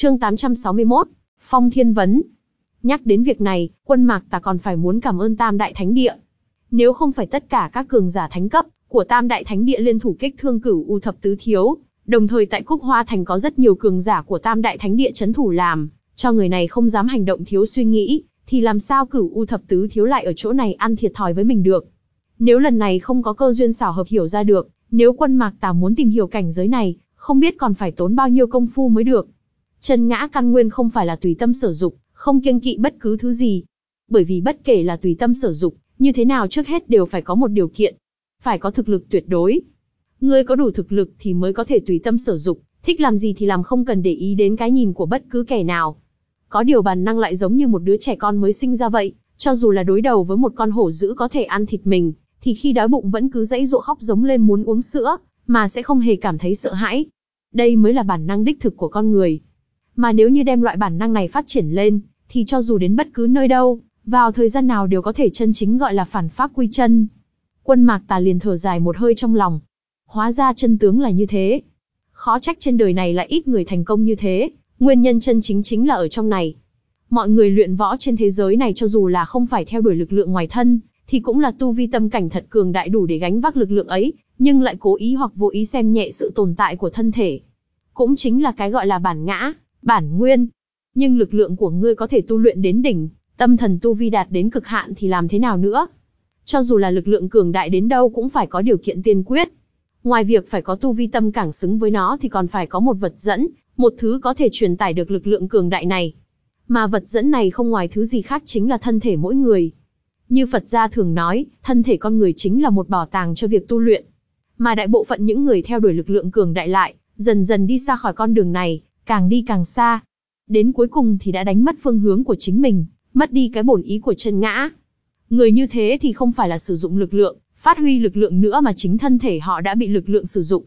Chương 861, Phong Thiên Vấn. Nhắc đến việc này, quân mạc ta còn phải muốn cảm ơn Tam Đại Thánh Địa. Nếu không phải tất cả các cường giả thánh cấp của Tam Đại Thánh Địa liên thủ kích thương cửu U Thập Tứ Thiếu, đồng thời tại Cúc Hoa Thành có rất nhiều cường giả của Tam Đại Thánh Địa chấn thủ làm, cho người này không dám hành động thiếu suy nghĩ, thì làm sao cửu U Thập Tứ Thiếu lại ở chỗ này ăn thiệt thòi với mình được. Nếu lần này không có cơ duyên xảo hợp hiểu ra được, nếu quân mạc tà muốn tìm hiểu cảnh giới này, không biết còn phải tốn bao nhiêu công phu mới được. Chân ngã căn nguyên không phải là tùy tâm sở dục, không kiêng kỵ bất cứ thứ gì. Bởi vì bất kể là tùy tâm sở dục, như thế nào trước hết đều phải có một điều kiện. Phải có thực lực tuyệt đối. Ngươi có đủ thực lực thì mới có thể tùy tâm sở dục, thích làm gì thì làm không cần để ý đến cái nhìn của bất cứ kẻ nào. Có điều bản năng lại giống như một đứa trẻ con mới sinh ra vậy, cho dù là đối đầu với một con hổ dữ có thể ăn thịt mình, thì khi đói bụng vẫn cứ dãy dụa khóc giống lên muốn uống sữa, mà sẽ không hề cảm thấy sợ hãi. Đây mới là bản năng đích thực của con người. Mà nếu như đem loại bản năng này phát triển lên, thì cho dù đến bất cứ nơi đâu, vào thời gian nào đều có thể chân chính gọi là phản pháp quy chân. Quân mạc tà liền thở dài một hơi trong lòng. Hóa ra chân tướng là như thế. Khó trách trên đời này lại ít người thành công như thế, nguyên nhân chân chính chính là ở trong này. Mọi người luyện võ trên thế giới này cho dù là không phải theo đuổi lực lượng ngoài thân, thì cũng là tu vi tâm cảnh thật cường đại đủ để gánh vác lực lượng ấy, nhưng lại cố ý hoặc vô ý xem nhẹ sự tồn tại của thân thể. Cũng chính là cái gọi là bản ngã, bản nguyên. Nhưng lực lượng của ngươi có thể tu luyện đến đỉnh, tâm thần tu vi đạt đến cực hạn thì làm thế nào nữa? Cho dù là lực lượng cường đại đến đâu cũng phải có điều kiện tiên quyết. Ngoài việc phải có tu vi tâm cảng xứng với nó thì còn phải có một vật dẫn, một thứ có thể truyền tải được lực lượng cường đại này. Mà vật dẫn này không ngoài thứ gì khác chính là thân thể mỗi người. Như Phật gia thường nói, thân thể con người chính là một bảo tàng cho việc tu luyện. Mà đại bộ phận những người theo đuổi lực lượng cường đại lại, dần dần đi xa khỏi con đường này, càng đi càng xa. Đến cuối cùng thì đã đánh mất phương hướng của chính mình, mất đi cái bổn ý của chân ngã. Người như thế thì không phải là sử dụng lực lượng, phát huy lực lượng nữa mà chính thân thể họ đã bị lực lượng sử dụng.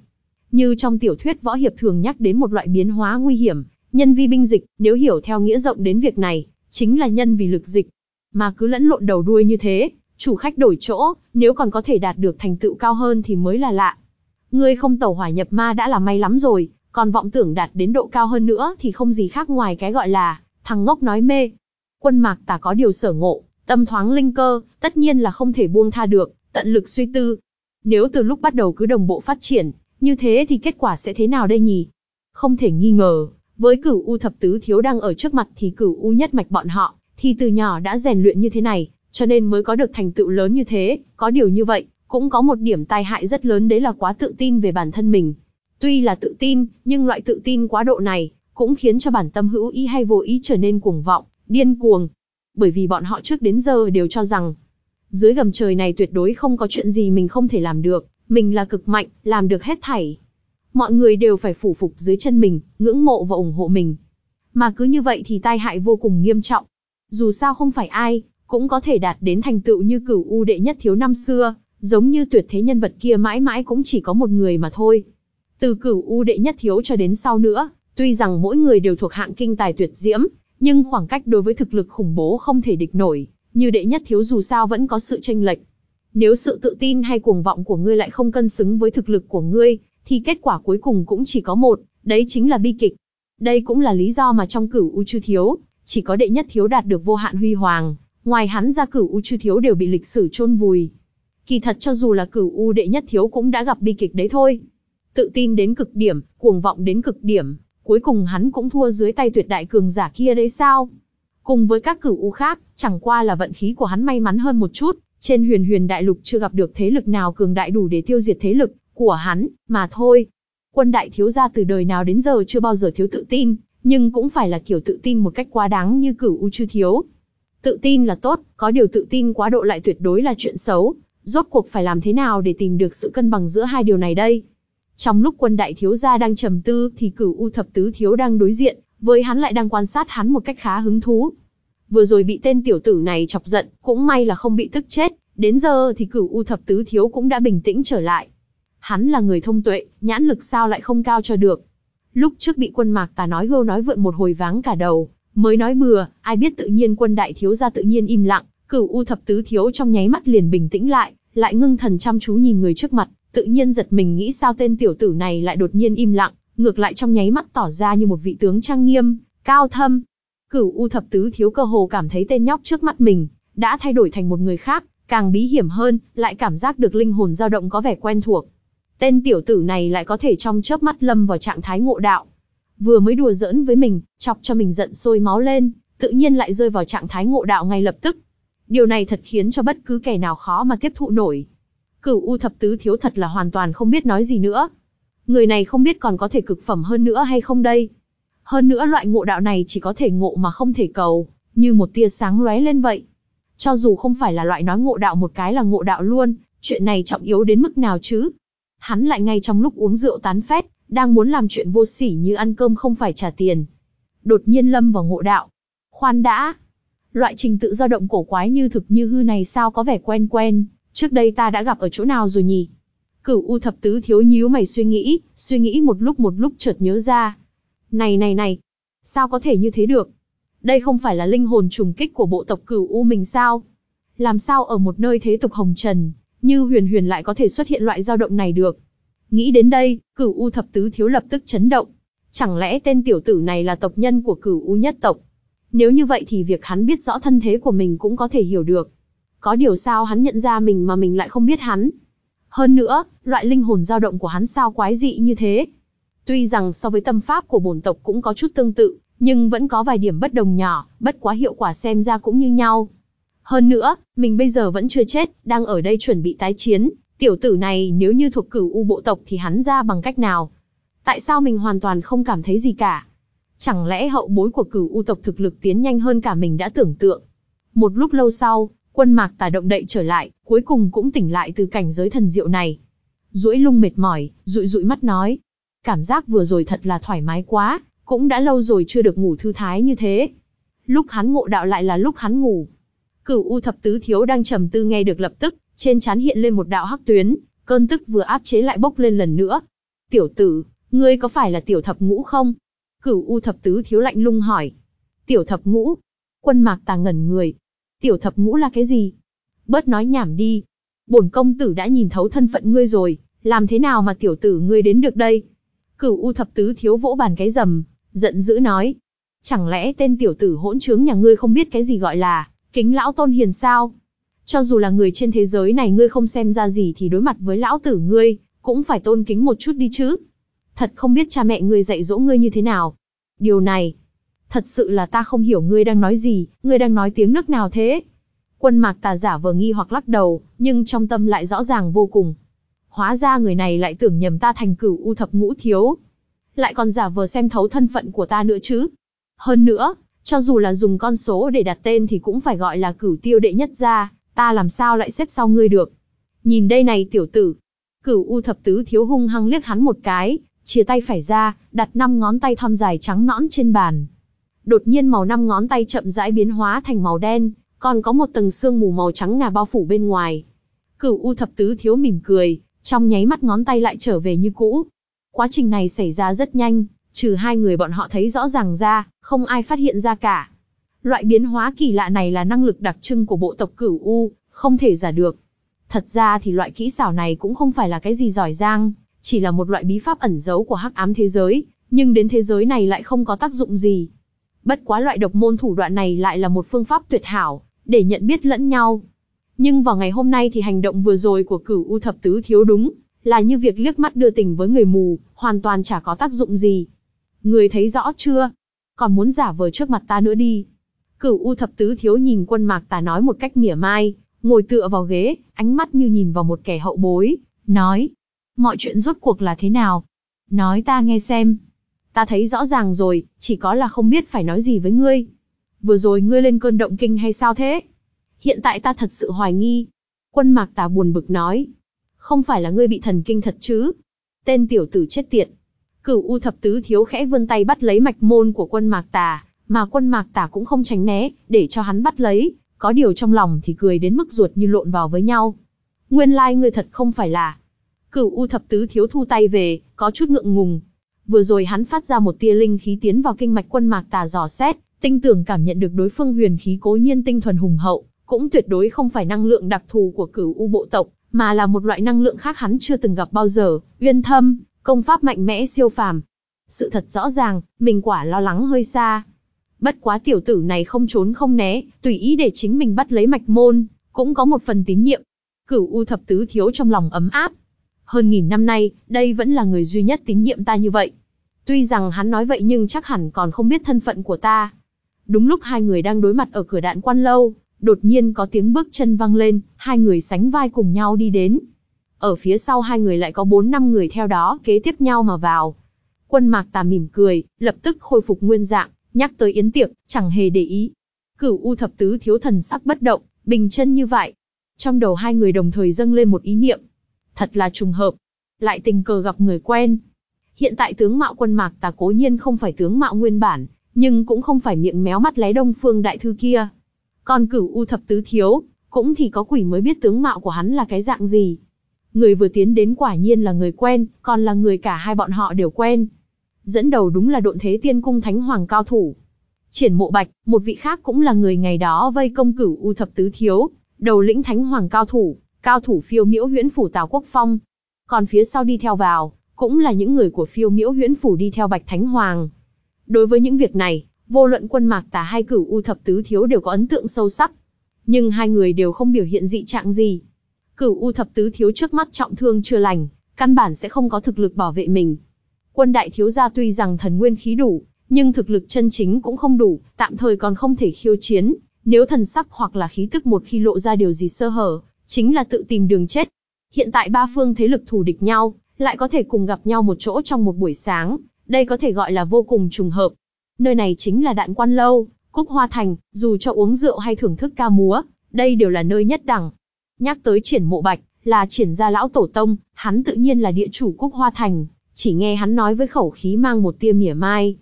Như trong tiểu thuyết võ hiệp thường nhắc đến một loại biến hóa nguy hiểm, nhân vi binh dịch, nếu hiểu theo nghĩa rộng đến việc này, chính là nhân vì lực dịch. Mà cứ lẫn lộn đầu đuôi như thế, chủ khách đổi chỗ, nếu còn có thể đạt được thành tựu cao hơn thì mới là lạ. Ngươi không tẩu hỏa nhập ma đã là may lắm rồi, còn vọng tưởng đạt đến độ cao hơn nữa thì không gì khác ngoài cái gọi là, thằng ngốc nói mê. Quân mạc tà có điều sở ngộ, tâm thoáng linh cơ, tất nhiên là không thể buông tha được, tận lực suy tư. Nếu từ lúc bắt đầu cứ đồng bộ phát triển, như thế thì kết quả sẽ thế nào đây nhỉ? Không thể nghi ngờ, với cửu U thập tứ thiếu đang ở trước mặt thì cửu U nhất mạch bọn họ, thì từ nhỏ đã rèn luyện như thế này, cho nên mới có được thành tựu lớn như thế, có điều như vậy, cũng có một điểm tai hại rất lớn đấy là quá tự tin về bản thân mình. Tuy là tự tin, nhưng loại tự tin quá độ này, cũng khiến cho bản tâm hữu ý hay vô ý trở nên cuồng vọng, điên cuồng. Bởi vì bọn họ trước đến giờ đều cho rằng, dưới gầm trời này tuyệt đối không có chuyện gì mình không thể làm được, mình là cực mạnh, làm được hết thảy. Mọi người đều phải phủ phục dưới chân mình, ngưỡng mộ và ủng hộ mình. Mà cứ như vậy thì tai hại vô cùng nghiêm trọng. Dù sao không phải ai, cũng có thể đạt đến thành tựu như cửu u đệ nhất thiếu năm xưa, giống như tuyệt thế nhân vật kia mãi mãi cũng chỉ có một người mà thôi. Từ cửu u đệ nhất thiếu cho đến sau nữa, tuy rằng mỗi người đều thuộc hạng kinh tài tuyệt diễm, nhưng khoảng cách đối với thực lực khủng bố không thể địch nổi, như đệ nhất thiếu dù sao vẫn có sự tranh lệch. Nếu sự tự tin hay cuồng vọng của ngươi lại không cân xứng với thực lực của ngươi, thì kết quả cuối cùng cũng chỉ có một, đấy chính là bi kịch. Đây cũng là lý do mà trong cửu u chư thiếu, chỉ có đệ nhất thiếu đạt được vô hạn huy hoàng, ngoài hắn ra cửu u chư thiếu đều bị lịch sử chôn vùi. Kỳ thật cho dù là cửu u đệ nhất thiếu cũng đã gặp bi kịch đấy thôi. Tự tin đến cực điểm, cuồng vọng đến cực điểm, cuối cùng hắn cũng thua dưới tay tuyệt đại cường giả kia đấy sao? Cùng với các cửu u khác, chẳng qua là vận khí của hắn may mắn hơn một chút, trên huyền huyền đại lục chưa gặp được thế lực nào cường đại đủ để tiêu diệt thế lực của hắn, mà thôi. Quân đại thiếu gia từ đời nào đến giờ chưa bao giờ thiếu tự tin, nhưng cũng phải là kiểu tự tin một cách quá đáng như cửu u chư thiếu. Tự tin là tốt, có điều tự tin quá độ lại tuyệt đối là chuyện xấu. Rốt cuộc phải làm thế nào để tìm được sự cân bằng giữa hai điều này đây? Trong lúc quân đại thiếu gia đang trầm tư thì cửu u thập tứ thiếu đang đối diện, với hắn lại đang quan sát hắn một cách khá hứng thú. Vừa rồi bị tên tiểu tử này chọc giận, cũng may là không bị tức chết, đến giờ thì cửu u thập tứ thiếu cũng đã bình tĩnh trở lại. Hắn là người thông tuệ, nhãn lực sao lại không cao cho được. Lúc trước bị quân mạc tà nói gâu nói vượn một hồi váng cả đầu, mới nói bừa, ai biết tự nhiên quân đại thiếu gia tự nhiên im lặng, cửu u thập tứ thiếu trong nháy mắt liền bình tĩnh lại, lại ngưng thần chăm chú nhìn người trước mặt, tự nhiên giật mình nghĩ sao tên tiểu tử này lại đột nhiên im lặng, ngược lại trong nháy mắt tỏ ra như một vị tướng trang nghiêm, cao thâm. Cửu U thập tứ thiếu cơ hồ cảm thấy tên nhóc trước mắt mình đã thay đổi thành một người khác, càng bí hiểm hơn, lại cảm giác được linh hồn dao động có vẻ quen thuộc. Tên tiểu tử này lại có thể trong chớp mắt lâm vào trạng thái ngộ đạo. Vừa mới đùa giỡn với mình, chọc cho mình giận sôi máu lên, tự nhiên lại rơi vào trạng thái ngộ đạo ngay lập tức. Điều này thật khiến cho bất cứ kẻ nào khó mà tiếp thụ nổi. Cửu U thập tứ thiếu thật là hoàn toàn không biết nói gì nữa. Người này không biết còn có thể cực phẩm hơn nữa hay không đây. Hơn nữa loại ngộ đạo này chỉ có thể ngộ mà không thể cầu, như một tia sáng lóe lên vậy. Cho dù không phải là loại nói ngộ đạo một cái là ngộ đạo luôn, chuyện này trọng yếu đến mức nào chứ? Hắn lại ngay trong lúc uống rượu tán phét, đang muốn làm chuyện vô sỉ như ăn cơm không phải trả tiền. Đột nhiên lâm vào ngộ đạo. Khoan đã. Loại trình tự dao động cổ quái như thực như hư này sao có vẻ quen quen, trước đây ta đã gặp ở chỗ nào rồi nhỉ? Cửu U thập tứ thiếu nhíu mày suy nghĩ, suy nghĩ một lúc một lúc chợt nhớ ra. Này này này, sao có thể như thế được? Đây không phải là linh hồn trùng kích của bộ tộc Cửu U mình sao? Làm sao ở một nơi thế tục hồng trần, như huyền huyền lại có thể xuất hiện loại dao động này được? Nghĩ đến đây, Cửu U thập tứ thiếu lập tức chấn động. Chẳng lẽ tên tiểu tử này là tộc nhân của Cửu U nhất tộc? Nếu như vậy thì việc hắn biết rõ thân thế của mình cũng có thể hiểu được. Có điều sao hắn nhận ra mình mà mình lại không biết hắn? Hơn nữa, loại linh hồn dao động của hắn sao quái dị như thế? Tuy rằng so với tâm pháp của bổn tộc cũng có chút tương tự, nhưng vẫn có vài điểm bất đồng nhỏ, bất quá hiệu quả xem ra cũng như nhau. Hơn nữa, mình bây giờ vẫn chưa chết, đang ở đây chuẩn bị tái chiến, tiểu tử này nếu như thuộc cửu u bộ tộc thì hắn ra bằng cách nào? Tại sao mình hoàn toàn không cảm thấy gì cả? Chẳng lẽ hậu bối của cửu u tộc thực lực tiến nhanh hơn cả mình đã tưởng tượng? Một lúc lâu sau, quân mạc tà động đậy trở lại, cuối cùng cũng tỉnh lại từ cảnh giới thần diệu này. duỗi lung mệt mỏi, dụi dụi mắt nói. Cảm giác vừa rồi thật là thoải mái quá, cũng đã lâu rồi chưa được ngủ thư thái như thế. Lúc hắn ngộ đạo lại là lúc hắn ngủ. Cửu U thập tứ thiếu đang trầm tư nghe được lập tức, trên trán hiện lên một đạo hắc tuyến, cơn tức vừa áp chế lại bốc lên lần nữa. Tiểu tử, ngươi có phải là tiểu thập ngũ không? Cửu U thập tứ thiếu lạnh lung hỏi. Tiểu thập ngũ. Quân mạc tà ngẩn người. Tiểu thập ngũ là cái gì? Bớt nói nhảm đi. Bổn công tử đã nhìn thấu thân phận ngươi rồi, làm thế nào mà tiểu tử ngươi đến được đây? Cửu U thập tứ thiếu vỗ bàn cái rầm, giận dữ nói. Chẳng lẽ tên tiểu tử hỗn trướng nhà ngươi không biết cái gì gọi là kính lão tôn hiền sao? Cho dù là người trên thế giới này ngươi không xem ra gì thì đối mặt với lão tử ngươi, cũng phải tôn kính một chút đi chứ. Thật không biết cha mẹ ngươi dạy dỗ ngươi như thế nào. Điều này, thật sự là ta không hiểu ngươi đang nói gì, ngươi đang nói tiếng nước nào thế? Quân mạc tà giả vờ nghi hoặc lắc đầu, nhưng trong tâm lại rõ ràng vô cùng. Hóa ra người này lại tưởng nhầm ta thành cửu u thập ngũ thiếu. Lại còn giả vờ xem thấu thân phận của ta nữa chứ. Hơn nữa, cho dù là dùng con số để đặt tên thì cũng phải gọi là cửu tiêu đệ nhất gia, ta làm sao lại xếp sau ngươi được. Nhìn đây này tiểu tử. Cửu u thập tứ thiếu hung hăng liếc hắn một cái, chia tay phải ra, đặt năm ngón tay thon dài trắng nõn trên bàn. Đột nhiên màu năm ngón tay chậm rãi biến hóa thành màu đen, còn có một tầng sương mù màu trắng ngà bao phủ bên ngoài. Cửu U thập tứ thiếu mỉm cười, trong nháy mắt ngón tay lại trở về như cũ. Quá trình này xảy ra rất nhanh, trừ hai người bọn họ thấy rõ ràng ra, không ai phát hiện ra cả. Loại biến hóa kỳ lạ này là năng lực đặc trưng của bộ tộc Cửu U, không thể giả được. Thật ra thì loại kỹ xảo này cũng không phải là cái gì giỏi giang, chỉ là một loại bí pháp ẩn giấu của hắc ám thế giới, nhưng đến thế giới này lại không có tác dụng gì. Bất quá loại độc môn thủ đoạn này lại là một phương pháp tuyệt hảo, để nhận biết lẫn nhau. Nhưng vào ngày hôm nay thì hành động vừa rồi của cửu U thập tứ thiếu đúng, là như việc liếc mắt đưa tình với người mù, hoàn toàn chả có tác dụng gì. Người thấy rõ chưa? Còn muốn giả vờ trước mặt ta nữa đi. Cửu U thập tứ thiếu nhìn quân mạc tà nói một cách mỉa mai, ngồi tựa vào ghế, ánh mắt như nhìn vào một kẻ hậu bối, nói, Mọi chuyện rốt cuộc là thế nào? Nói ta nghe xem. Ta thấy rõ ràng rồi, chỉ có là không biết phải nói gì với ngươi. Vừa rồi ngươi lên cơn động kinh hay sao thế? Hiện tại ta thật sự hoài nghi. Quân mạc tà buồn bực nói. Không phải là ngươi bị thần kinh thật chứ? Tên tiểu tử chết tiệt. Cửu U thập tứ thiếu khẽ vươn tay bắt lấy mạch môn của quân mạc tà, mà quân mạc tà cũng không tránh né, để cho hắn bắt lấy, có điều trong lòng thì cười đến mức ruột như lộn vào với nhau. Nguyên lai like ngươi thật không phải là, Cửu U thập tứ thiếu thu tay về, có chút ngượng ngùng. Vừa rồi hắn phát ra một tia linh khí tiến vào kinh mạch quân mạc tà dò xét, tinh tưởng cảm nhận được đối phương huyền khí cố nhiên tinh thuần hùng hậu, cũng tuyệt đối không phải năng lượng đặc thù của cửu U bộ tộc, mà là một loại năng lượng khác hắn chưa từng gặp bao giờ, uyên thâm, công pháp mạnh mẽ siêu phàm. sự thật rõ ràng, mình quả lo lắng hơi xa. Bất quá tiểu tử này không trốn không né, tùy ý để chính mình bắt lấy mạch môn, cũng có một phần tín nhiệm. Cửu U thập tứ thiếu trong lòng ấm áp. Hơn nghìn năm nay, đây vẫn là người duy nhất tín nhiệm ta như vậy. Tuy rằng hắn nói vậy nhưng chắc hẳn còn không biết thân phận của ta. Đúng lúc hai người đang đối mặt ở cửa đạn quan lâu, đột nhiên có tiếng bước chân vang lên, hai người sánh vai cùng nhau đi đến. Ở phía sau hai người lại có bốn năm người theo đó kế tiếp nhau mà vào. Quân mạc tà mỉm cười, lập tức khôi phục nguyên dạng, nhắc tới yến tiệc, chẳng hề để ý. Cửu U thập tứ thiếu thần sắc bất động, bình chân như vậy. Trong đầu hai người đồng thời dâng lên một ý niệm. Thật là trùng hợp. Lại tình cờ gặp người quen. Hiện tại tướng mạo quân mạc tà cố nhiên không phải tướng mạo nguyên bản, nhưng cũng không phải miệng méo mắt lé đông phương đại thư kia. Còn cửu U thập tứ thiếu, cũng thì có quỷ mới biết tướng mạo của hắn là cái dạng gì. Người vừa tiến đến quả nhiên là người quen, còn là người cả hai bọn họ đều quen. Dẫn đầu đúng là độn thế tiên cung thánh hoàng cao thủ. Triển mộ bạch, một vị khác cũng là người ngày đó vây công cửu U thập tứ thiếu, đầu lĩnh thánh hoàng cao thủ, cao thủ phiêu miễu huyễn phủ Tào Quốc Phong. Còn phía sau đi theo vào, cũng là những người của phiêu miễu huyễn phủ đi theo bạch thánh hoàng. Đối với những việc này, vô luận quân mạc tả hai cửu U thập tứ thiếu đều có ấn tượng sâu sắc. Nhưng hai người đều không biểu hiện dị trạng gì. Cửu U thập tứ thiếu trước mắt trọng thương chưa lành, căn bản sẽ không có thực lực bảo vệ mình. Quân đại thiếu gia tuy rằng thần nguyên khí đủ, nhưng thực lực chân chính cũng không đủ, tạm thời còn không thể khiêu chiến. Nếu thần sắc hoặc là khí tức một khi lộ ra điều gì sơ hở, chính là tự tìm đường chết. Hiện tại ba phương thế lực thù địch nhau, lại có thể cùng gặp nhau một chỗ trong một buổi sáng, đây có thể gọi là vô cùng trùng hợp. Nơi này chính là đạn quan lâu, Cúc Hoa Thành, dù cho uống rượu hay thưởng thức ca múa, đây đều là nơi nhất đẳng. Nhắc tới triển mộ bạch, là triển gia lão tổ tông, hắn tự nhiên là địa chủ Cúc Hoa Thành, chỉ nghe hắn nói với khẩu khí mang một tia mỉa mai.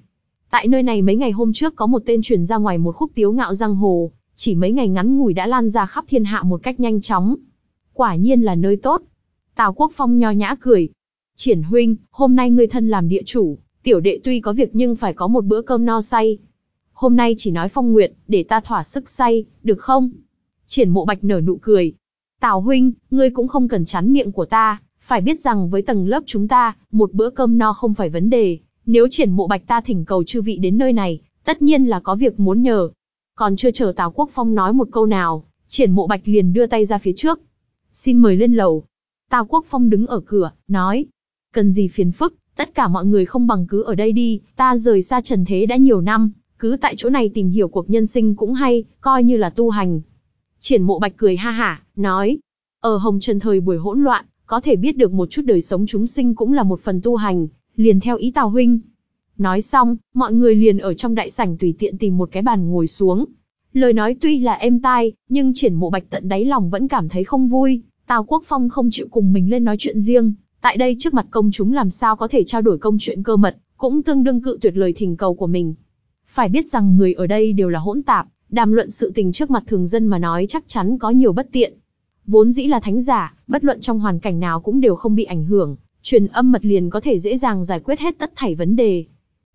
Tại nơi này mấy ngày hôm trước có một tên truyền ra ngoài một khúc tiếu ngạo giang hồ, chỉ mấy ngày ngắn ngủi đã lan ra khắp thiên hạ một cách nhanh chóng. Quả nhiên là nơi tốt. Tào Quốc Phong nho nhã cười. Triển huynh, hôm nay ngươi thân làm địa chủ, tiểu đệ tuy có việc nhưng phải có một bữa cơm no say. Hôm nay chỉ nói phong nguyệt, để ta thỏa sức say, được không? Triển mộ bạch nở nụ cười. Tào huynh, ngươi cũng không cần chắn miệng của ta, phải biết rằng với tầng lớp chúng ta, một bữa cơm no không phải vấn đề. Nếu triển mộ bạch ta thỉnh cầu chư vị đến nơi này, tất nhiên là có việc muốn nhờ. Còn chưa chờ Tào Quốc Phong nói một câu nào, triển mộ bạch liền đưa tay ra phía trước. Xin mời lên lầu. Tào Quốc Phong đứng ở cửa, nói. Cần gì phiền phức, tất cả mọi người không bằng cứ ở đây đi, ta rời xa trần thế đã nhiều năm, cứ tại chỗ này tìm hiểu cuộc nhân sinh cũng hay, coi như là tu hành. Triển mộ bạch cười ha hả, nói. Ở hồng trần thời buổi hỗn loạn, có thể biết được một chút đời sống chúng sinh cũng là một phần tu hành, liền theo ý Tào huynh. Nói xong, mọi người liền ở trong đại sảnh tùy tiện tìm một cái bàn ngồi xuống. Lời nói tuy là êm tai, nhưng triển mộ bạch tận đáy lòng vẫn cảm thấy không vui. Tào Quốc Phong không chịu cùng mình lên nói chuyện riêng, tại đây trước mặt công chúng làm sao có thể trao đổi công chuyện cơ mật, cũng tương đương cự tuyệt lời thỉnh cầu của mình. Phải biết rằng người ở đây đều là hỗn tạp, đàm luận sự tình trước mặt thường dân mà nói chắc chắn có nhiều bất tiện. Vốn dĩ là thánh giả, bất luận trong hoàn cảnh nào cũng đều không bị ảnh hưởng, truyền âm mật liền có thể dễ dàng giải quyết hết tất thảy vấn đề.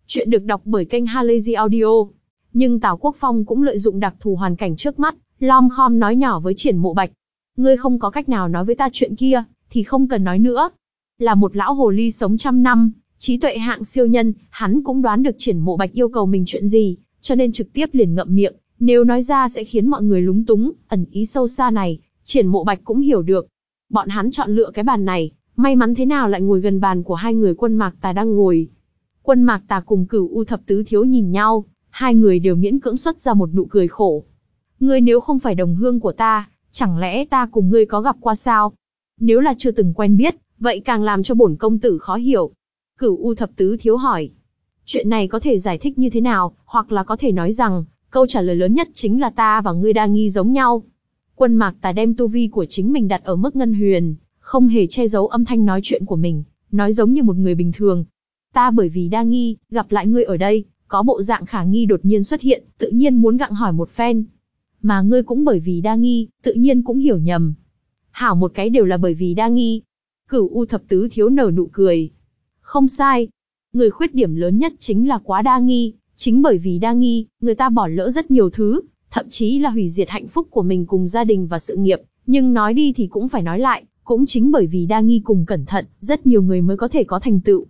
Chuyện được đọc bởi kênh Halazy Audio. Nhưng Tào Quốc Phong cũng lợi dụng đặc thù hoàn cảnh trước mắt, lom khom nói nhỏ với triển mộ bạch. Ngươi không có cách nào nói với ta chuyện kia, thì không cần nói nữa. Là một lão hồ ly sống trăm năm, trí tuệ hạng siêu nhân, hắn cũng đoán được triển mộ bạch yêu cầu mình chuyện gì, cho nên trực tiếp liền ngậm miệng, nếu nói ra sẽ khiến mọi người lúng túng, ẩn ý sâu xa này, triển mộ bạch cũng hiểu được. Bọn hắn chọn lựa cái bàn này, may mắn thế nào lại ngồi gần bàn của hai người quân mạc tà đang ngồi. Quân mạc tà cùng cửu u thập tứ thiếu nhìn nhau, hai người đều miễn cưỡng xuất ra một nụ cười khổ. Ngươi nếu không phải đồng hương của ta, chẳng lẽ ta cùng ngươi có gặp qua sao? Nếu là chưa từng quen biết, vậy càng làm cho bổn công tử khó hiểu. Cửu U thập tứ thiếu hỏi. Chuyện này có thể giải thích như thế nào, hoặc là có thể nói rằng, câu trả lời lớn nhất chính là ta và ngươi đa nghi giống nhau. Quân mạc tà đem tu vi của chính mình đặt ở mức ngân huyền, không hề che giấu âm thanh nói chuyện của mình, nói giống như một người bình thường. Ta bởi vì đa nghi, gặp lại ngươi ở đây, có bộ dạng khả nghi đột nhiên xuất hiện, tự nhiên muốn gặng hỏi một phen. Mà ngươi cũng bởi vì đa nghi, tự nhiên cũng hiểu nhầm. Hảo một cái đều là bởi vì đa nghi. Cửu U thập tứ thiếu nở nụ cười. Không sai. Người khuyết điểm lớn nhất chính là quá đa nghi, chính bởi vì đa nghi, người ta bỏ lỡ rất nhiều thứ, thậm chí là hủy diệt hạnh phúc của mình cùng gia đình và sự nghiệp, nhưng nói đi thì cũng phải nói lại, cũng chính bởi vì đa nghi cùng cẩn thận, rất nhiều người mới có thể có thành tựu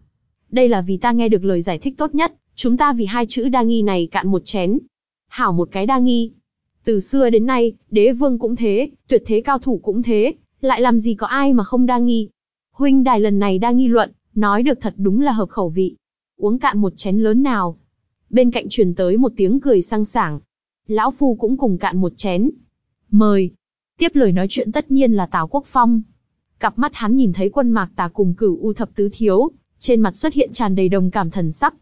đây là vì ta nghe được lời giải thích tốt nhất, chúng ta vì hai chữ đa nghi này cạn một chén. Hảo một cái đa nghi. Từ xưa đến nay, đế vương cũng thế, tuyệt thế cao thủ cũng thế, lại làm gì có ai mà không đa nghi. Huynh đài lần này đa nghi luận, nói được thật đúng là hợp khẩu vị. Uống cạn một chén lớn nào. Bên cạnh truyền tới một tiếng cười sang sảng. Lão Phu cũng cùng cạn một chén. Mời. Tiếp lời nói chuyện tất nhiên là Tào Quốc Phong. Cặp mắt hắn nhìn thấy quân mạc tà cùng cửu u thập tứ thiếu, trên mặt xuất hiện tràn đầy đồng cảm thần sắc.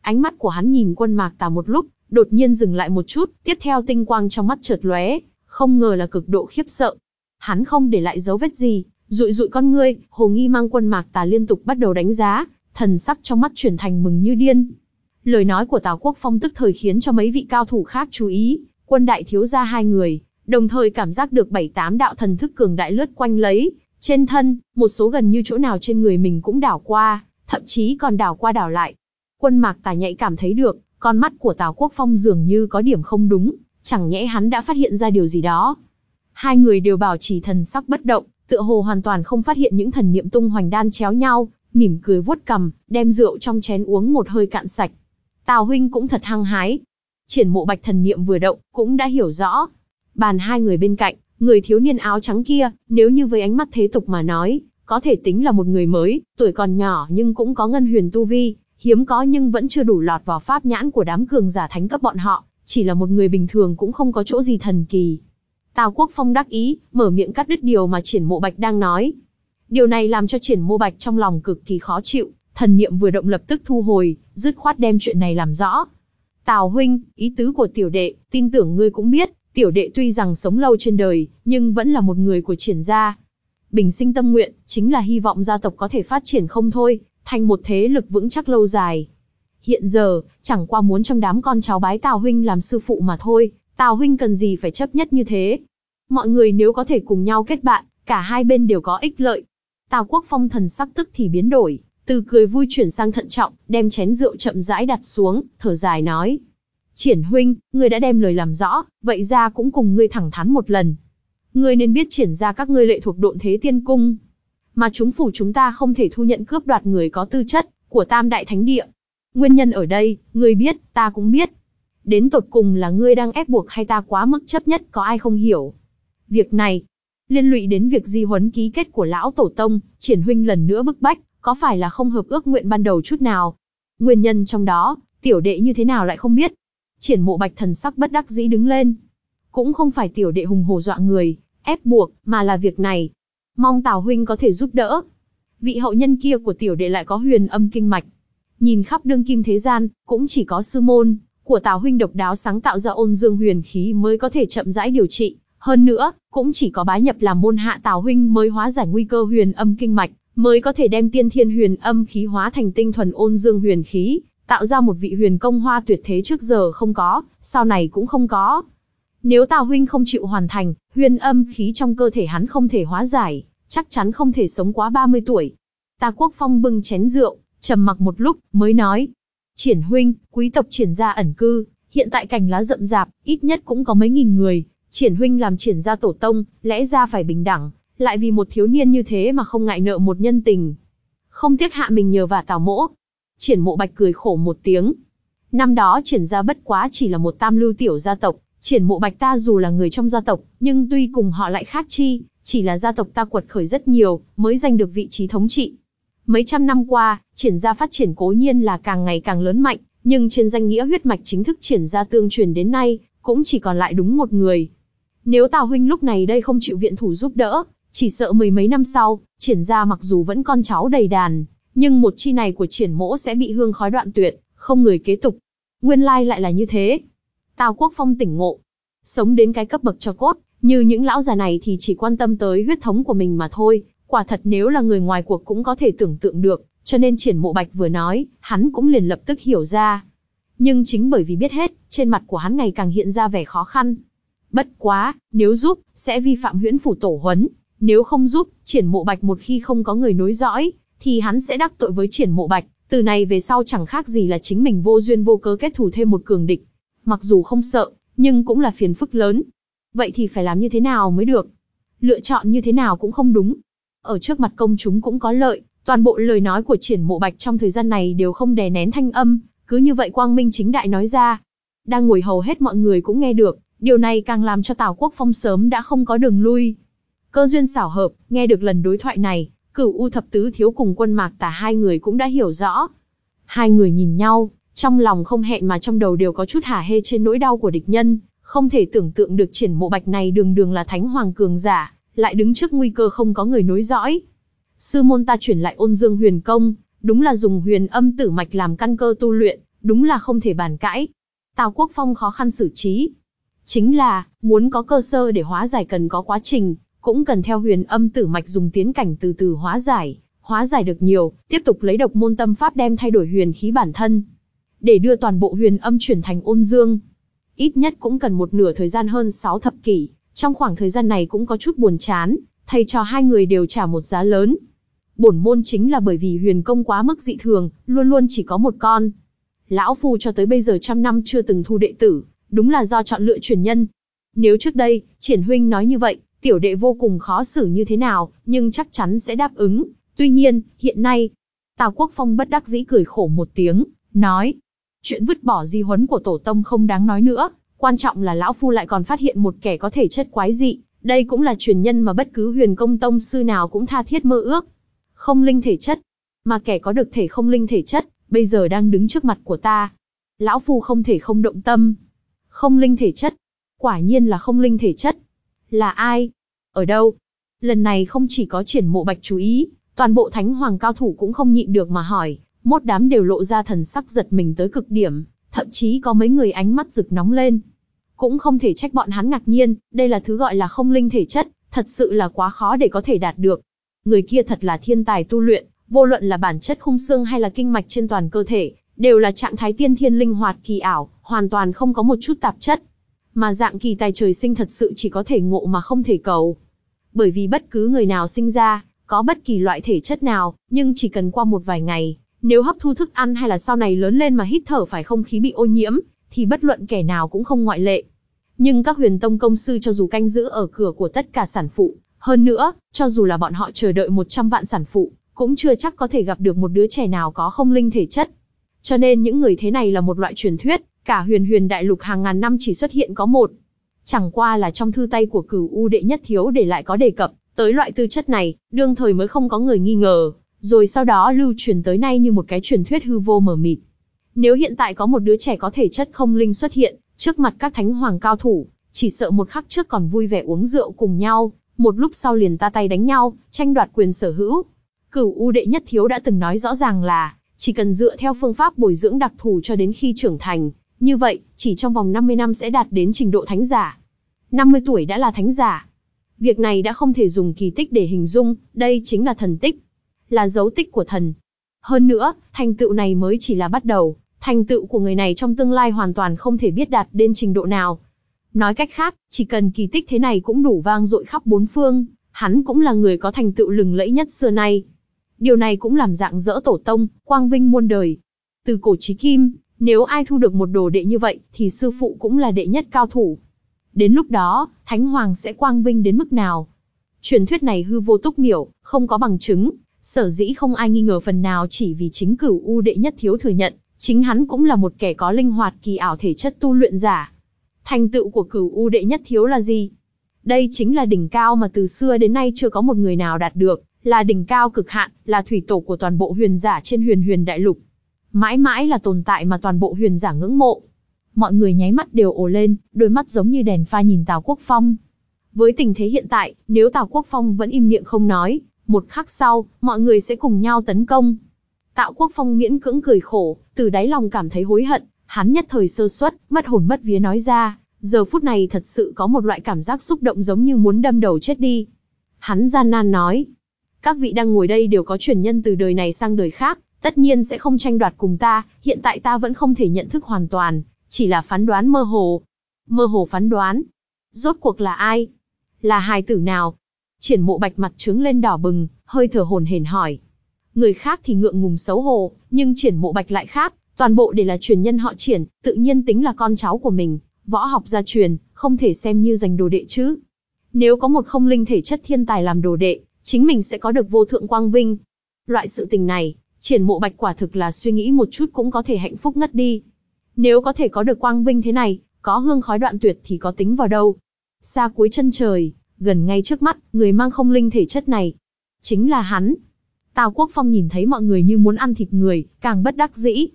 Ánh mắt của hắn nhìn quân mạc tà một lúc, đột nhiên dừng lại một chút, tiếp theo tinh quang trong mắt chợt lóe, không ngờ là cực độ khiếp sợ. Hắn không để lại dấu vết gì, rụi rụi con ngươi, hồ nghi mang quân mạc tà liên tục bắt đầu đánh giá, thần sắc trong mắt chuyển thành mừng như điên. Lời nói của Tào Quốc Phong tức thời khiến cho mấy vị cao thủ khác chú ý, quân đại thiếu gia hai người, đồng thời cảm giác được bảy tám đạo thần thức cường đại lướt quanh lấy, trên thân, một số gần như chỗ nào trên người mình cũng đảo qua, thậm chí còn đảo qua đảo lại. Quân mạc tà nhạy cảm thấy được, con mắt của Tào Quốc Phong dường như có điểm không đúng, chẳng nhẽ hắn đã phát hiện ra điều gì đó. Hai người đều bảo trì thần sắc bất động, tựa hồ hoàn toàn không phát hiện những thần niệm tung hoành đan chéo nhau, mỉm cười vuốt cầm, đem rượu trong chén uống một hơi cạn sạch. Tào huynh cũng thật hăng hái. Triển mộ bạch thần niệm vừa động, cũng đã hiểu rõ. Bàn hai người bên cạnh, người thiếu niên áo trắng kia, nếu như với ánh mắt thế tục mà nói, có thể tính là một người mới, tuổi còn nhỏ nhưng cũng có ngân huyền tu vi, hiếm có nhưng vẫn chưa đủ lọt vào pháp nhãn của đám cường giả thánh cấp bọn họ, chỉ là một người bình thường cũng không có chỗ gì thần kỳ. Tào Quốc Phong đắc ý, mở miệng cắt đứt điều mà Triển Mộ Bạch đang nói. Điều này làm cho Triển Mộ Bạch trong lòng cực kỳ khó chịu, thần niệm vừa động lập tức thu hồi, dứt khoát đem chuyện này làm rõ. Tào huynh, ý tứ của tiểu đệ, tin tưởng ngươi cũng biết, tiểu đệ tuy rằng sống lâu trên đời, nhưng vẫn là một người của triển gia. Bình sinh tâm nguyện, chính là hy vọng gia tộc có thể phát triển không thôi, thành một thế lực vững chắc lâu dài. Hiện giờ, chẳng qua muốn trong đám con cháu bái Tào huynh làm sư phụ mà thôi, Tào huynh cần gì phải chấp nhất như thế. Mọi người nếu có thể cùng nhau kết bạn, cả hai bên đều có ích lợi. Tào Quốc Phong thần sắc tức thì biến đổi, từ cười vui chuyển sang thận trọng, đem chén rượu chậm rãi đặt xuống, thở dài nói. Triển huynh, ngươi đã đem lời làm rõ, vậy ra cũng cùng ngươi thẳng thắn một lần. Ngươi nên biết triển ra các ngươi lệ thuộc độn thế tiên cung. Mà chúng phủ chúng ta không thể thu nhận cướp đoạt người có tư chất, của tam đại thánh địa. Nguyên nhân ở đây, ngươi biết, ta cũng biết. Đến tột cùng là ngươi đang ép buộc hay ta quá mức chấp nhất có ai không hiểu. Việc này, liên lụy đến việc di huấn ký kết của lão tổ tông, triển huynh lần nữa bức bách, có phải là không hợp ước nguyện ban đầu chút nào? Nguyên nhân trong đó, tiểu đệ như thế nào lại không biết? Triển mộ bạch thần sắc bất đắc dĩ đứng lên. Cũng không phải tiểu đệ hùng hồ dọa người, ép buộc, mà là việc này. Mong Tào Huynh có thể giúp đỡ. Vị hậu nhân kia của tiểu đệ lại có huyền âm kinh mạch. Nhìn khắp đương kim thế gian, cũng chỉ có sư môn, của Tào Huynh độc đáo sáng tạo ra ôn dương huyền khí mới có thể chậm rãi điều trị. Hơn nữa, cũng chỉ có bái nhập làm môn hạ Tào Huynh mới hóa giải nguy cơ huyền âm kinh mạch mới có thể đem tiên thiên huyền âm khí hóa thành tinh thuần ôn dương huyền khí, tạo ra một vị huyền công hoa tuyệt thế trước giờ không có, sau này cũng không có. Nếu Tào huynh không chịu hoàn thành, huyền âm khí trong cơ thể hắn không thể hóa giải, chắc chắn không thể sống quá 30 tuổi. Ta Quốc Phong bưng chén rượu, trầm mặc một lúc, mới nói: "Triển huynh, quý tộc triển gia ẩn cư, hiện tại cành lá rậm rạp, ít nhất cũng có mấy nghìn người, Triển huynh làm triển gia tổ tông, lẽ ra phải bình đẳng, lại vì một thiếu niên như thế mà không ngại nợ một nhân tình. Không tiếc hạ mình nhờ vả tào mỗ. Triển mộ bạch cười khổ một tiếng. Năm đó triển gia bất quá chỉ là một tam lưu tiểu gia tộc, triển mộ bạch ta dù là người trong gia tộc, nhưng tuy cùng họ lại khác chi, chỉ là gia tộc ta quật khởi rất nhiều, mới giành được vị trí thống trị. Mấy trăm năm qua, triển gia phát triển cố nhiên là càng ngày càng lớn mạnh, nhưng trên danh nghĩa huyết mạch chính thức triển gia tương truyền đến nay, cũng chỉ còn lại đúng một người. Nếu Tào huynh lúc này đây không chịu viện thủ giúp đỡ, chỉ sợ mười mấy năm sau, triển gia mặc dù vẫn con cháu đầy đàn, nhưng một chi này của triển mỗ sẽ bị hương khói đoạn tuyệt, không người kế tục. Nguyên lai lại là như thế. Tào Quốc Phong tỉnh ngộ. Sống đến cái cấp bậc cho cốt, như những lão già này thì chỉ quan tâm tới huyết thống của mình mà thôi. Quả thật nếu là người ngoài cuộc cũng có thể tưởng tượng được, cho nên triển mộ bạch vừa nói, hắn cũng liền lập tức hiểu ra. Nhưng chính bởi vì biết hết, trên mặt của hắn ngày càng hiện ra vẻ khó khăn. Bất quá, nếu giúp, sẽ vi phạm huyễn phủ tổ huấn, nếu không giúp, triển mộ bạch một khi không có người nối dõi, thì hắn sẽ đắc tội với triển mộ bạch, từ này về sau chẳng khác gì là chính mình vô duyên vô cớ kết thù thêm một cường địch. Mặc dù không sợ, nhưng cũng là phiền phức lớn. Vậy thì phải làm như thế nào mới được? Lựa chọn như thế nào cũng không đúng. Ở trước mặt công chúng cũng có lợi, Toàn bộ lời nói của triển mộ bạch trong thời gian này đều không đè nén thanh âm, cứ như vậy quang minh chính đại nói ra. Đang ngồi hầu hết mọi người cũng nghe được, điều này càng làm cho Tào Quốc Phong sớm đã không có đường lui. Cơ duyên xảo hợp, nghe được lần đối thoại này, cửu U thập tứ thiếu cùng quân mạc tả hai người cũng đã hiểu rõ. Hai người nhìn nhau, trong lòng không hẹn mà trong đầu đều có chút hả hê trên nỗi đau của địch nhân, không thể tưởng tượng được triển mộ bạch này đường đường là thánh hoàng cường giả, lại đứng trước nguy cơ không có người nối dõi. Sư môn ta chuyển lại ôn dương huyền công, đúng là dùng huyền âm tử mạch làm căn cơ tu luyện, đúng là không thể bàn cãi. Tào Quốc Phong khó khăn xử trí. Chính là, muốn có cơ sơ để hóa giải cần có quá trình, cũng cần theo huyền âm tử mạch dùng tiến cảnh từ từ hóa giải, hóa giải được nhiều, tiếp tục lấy độc môn tâm pháp đem thay đổi huyền khí bản thân. Để đưa toàn bộ huyền âm chuyển thành ôn dương. Ít nhất cũng cần một nửa thời gian hơn 6 thập kỷ, trong khoảng thời gian này cũng có chút buồn chán, thầy trò hai người đều trả một giá lớn. Bổn môn chính là bởi vì huyền công quá mức dị thường, luôn luôn chỉ có một con. Lão Phu cho tới bây giờ trăm năm chưa từng thu đệ tử, đúng là do chọn lựa truyền nhân. Nếu trước đây, triển huynh nói như vậy, tiểu đệ vô cùng khó xử như thế nào, nhưng chắc chắn sẽ đáp ứng. Tuy nhiên, hiện nay, Tào Quốc Phong bất đắc dĩ cười khổ một tiếng, nói, chuyện vứt bỏ di huấn của tổ tông không đáng nói nữa, quan trọng là lão phu lại còn phát hiện một kẻ có thể chất quái dị, đây cũng là truyền nhân mà bất cứ huyền công tông sư nào cũng tha thiết mơ ước. Không linh thể chất, mà kẻ có được thể không linh thể chất, bây giờ đang đứng trước mặt của ta. Lão phu không thể không động tâm. Không linh thể chất, quả nhiên là không linh thể chất. Là ai? Ở đâu? Lần này không chỉ có triển mộ bạch chú ý, toàn bộ thánh hoàng cao thủ cũng không nhịn được mà hỏi, mốt đám đều lộ ra thần sắc giật mình tới cực điểm, thậm chí có mấy người ánh mắt rực nóng lên. Cũng không thể trách bọn hắn ngạc nhiên, đây là thứ gọi là không linh thể chất, thật sự là quá khó để có thể đạt được. Người kia thật là thiên tài tu luyện, vô luận là bản chất khung xương hay là kinh mạch trên toàn cơ thể, đều là trạng thái tiên thiên linh hoạt kỳ ảo, hoàn toàn không có một chút tạp chất. Mà dạng kỳ tài trời sinh thật sự chỉ có thể ngộ mà không thể cầu. Bởi vì bất cứ người nào sinh ra, có bất kỳ loại thể chất nào, nhưng chỉ cần qua một vài ngày, nếu hấp thu thức ăn hay là sau này lớn lên mà hít thở phải không khí bị ô nhiễm, thì bất luận kẻ nào cũng không ngoại lệ. Nhưng các huyền tông công sư cho dù canh giữ ở cửa của tất cả sản phụ, hơn nữa, cho dù là bọn họ chờ đợi 100 vạn sản phụ, cũng chưa chắc có thể gặp được một đứa trẻ nào có không linh thể chất. Cho nên những người thế này là một loại truyền thuyết, cả huyền huyền đại lục hàng ngàn năm chỉ xuất hiện có một. Chẳng qua là trong thư tay của cửu U đệ nhất thiếu để lại có đề cập, tới loại tư chất này, đương thời mới không có người nghi ngờ, rồi sau đó lưu truyền tới nay như một cái truyền thuyết hư vô mờ mịt. Nếu hiện tại có một đứa trẻ có thể chất không linh xuất hiện, trước mặt các thánh hoàng cao thủ, chỉ sợ một khắc trước còn vui vẻ uống rượu cùng nhau, một lúc sau liền ta tay đánh nhau, tranh đoạt quyền sở hữu. Cửu U đệ nhất thiếu đã từng nói rõ ràng là, chỉ cần dựa theo phương pháp bồi dưỡng đặc thù cho đến khi trưởng thành, như vậy, chỉ trong vòng 50 năm sẽ đạt đến trình độ thánh giả. 50 tuổi đã là thánh giả. Việc này đã không thể dùng kỳ tích để hình dung, đây chính là thần tích. Là dấu tích của thần. Hơn nữa, thành tựu này mới chỉ là bắt đầu, thành tựu của người này trong tương lai hoàn toàn không thể biết đạt đến trình độ nào. Nói cách khác, chỉ cần kỳ tích thế này cũng đủ vang dội khắp bốn phương, hắn cũng là người có thành tựu lừng lẫy nhất xưa nay. Điều này cũng làm dạng dỡ tổ tông, quang vinh muôn đời. Từ cổ chí kim, nếu ai thu được một đồ đệ như vậy, thì sư phụ cũng là đệ nhất cao thủ. Đến lúc đó, Thánh Hoàng sẽ quang vinh đến mức nào? Truyền thuyết này hư vô túc miểu, không có bằng chứng, sở dĩ không ai nghi ngờ phần nào chỉ vì chính cửu U đệ nhất thiếu thừa nhận, chính hắn cũng là một kẻ có linh hoạt kỳ ảo thể chất tu luyện giả. Thành tựu của cửu U đệ nhất thiếu là gì? Đây chính là đỉnh cao mà từ xưa đến nay chưa có một người nào đạt được, là đỉnh cao cực hạn, là thủy tổ của toàn bộ huyền giả trên huyền huyền đại lục. Mãi mãi là tồn tại mà toàn bộ huyền giả ngưỡng mộ. Mọi người nháy mắt đều ồ lên, đôi mắt giống như đèn pha nhìn Tào Quốc Phong. Với tình thế hiện tại, nếu Tào Quốc Phong vẫn im miệng không nói, một khắc sau, mọi người sẽ cùng nhau tấn công. Tạo Quốc Phong miễn cưỡng cười khổ, từ đáy lòng cảm thấy hối hận, hắn nhất thời sơ suất, mất hồn mất vía nói ra, giờ phút này thật sự có một loại cảm giác xúc động giống như muốn đâm đầu chết đi. Hắn gian nan nói, các vị đang ngồi đây đều có truyền nhân từ đời này sang đời khác, tất nhiên sẽ không tranh đoạt cùng ta, hiện tại ta vẫn không thể nhận thức hoàn toàn, chỉ là phán đoán mơ hồ. Mơ hồ phán đoán. Rốt cuộc là ai? Là hài tử nào? Triển mộ bạch mặt trướng lên đỏ bừng, hơi thở hồn hển hỏi. Người khác thì ngượng ngùng xấu hổ, nhưng triển mộ bạch lại khác, toàn bộ đều là truyền nhân họ triển, tự nhiên tính là con cháu của mình, võ học gia truyền, không thể xem như giành đồ đệ chứ. Nếu có một không linh thể chất thiên tài làm đồ đệ, chính mình sẽ có được vô thượng quang vinh. Loại sự tình này, triển mộ bạch quả thực là suy nghĩ một chút cũng có thể hạnh phúc ngất đi. Nếu có thể có được quang vinh thế này, có hương khói đoạn tuyệt thì có tính vào đâu. Xa cuối chân trời, gần ngay trước mắt, người mang không linh thể chất này. Chính là hắn. Tào Quốc Phong nhìn thấy mọi người như muốn ăn thịt người, càng bất đắc dĩ.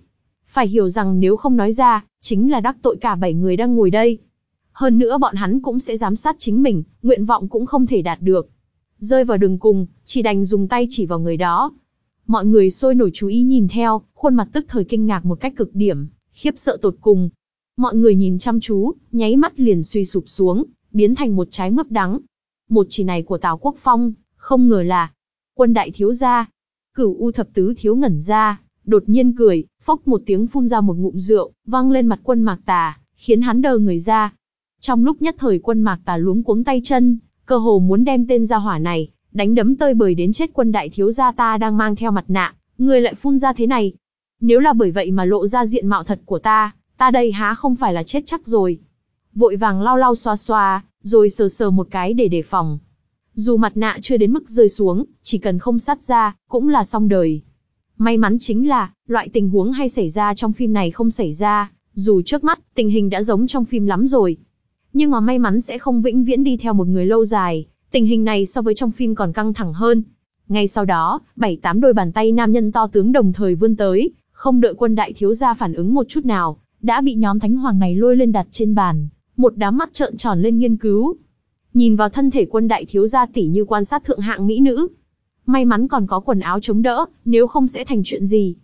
Phải hiểu rằng nếu không nói ra, chính là đắc tội cả bảy người đang ngồi đây. Hơn nữa bọn hắn cũng sẽ giám sát chính mình, nguyện vọng cũng không thể đạt được. Rơi vào đường cùng, chỉ đành dùng tay chỉ vào người đó. Mọi người sôi nổi chú ý nhìn theo, khuôn mặt tức thời kinh ngạc một cách cực điểm, khiếp sợ tột cùng. Mọi người nhìn chăm chú, nháy mắt liền suy sụp xuống, biến thành một trái mướp đắng. Một chỉ này của Tào Quốc Phong, không ngờ là quân đại thiếu gia. Cửu U thập tứ thiếu ngẩn ra, đột nhiên cười, phốc một tiếng phun ra một ngụm rượu, văng lên mặt quân mạc tà, khiến hắn đờ người ra. Trong lúc nhất thời quân mạc tà luống cuống tay chân, cơ hồ muốn đem tên gia hỏa này, đánh đấm tơi bời đến chết quân đại thiếu gia ta đang mang theo mặt nạ, người lại phun ra thế này. Nếu là bởi vậy mà lộ ra diện mạo thật của ta, ta đây há không phải là chết chắc rồi. Vội vàng lau lau xoa xoa, rồi sờ sờ một cái để đề phòng. Dù mặt nạ chưa đến mức rơi xuống, chỉ cần không sát ra, cũng là xong đời. May mắn chính là, loại tình huống hay xảy ra trong phim này không xảy ra, dù trước mắt, tình hình đã giống trong phim lắm rồi. Nhưng mà may mắn sẽ không vĩnh viễn đi theo một người lâu dài, tình hình này so với trong phim còn căng thẳng hơn. Ngay sau đó, bảy tám đôi bàn tay nam nhân to tướng đồng thời vươn tới, không đợi quân đại thiếu gia phản ứng một chút nào, đã bị nhóm thánh hoàng này lôi lên đặt trên bàn, một đám mắt trợn tròn lên nghiên cứu. Nhìn vào thân thể quân đại thiếu gia tỉ như quan sát thượng hạng mỹ nữ. May mắn còn có quần áo chống đỡ, nếu không sẽ thành chuyện gì.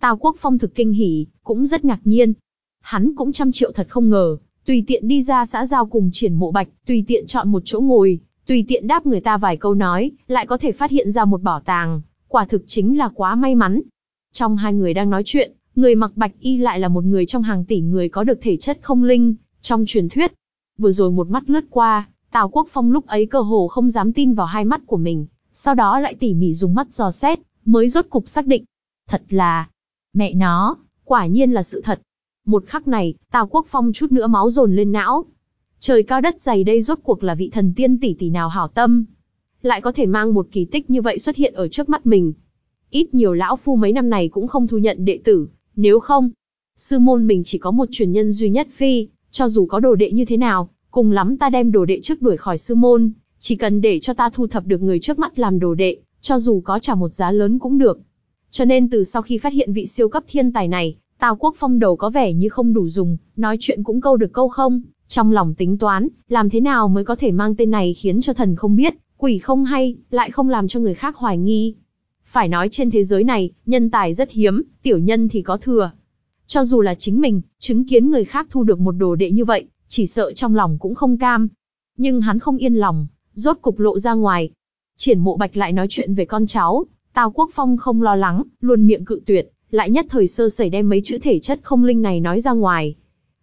Tào Quốc Phong thực kinh hỉ, cũng rất ngạc nhiên. Hắn cũng trăm triệu thật không ngờ, tùy tiện đi ra xã giao cùng triển mộ bạch, tùy tiện chọn một chỗ ngồi, tùy tiện đáp người ta vài câu nói, lại có thể phát hiện ra một bảo tàng, quả thực chính là quá may mắn. Trong hai người đang nói chuyện, người mặc bạch y lại là một người trong hàng tỷ người có được thể chất không linh, trong truyền thuyết. Vừa rồi một mắt lướt qua, Tào Quốc Phong lúc ấy cơ hồ không dám tin vào hai mắt của mình, sau đó lại tỉ mỉ dùng mắt dò xét, mới rốt cục xác định. Thật là, mẹ nó, quả nhiên là sự thật. Một khắc này, Tào Quốc Phong chút nữa máu dồn lên não. Trời cao đất dày đây rốt cuộc là vị thần tiên tỷ tỷ nào hảo tâm. Lại có thể mang một kỳ tích như vậy xuất hiện ở trước mắt mình. Ít nhiều lão phu mấy năm này cũng không thu nhận đệ tử, nếu không, sư môn mình chỉ có một truyền nhân duy nhất phi, cho dù có đồ đệ như thế nào, cùng lắm ta đem đồ đệ trước đuổi khỏi sư môn, chỉ cần để cho ta thu thập được người trước mắt làm đồ đệ, cho dù có trả một giá lớn cũng được. Cho nên từ sau khi phát hiện vị siêu cấp thiên tài này, Tào Quốc Phong đầu có vẻ như không đủ dùng, nói chuyện cũng câu được câu không, trong lòng tính toán, làm thế nào mới có thể mang tên này khiến cho thần không biết, quỷ không hay, lại không làm cho người khác hoài nghi. Phải nói trên thế giới này, nhân tài rất hiếm, tiểu nhân thì có thừa. Cho dù là chính mình, chứng kiến người khác thu được một đồ đệ như vậy, chỉ sợ trong lòng cũng không cam. Nhưng hắn không yên lòng, rốt cục lộ ra ngoài. Triển mộ bạch lại nói chuyện về con cháu, Tào Quốc Phong không lo lắng, luôn miệng cự tuyệt, lại nhất thời sơ sẩy đem mấy chữ thể chất không linh này nói ra ngoài.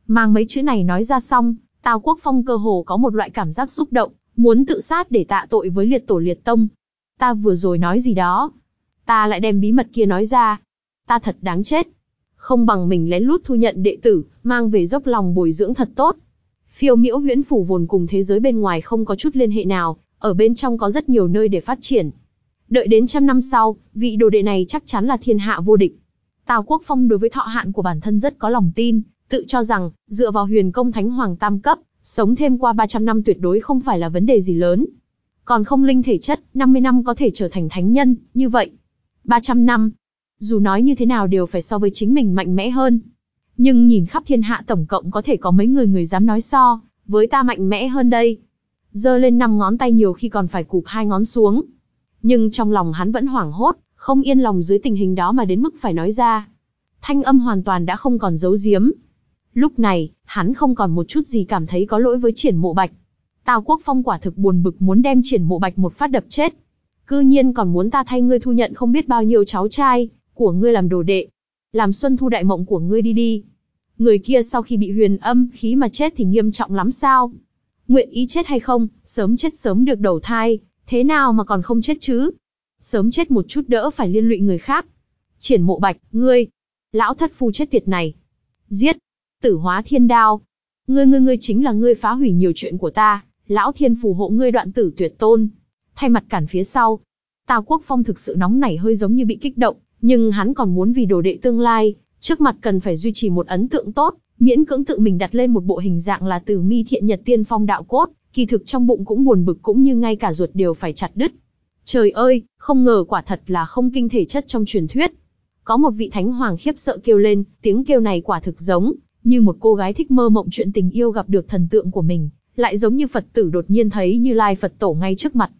Mang mấy chữ này nói ra xong, Tào Quốc Phong cơ hồ có một loại cảm giác xúc động, muốn tự sát để tạ tội với liệt tổ liệt tông. Ta vừa rồi nói gì đó, ta lại đem bí mật kia nói ra. Ta thật đáng chết. Không bằng mình lén lút thu nhận đệ tử, mang về dốc lòng bồi dưỡng thật tốt. Phiêu miễu huyễn phủ vồn cùng thế giới bên ngoài không có chút liên hệ nào, ở bên trong có rất nhiều nơi để phát triển. Đợi đến trăm năm sau, vị đồ đệ này chắc chắn là thiên hạ vô địch. Tào Quốc Phong đối với thọ hạn của bản thân rất có lòng tin, tự cho rằng, dựa vào huyền công thánh hoàng tam cấp, sống thêm qua 300 năm tuyệt đối không phải là vấn đề gì lớn. Còn không linh thể chất, 50 năm có thể trở thành thánh nhân, như vậy. 300 năm, dù nói như thế nào đều phải so với chính mình mạnh mẽ hơn. Nhưng nhìn khắp thiên hạ tổng cộng có thể có mấy người người dám nói so, với ta mạnh mẽ hơn đây. Giơ lên năm ngón tay nhiều khi còn phải cụp hai ngón xuống. Nhưng trong lòng hắn vẫn hoảng hốt, không yên lòng dưới tình hình đó mà đến mức phải nói ra. Thanh âm hoàn toàn đã không còn giấu giếm. Lúc này, hắn không còn một chút gì cảm thấy có lỗi với triển mộ bạch. Tào Quốc Phong quả thực buồn bực muốn đem triển mộ bạch một phát đập chết. Cư nhiên còn muốn ta thay ngươi thu nhận không biết bao nhiêu cháu trai, của ngươi làm đồ đệ. Làm xuân thu đại mộng của ngươi đi đi. Người kia sau khi bị huyền âm khí mà chết thì nghiêm trọng lắm sao? Nguyện ý chết hay không, sớm chết sớm được đầu thai, thế nào mà còn không chết chứ? Sớm chết một chút đỡ phải liên lụy người khác. Triển mộ bạch, ngươi, lão thất phu chết tiệt này. Giết, tử hóa thiên đao. Ngươi ngươi ngươi chính là ngươi phá hủy nhiều chuyện của ta, lão thiên phù hộ ngươi đoạn tử tuyệt tôn. Thay mặt cản phía sau. Tào Quốc Phong thực sự nóng nảy hơi giống như bị kích động, nhưng hắn còn muốn vì đồ đệ tương lai, trước mặt cần phải duy trì một ấn tượng tốt, miễn cưỡng tự mình đặt lên một bộ hình dạng là từ mi thiện nhật tiên phong đạo cốt, kỳ thực trong bụng cũng buồn bực cũng như ngay cả ruột đều phải chặt đứt. Trời ơi, không ngờ quả thật là không kinh thể chất trong truyền thuyết. Có một vị thánh hoàng khiếp sợ kêu lên, tiếng kêu này quả thực giống, như một cô gái thích mơ mộng chuyện tình yêu gặp được thần tượng của mình, lại giống như Phật tử đột nhiên thấy như lai Phật tổ ngay trước mặt.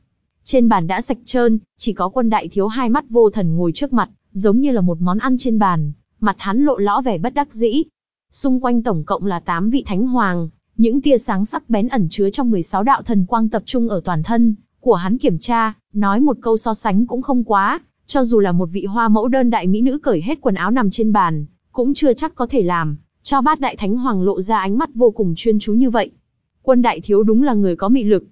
Trên bàn đã sạch trơn, chỉ có quân đại thiếu hai mắt vô thần ngồi trước mặt, giống như là một món ăn trên bàn, mặt hắn lộ lõ vẻ bất đắc dĩ. Xung quanh tổng cộng là 8 vị thánh hoàng, những tia sáng sắc bén ẩn chứa trong 16 đạo thần quang tập trung ở toàn thân của hắn kiểm tra, nói một câu so sánh cũng không quá, cho dù là một vị hoa mẫu đơn đại mỹ nữ cởi hết quần áo nằm trên bàn, cũng chưa chắc có thể làm, cho bát đại thánh hoàng lộ ra ánh mắt vô cùng chuyên chú như vậy. Quân đại thiếu đúng là người có mị lực.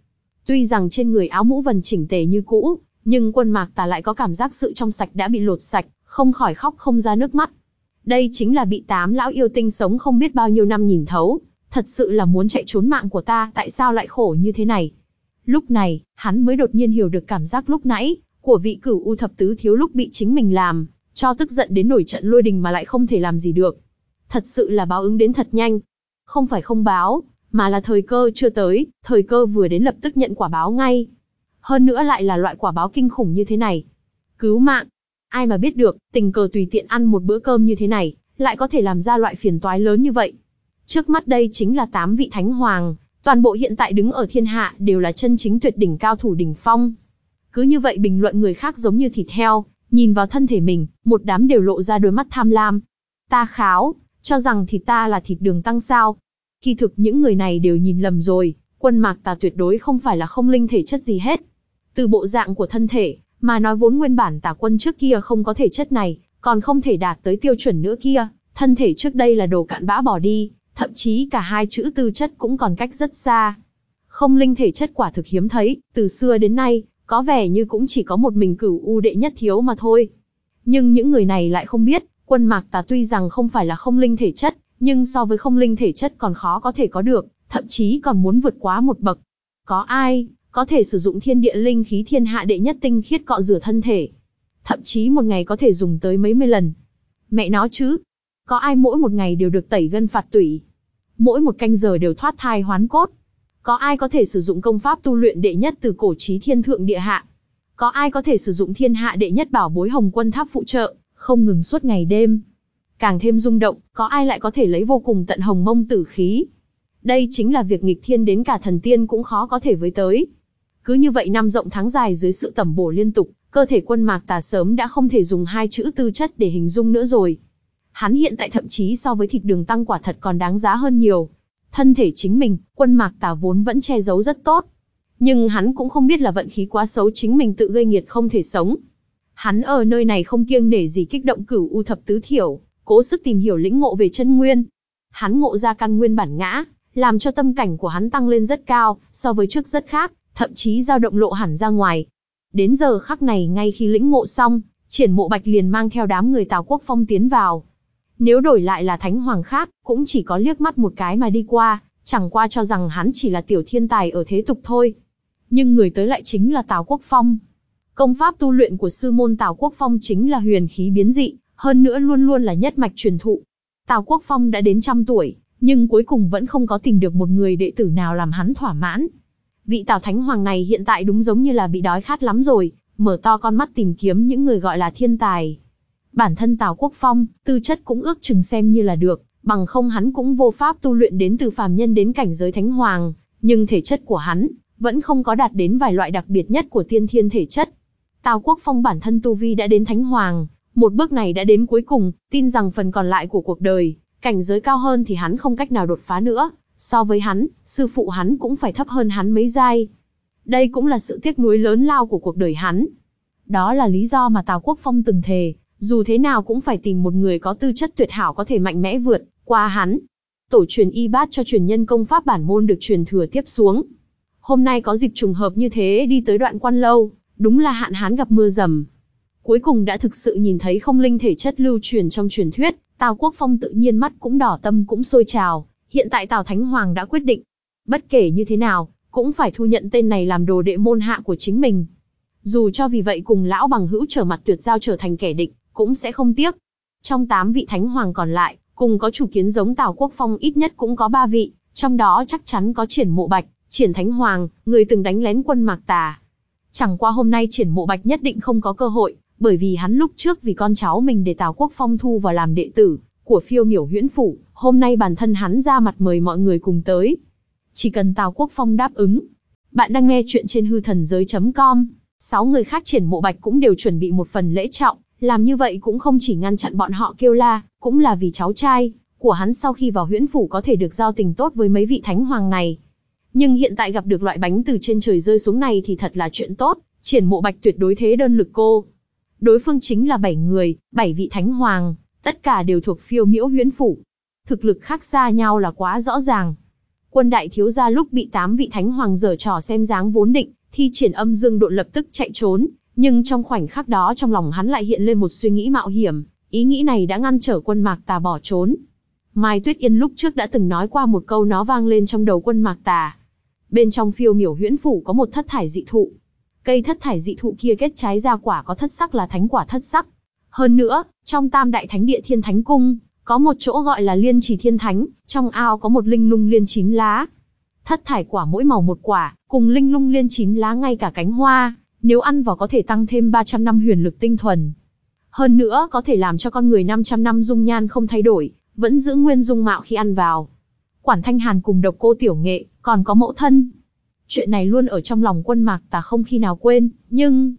Tuy rằng trên người áo mũ vần chỉnh tề như cũ, nhưng quân mạc tà lại có cảm giác sự trong sạch đã bị lột sạch, không khỏi khóc không ra nước mắt. Đây chính là bị tám lão yêu tinh sống không biết bao nhiêu năm nhìn thấu, thật sự là muốn chạy trốn mạng của ta, tại sao lại khổ như thế này? Lúc này, hắn mới đột nhiên hiểu được cảm giác lúc nãy, của vị cửu u thập tứ thiếu lúc bị chính mình làm, cho tức giận đến nổi trận lôi đình mà lại không thể làm gì được. Thật sự là báo ứng đến thật nhanh. Không phải không báo, mà là thời cơ chưa tới, thời cơ vừa đến lập tức nhận quả báo ngay. Hơn nữa lại là loại quả báo kinh khủng như thế này. Cứu mạng. Ai mà biết được, tình cờ tùy tiện ăn một bữa cơm như thế này, lại có thể làm ra loại phiền toái lớn như vậy. Trước mắt đây chính là tám vị thánh hoàng, toàn bộ hiện tại đứng ở thiên hạ đều là chân chính tuyệt đỉnh cao thủ đỉnh phong. Cứ như vậy bình luận người khác giống như thịt heo, nhìn vào thân thể mình, một đám đều lộ ra đôi mắt tham lam. Ta kháo, cho rằng thịt ta là thịt đường tăng sao. Kỳ thực những người này đều nhìn lầm rồi, quân mạc ta tuyệt đối không phải là không linh thể chất gì hết. Từ bộ dạng của thân thể, mà nói vốn nguyên bản tà quân trước kia không có thể chất này, còn không thể đạt tới tiêu chuẩn nữa kia, thân thể trước đây là đồ cạn bã bỏ đi, thậm chí cả hai chữ tư chất cũng còn cách rất xa. Không linh thể chất quả thực hiếm thấy, từ xưa đến nay, có vẻ như cũng chỉ có một mình cửu u đệ nhất thiếu mà thôi. Nhưng những người này lại không biết, quân mạc tà tuy rằng không phải là không linh thể chất, nhưng so với không linh thể chất còn khó có thể có được, thậm chí còn muốn vượt quá một bậc. Có ai, có thể sử dụng thiên địa linh khí thiên hạ đệ nhất tinh khiết cọ rửa thân thể. Thậm chí một ngày có thể dùng tới mấy mươi lần. Mẹ nó chứ, có ai mỗi một ngày đều được tẩy gân phạt tủy. Mỗi một canh giờ đều thoát thai hoán cốt. Có ai có thể sử dụng công pháp tu luyện đệ nhất từ cổ trí thiên thượng địa hạ? Có ai có thể sử dụng thiên hạ đệ nhất bảo bối hồng quân tháp phụ trợ, không ngừng suốt ngày đêm? Càng thêm rung động, có ai lại có thể lấy vô cùng tận hồng mông tử khí? Đây chính là việc nghịch thiên đến cả thần tiên cũng khó có thể với tới. Cứ như vậy năm rộng tháng dài dưới sự tẩm bổ liên tục, cơ thể quân mạc tà sớm đã không thể dùng hai chữ tư chất để hình dung nữa rồi. Hắn hiện tại thậm chí so với thịt đường tăng quả thật còn đáng giá hơn nhiều. Thân thể chính mình, quân mạc tà vốn vẫn che giấu rất tốt. Nhưng hắn cũng không biết là vận khí quá xấu chính mình tự gây nghiệt không thể sống. Hắn ở nơi này không kiêng nể gì kích động cửu u thập tứ thiểu, cố sức tìm hiểu lĩnh ngộ về chân nguyên. Hắn ngộ ra căn nguyên bản ngã, làm cho tâm cảnh của hắn tăng lên rất cao, so với trước rất khác, thậm chí dao động lộ hẳn ra ngoài. Đến giờ khắc này ngay khi lĩnh ngộ xong, triển mộ bạch liền mang theo đám người Tào Quốc Phong tiến vào. Nếu đổi lại là thánh hoàng khác, cũng chỉ có liếc mắt một cái mà đi qua, chẳng qua cho rằng hắn chỉ là tiểu thiên tài ở thế tục thôi. Nhưng người tới lại chính là Tào Quốc Phong. Công pháp tu luyện của sư môn Tào Quốc Phong chính là huyền khí biến dị, hơn nữa luôn luôn là nhất mạch truyền thụ. Tào Quốc Phong đã đến trăm tuổi, nhưng cuối cùng vẫn không có tìm được một người đệ tử nào làm hắn thỏa mãn. Vị Tào Thánh Hoàng này hiện tại đúng giống như là bị đói khát lắm rồi, mở to con mắt tìm kiếm những người gọi là thiên tài. Bản thân Tào Quốc Phong, tư chất cũng ước chừng xem như là được, bằng không hắn cũng vô pháp tu luyện đến từ phàm nhân đến cảnh giới Thánh Hoàng, nhưng thể chất của hắn, vẫn không có đạt đến vài loại đặc biệt nhất của tiên thiên thể chất. Tào Quốc Phong bản thân tu vi đã đến Thánh Hoàng, một bước này đã đến cuối cùng, tin rằng phần còn lại của cuộc đời, cảnh giới cao hơn thì hắn không cách nào đột phá nữa, so với hắn, sư phụ hắn cũng phải thấp hơn hắn mấy giai. Đây cũng là sự tiếc nuối lớn lao của cuộc đời hắn. Đó là lý do mà Tào Quốc Phong từng thề, dù thế nào cũng phải tìm một người có tư chất tuyệt hảo có thể mạnh mẽ vượt qua hắn. Tổ truyền y bát cho truyền nhân công pháp bản môn được truyền thừa tiếp xuống. Hôm nay có dịp trùng hợp như thế đi tới đoạn quan lâu, đúng là hạn hán gặp mưa rầm. Cuối cùng đã thực sự nhìn thấy không linh thể chất lưu truyền trong truyền thuyết, Tào Quốc Phong tự nhiên mắt cũng đỏ tâm cũng sôi trào, hiện tại Tào Thánh Hoàng đã quyết định. Bất kể như thế nào, cũng phải thu nhận tên này làm đồ đệ môn hạ của chính mình. dù cho vì vậy cùng lão bằng hữu trở mặt tuyệt giao trở thành kẻ địch, cũng sẽ không tiếc. Trong 8 vị thánh hoàng còn lại, cùng có chủ kiến giống Tào Quốc Phong ít nhất cũng có 3 vị, trong đó chắc chắn có triển mộ bạch, triển thánh hoàng, người từng đánh lén quân mạc tà. Chẳng qua hôm nay triển mộ bạch nhất định không có cơ hội, bởi vì hắn lúc trước vì con cháu mình để Tào Quốc Phong thu vào làm đệ tử của phiêu miểu huyễn phủ, hôm nay bản thân hắn ra mặt mời mọi người cùng tới. Chỉ cần Tào Quốc Phong đáp ứng. Bạn đang nghe chuyện trên hư thần giới.com. Sáu người khác triển mộ bạch cũng đều chuẩn bị một phần lễ trọng, làm như vậy cũng không chỉ ngăn chặn bọn họ kêu la, cũng là vì cháu trai của hắn sau khi vào huyễn phủ có thể được giao tình tốt với mấy vị thánh hoàng này. Nhưng hiện tại gặp được loại bánh từ trên trời rơi xuống này thì thật là chuyện tốt, triển mộ bạch tuyệt đối thế đơn lực cô. Đối phương chính là bảy người, bảy vị thánh hoàng, tất cả đều thuộc phiêu miễu huyễn phủ. Thực lực khác xa nhau là quá rõ ràng. Quân đại thiếu gia lúc bị tám vị thánh hoàng dở trò xem dáng vốn định, thi triển âm dương độn lập tức chạy trốn, nhưng trong khoảnh khắc đó trong lòng hắn lại hiện lên một suy nghĩ mạo hiểm, ý nghĩ này đã ngăn trở quân mạc tà bỏ trốn. Mai Tuyết Yên lúc trước đã từng nói qua một câu nó vang lên trong đầu quân mạc tà. Bên trong phiêu miểu huyễn phủ có một thất thải dị thụ. Cây thất thải dị thụ kia kết trái ra quả có thất sắc là thánh quả thất sắc. Hơn nữa, trong tam đại thánh địa thiên thánh cung, có một chỗ gọi là liên trì thiên thánh, trong ao có một linh lung liên chín lá. Thất thải quả mỗi màu một quả, cùng linh lung liên chín lá ngay cả cánh hoa, nếu ăn vào có thể tăng thêm 300 năm huyền lực tinh thuần. Hơn nữa có thể làm cho con người 500 năm dung nhan không thay đổi, vẫn giữ nguyên dung mạo khi ăn vào. Quản Thanh Hàn cùng độc cô tiểu nghệ, còn có mẫu thân. Chuyện này luôn ở trong lòng quân mạc tà không khi nào quên, nhưng...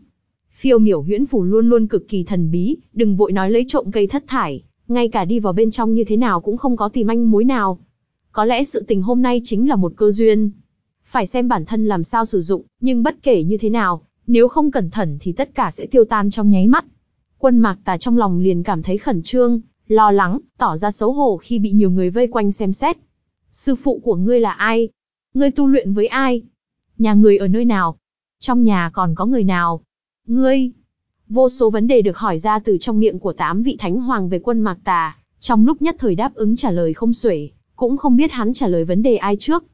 Phiêu miểu huyễn phủ luôn luôn cực kỳ thần bí, đừng vội nói lấy trộm cây thất thải, ngay cả đi vào bên trong như thế nào cũng không có tìm manh mối nào. Có lẽ sự tình hôm nay chính là một cơ duyên. Phải xem bản thân làm sao sử dụng, nhưng bất kể như thế nào, nếu không cẩn thận thì tất cả sẽ tiêu tan trong nháy mắt. Quân mạc tà trong lòng liền cảm thấy khẩn trương, lo lắng, tỏ ra xấu hổ khi bị nhiều người vây quanh xem xét. Sư phụ của ngươi là ai? Ngươi tu luyện với ai? Nhà ngươi ở nơi nào? Trong nhà còn có người nào? Ngươi? Vô số vấn đề được hỏi ra từ trong miệng của tám vị thánh hoàng về quân mạc tà, trong lúc nhất thời đáp ứng trả lời không xuể, cũng không biết hắn trả lời vấn đề ai trước.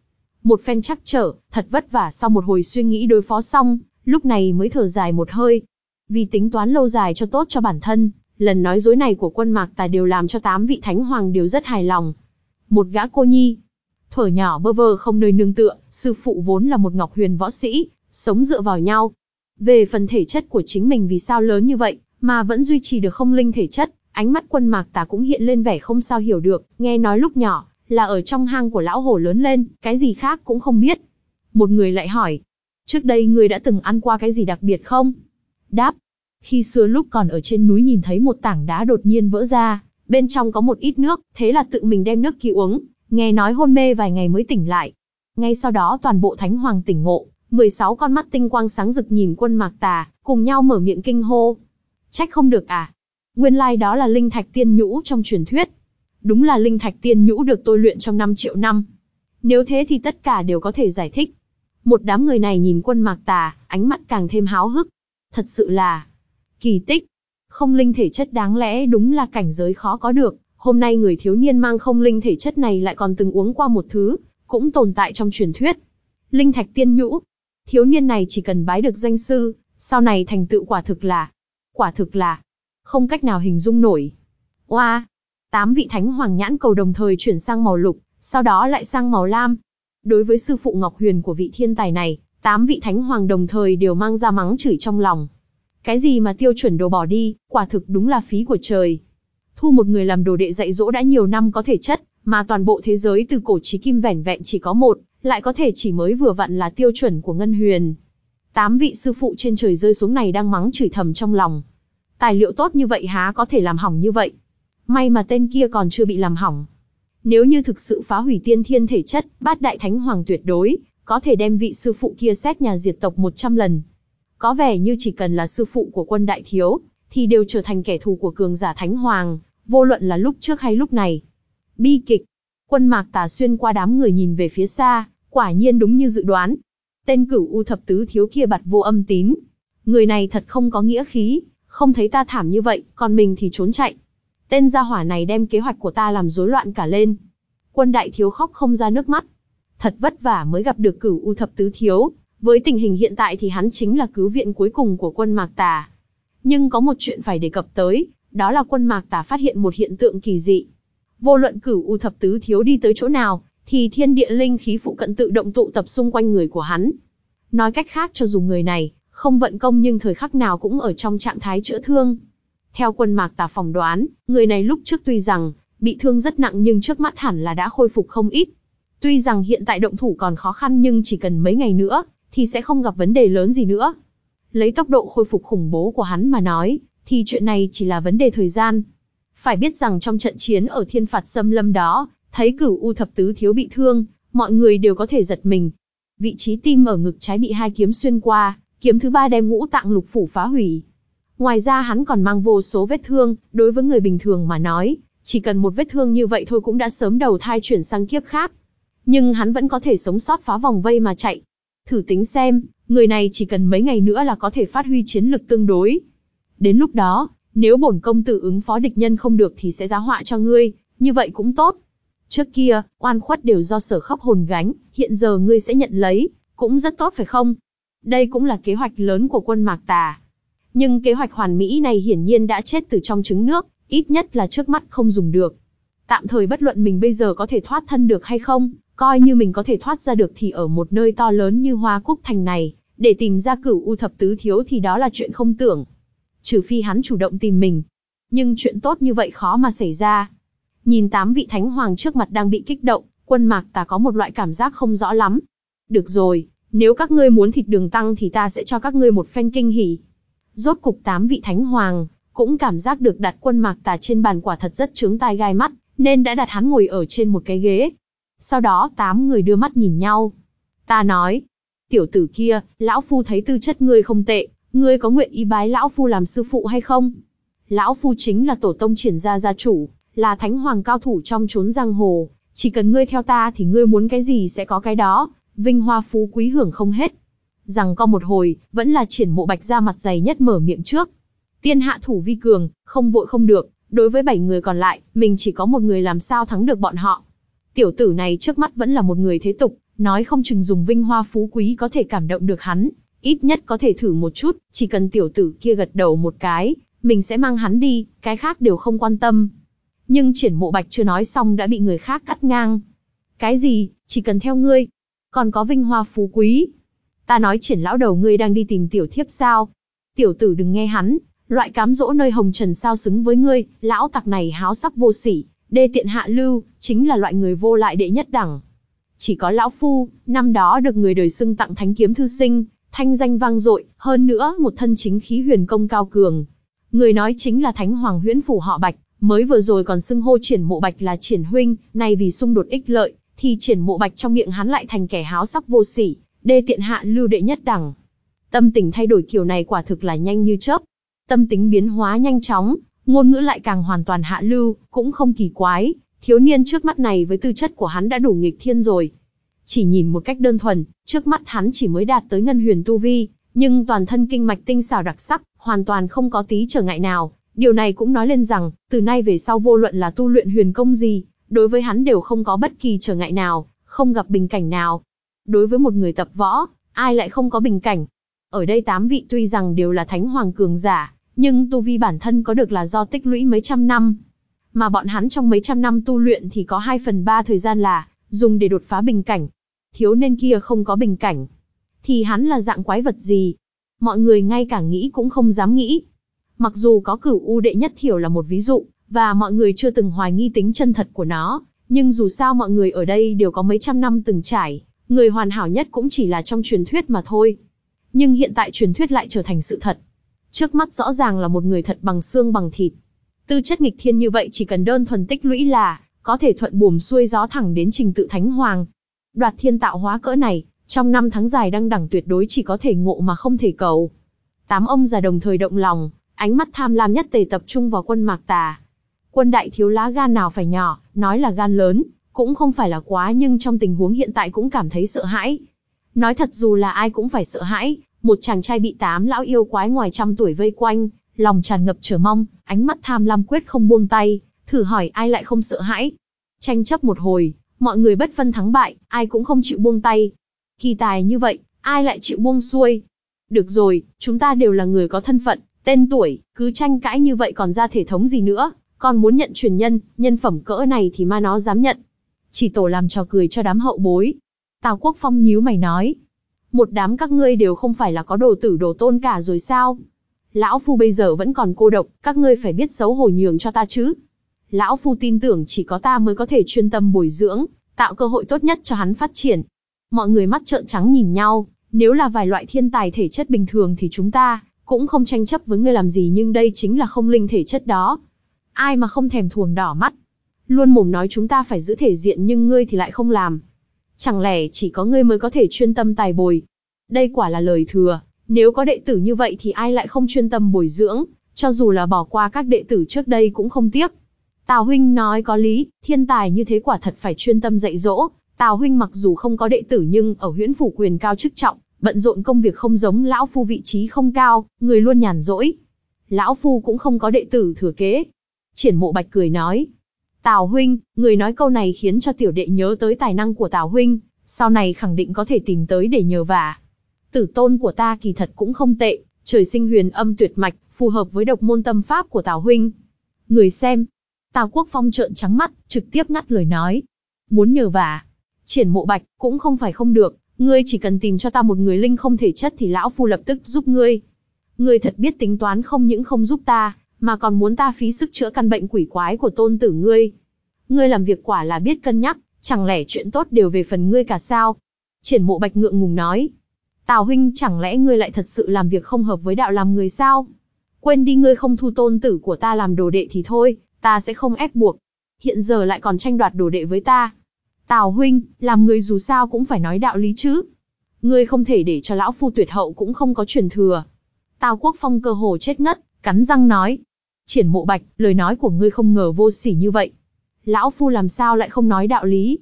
Một phen chắc trở, thật vất vả sau một hồi suy nghĩ đối phó xong, lúc này mới thở dài một hơi. Vì tính toán lâu dài cho tốt cho bản thân, lần nói dối này của quân mạc Tà đều làm cho tám vị thánh hoàng đều rất hài lòng. Một gã cô nhi, thuở nhỏ bơ vơ không nơi nương tựa, sư phụ vốn là một ngọc huyền võ sĩ, sống dựa vào nhau. Về phần thể chất của chính mình vì sao lớn như vậy, mà vẫn duy trì được không linh thể chất, ánh mắt quân mạc tà cũng hiện lên vẻ không sao hiểu được, nghe nói lúc nhỏ, là ở trong hang của lão hổ lớn lên, cái gì khác cũng không biết. Một người lại hỏi, Trước đây người đã từng ăn qua cái gì đặc biệt không? Đáp. Khi xưa lúc còn ở trên núi nhìn thấy một tảng đá đột nhiên vỡ ra, bên trong có một ít nước, thế là tự mình đem nước cứu uống, nghe nói hôn mê vài ngày mới tỉnh lại. Ngay sau đó toàn bộ thánh hoàng tỉnh ngộ, 16 con mắt tinh quang sáng rực nhìn quân mạc tà, cùng nhau mở miệng kinh hô. Trách không được à? Nguyên lai like đó là linh thạch tiên nhũ trong truyền thuyết. Đúng là linh thạch tiên nhũ được tôi luyện trong 5 triệu năm. Nếu thế thì tất cả đều có thể giải thích. Một đám người này nhìn quân mạc tà, ánh mắt càng thêm háo hức. Thật sự là kỳ tích. Không linh thể chất đáng lẽ đúng là cảnh giới khó có được. Hôm nay người thiếu niên mang không linh thể chất này lại còn từng uống qua một thứ, cũng tồn tại trong truyền thuyết. Linh thạch tiên nhũ. Thiếu niên này chỉ cần bái được danh sư, sau này thành tựu quả thực là, quả thực là, không cách nào hình dung nổi. Oa! Tám vị thánh hoàng nhãn cầu đồng thời chuyển sang màu lục, sau đó lại sang màu lam, Đối với sư phụ Ngọc Huyền của vị thiên tài này, tám vị thánh hoàng đồng thời đều mang ra mắng chửi trong lòng. Cái gì mà tiêu chuẩn đồ bỏ đi, quả thực đúng là phí của trời. Thu một người làm đồ đệ dạy dỗ đã nhiều năm có thể chất, mà toàn bộ thế giới từ cổ chí kim vẻn vẹn chỉ có một, lại có thể chỉ mới vừa vặn là tiêu chuẩn của Ngân Huyền. Tám vị sư phụ trên trời rơi xuống này đang mắng chửi thầm trong lòng. Tài liệu tốt như vậy há có thể làm hỏng như vậy. May mà tên kia còn chưa bị làm hỏng. Nếu như thực sự phá hủy tiên thiên thể chất, bát đại thánh hoàng tuyệt đối, có thể đem vị sư phụ kia xét nhà diệt tộc 100 lần. Có vẻ như chỉ cần là sư phụ của quân đại thiếu, thì đều trở thành kẻ thù của cường giả thánh hoàng, vô luận là lúc trước hay lúc này. Bi kịch. Quân mạc tà xuyên qua đám người nhìn về phía xa, quả nhiên đúng như dự đoán. Tên cửu u thập tứ thiếu kia bật vô âm tín. Người này thật không có nghĩa khí, không thấy ta thảm như vậy, còn mình thì trốn chạy. Tên gia hỏa này đem kế hoạch của ta làm rối loạn cả lên. Quân đại thiếu khóc không ra nước mắt. Thật vất vả mới gặp được cửu u thập tứ thiếu, Với tình hình hiện tại thì hắn chính là cứu viện cuối cùng của quân Mạc Tà. Nhưng có một chuyện phải đề cập tới, đó là quân Mạc Tà phát hiện một hiện tượng kỳ dị. Vô luận cửu U thập tứ thiếu đi tới chỗ nào, thì thiên địa linh khí phụ cận tự động tụ tập xung quanh người của hắn. Nói cách khác cho dù người này, không vận công nhưng thời khắc nào cũng ở trong trạng thái chữa thương. Theo quân mạc tà phỏng đoán, người này lúc trước tuy rằng, bị thương rất nặng nhưng trước mắt hẳn là đã khôi phục không ít. Tuy rằng hiện tại động thủ còn khó khăn nhưng chỉ cần mấy ngày nữa, thì sẽ không gặp vấn đề lớn gì nữa. Lấy tốc độ khôi phục khủng bố của hắn mà nói, thì chuyện này chỉ là vấn đề thời gian. Phải biết rằng trong trận chiến ở thiên phạt xâm lâm đó, thấy cửu U thập tứ thiếu bị thương, mọi người đều có thể giật mình. Vị trí tim ở ngực trái bị hai kiếm xuyên qua, kiếm thứ ba đem ngũ tạng lục phủ phá hủy. Ngoài ra hắn còn mang vô số vết thương, đối với người bình thường mà nói, chỉ cần một vết thương như vậy thôi cũng đã sớm đầu thai chuyển sang kiếp khác. Nhưng hắn vẫn có thể sống sót phá vòng vây mà chạy. Thử tính xem, người này chỉ cần mấy ngày nữa là có thể phát huy chiến lực tương đối. Đến lúc đó, nếu bổn công tử ứng phó địch nhân không được thì sẽ giá họa cho ngươi, như vậy cũng tốt. Trước kia, oan khuất đều do sở khóc hồn gánh, hiện giờ ngươi sẽ nhận lấy, cũng rất tốt phải không? Đây cũng là kế hoạch lớn của quân Mạc Tà. Nhưng kế hoạch hoàn mỹ này hiển nhiên đã chết từ trong trứng nước, ít nhất là trước mắt không dùng được. Tạm thời bất luận mình bây giờ có thể thoát thân được hay không, coi như mình có thể thoát ra được thì ở một nơi to lớn như Hoa Cúc Thành này, để tìm ra cửu u thập tứ thiếu thì đó là chuyện không tưởng. Trừ phi hắn chủ động tìm mình. Nhưng chuyện tốt như vậy khó mà xảy ra. Nhìn tám vị thánh hoàng trước mặt đang bị kích động, quân mạc ta có một loại cảm giác không rõ lắm. Được rồi, nếu các ngươi muốn thịt đường tăng thì ta sẽ cho các ngươi một phen kinh hỉ. Rốt cục tám vị thánh hoàng, cũng cảm giác được đặt quân mạc tà trên bàn quả thật rất trướng tai gai mắt, nên đã đặt hắn ngồi ở trên một cái ghế. Sau đó tám người đưa mắt nhìn nhau. Ta nói, tiểu tử kia, lão phu thấy tư chất ngươi không tệ, ngươi có nguyện ý bái lão phu làm sư phụ hay không? Lão phu chính là tổ tông triển gia gia chủ, là thánh hoàng cao thủ trong chốn giang hồ, chỉ cần ngươi theo ta thì ngươi muốn cái gì sẽ có cái đó, vinh hoa phú quý hưởng không hết. Rằng có một hồi, vẫn là triển mộ bạch ra mặt dày nhất mở miệng trước. Tiên hạ thủ vi cường, không vội không được, đối với bảy người còn lại, mình chỉ có một người làm sao thắng được bọn họ. Tiểu tử này trước mắt vẫn là một người thế tục, nói không chừng dùng vinh hoa phú quý có thể cảm động được hắn, ít nhất có thể thử một chút, chỉ cần tiểu tử kia gật đầu một cái, mình sẽ mang hắn đi, cái khác đều không quan tâm. Nhưng triển mộ bạch chưa nói xong đã bị người khác cắt ngang. Cái gì, chỉ cần theo ngươi, còn có vinh hoa phú quý. Ta nói triển lão đầu ngươi đang đi tìm tiểu thiếp sao? Tiểu tử đừng nghe hắn, loại cám dỗ nơi hồng trần sao xứng với ngươi, lão tặc này háo sắc vô sỉ, đê tiện hạ lưu, chính là loại người vô lại đệ nhất đẳng. Chỉ có lão phu, năm đó được người đời xưng tặng thánh kiếm thư sinh, thanh danh vang dội, hơn nữa một thân chính khí huyền công cao cường. Người nói chính là thánh hoàng huyễn phủ họ Bạch, mới vừa rồi còn xưng hô triển mộ Bạch là triển huynh, nay vì xung đột ích lợi, thì triển mộ bạch trong miệng hắn lại thành kẻ háo sắc vô sỉ, đê tiện hạ lưu đệ nhất đẳng. Tâm tình thay đổi kiểu này quả thực là nhanh như chớp. Tâm tính biến hóa nhanh chóng, ngôn ngữ lại càng hoàn toàn hạ lưu, cũng không kỳ quái, thiếu niên trước mắt này với tư chất của hắn đã đủ nghịch thiên rồi. Chỉ nhìn một cách đơn thuần, trước mắt hắn chỉ mới đạt tới ngân huyền tu vi, nhưng toàn thân kinh mạch tinh xảo đặc sắc, hoàn toàn không có tí trở ngại nào. Điều này cũng nói lên rằng, từ nay về sau vô luận là tu luyện huyền công gì, đối với hắn đều không có bất kỳ trở ngại nào, không gặp bình cảnh nào. Đối với một người tập võ, ai lại không có bình cảnh? Ở đây tám vị tuy rằng đều là thánh hoàng cường giả, nhưng tu vi bản thân có được là do tích lũy mấy trăm năm. Mà bọn hắn trong mấy trăm năm tu luyện thì có 2 phần 3 thời gian là dùng để đột phá bình cảnh. Thiếu nên kia không có bình cảnh. Thì hắn là dạng quái vật gì? Mọi người ngay cả nghĩ cũng không dám nghĩ. Mặc dù có cửu u đệ nhất thiểu là một ví dụ, và mọi người chưa từng hoài nghi tính chân thật của nó, nhưng dù sao mọi người ở đây đều có mấy trăm năm từng trải, người hoàn hảo nhất cũng chỉ là trong truyền thuyết mà thôi. Nhưng hiện tại truyền thuyết lại trở thành sự thật. Trước mắt rõ ràng là một người thật bằng xương bằng thịt. Tư chất nghịch thiên như vậy chỉ cần đơn thuần tích lũy là, có thể thuận buồm xuôi gió thẳng đến trình tự thánh hoàng. Đoạt thiên tạo hóa cỡ này, trong năm tháng dài đăng đẳng tuyệt đối chỉ có thể ngộ mà không thể cầu. Tám ông già đồng thời động lòng, ánh mắt tham lam nhất tề tập trung vào quân mạc tà. Quân đại thiếu lá gan nào phải nhỏ, nói là gan lớn, cũng không phải là quá nhưng trong tình huống hiện tại cũng cảm thấy sợ hãi. Nói thật dù là ai cũng phải sợ hãi, một chàng trai bị tám lão yêu quái ngoài trăm tuổi vây quanh, lòng tràn ngập chờ mong, ánh mắt tham lam quyết không buông tay, thử hỏi ai lại không sợ hãi. Tranh chấp một hồi, mọi người bất phân thắng bại, ai cũng không chịu buông tay. Kỳ tài như vậy, ai lại chịu buông xuôi. Được rồi, chúng ta đều là người có thân phận, tên tuổi, cứ tranh cãi như vậy còn ra thể thống gì nữa, còn muốn nhận truyền nhân, nhân phẩm cỡ này thì ma nó dám nhận. Chỉ tổ làm trò cười cho đám hậu bối. Tào Quốc Phong nhíu mày nói. Một đám các ngươi đều không phải là có đồ tử đồ tôn cả rồi sao? Lão Phu bây giờ vẫn còn cô độc, các ngươi phải biết xấu hổ nhường cho ta chứ. Lão Phu tin tưởng chỉ có ta mới có thể chuyên tâm bồi dưỡng, tạo cơ hội tốt nhất cho hắn phát triển. Mọi người mắt trợn trắng nhìn nhau, nếu là vài loại thiên tài thể chất bình thường thì chúng ta cũng không tranh chấp với ngươi làm gì nhưng đây chính là không linh thể chất đó. Ai mà không thèm thuồng đỏ mắt. Luôn mồm nói chúng ta phải giữ thể diện nhưng ngươi thì lại không làm. Chẳng lẽ chỉ có ngươi mới có thể chuyên tâm tài bồi. Đây quả là lời thừa, nếu có đệ tử như vậy thì ai lại không chuyên tâm bồi dưỡng, cho dù là bỏ qua các đệ tử trước đây cũng không tiếc. Tào huynh nói có lý, thiên tài như thế quả thật phải chuyên tâm dạy dỗ. Tào huynh mặc dù không có đệ tử nhưng ở huyễn phủ quyền cao chức trọng, bận rộn công việc không giống lão phu vị trí không cao, người luôn nhàn rỗi. Lão phu cũng không có đệ tử thừa kế. Triển mộ bạch cười nói. Tào huynh, người nói câu này khiến cho tiểu đệ nhớ tới tài năng của Tào huynh, sau này khẳng định có thể tìm tới để nhờ vả. Tử tôn của ta kỳ thật cũng không tệ, trời sinh huyền âm tuyệt mạch, phù hợp với độc môn tâm pháp của Tào huynh. Người xem. Tào Quốc Phong trợn trắng mắt, trực tiếp ngắt lời nói. Muốn nhờ vả. Triển mộ bạch, cũng không phải không được, ngươi chỉ cần tìm cho ta một người linh không thể chất thì lão phu lập tức giúp ngươi. Ngươi thật biết tính toán không những không giúp ta, mà còn muốn ta phí sức chữa căn bệnh quỷ quái của tôn tử ngươi. Ngươi làm việc quả là biết cân nhắc, chẳng lẽ chuyện tốt đều về phần ngươi cả sao? Triển mộ bạch ngượng ngùng nói. Tào huynh chẳng lẽ ngươi lại thật sự làm việc không hợp với đạo làm người sao? Quên đi ngươi không thu tôn tử của ta làm đồ đệ thì thôi, ta sẽ không ép buộc. Hiện giờ lại còn tranh đoạt đồ đệ với ta. Tào huynh, làm người dù sao cũng phải nói đạo lý chứ. Ngươi không thể để cho lão phu tuyệt hậu cũng không có truyền thừa. Tào quốc phong cơ hồ chết ngất, cắn răng nói. Triển mộ bạch, lời nói của ngươi không ngờ vô sỉ như vậy. Lão phu làm sao lại không nói đạo lý?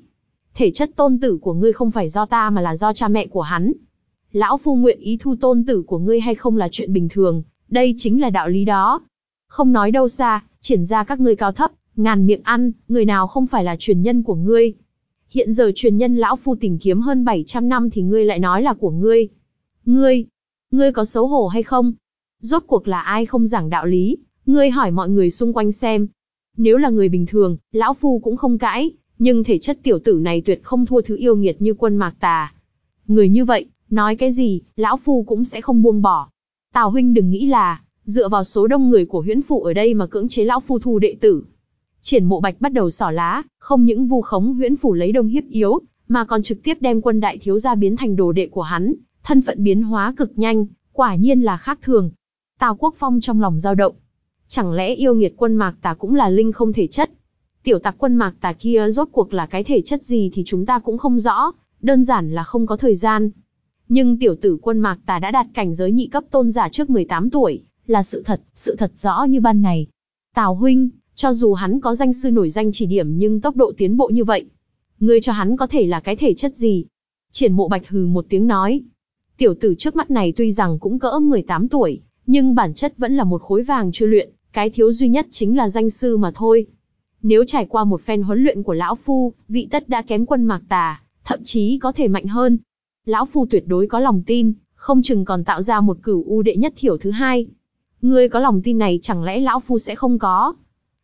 Thể chất tôn tử của ngươi không phải do ta mà là do cha mẹ của hắn. Lão phu nguyện ý thu tôn tử của ngươi hay không là chuyện bình thường, đây chính là đạo lý đó. Không nói đâu xa, triển ra các ngươi cao thấp, ngàn miệng ăn, người nào không phải là truyền nhân của ngươi. Hiện giờ truyền nhân lão phu tìm kiếm hơn 700 năm thì ngươi lại nói là của ngươi. Ngươi, ngươi có xấu hổ hay không? Rốt cuộc là ai không giảng đạo lý, ngươi hỏi mọi người xung quanh xem. Nếu là người bình thường, lão phu cũng không cãi, nhưng thể chất tiểu tử này tuyệt không thua thứ yêu nghiệt như quân mạc tà. Người như vậy, nói cái gì, lão phu cũng sẽ không buông bỏ. Tào huynh đừng nghĩ là, dựa vào số đông người của huyễn phụ ở đây mà cưỡng chế lão phu thu đệ tử. Triển mộ bạch bắt đầu xỏ lá, không những vu khống huyễn phủ lấy đông hiếp yếu, mà còn trực tiếp đem quân đại thiếu gia biến thành đồ đệ của hắn, thân phận biến hóa cực nhanh, quả nhiên là khác thường. Tào Quốc Phong trong lòng dao động. Chẳng lẽ yêu nghiệt quân mạc tà cũng là linh không thể chất? Tiểu tặc quân mạc tà kia rốt cuộc là cái thể chất gì thì chúng ta cũng không rõ, đơn giản là không có thời gian. Nhưng tiểu tử quân mạc tà đã đạt cảnh giới nhị cấp tôn giả trước 18 tuổi, là sự thật, sự thật rõ như ban ngày. Tào huynh, cho dù hắn có danh sư nổi danh chỉ điểm nhưng tốc độ tiến bộ như vậy. Ngươi cho hắn có thể là cái thể chất gì? Triển mộ bạch hừ một tiếng nói. Tiểu tử trước mắt này tuy rằng cũng cỡ 18 tuổi, nhưng bản chất vẫn là một khối vàng chưa luyện, cái thiếu duy nhất chính là danh sư mà thôi. Nếu trải qua một phen huấn luyện của lão phu, vị tất đã kém quân mạc tà, thậm chí có thể mạnh hơn. Lão phu tuyệt đối có lòng tin, không chừng còn tạo ra một cửu u đệ nhất thiểu thứ hai. Ngươi có lòng tin này chẳng lẽ lão phu sẽ không có?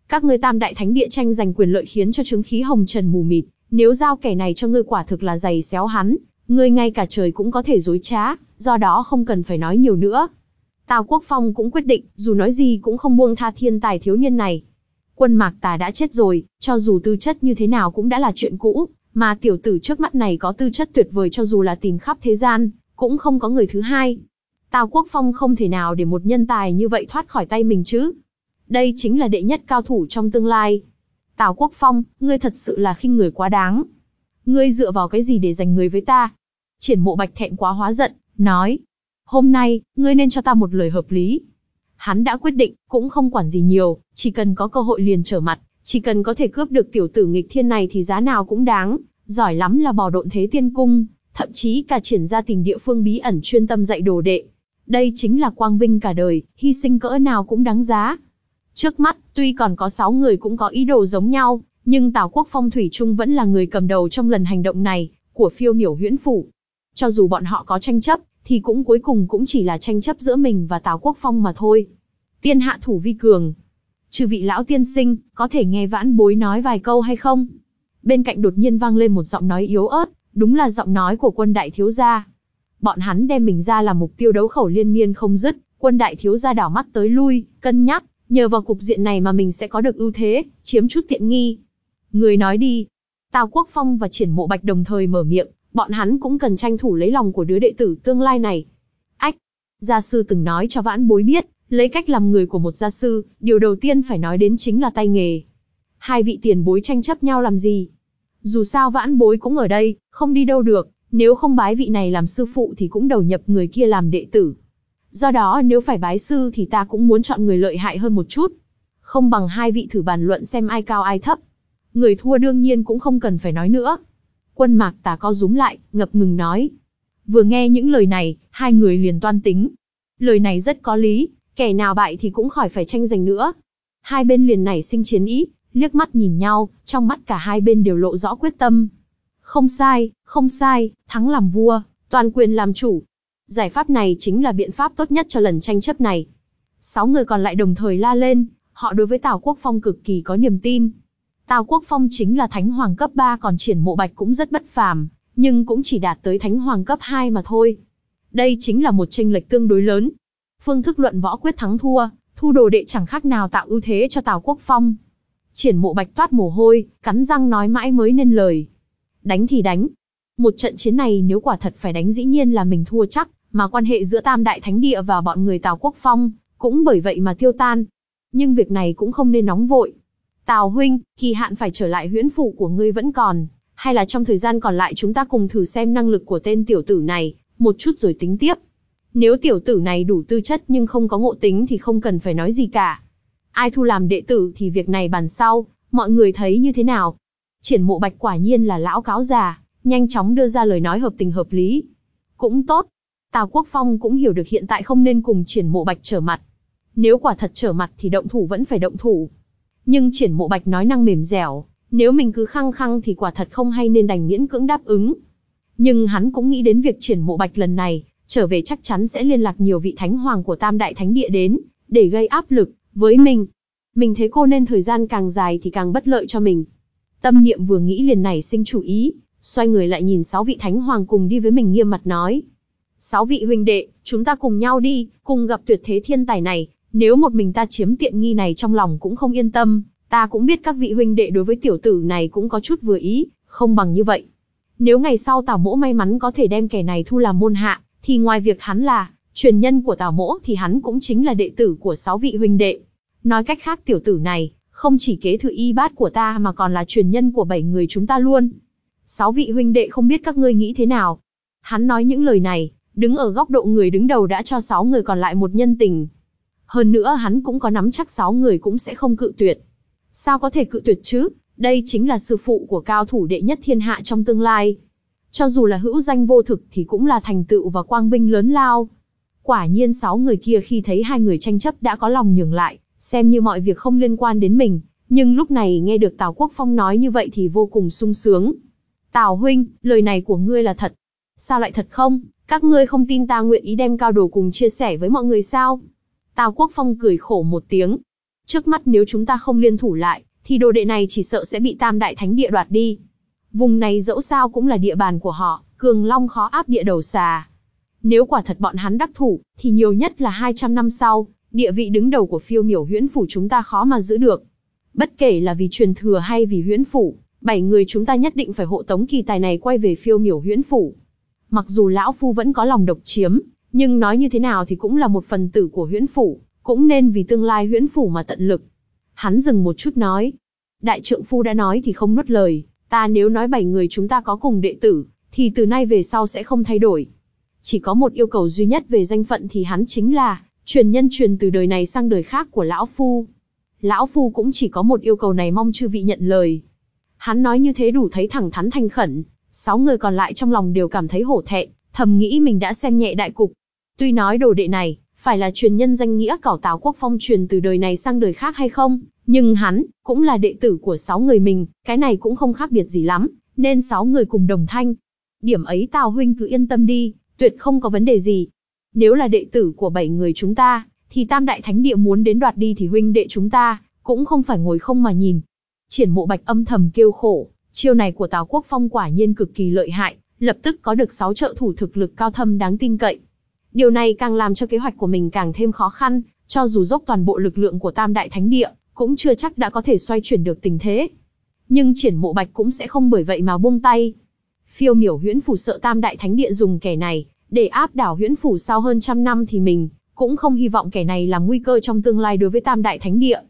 Các ngươi tam đại thánh địa tranh giành quyền lợi khiến cho chứng khí hồng trần mù mịt, nếu giao kẻ này cho ngươi quả thực là giày xéo hắn, ngươi ngay cả trời cũng có thể dối trá, do đó không cần phải nói nhiều nữa. Tào Quốc Phong cũng quyết định, dù nói gì cũng không buông tha thiên tài thiếu niên này. Quân Mạc Tà đã chết rồi, cho dù tư chất như thế nào cũng đã là chuyện cũ, mà tiểu tử trước mắt này có tư chất tuyệt vời cho dù là tìm khắp thế gian, cũng không có người thứ hai. Tào Quốc Phong không thể nào để một nhân tài như vậy thoát khỏi tay mình chứ. Đây chính là đệ nhất cao thủ trong tương lai. Tào Quốc Phong, ngươi thật sự là khinh người quá đáng. Ngươi dựa vào cái gì để giành người với ta? Triển mộ bạch thẹn quá hóa giận, nói. Hôm nay, ngươi nên cho ta một lời hợp lý. Hắn đã quyết định, cũng không quản gì nhiều, chỉ cần có cơ hội liền trở mặt, chỉ cần có thể cướp được tiểu tử nghịch thiên này thì giá nào cũng đáng, giỏi lắm là bò độn thế tiên cung, thậm chí cả triển ra tìm địa phương bí ẩn chuyên tâm dạy đồ đệ. Đây chính là quang vinh cả đời, hy sinh cỡ nào cũng đáng giá. Trước mắt, tuy còn có 6 người cũng có ý đồ giống nhau, nhưng Tào Quốc Phong Thủy Trung vẫn là người cầm đầu trong lần hành động này, của phiêu miểu huyễn phủ. Cho dù bọn họ có tranh chấp, thì cũng cuối cùng cũng chỉ là tranh chấp giữa mình và Tào Quốc Phong mà thôi. Tiên hạ thủ vi cường. Trừ vị lão tiên sinh, có thể nghe vãn bối nói vài câu hay không? Bên cạnh đột nhiên vang lên một giọng nói yếu ớt, đúng là giọng nói của quân đại thiếu gia. Bọn hắn đem mình ra làm mục tiêu đấu khẩu liên miên không dứt, quân đại thiếu gia đảo mắt tới lui, cân nhắc, nhờ vào cục diện này mà mình sẽ có được ưu thế, chiếm chút tiện nghi. Người nói đi. Tào Quốc Phong và Triển Mộ Bạch đồng thời mở miệng, bọn hắn cũng cần tranh thủ lấy lòng của đứa đệ tử tương lai này. Ách, gia sư từng nói cho vãn bối biết, lấy cách làm người của một gia sư, điều đầu tiên phải nói đến chính là tay nghề. Hai vị tiền bối tranh chấp nhau làm gì? Dù sao vãn bối cũng ở đây, không đi đâu được, nếu không bái vị này làm sư phụ thì cũng đầu nhập người kia làm đệ tử. Do đó nếu phải bái sư thì ta cũng muốn chọn người lợi hại hơn một chút. Không bằng hai vị thử bàn luận xem ai cao ai thấp. Người thua đương nhiên cũng không cần phải nói nữa. Quân mạc tà co rúm lại, ngập ngừng nói. Vừa nghe những lời này, hai người liền toan tính. Lời này rất có lý, kẻ nào bại thì cũng khỏi phải tranh giành nữa. Hai bên liền nảy sinh chiến ý, liếc mắt nhìn nhau, trong mắt cả hai bên đều lộ rõ quyết tâm. Không sai, không sai, thắng làm vua, toàn quyền làm chủ. Giải pháp này chính là biện pháp tốt nhất cho lần tranh chấp này. Sáu người còn lại đồng thời la lên, họ đối với Tào Quốc Phong cực kỳ có niềm tin. Tào Quốc Phong chính là thánh hoàng cấp 3 còn triển mộ bạch cũng rất bất phàm, nhưng cũng chỉ đạt tới thánh hoàng cấp 2 mà thôi. Đây chính là một tranh lệch tương đối lớn. Phương thức luận võ quyết thắng thua, thu đồ đệ chẳng khác nào tạo ưu thế cho Tào Quốc Phong. Triển mộ bạch toát mồ hôi, cắn răng nói mãi mới nên lời. Đánh thì đánh. Một trận chiến này nếu quả thật phải đánh dĩ nhiên là mình thua chắc, mà quan hệ giữa Tam Đại Thánh Địa và bọn người Tào Quốc Phong, cũng bởi vậy mà tiêu tan. Nhưng việc này cũng không nên nóng vội. Tào huynh, kỳ hạn phải trở lại huyễn phủ của ngươi vẫn còn, hay là trong thời gian còn lại chúng ta cùng thử xem năng lực của tên tiểu tử này, một chút rồi tính tiếp. Nếu tiểu tử này đủ tư chất nhưng không có ngộ tính thì không cần phải nói gì cả. Ai thu làm đệ tử thì việc này bàn sau, mọi người thấy như thế nào? Triển mộ bạch quả nhiên là lão cáo già, nhanh chóng đưa ra lời nói hợp tình hợp lý. Cũng tốt. Tào Quốc Phong cũng hiểu được hiện tại không nên cùng triển mộ bạch trở mặt. Nếu quả thật trở mặt thì động thủ vẫn phải động thủ. Nhưng triển mộ bạch nói năng mềm dẻo, nếu mình cứ khăng khăng thì quả thật không hay nên đành miễn cưỡng đáp ứng. Nhưng hắn cũng nghĩ đến việc triển mộ bạch lần này, trở về chắc chắn sẽ liên lạc nhiều vị thánh hoàng của tam đại thánh địa đến, để gây áp lực, với mình. Mình thấy cô nên thời gian càng dài thì càng bất lợi cho mình. Tâm niệm vừa nghĩ liền này sinh chủ ý, xoay người lại nhìn sáu vị thánh hoàng cùng đi với mình nghiêm mặt nói. Sáu vị huynh đệ, chúng ta cùng nhau đi, cùng gặp tuyệt thế thiên tài này, nếu một mình ta chiếm tiện nghi này trong lòng cũng không yên tâm, ta cũng biết các vị huynh đệ đối với tiểu tử này cũng có chút vừa ý, không bằng như vậy. Nếu ngày sau Tào Mỗ may mắn có thể đem kẻ này thu làm môn hạ, thì ngoài việc hắn là truyền nhân của Tào Mỗ thì hắn cũng chính là đệ tử của sáu vị huynh đệ. Nói cách khác tiểu tử này, không chỉ kế thừa y bát của ta mà còn là truyền nhân của bảy người chúng ta luôn. Sáu vị huynh đệ không biết các ngươi nghĩ thế nào. Hắn nói những lời này, đứng ở góc độ người đứng đầu đã cho sáu người còn lại một nhân tình. Hơn nữa hắn cũng có nắm chắc sáu người cũng sẽ không cự tuyệt. Sao có thể cự tuyệt chứ? Đây chính là sư phụ của cao thủ đệ nhất thiên hạ trong tương lai. Cho dù là hữu danh vô thực thì cũng là thành tựu và quang vinh lớn lao. Quả nhiên sáu người kia khi thấy hai người tranh chấp đã có lòng nhường lại, xem như mọi việc không liên quan đến mình, nhưng lúc này nghe được Tào Quốc Phong nói như vậy thì vô cùng sung sướng. Tào huynh, lời này của ngươi là thật. Sao lại thật không? Các ngươi không tin ta nguyện ý đem cao đồ cùng chia sẻ với mọi người sao? Tào Quốc Phong cười khổ một tiếng. Trước mắt nếu chúng ta không liên thủ lại, thì đồ đệ này chỉ sợ sẽ bị tam đại thánh địa đoạt đi. Vùng này dẫu sao cũng là địa bàn của họ, cường long khó áp địa đầu xà. Nếu quả thật bọn hắn đắc thủ, thì nhiều nhất là 200 năm sau, địa vị đứng đầu của phiêu miểu huyễn phủ chúng ta khó mà giữ được. Bất kể là vì truyền thừa hay vì huyễn phủ, bảy người chúng ta nhất định phải hộ tống kỳ tài này quay về phiêu miểu huyễn phủ. Mặc dù lão phu vẫn có lòng độc chiếm, nhưng nói như thế nào thì cũng là một phần tử của huyễn phủ, cũng nên vì tương lai huyễn phủ mà tận lực. Hắn dừng một chút nói. Đại trượng phu đã nói thì không nuốt lời, ta nếu nói bảy người chúng ta có cùng đệ tử, thì từ nay về sau sẽ không thay đổi. Chỉ có một yêu cầu duy nhất về danh phận thì hắn chính là, truyền nhân truyền từ đời này sang đời khác của lão phu. Lão phu cũng chỉ có một yêu cầu này mong chư vị nhận lời. Hắn nói như thế đủ thấy thẳng thắn thanh khẩn, sáu người còn lại trong lòng đều cảm thấy hổ thẹn, thầm nghĩ mình đã xem nhẹ đại cục. Tuy nói đồ đệ này, phải là truyền nhân danh nghĩa cảo táo quốc phong truyền từ đời này sang đời khác hay không, nhưng hắn, cũng là đệ tử của sáu người mình, cái này cũng không khác biệt gì lắm, nên sáu người cùng đồng thanh. Điểm ấy Tào huynh cứ yên tâm đi, tuyệt không có vấn đề gì. Nếu là đệ tử của bảy người chúng ta, thì tam đại thánh địa muốn đến đoạt đi thì huynh đệ chúng ta, cũng không phải ngồi không mà nhìn. Triển mộ bạch âm thầm kêu khổ, chiêu này của Tào Quốc Phong quả nhiên cực kỳ lợi hại, lập tức có được 6 trợ thủ thực lực cao thâm đáng tin cậy. Điều này càng làm cho kế hoạch của mình càng thêm khó khăn, cho dù dốc toàn bộ lực lượng của Tam Đại Thánh Địa, cũng chưa chắc đã có thể xoay chuyển được tình thế. Nhưng triển mộ bạch cũng sẽ không bởi vậy mà buông tay. Phiêu miểu huyễn phủ sợ Tam Đại Thánh Địa dùng kẻ này, để áp đảo huyễn phủ sau hơn trăm năm thì mình, cũng không hy vọng kẻ này làm nguy cơ trong tương lai đối với Tam Đại Thánh Địa.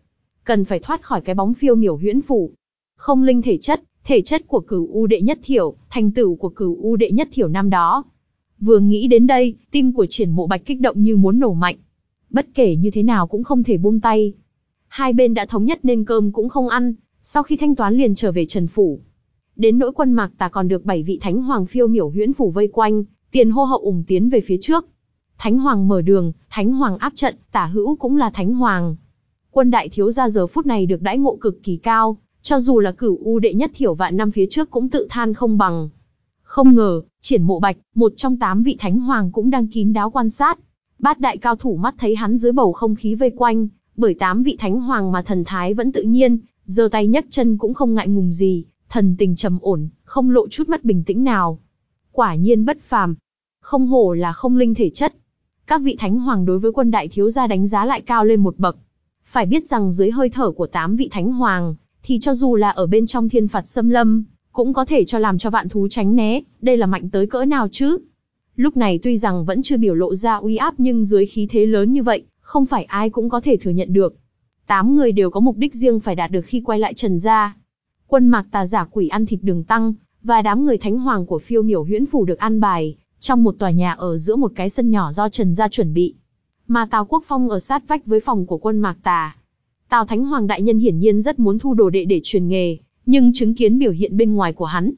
Cần phải thoát khỏi cái bóng phiêu miểu huyễn phủ. Không linh thể chất, thể chất của cửu u đệ nhất thiểu, thành tựu của cửu u đệ nhất thiểu năm đó. Vừa nghĩ đến đây, tim của triển mộ bạch kích động như muốn nổ mạnh. Bất kể như thế nào cũng không thể buông tay. Hai bên đã thống nhất nên cơm cũng không ăn, sau khi thanh toán liền trở về Trần Phủ. Đến nỗi quân mạc tà còn được bảy vị thánh hoàng phiêu miểu huyễn phủ vây quanh, tiền hô hậu ủng tiến về phía trước. Thánh hoàng mở đường, thánh hoàng áp trận, tả hữu cũng là thánh hoàng. Quân đại thiếu gia giờ phút này được đãi ngộ cực kỳ cao, cho dù là cửu u đệ nhất thiểu vạn năm phía trước cũng tự than không bằng. Không ngờ, triển mộ bạch, một trong tám vị thánh hoàng cũng đang kín đáo quan sát. Bát đại cao thủ mắt thấy hắn dưới bầu không khí vây quanh, bởi tám vị thánh hoàng mà thần thái vẫn tự nhiên, giơ tay nhấc chân cũng không ngại ngùng gì, thần tình trầm ổn, không lộ chút mất bình tĩnh nào. Quả nhiên bất phàm. Không hổ là không linh thể chất. Các vị thánh hoàng đối với quân đại thiếu gia đánh giá lại cao lên một bậc. Phải biết rằng dưới hơi thở của tám vị thánh hoàng, thì cho dù là ở bên trong thiên phạt xâm lâm, cũng có thể cho làm cho vạn thú tránh né, đây là mạnh tới cỡ nào chứ? Lúc này tuy rằng vẫn chưa biểu lộ ra uy áp nhưng dưới khí thế lớn như vậy, không phải ai cũng có thể thừa nhận được. Tám người đều có mục đích riêng phải đạt được khi quay lại Trần gia. Quân mạc tà giả quỷ ăn thịt đường tăng, và đám người thánh hoàng của phiêu miểu huyễn phủ được an bài, trong một tòa nhà ở giữa một cái sân nhỏ do Trần gia chuẩn bị. Mà Tào Quốc Phong ở sát vách với phòng của quân mạc tà. Tào Thánh Hoàng Đại Nhân hiển nhiên rất muốn thu đồ đệ để truyền nghề, nhưng chứng kiến biểu hiện bên ngoài của hắn.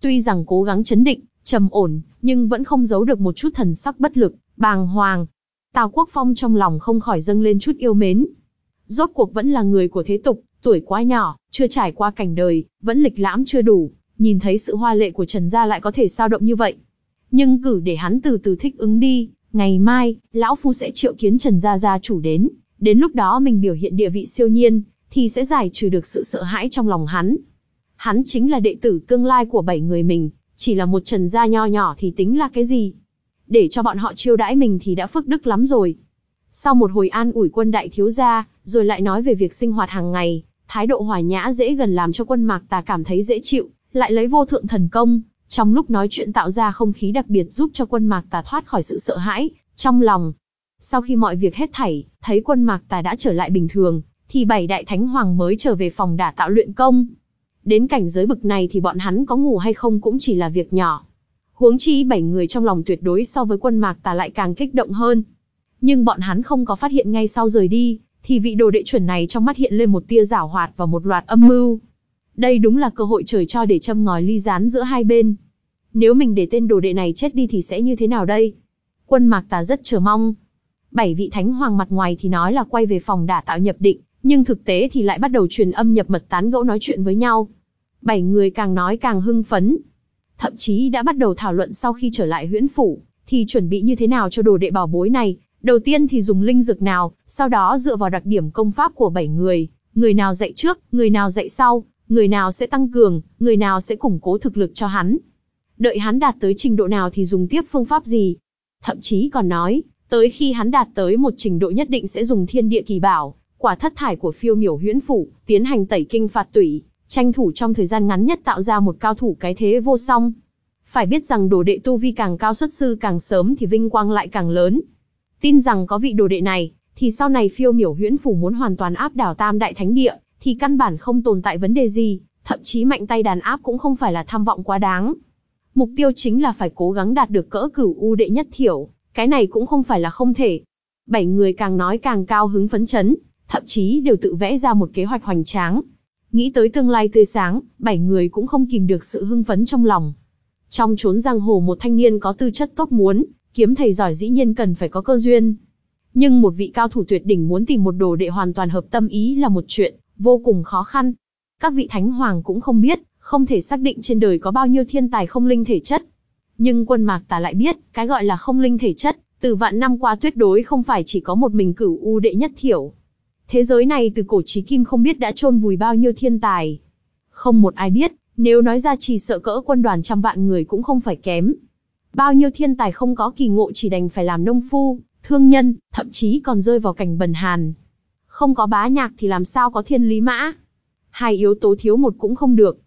Tuy rằng cố gắng chấn định, trầm ổn, nhưng vẫn không giấu được một chút thần sắc bất lực, bàng hoàng. Tào Quốc Phong trong lòng không khỏi dâng lên chút yêu mến. Rốt cuộc vẫn là người của thế tục, tuổi quá nhỏ, chưa trải qua cảnh đời, vẫn lịch lãm chưa đủ, nhìn thấy sự hoa lệ của Trần Gia lại có thể sao động như vậy. Nhưng cử để hắn từ từ thích ứng đi, ngày mai, Lão Phu sẽ triệu kiến Trần Gia Gia chủ đến, đến lúc đó mình biểu hiện địa vị siêu nhiên, thì sẽ giải trừ được sự sợ hãi trong lòng hắn. Hắn chính là đệ tử tương lai của bảy người mình, chỉ là một trần gia nho nhỏ thì tính là cái gì? Để cho bọn họ chiêu đãi mình thì đã phước đức lắm rồi. Sau một hồi an ủi quân đại thiếu gia, rồi lại nói về việc sinh hoạt hàng ngày, thái độ hòa nhã dễ gần làm cho quân mạc tà cảm thấy dễ chịu, lại lấy vô thượng thần công, trong lúc nói chuyện tạo ra không khí đặc biệt giúp cho quân mạc tà thoát khỏi sự sợ hãi, trong lòng. Sau khi mọi việc hết thảy, thấy quân mạc tà đã trở lại bình thường, thì bảy đại thánh hoàng mới trở về phòng đả tạo luyện công. Đến cảnh giới bực này thì bọn hắn có ngủ hay không cũng chỉ là việc nhỏ. Huống chi bảy người trong lòng tuyệt đối so với quân mạc tà lại càng kích động hơn. Nhưng bọn hắn không có phát hiện ngay sau rời đi, thì vị đồ đệ chuẩn này trong mắt hiện lên một tia giảo hoạt và một loạt âm mưu. Đây đúng là cơ hội trời cho để châm ngòi ly gián giữa hai bên. Nếu mình để tên đồ đệ này chết đi thì sẽ như thế nào đây? Quân mạc tà rất chờ mong. Bảy vị thánh hoàng mặt ngoài thì nói là quay về phòng đả tạo nhập định, nhưng thực tế thì lại bắt đầu truyền âm nhập mật tán gẫu nói chuyện với nhau. Bảy người càng nói càng hưng phấn. Thậm chí đã bắt đầu thảo luận sau khi trở lại huyễn phủ, thì chuẩn bị như thế nào cho đồ đệ bảo bối này. Đầu tiên thì dùng linh dược nào, sau đó dựa vào đặc điểm công pháp của bảy người, người nào dạy trước, người nào dạy sau, người nào sẽ tăng cường, người nào sẽ củng cố thực lực cho hắn. Đợi hắn đạt tới trình độ nào thì dùng tiếp phương pháp gì. Thậm chí còn nói, tới khi hắn đạt tới một trình độ nhất định sẽ dùng thiên địa kỳ bảo, quả thất thải của phiêu miểu huyễn phủ, tiến hành tẩy kinh phạt tủy, tranh thủ trong thời gian ngắn nhất tạo ra một cao thủ cái thế vô song. Phải biết rằng đồ đệ tu vi càng cao xuất sư càng sớm thì vinh quang lại càng lớn. Tin rằng có vị đồ đệ này, thì sau này phiêu miểu huyễn phủ muốn hoàn toàn áp đảo tam đại thánh địa, thì căn bản không tồn tại vấn đề gì, thậm chí mạnh tay đàn áp cũng không phải là tham vọng quá đáng. Mục tiêu chính là phải cố gắng đạt được cỡ cửu u đệ nhất thiểu, cái này cũng không phải là không thể. Bảy người càng nói càng cao hứng phấn chấn, thậm chí đều tự vẽ ra một kế hoạch hoành tráng. Nghĩ tới tương lai tươi sáng, bảy người cũng không kìm được sự hưng phấn trong lòng. Trong chốn giang hồ một thanh niên có tư chất tốt muốn, kiếm thầy giỏi dĩ nhiên cần phải có cơ duyên. Nhưng một vị cao thủ tuyệt đỉnh muốn tìm một đồ đệ hoàn toàn hợp tâm ý là một chuyện vô cùng khó khăn. Các vị thánh hoàng cũng không biết, không thể xác định trên đời có bao nhiêu thiên tài không linh thể chất. Nhưng quân mạc tà lại biết, cái gọi là không linh thể chất, từ vạn năm qua tuyệt đối không phải chỉ có một mình cửu u đệ nhất thiểu. Thế giới này từ cổ chí kim không biết đã chôn vùi bao nhiêu thiên tài. Không một ai biết, nếu nói ra chỉ sợ cỡ quân đoàn trăm vạn người cũng không phải kém. Bao nhiêu thiên tài không có kỳ ngộ chỉ đành phải làm nông phu, thương nhân, thậm chí còn rơi vào cảnh bần hàn. Không có bá nhạc thì làm sao có thiên lý mã. Hai yếu tố thiếu một cũng không được.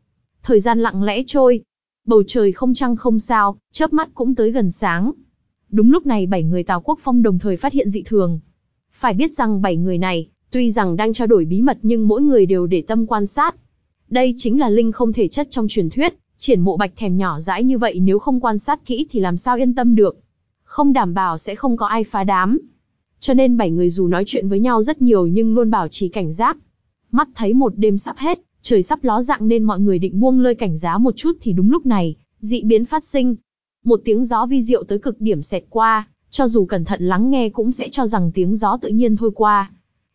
Thời gian lặng lẽ trôi. Bầu trời không trăng không sao, chớp mắt cũng tới gần sáng. Đúng lúc này bảy người Tào Quốc Phong đồng thời phát hiện dị thường. Phải biết rằng bảy người này, tuy rằng đang trao đổi bí mật nhưng mỗi người đều để tâm quan sát. Đây chính là linh không thể chất trong truyền thuyết, triển mộ bạch thèm nhỏ dãi như vậy nếu không quan sát kỹ thì làm sao yên tâm được. Không đảm bảo sẽ không có ai phá đám. Cho nên bảy người dù nói chuyện với nhau rất nhiều nhưng luôn bảo trì cảnh giác. Mắt thấy một đêm sắp hết, trời sắp ló dạng nên mọi người định buông lơi cảnh giá một chút thì đúng lúc này, dị biến phát sinh. Một tiếng gió vi diệu tới cực điểm xẹt qua, cho dù cẩn thận lắng nghe cũng sẽ cho rằng tiếng gió tự nhiên thôi qua.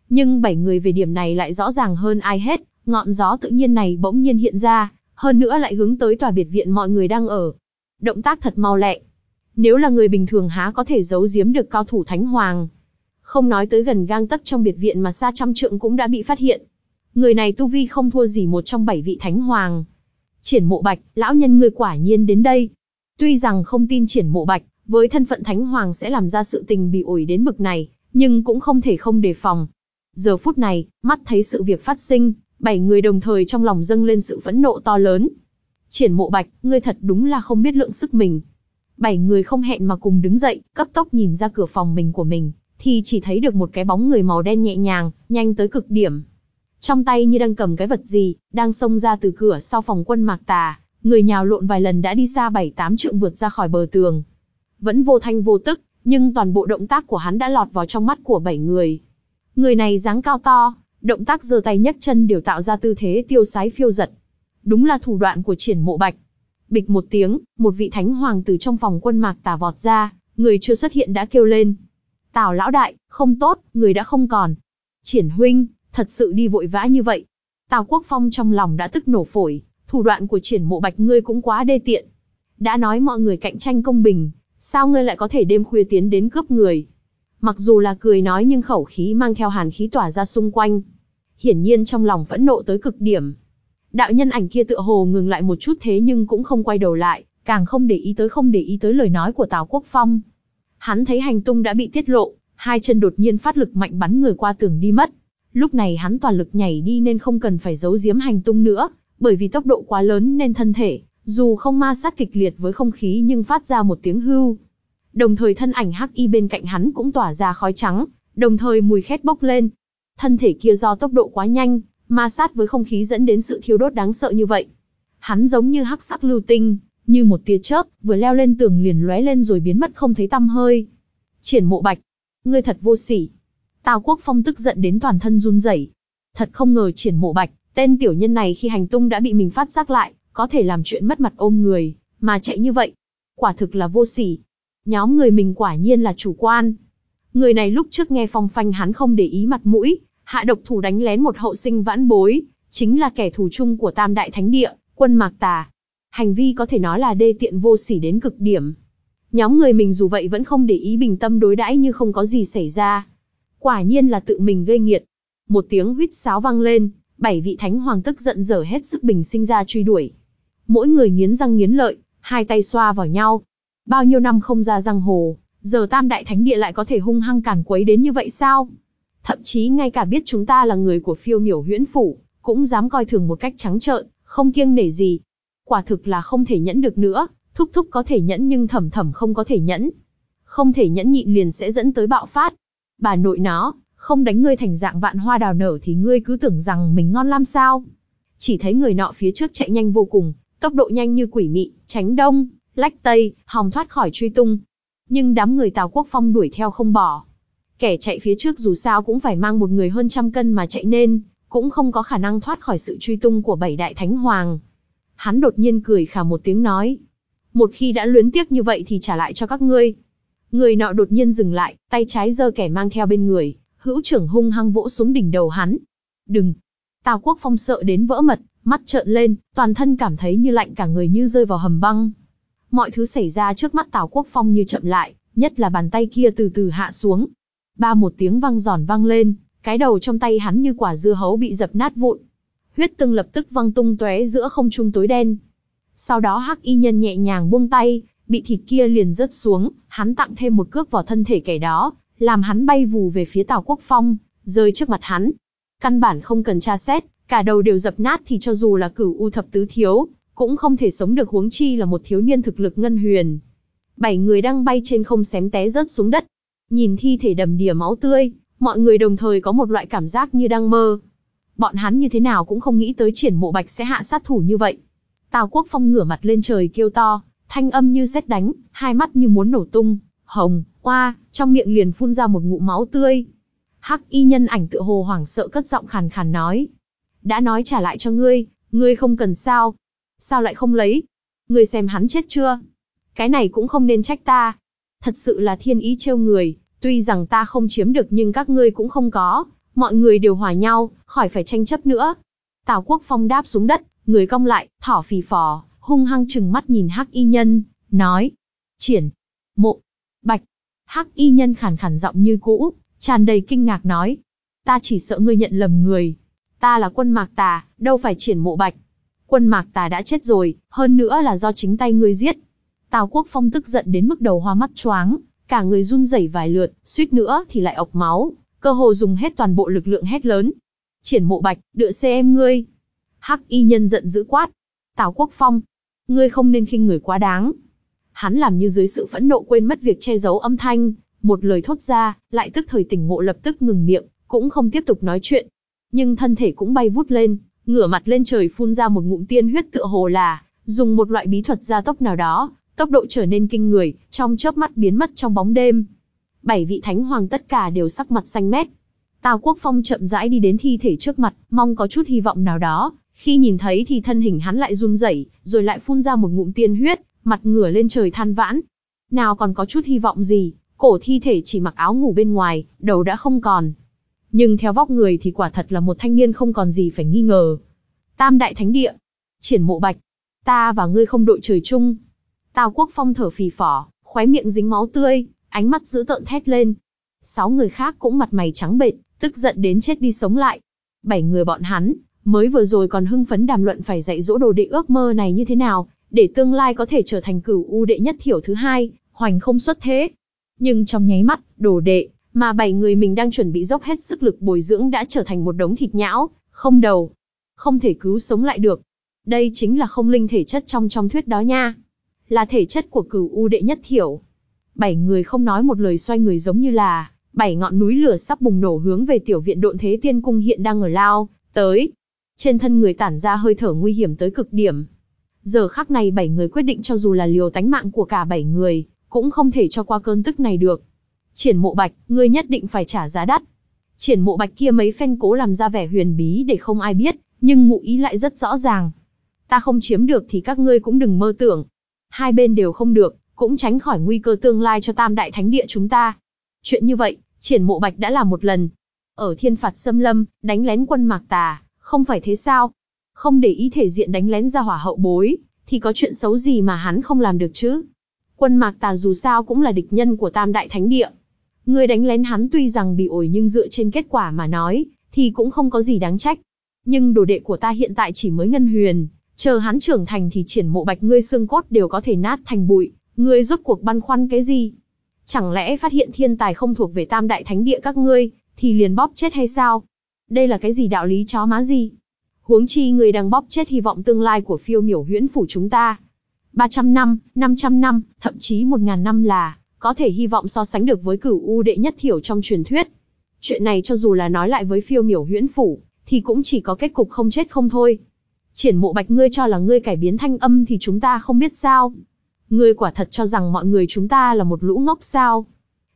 Nhưng bảy người về điểm này lại rõ ràng hơn ai hết, ngọn gió tự nhiên này bỗng nhiên hiện ra, hơn nữa lại hướng tới tòa biệt viện mọi người đang ở. Động tác thật mau lẹ. Nếu là người bình thường há có thể giấu giếm được cao thủ thánh hoàng. Không nói tới gần gang tấc trong biệt viện mà xa trăm trượng cũng đã bị phát hiện. Người này tu vi không thua gì một trong bảy vị thánh hoàng. Triển mộ bạch, lão nhân người quả nhiên đến đây. Tuy rằng không tin triển mộ bạch, với thân phận thánh hoàng sẽ làm ra sự tình bị ổi đến bực này, nhưng cũng không thể không đề phòng. Giờ phút này, mắt thấy sự việc phát sinh, bảy người đồng thời trong lòng dâng lên sự phẫn nộ to lớn. Triển mộ bạch, ngươi thật đúng là không biết lượng sức mình. Bảy người không hẹn mà cùng đứng dậy, cấp tốc nhìn ra cửa phòng mình của mình, thì chỉ thấy được một cái bóng người màu đen nhẹ nhàng, nhanh tới cực điểm. Trong tay như đang cầm cái vật gì, đang xông ra từ cửa sau phòng quân mạc tà, người nhào lộn vài lần đã đi xa bảy tám trượng vượt ra khỏi bờ tường. Vẫn vô thanh vô tức, nhưng toàn bộ động tác của hắn đã lọt vào trong mắt của bảy người. Người này dáng cao to, động tác giơ tay nhấc chân đều tạo ra tư thế tiêu sái phiêu giật. Đúng là thủ đoạn của triển mộ bạch. Bịch một tiếng, một vị thánh hoàng từ trong phòng quân mạc tà vọt ra, người chưa xuất hiện đã kêu lên. Tào lão đại, không tốt, người đã không còn. Triển huynh, thật sự đi vội vã như vậy. Tào Quốc Phong trong lòng đã tức nổ phổi, thủ đoạn của triển mộ bạch ngươi cũng quá đê tiện. Đã nói mọi người cạnh tranh công bình, sao ngươi lại có thể đêm khuya tiến đến cướp người? Mặc dù là cười nói nhưng khẩu khí mang theo hàn khí tỏa ra xung quanh. Hiển nhiên trong lòng phẫn nộ tới cực điểm. Đạo nhân ảnh kia tựa hồ ngừng lại một chút thế nhưng cũng không quay đầu lại, càng không để ý tới không để ý tới lời nói của Tào Quốc Phong. Hắn thấy hành tung đã bị tiết lộ, hai chân đột nhiên phát lực mạnh bắn người qua tường đi mất. Lúc này hắn toàn lực nhảy đi nên không cần phải giấu giếm hành tung nữa, bởi vì tốc độ quá lớn nên thân thể, dù không ma sát kịch liệt với không khí nhưng phát ra một tiếng hưu. Đồng thời thân ảnh hắc y bên cạnh hắn cũng tỏa ra khói trắng, đồng thời mùi khét bốc lên. Thân thể kia do tốc độ quá nhanh, ma sát với không khí dẫn đến sự thiêu đốt đáng sợ như vậy. Hắn giống như hắc sắc lưu tinh, như một tia chớp, vừa leo lên tường liền lóe lên rồi biến mất không thấy tăm hơi. Triển mộ bạch, ngươi thật vô sỉ. Tào Quốc Phong tức giận đến toàn thân run rẩy. Thật không ngờ triển mộ bạch, tên tiểu nhân này khi hành tung đã bị mình phát giác lại, có thể làm chuyện mất mặt ôm người, mà chạy như vậy. Quả thực là vô sỉ. Nhóm người mình quả nhiên là chủ quan. Người này lúc trước nghe phong phanh hắn không để ý mặt mũi, hạ độc thủ đánh lén một hậu sinh vãn bối, chính là kẻ thù chung của Tam Đại Thánh Địa, quân Mạc Tà. Hành vi có thể nói là đê tiện vô sỉ đến cực điểm. Nhóm người mình dù vậy vẫn không để ý bình tâm đối đãi như không có gì xảy ra. Quả nhiên là tự mình gây nghiệt. Một tiếng huýt sáo vang lên, bảy vị thánh hoàng tức giận dở hết sức bình sinh ra truy đuổi. Mỗi người nghiến răng nghiến lợi, hai tay xoa vào nhau. Bao nhiêu năm không ra răng hồ, giờ tam đại thánh địa lại có thể hung hăng cản quấy đến như vậy sao? Thậm chí ngay cả biết chúng ta là người của phiêu miểu huyễn phủ, cũng dám coi thường một cách trắng trợn, không kiêng nể gì. Quả thực là không thể nhẫn được nữa, thúc thúc có thể nhẫn nhưng thầm thầm không có thể nhẫn. Không thể nhẫn nhịn liền sẽ dẫn tới bạo phát. Bà nội nó, không đánh ngươi thành dạng vạn hoa đào nở thì ngươi cứ tưởng rằng mình ngon lam sao. Chỉ thấy người nọ phía trước chạy nhanh vô cùng, tốc độ nhanh như quỷ mị, tránh đông, lách tây, hòng thoát khỏi truy tung. Nhưng đám người Tào Quốc Phong đuổi theo không bỏ. Kẻ chạy phía trước dù sao cũng phải mang một người hơn trăm cân mà chạy nên, cũng không có khả năng thoát khỏi sự truy tung của bảy đại thánh hoàng. Hắn đột nhiên cười khà một tiếng nói. Một khi đã luyến tiếc như vậy thì trả lại cho các ngươi. Người nọ đột nhiên dừng lại, tay trái giơ kẻ mang theo bên người, hữu trưởng hung hăng vỗ xuống đỉnh đầu hắn. Đừng! Tào quốc phong sợ đến vỡ mật, mắt trợn lên, toàn thân cảm thấy như lạnh cả người như rơi vào hầm băng. mọi thứ xảy ra trước mắt Tào Quốc Phong như chậm lại, nhất là bàn tay kia từ từ hạ xuống. Ba một tiếng vang giòn vang lên, cái đầu trong tay hắn như quả dưa hấu bị dập nát vụn. Huyết tương lập tức văng tung tóe giữa không trung tối đen. Sau đó Hắc Y Nhân nhẹ nhàng buông tay, bị thịt kia liền rớt xuống, hắn tặng thêm một cước vào thân thể kẻ đó, làm hắn bay vù về phía Tào Quốc Phong, rơi trước mặt hắn. Căn bản không cần tra xét, cả đầu đều dập nát thì cho dù là cửu u thập tứ thiếu, cũng không thể sống được huống chi là một thiếu niên thực lực ngân huyền. Bảy người đang bay trên không xém té rớt xuống đất. Nhìn thi thể đầm đìa máu tươi, mọi người đồng thời có một loại cảm giác như đang mơ. Bọn hắn như thế nào cũng không nghĩ tới triển mộ bạch sẽ hạ sát thủ như vậy. Tào Quốc Phong ngửa mặt lên trời kêu to, thanh âm như sét đánh, hai mắt như muốn nổ tung, hồng, oa, trong miệng liền phun ra một ngụm máu tươi. Hắc y nhân ảnh tựa hồ hoảng sợ cất giọng khàn khàn nói. Đã nói trả lại cho ngươi, ngươi không cần sao. Sao lại không lấy? Ngươi xem hắn chết chưa? Cái này cũng không nên trách ta. Thật sự là thiên ý trêu người, tuy rằng ta không chiếm được nhưng các ngươi cũng không có. Mọi người đều hòa nhau, khỏi phải tranh chấp nữa. Tào Quốc Phong đáp xuống đất, người cong lại, thỏ phì phò, hung hăng chừng mắt nhìn Hắc y nhân, nói. Triển, mộ, bạch. Hắc y nhân khàn khàn giọng như cũ, tràn đầy kinh ngạc nói. Ta chỉ sợ ngươi nhận lầm người. Ta là quân mạc tà, đâu phải triển mộ bạch. Quân mạc tà đã chết rồi, hơn nữa là do chính tay ngươi giết. Tào Quốc Phong tức giận đến mức đầu hoa mắt choáng, cả người run rẩy vài lượt, suýt nữa thì lại ọc máu, cơ hồ dùng hết toàn bộ lực lượng hét lớn. Triển mộ bạch, đựa xe em ngươi. Hắc y nhân giận dữ quát. Tào Quốc Phong, ngươi không nên khinh người quá đáng. Hắn làm như dưới sự phẫn nộ quên mất việc che giấu âm thanh, một lời thốt ra, lại tức thời tỉnh ngộ lập tức ngừng miệng, cũng không tiếp tục nói chuyện. Nhưng thân thể cũng bay vút lên, ngửa mặt lên trời phun ra một ngụm tiên huyết tựa hồ là, dùng một loại bí thuật gia tốc nào đó, tốc độ trở nên kinh người, trong chớp mắt biến mất trong bóng đêm. Bảy vị thánh hoàng tất cả đều sắc mặt xanh mét. Tào Quốc Phong chậm rãi đi đến thi thể trước mặt, mong có chút hy vọng nào đó, khi nhìn thấy thì thân hình hắn lại run rẩy, rồi lại phun ra một ngụm tiên huyết, mặt ngửa lên trời than vãn. Nào còn có chút hy vọng gì, cổ thi thể chỉ mặc áo ngủ bên ngoài, đầu đã không còn. Nhưng theo vóc người thì quả thật là một thanh niên không còn gì phải nghi ngờ. Tam đại thánh địa, triển mộ bạch, ta và ngươi không đội trời chung. Tào quốc phong thở phì phò, khóe miệng dính máu tươi, ánh mắt dữ tợn thét lên. Sáu người khác cũng mặt mày trắng bệch, tức giận đến chết đi sống lại. Bảy người bọn hắn, mới vừa rồi còn hưng phấn đàm luận phải dạy dỗ đồ đệ ước mơ này như thế nào, để tương lai có thể trở thành cửu u đệ nhất thiểu thứ hai, hoành không xuất thế. Nhưng trong nháy mắt, đồ đệ, mà bảy người mình đang chuẩn bị dốc hết sức lực bồi dưỡng đã trở thành một đống thịt nhão, không đầu, không thể cứu sống lại được. Đây chính là không linh thể chất trong trong thuyết đó nha. Là thể chất của cửu u đệ nhất thiểu. Bảy người không nói một lời xoay người giống như là, bảy ngọn núi lửa sắp bùng nổ hướng về tiểu viện độn thế tiên cung hiện đang ở lao, tới. Trên thân người tản ra hơi thở nguy hiểm tới cực điểm. Giờ khắc này bảy người quyết định cho dù là liều tánh mạng của cả bảy người, cũng không thể cho qua cơn tức này được. Triển mộ bạch, ngươi nhất định phải trả giá đắt. Triển mộ bạch kia mấy phen cố làm ra vẻ huyền bí để không ai biết, nhưng ngụ ý lại rất rõ ràng. Ta không chiếm được thì các ngươi cũng đừng mơ tưởng. Hai bên đều không được, cũng tránh khỏi nguy cơ tương lai cho tam đại thánh địa chúng ta. Chuyện như vậy, triển mộ bạch đã làm một lần. Ở thiên phạt xâm lâm, đánh lén quân mạc tà, không phải thế sao? Không để ý thể diện đánh lén ra hỏa hậu bối, thì có chuyện xấu gì mà hắn không làm được chứ? Quân mạc tà dù sao cũng là địch nhân của tam đại thánh địa. Người đánh lén hắn tuy rằng bị ổi nhưng dựa trên kết quả mà nói, thì cũng không có gì đáng trách. Nhưng đồ đệ của ta hiện tại chỉ mới ngân huyền, chờ hắn trưởng thành thì triển mộ bạch ngươi xương cốt đều có thể nát thành bụi, ngươi rốt cuộc băn khoăn cái gì? Chẳng lẽ phát hiện thiên tài không thuộc về tam đại thánh địa các ngươi, thì liền bóp chết hay sao? Đây là cái gì đạo lý chó má gì? Huống chi người đang bóp chết hy vọng tương lai của phiêu miểu huyễn phủ chúng ta. 300 năm, 500 năm, thậm chí 1.000 năm là, có thể hy vọng so sánh được với cửu u đệ nhất thiểu trong truyền thuyết. Chuyện này cho dù là nói lại với phiêu miểu huyễn phủ, thì cũng chỉ có kết cục không chết không thôi. Triển mộ bạch ngươi cho là ngươi cải biến thanh âm thì chúng ta không biết sao. Ngươi quả thật cho rằng mọi người chúng ta là một lũ ngốc sao.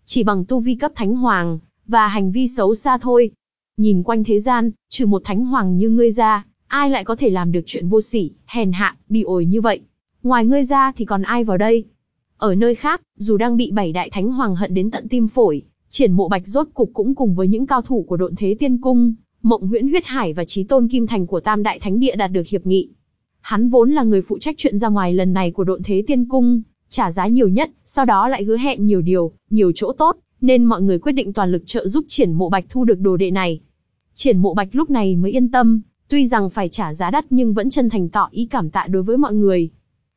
Chỉ bằng tu vi cấp thánh hoàng, và hành vi xấu xa thôi. Nhìn quanh thế gian, trừ một thánh hoàng như ngươi ra, ai lại có thể làm được chuyện vô sỉ, hèn hạ, bị ổi như vậy. Ngoài ngươi ra thì còn ai vào đây? Ở nơi khác, dù đang bị bảy đại thánh hoàng hận đến tận tim phổi, triển mộ bạch rốt cục cũng cùng với những cao thủ của độn thế tiên cung, mộng huyễn huyết hải và trí tôn kim thành của tam đại thánh địa đạt được hiệp nghị. Hắn vốn là người phụ trách chuyện ra ngoài lần này của độn thế tiên cung, trả giá nhiều nhất, sau đó lại hứa hẹn nhiều điều, nhiều chỗ tốt, nên mọi người quyết định toàn lực trợ giúp triển mộ bạch thu được đồ đệ này. Triển mộ bạch lúc này mới yên tâm, tuy rằng phải trả giá đắt nhưng vẫn chân thành tỏ ý cảm tạ đối với mọi người.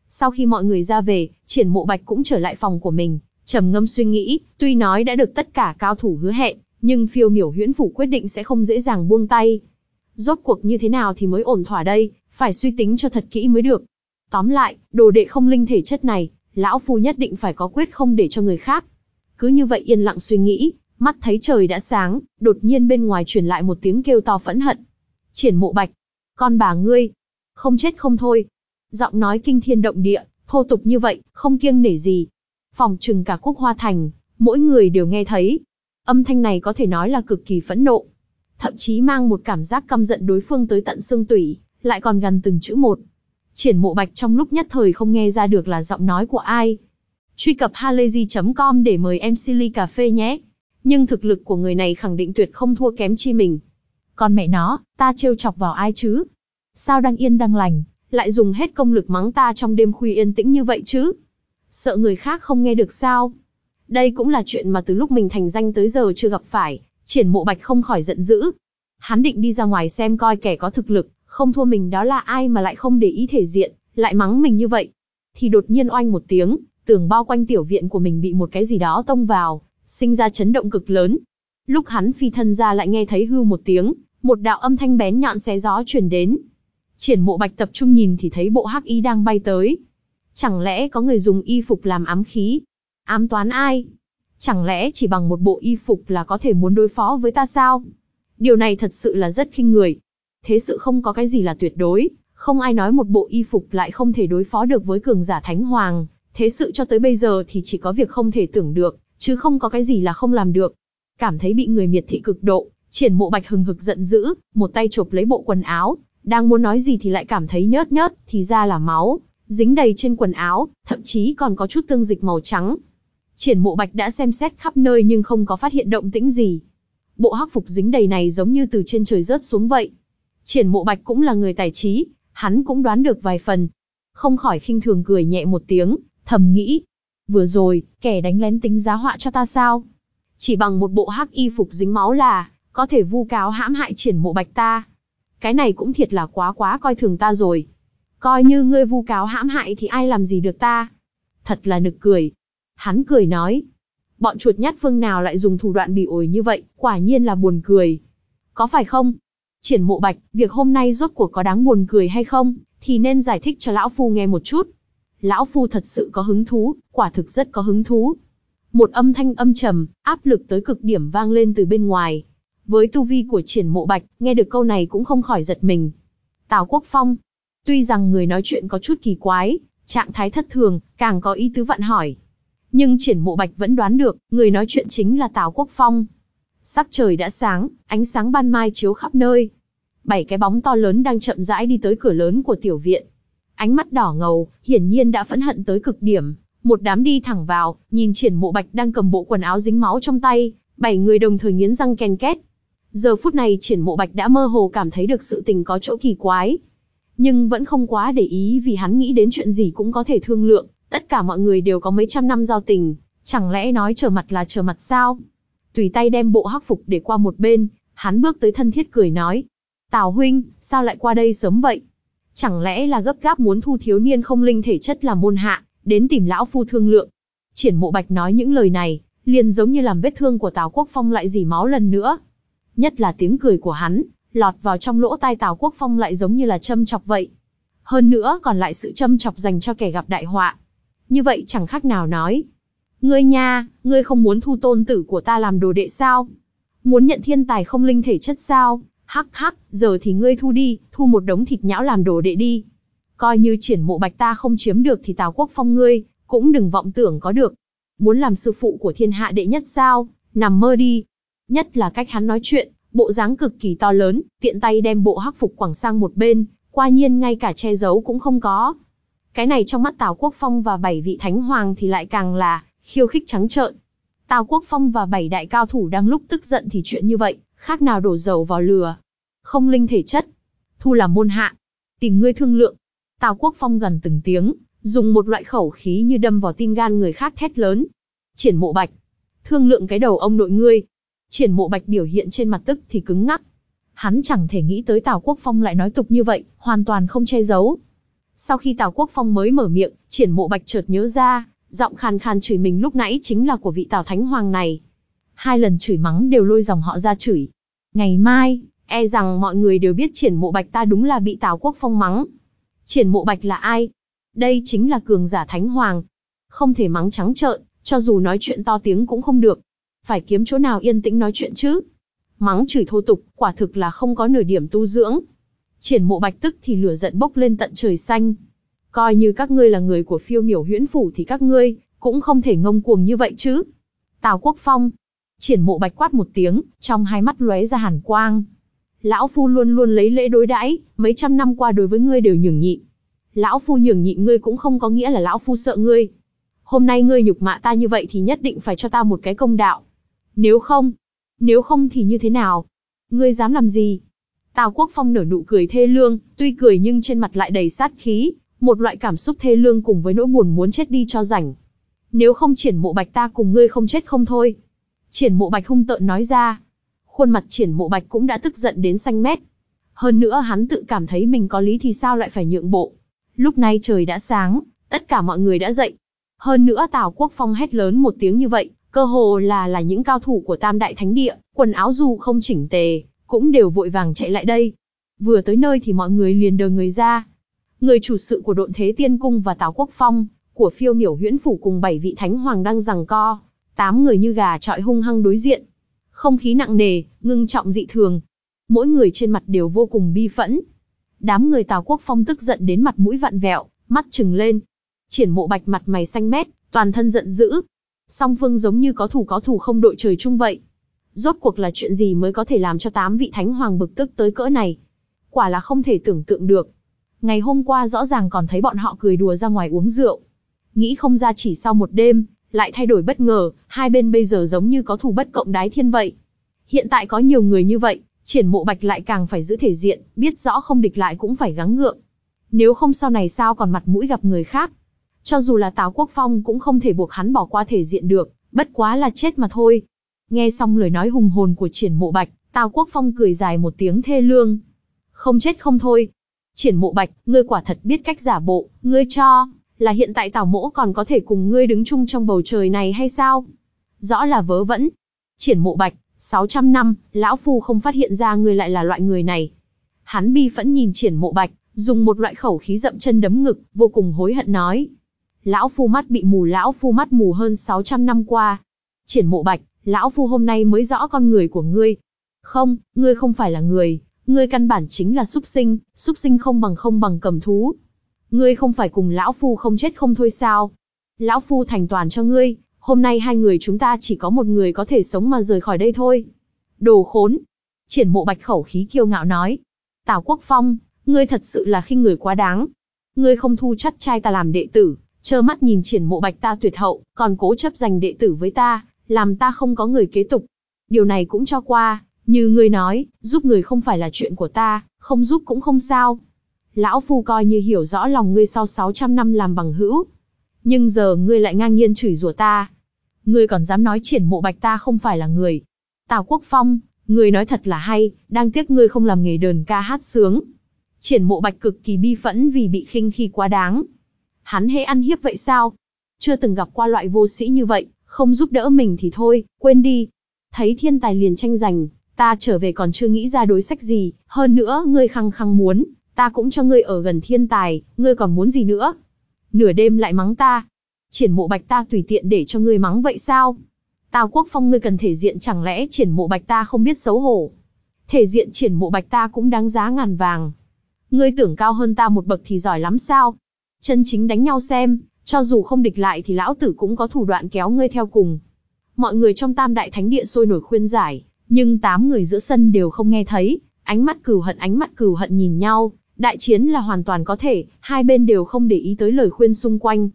Sau khi mọi người ra về, triển mộ bạch cũng trở lại phòng của mình, trầm ngâm suy nghĩ, tuy nói đã được tất cả cao thủ hứa hẹn, nhưng phiêu miểu huyễn phủ quyết định sẽ không dễ dàng buông tay. Rốt cuộc như thế nào thì mới ổn thỏa đây, phải suy tính cho thật kỹ mới được. Tóm lại, đồ đệ không linh thể chất này, lão phu nhất định phải có quyết không để cho người khác. Cứ như vậy yên lặng suy nghĩ, mắt thấy trời đã sáng, đột nhiên bên ngoài truyền lại một tiếng kêu to phẫn hận. Triển mộ bạch, con bà ngươi, không chết không thôi. Giọng nói kinh thiên động địa, thô tục như vậy, không kiêng nể gì. Phòng trừng cả quốc hoa thành, mỗi người đều nghe thấy. Âm thanh này có thể nói là cực kỳ phẫn nộ. Thậm chí mang một cảm giác căm giận đối phương tới tận xương tủy, lại còn gần từng chữ một. Triển mộ bạch trong lúc nhất thời không nghe ra được là giọng nói của ai. Truy cập halayzi.com để mời em Silly Cà Phê nhé. Nhưng thực lực của người này khẳng định tuyệt không thua kém chi mình. Còn mẹ nó, ta trêu chọc vào ai chứ? Sao đang yên đang lành, lại dùng hết công lực mắng ta trong đêm khuya yên tĩnh như vậy chứ? Sợ người khác không nghe được sao? Đây cũng là chuyện mà từ lúc mình thành danh tới giờ chưa gặp phải, triển mộ bạch không khỏi giận dữ. Hắn định đi ra ngoài xem coi kẻ có thực lực, không thua mình đó là ai mà lại không để ý thể diện, lại mắng mình như vậy. Thì đột nhiên oanh một tiếng, tường bao quanh tiểu viện của mình bị một cái gì đó tông vào, sinh ra chấn động cực lớn. Lúc hắn phi thân ra lại nghe thấy hưu một tiếng, một đạo âm thanh bén nhọn xé gió truyền đến. Triển mộ bạch tập trung nhìn thì thấy bộ hắc y đang bay tới. Chẳng lẽ có người dùng y phục làm ám khí? Ám toán ai? Chẳng lẽ chỉ bằng một bộ y phục là có thể muốn đối phó với ta sao? Điều này thật sự là rất khinh người. Thế sự không có cái gì là tuyệt đối, không ai nói một bộ y phục lại không thể đối phó được với cường giả thánh hoàng. Thế sự cho tới bây giờ thì chỉ có việc không thể tưởng được, chứ không có cái gì là không làm được. Cảm thấy bị người miệt thị cực độ, triển mộ bạch hừng hực giận dữ, một tay chộp lấy bộ quần áo, đang muốn nói gì thì lại cảm thấy nhớt nhớt, thì ra là máu, dính đầy trên quần áo, thậm chí còn có chút tương dịch màu trắng. Triển mộ bạch đã xem xét khắp nơi nhưng không có phát hiện động tĩnh gì. Bộ hắc phục dính đầy này giống như từ trên trời rớt xuống vậy. Triển mộ bạch cũng là người tài trí, hắn cũng đoán được vài phần. Không khỏi khinh thường cười nhẹ một tiếng, thầm nghĩ. Vừa rồi, kẻ đánh lén tính giá họa cho ta sao? Chỉ bằng một bộ hắc y phục dính máu là, có thể vu cáo hãm hại triển mộ bạch ta. Cái này cũng thiệt là quá quá coi thường ta rồi. Coi như ngươi vu cáo hãm hại thì ai làm gì được ta. Thật là nực cười. Hắn cười nói. Bọn chuột nhát phương nào lại dùng thủ đoạn bị ổi như vậy, quả nhiên là buồn cười. Có phải không? Triển mộ bạch, việc hôm nay rốt cuộc có đáng buồn cười hay không, thì nên giải thích cho lão phu nghe một chút. Lão phu thật sự có hứng thú, quả thực rất có hứng thú. Một âm thanh âm trầm, áp lực tới cực điểm vang lên từ bên ngoài. Với tu vi của triển mộ bạch, nghe được câu này cũng không khỏi giật mình. Tào Quốc Phong. Tuy rằng người nói chuyện có chút kỳ quái, trạng thái thất thường, càng có ý tứ vặn hỏi. Nhưng triển mộ bạch vẫn đoán được, người nói chuyện chính là Tào Quốc Phong. Sắc trời đã sáng, ánh sáng ban mai chiếu khắp nơi. Bảy cái bóng to lớn đang chậm rãi đi tới cửa lớn của tiểu viện. Ánh mắt đỏ ngầu, hiển nhiên đã phẫn hận tới cực điểm. Một đám đi thẳng vào, nhìn triển mộ bạch đang cầm bộ quần áo dính máu trong tay. Bảy người đồng thời nghiến răng ken két. Giờ phút này triển mộ bạch đã mơ hồ cảm thấy được sự tình có chỗ kỳ quái. Nhưng vẫn không quá để ý vì hắn nghĩ đến chuyện gì cũng có thể thương lượng. Tất cả mọi người đều có mấy trăm năm giao tình. Chẳng lẽ nói trở mặt là trở mặt sao? Tùy tay đem bộ hắc phục để qua một bên, hắn bước tới thân thiết cười nói. Tào huynh, sao lại qua đây sớm vậy? Chẳng lẽ là gấp gáp muốn thu thiếu niên không linh thể chất làm môn hạ, đến tìm lão phu thương lượng. Triển mộ bạch nói những lời này, liền giống như làm vết thương của Tào Quốc Phong lại dỉ máu lần nữa. Nhất là tiếng cười của hắn, lọt vào trong lỗ tai Tào Quốc Phong lại giống như là châm chọc vậy. Hơn nữa còn lại sự châm chọc dành cho kẻ gặp đại họa. Như vậy chẳng khác nào nói, Ngươi nha, ngươi không muốn thu tôn tử của ta làm đồ đệ sao? Muốn nhận thiên tài không linh thể chất sao? Hắc hắc, giờ thì ngươi thu đi, thu một đống thịt nhão làm đồ đệ đi. Coi như triển mộ bạch ta không chiếm được thì Tào Quốc Phong ngươi, cũng đừng vọng tưởng có được. Muốn làm sư phụ của thiên hạ đệ nhất sao? Nằm mơ đi. Nhất là cách hắn nói chuyện, bộ dáng cực kỳ to lớn, tiện tay đem bộ hắc phục quẳng sang một bên, qua nhiên ngay cả che giấu cũng không có. Cái này trong mắt Tào Quốc Phong và bảy vị thánh hoàng thì lại càng là khiêu khích trắng trợn. Tào Quốc Phong và bảy đại cao thủ đang lúc tức giận thì chuyện như vậy, khác nào đổ dầu vào lửa. Không linh thể chất, thu làm môn hạ, tìm ngươi thương lượng. Tào Quốc Phong gần từng tiếng, dùng một loại khẩu khí như đâm vào tim gan người khác thét lớn. Triển mộ bạch, thương lượng cái đầu ông nội ngươi. Triển mộ bạch biểu hiện trên mặt tức thì cứng ngắc. Hắn chẳng thể nghĩ tới Tào Quốc Phong lại nói tục như vậy, hoàn toàn không che giấu. Sau khi Tào Quốc Phong mới mở miệng, triển mộ bạch chợt nhớ ra, giọng khàn khàn chửi mình lúc nãy chính là của vị Tào Thánh Hoàng này. Hai lần chửi mắng đều lôi dòng họ ra chửi. Ngày mai, e rằng mọi người đều biết triển mộ bạch ta đúng là bị Tào Quốc Phong mắng. Triển mộ bạch là ai? Đây chính là cường giả Thánh Hoàng. Không thể mắng trắng trợn, cho dù nói chuyện to tiếng cũng không được. Phải kiếm chỗ nào yên tĩnh nói chuyện chứ. Mắng chửi thô tục, quả thực là không có nửa điểm tu dưỡng. Triển mộ bạch tức thì lửa giận bốc lên tận trời xanh. Coi như các ngươi là người của phiêu miểu huyễn phủ thì các ngươi, cũng không thể ngông cuồng như vậy chứ. Tào Quốc Phong. Triển mộ bạch quát một tiếng, trong hai mắt lóe ra hàn quang. Lão Phu luôn luôn lấy lễ đối đãi, mấy trăm năm qua đối với ngươi đều nhường nhịn. Lão Phu nhường nhịn ngươi cũng không có nghĩa là Lão Phu sợ ngươi. Hôm nay ngươi nhục mạ ta như vậy thì nhất định phải cho ta một cái công đạo. Nếu không, nếu không thì như thế nào? Ngươi dám làm gì? Tào Quốc Phong nở nụ cười thê lương, tuy cười nhưng trên mặt lại đầy sát khí, một loại cảm xúc thê lương cùng với nỗi buồn muốn chết đi cho rảnh. Nếu không triển mộ bạch ta cùng ngươi không chết không thôi. Triển mộ bạch hung tợn nói ra. Khuôn mặt triển mộ bạch cũng đã tức giận đến xanh mét. Hơn nữa hắn tự cảm thấy mình có lý thì sao lại phải nhượng bộ. Lúc này trời đã sáng, tất cả mọi người đã dậy. Hơn nữa Tào Quốc Phong hét lớn một tiếng như vậy, cơ hồ là là những cao thủ của Tam Đại Thánh Địa, quần áo dù không chỉnh tề, cũng đều vội vàng chạy lại đây. Vừa tới nơi thì mọi người liền đờ người ra. Người chủ sự của độn thế tiên cung và Tào Quốc Phong, của phiêu miểu huyễn phủ cùng bảy vị thánh hoàng đang giằng co. Tám người như gà trọi hung hăng đối diện. Không khí nặng nề, ngưng trọng dị thường. Mỗi người trên mặt đều vô cùng bi phẫn. Đám người Tào Quốc Phong tức giận đến mặt mũi vặn vẹo, mắt trừng lên. Triển mộ bạch mặt mày xanh mét, toàn thân giận dữ. Song phương giống như có thủ có thủ không đội trời chung vậy. Rốt cuộc là chuyện gì mới có thể làm cho tám vị thánh hoàng bực tức tới cỡ này? Quả là không thể tưởng tượng được. Ngày hôm qua rõ ràng còn thấy bọn họ cười đùa ra ngoài uống rượu. Nghĩ không ra chỉ sau một đêm, lại thay đổi bất ngờ, hai bên bây giờ giống như có thù bất cộng đái thiên vậy. Hiện tại có nhiều người như vậy, triển mộ bạch lại càng phải giữ thể diện, biết rõ không địch lại cũng phải gắng ngượng. Nếu không sau này sao còn mặt mũi gặp người khác. Cho dù là Tào Quốc Phong cũng không thể buộc hắn bỏ qua thể diện được, bất quá là chết mà thôi. Nghe xong lời nói hùng hồn của triển mộ bạch, Tào Quốc Phong cười dài một tiếng thê lương. Không chết không thôi. Triển mộ bạch, ngươi quả thật biết cách giả bộ, ngươi cho, là hiện tại Tào mỗ còn có thể cùng ngươi đứng chung trong bầu trời này hay sao? Rõ là vớ vẩn. Triển mộ bạch, 600 năm, lão phu không phát hiện ra ngươi lại là loại người này. Hắn bi phẫn nhìn triển mộ bạch, dùng một loại khẩu khí dậm chân đấm ngực, vô cùng hối hận nói. Lão phu mắt bị mù lão phu mắt mù hơn 600 năm qua. Triển mộ bạch, lão phu hôm nay mới rõ con người của ngươi. Không, ngươi không phải là người, ngươi căn bản chính là súc sinh, súc sinh không bằng không bằng cầm thú. Ngươi không phải cùng lão phu không chết không thôi sao? Lão phu thành toàn cho ngươi, hôm nay hai người chúng ta chỉ có một người có thể sống mà rời khỏi đây thôi. Đồ khốn! Triển mộ bạch khẩu khí kiêu ngạo nói. Tào Quốc Phong, ngươi thật sự là khinh người quá đáng. Ngươi không thu chắt trai ta làm đệ tử, trơ mắt nhìn triển mộ bạch ta tuyệt hậu, còn cố chấp giành đệ tử với ta, làm ta không có người kế tục. Điều này cũng cho qua, như ngươi nói, giúp người không phải là chuyện của ta, không giúp cũng không sao. Lão Phu coi như hiểu rõ lòng ngươi sau 600 năm làm bằng hữu. Nhưng giờ ngươi lại ngang nhiên chửi rủa ta. Ngươi còn dám nói triển mộ bạch ta không phải là người. Tào Quốc Phong, ngươi nói thật là hay, đang tiếc ngươi không làm nghề đờn ca hát sướng. Triển mộ bạch cực kỳ bi phẫn vì bị khinh khi quá đáng. Hắn hễ ăn hiếp vậy sao? Chưa từng gặp qua loại vô sĩ như vậy, không giúp đỡ mình thì thôi, quên đi. Thấy thiên tài liền tranh giành, ta trở về còn chưa nghĩ ra đối sách gì, hơn nữa ngươi khăng khăng muốn, ta cũng cho ngươi ở gần thiên tài, ngươi còn muốn gì nữa? Nửa đêm lại mắng ta. Triển mộ bạch ta tùy tiện để cho ngươi mắng vậy sao? Tào quốc phong ngươi cần thể diện chẳng lẽ triển mộ bạch ta không biết xấu hổ? Thể diện triển mộ bạch ta cũng đáng giá ngàn vàng. Ngươi tưởng cao hơn ta một bậc thì giỏi lắm sao? Chân chính đánh nhau xem, cho dù không địch lại thì lão tử cũng có thủ đoạn kéo ngươi theo cùng. Mọi người trong tam đại thánh địa sôi nổi khuyên giải, nhưng tám người giữa sân đều không nghe thấy, ánh mắt cừu hận ánh mắt cừu hận nhìn nhau, đại chiến là hoàn toàn có thể, hai bên đều không để ý tới lời khuyên xung quanh.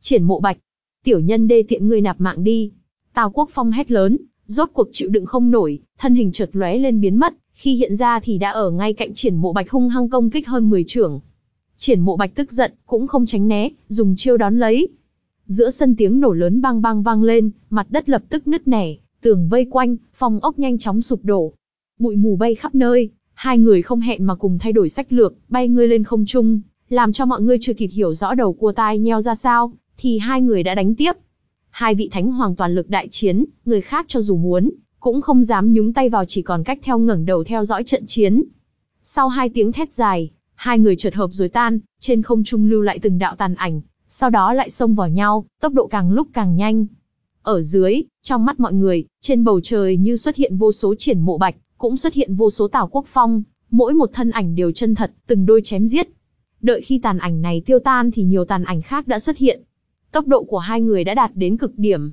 Triển mộ bạch, tiểu nhân đê tiện ngươi nạp mạng đi. Tào Quốc Phong hét lớn, rốt cuộc chịu đựng không nổi, thân hình chợt lóe lên biến mất, khi hiện ra thì đã ở ngay cạnh triển mộ bạch hung hăng công kích hơn 10 trưởng. Triển mộ bạch tức giận, cũng không tránh né, dùng chiêu đón lấy. Giữa sân tiếng nổ lớn bang bang vang lên, mặt đất lập tức nứt nẻ, tường vây quanh, phòng ốc nhanh chóng sụp đổ. Bụi mù bay khắp nơi, hai người không hẹn mà cùng thay đổi sách lược, bay ngươi lên không trung, làm cho mọi người chưa kịp hiểu rõ đầu cua tai nheo ra sao, thì hai người đã đánh tiếp. Hai vị thánh hoàng toàn lực đại chiến, người khác cho dù muốn, cũng không dám nhúng tay vào chỉ còn cách theo ngẩng đầu theo dõi trận chiến. Sau hai tiếng thét dài, hai người chợt hợp rồi tan, trên không trung lưu lại từng đạo tàn ảnh, sau đó lại xông vào nhau, tốc độ càng lúc càng nhanh. Ở dưới, trong mắt mọi người, trên bầu trời như xuất hiện vô số triển mộ bạch, cũng xuất hiện vô số tào quốc phong, mỗi một thân ảnh đều chân thật, từng đôi chém giết. Đợi khi tàn ảnh này tiêu tan thì nhiều tàn ảnh khác đã xuất hiện. Tốc độ của hai người đã đạt đến cực điểm.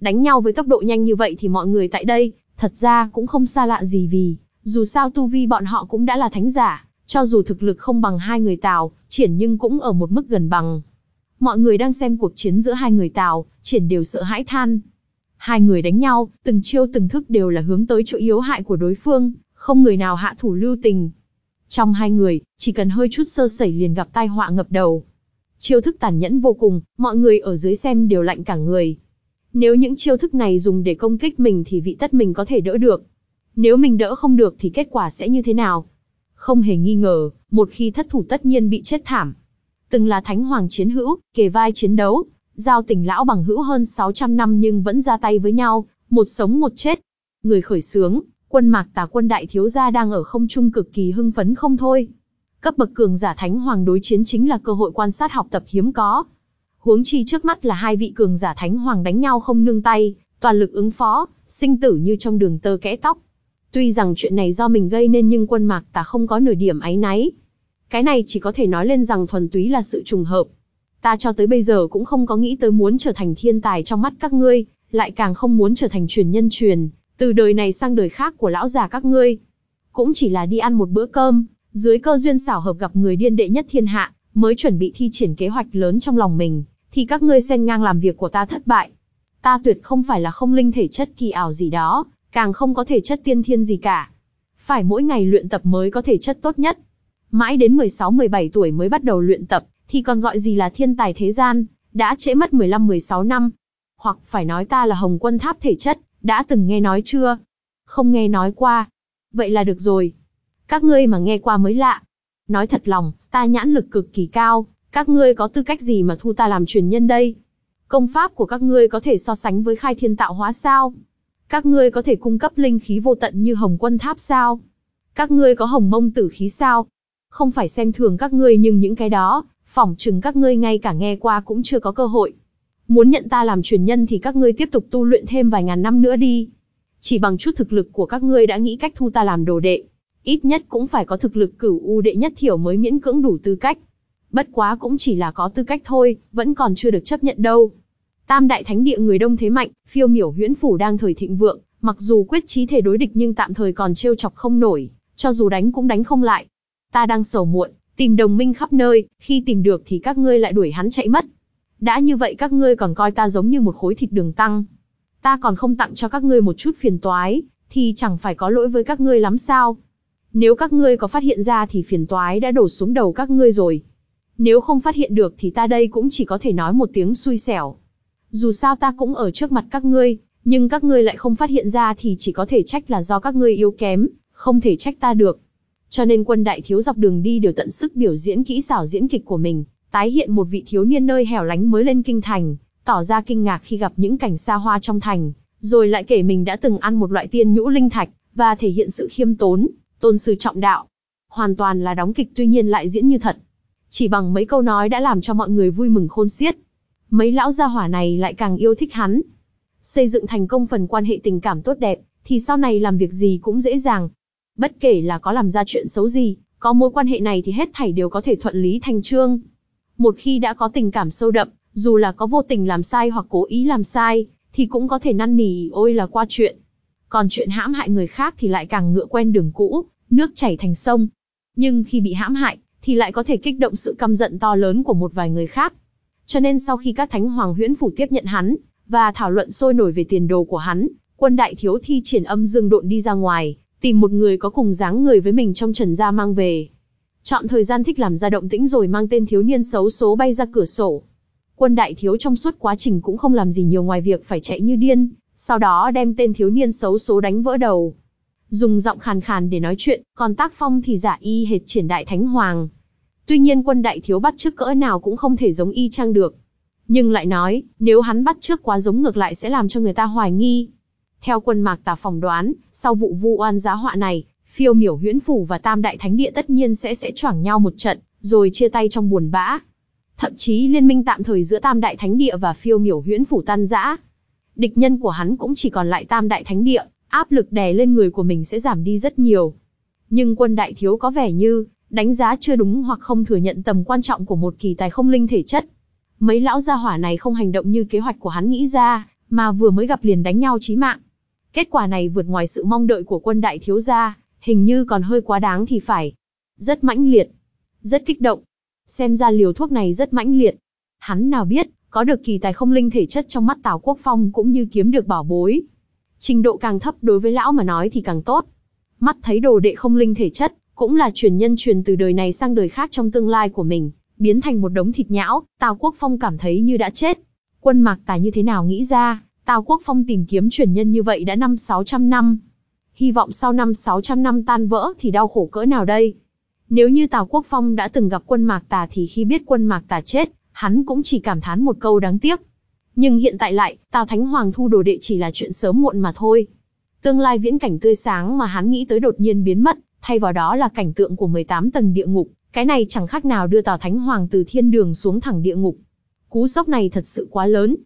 Đánh nhau với tốc độ nhanh như vậy thì mọi người tại đây, thật ra cũng không xa lạ gì vì, dù sao tu vi bọn họ cũng đã là thánh giả, cho dù thực lực không bằng hai người Tào, triển nhưng cũng ở một mức gần bằng. Mọi người đang xem cuộc chiến giữa hai người Tào, triển đều sợ hãi than. Hai người đánh nhau, từng chiêu từng thức đều là hướng tới chỗ yếu hại của đối phương, không người nào hạ thủ lưu tình. Trong hai người, chỉ cần hơi chút sơ sẩy liền gặp tai họa ngập đầu. Chiêu thức tàn nhẫn vô cùng, mọi người ở dưới xem đều lạnh cả người. Nếu những chiêu thức này dùng để công kích mình thì vị tất mình có thể đỡ được. Nếu mình đỡ không được thì kết quả sẽ như thế nào? Không hề nghi ngờ, một khi thất thủ tất nhiên bị chết thảm. Từng là thánh hoàng chiến hữu, kề vai chiến đấu, giao tình lão bằng hữu hơn 600 năm nhưng vẫn ra tay với nhau, một sống một chết. Người khởi sướng, quân mạc tà quân đại thiếu gia đang ở không trung cực kỳ hưng phấn không thôi. Cấp bậc cường giả thánh hoàng đối chiến chính là cơ hội quan sát học tập hiếm có. Huống chi trước mắt là hai vị cường giả thánh hoàng đánh nhau không nương tay, toàn lực ứng phó, sinh tử như trong đường tơ kẽ tóc. Tuy rằng chuyện này do mình gây nên nhưng quân mạc tà không có nửa điểm áy náy. Cái này chỉ có thể nói lên rằng thuần túy là sự trùng hợp. Ta cho tới bây giờ cũng không có nghĩ tới muốn trở thành thiên tài trong mắt các ngươi, lại càng không muốn trở thành truyền nhân truyền, từ đời này sang đời khác của lão già các ngươi. Cũng chỉ là đi ăn một bữa cơm, dưới cơ duyên xảo hợp gặp người điên đệ nhất thiên hạ, mới chuẩn bị thi triển kế hoạch lớn trong lòng mình, thì các ngươi xen ngang làm việc của ta thất bại. Ta tuyệt không phải là không linh thể chất kỳ ảo gì đó, càng không có thể chất tiên thiên gì cả. Phải mỗi ngày luyện tập mới có thể chất tốt nhất. Mãi đến 16-17 tuổi mới bắt đầu luyện tập, thì còn gọi gì là thiên tài thế gian, đã trễ mất 15-16 năm. Hoặc phải nói ta là hồng quân tháp thể chất, đã từng nghe nói chưa? Không nghe nói qua. Vậy là được rồi. Các ngươi mà nghe qua mới lạ. Nói thật lòng, ta nhãn lực cực kỳ cao, các ngươi có tư cách gì mà thu ta làm truyền nhân đây? Công pháp của các ngươi có thể so sánh với khai thiên tạo hóa sao? Các ngươi có thể cung cấp linh khí vô tận như hồng quân tháp sao? Các ngươi có hồng mông tử khí sao? Không phải xem thường các ngươi nhưng những cái đó, phỏng chừng các ngươi ngay cả nghe qua cũng chưa có cơ hội. Muốn nhận ta làm truyền nhân thì các ngươi tiếp tục tu luyện thêm vài ngàn năm nữa đi. Chỉ bằng chút thực lực của các ngươi đã nghĩ cách thu ta làm đồ đệ. Ít nhất cũng phải có thực lực cửu u đệ nhất thiểu mới miễn cưỡng đủ tư cách. Bất quá cũng chỉ là có tư cách thôi, vẫn còn chưa được chấp nhận đâu. Tam đại thánh địa người đông thế mạnh, phiêu miểu huyễn phủ đang thời thịnh vượng, mặc dù quyết chí thể đối địch nhưng tạm thời còn trêu chọc không nổi, cho dù đánh cũng đánh không lại. Ta đang sầu muộn, tìm đồng minh khắp nơi, khi tìm được thì các ngươi lại đuổi hắn chạy mất. Đã như vậy các ngươi còn coi ta giống như một khối thịt đường tăng. Ta còn không tặng cho các ngươi một chút phiền toái, thì chẳng phải có lỗi với các ngươi lắm sao. Nếu các ngươi có phát hiện ra thì phiền toái đã đổ xuống đầu các ngươi rồi. Nếu không phát hiện được thì ta đây cũng chỉ có thể nói một tiếng xui xẻo. Dù sao ta cũng ở trước mặt các ngươi, nhưng các ngươi lại không phát hiện ra thì chỉ có thể trách là do các ngươi yếu kém, không thể trách ta được. Cho nên quân đại thiếu dọc đường đi đều tận sức biểu diễn kỹ xảo diễn kịch của mình, tái hiện một vị thiếu niên nơi hẻo lánh mới lên kinh thành, tỏ ra kinh ngạc khi gặp những cảnh xa hoa trong thành, rồi lại kể mình đã từng ăn một loại tiên nhũ linh thạch, và thể hiện sự khiêm tốn, tôn sư trọng đạo. Hoàn toàn là đóng kịch tuy nhiên lại diễn như thật. Chỉ bằng mấy câu nói đã làm cho mọi người vui mừng khôn xiết. Mấy lão gia hỏa này lại càng yêu thích hắn. Xây dựng thành công phần quan hệ tình cảm tốt đẹp, thì sau này làm việc gì cũng dễ dàng. Bất kể là có làm ra chuyện xấu gì, có mối quan hệ này thì hết thảy đều có thể thuận lý thành trương. Một khi đã có tình cảm sâu đậm, dù là có vô tình làm sai hoặc cố ý làm sai, thì cũng có thể năn nỉ ôi là qua chuyện. Còn chuyện hãm hại người khác thì lại càng ngựa quen đường cũ, nước chảy thành sông. Nhưng khi bị hãm hại, thì lại có thể kích động sự căm giận to lớn của một vài người khác. Cho nên sau khi các thánh hoàng huyễn phủ tiếp nhận hắn, và thảo luận sôi nổi về tiền đồ của hắn, quân đại thiếu thi triển âm dương độn đi ra ngoài, tìm một người có cùng dáng người với mình trong trần gia mang về. chọn thời gian thích làm ra động tĩnh rồi mang tên thiếu niên xấu số bay ra cửa sổ. Quân đại thiếu trong suốt quá trình cũng không làm gì nhiều ngoài việc phải chạy như điên, sau đó đem tên thiếu niên xấu số đánh vỡ đầu. Dùng giọng khàn khàn để nói chuyện, còn tác phong thì giả y hệt triển đại thánh hoàng. Tuy nhiên quân đại thiếu bắt trước cỡ nào cũng không thể giống y chang được. Nhưng lại nói, nếu hắn bắt trước quá giống ngược lại sẽ làm cho người ta hoài nghi. Theo quân mạc tà phòng đoán, sau vụ vu oan giá họa này, phiêu miểu huyễn phủ và tam đại thánh địa tất nhiên sẽ sẽ choảng nhau một trận, rồi chia tay trong buồn bã. Thậm chí liên minh tạm thời giữa tam đại thánh địa và phiêu miểu huyễn phủ tan rã. Địch nhân của hắn cũng chỉ còn lại tam đại thánh địa, áp lực đè lên người của mình sẽ giảm đi rất nhiều. Nhưng quân đại thiếu có vẻ như, đánh giá chưa đúng hoặc không thừa nhận tầm quan trọng của một kỳ tài không linh thể chất. Mấy lão gia hỏa này không hành động như kế hoạch của hắn nghĩ ra, mà vừa mới gặp liền đánh nhau chí mạng. Kết quả này vượt ngoài sự mong đợi của quân đại thiếu gia, hình như còn hơi quá đáng thì phải. Rất mãnh liệt, rất kích động. Xem ra liều thuốc này rất mãnh liệt. Hắn nào biết, có được kỳ tài không linh thể chất trong mắt Tào Quốc Phong cũng như kiếm được bảo bối. Trình độ càng thấp đối với lão mà nói thì càng tốt. Mắt thấy đồ đệ không linh thể chất, cũng là truyền nhân truyền từ đời này sang đời khác trong tương lai của mình, biến thành một đống thịt nhão, Tào Quốc Phong cảm thấy như đã chết. Quân mạc tài như thế nào nghĩ ra, Tào Quốc Phong tìm kiếm truyền nhân như vậy đã năm 600 năm. Hy vọng sau năm 600 năm tan vỡ thì đau khổ cỡ nào đây? Nếu như Tào Quốc Phong đã từng gặp quân mạc tà thì khi biết quân mạc tà chết, hắn cũng chỉ cảm thán một câu đáng tiếc. Nhưng hiện tại lại, Tào Thánh Hoàng thu đồ đệ chỉ là chuyện sớm muộn mà thôi. Tương lai viễn cảnh tươi sáng mà hắn nghĩ tới đột nhiên biến mất, thay vào đó là cảnh tượng của 18 tầng địa ngục, cái này chẳng khác nào đưa Tào Thánh Hoàng từ thiên đường xuống thẳng địa ngục. Cú sốc này thật sự quá lớn.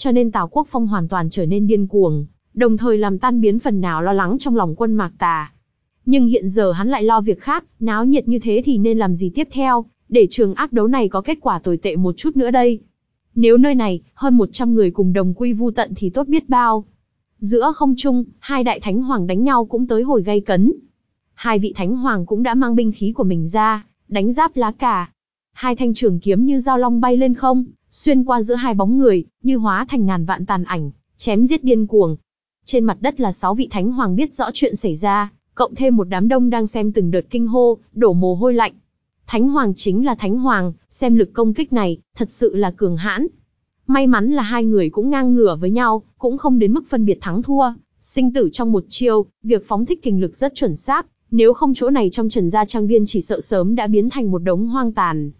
Cho nên Tào Quốc Phong hoàn toàn trở nên điên cuồng, đồng thời làm tan biến phần nào lo lắng trong lòng quân Mạc Tà. Nhưng hiện giờ hắn lại lo việc khác, náo nhiệt như thế thì nên làm gì tiếp theo, để trường ác đấu này có kết quả tồi tệ một chút nữa đây. Nếu nơi này, hơn 100 người cùng đồng quy vu tận thì tốt biết bao. Giữa không trung, hai đại thánh hoàng đánh nhau cũng tới hồi gây cấn. Hai vị thánh hoàng cũng đã mang binh khí của mình ra, đánh giáp lá cả. Hai thanh trường kiếm như dao long bay lên không, xuyên qua giữa hai bóng người, như hóa thành ngàn vạn tàn ảnh, chém giết điên cuồng. Trên mặt đất là sáu vị thánh hoàng biết rõ chuyện xảy ra, cộng thêm một đám đông đang xem từng đợt kinh hô, đổ mồ hôi lạnh. Thánh hoàng chính là thánh hoàng, xem lực công kích này, thật sự là cường hãn. May mắn là hai người cũng ngang ngửa với nhau, cũng không đến mức phân biệt thắng thua, sinh tử trong một chiêu, việc phóng thích kinh lực rất chuẩn xác, nếu không chỗ này trong Trần Gia Trang Viên chỉ sợ sớm đã biến thành một đống hoang tàn.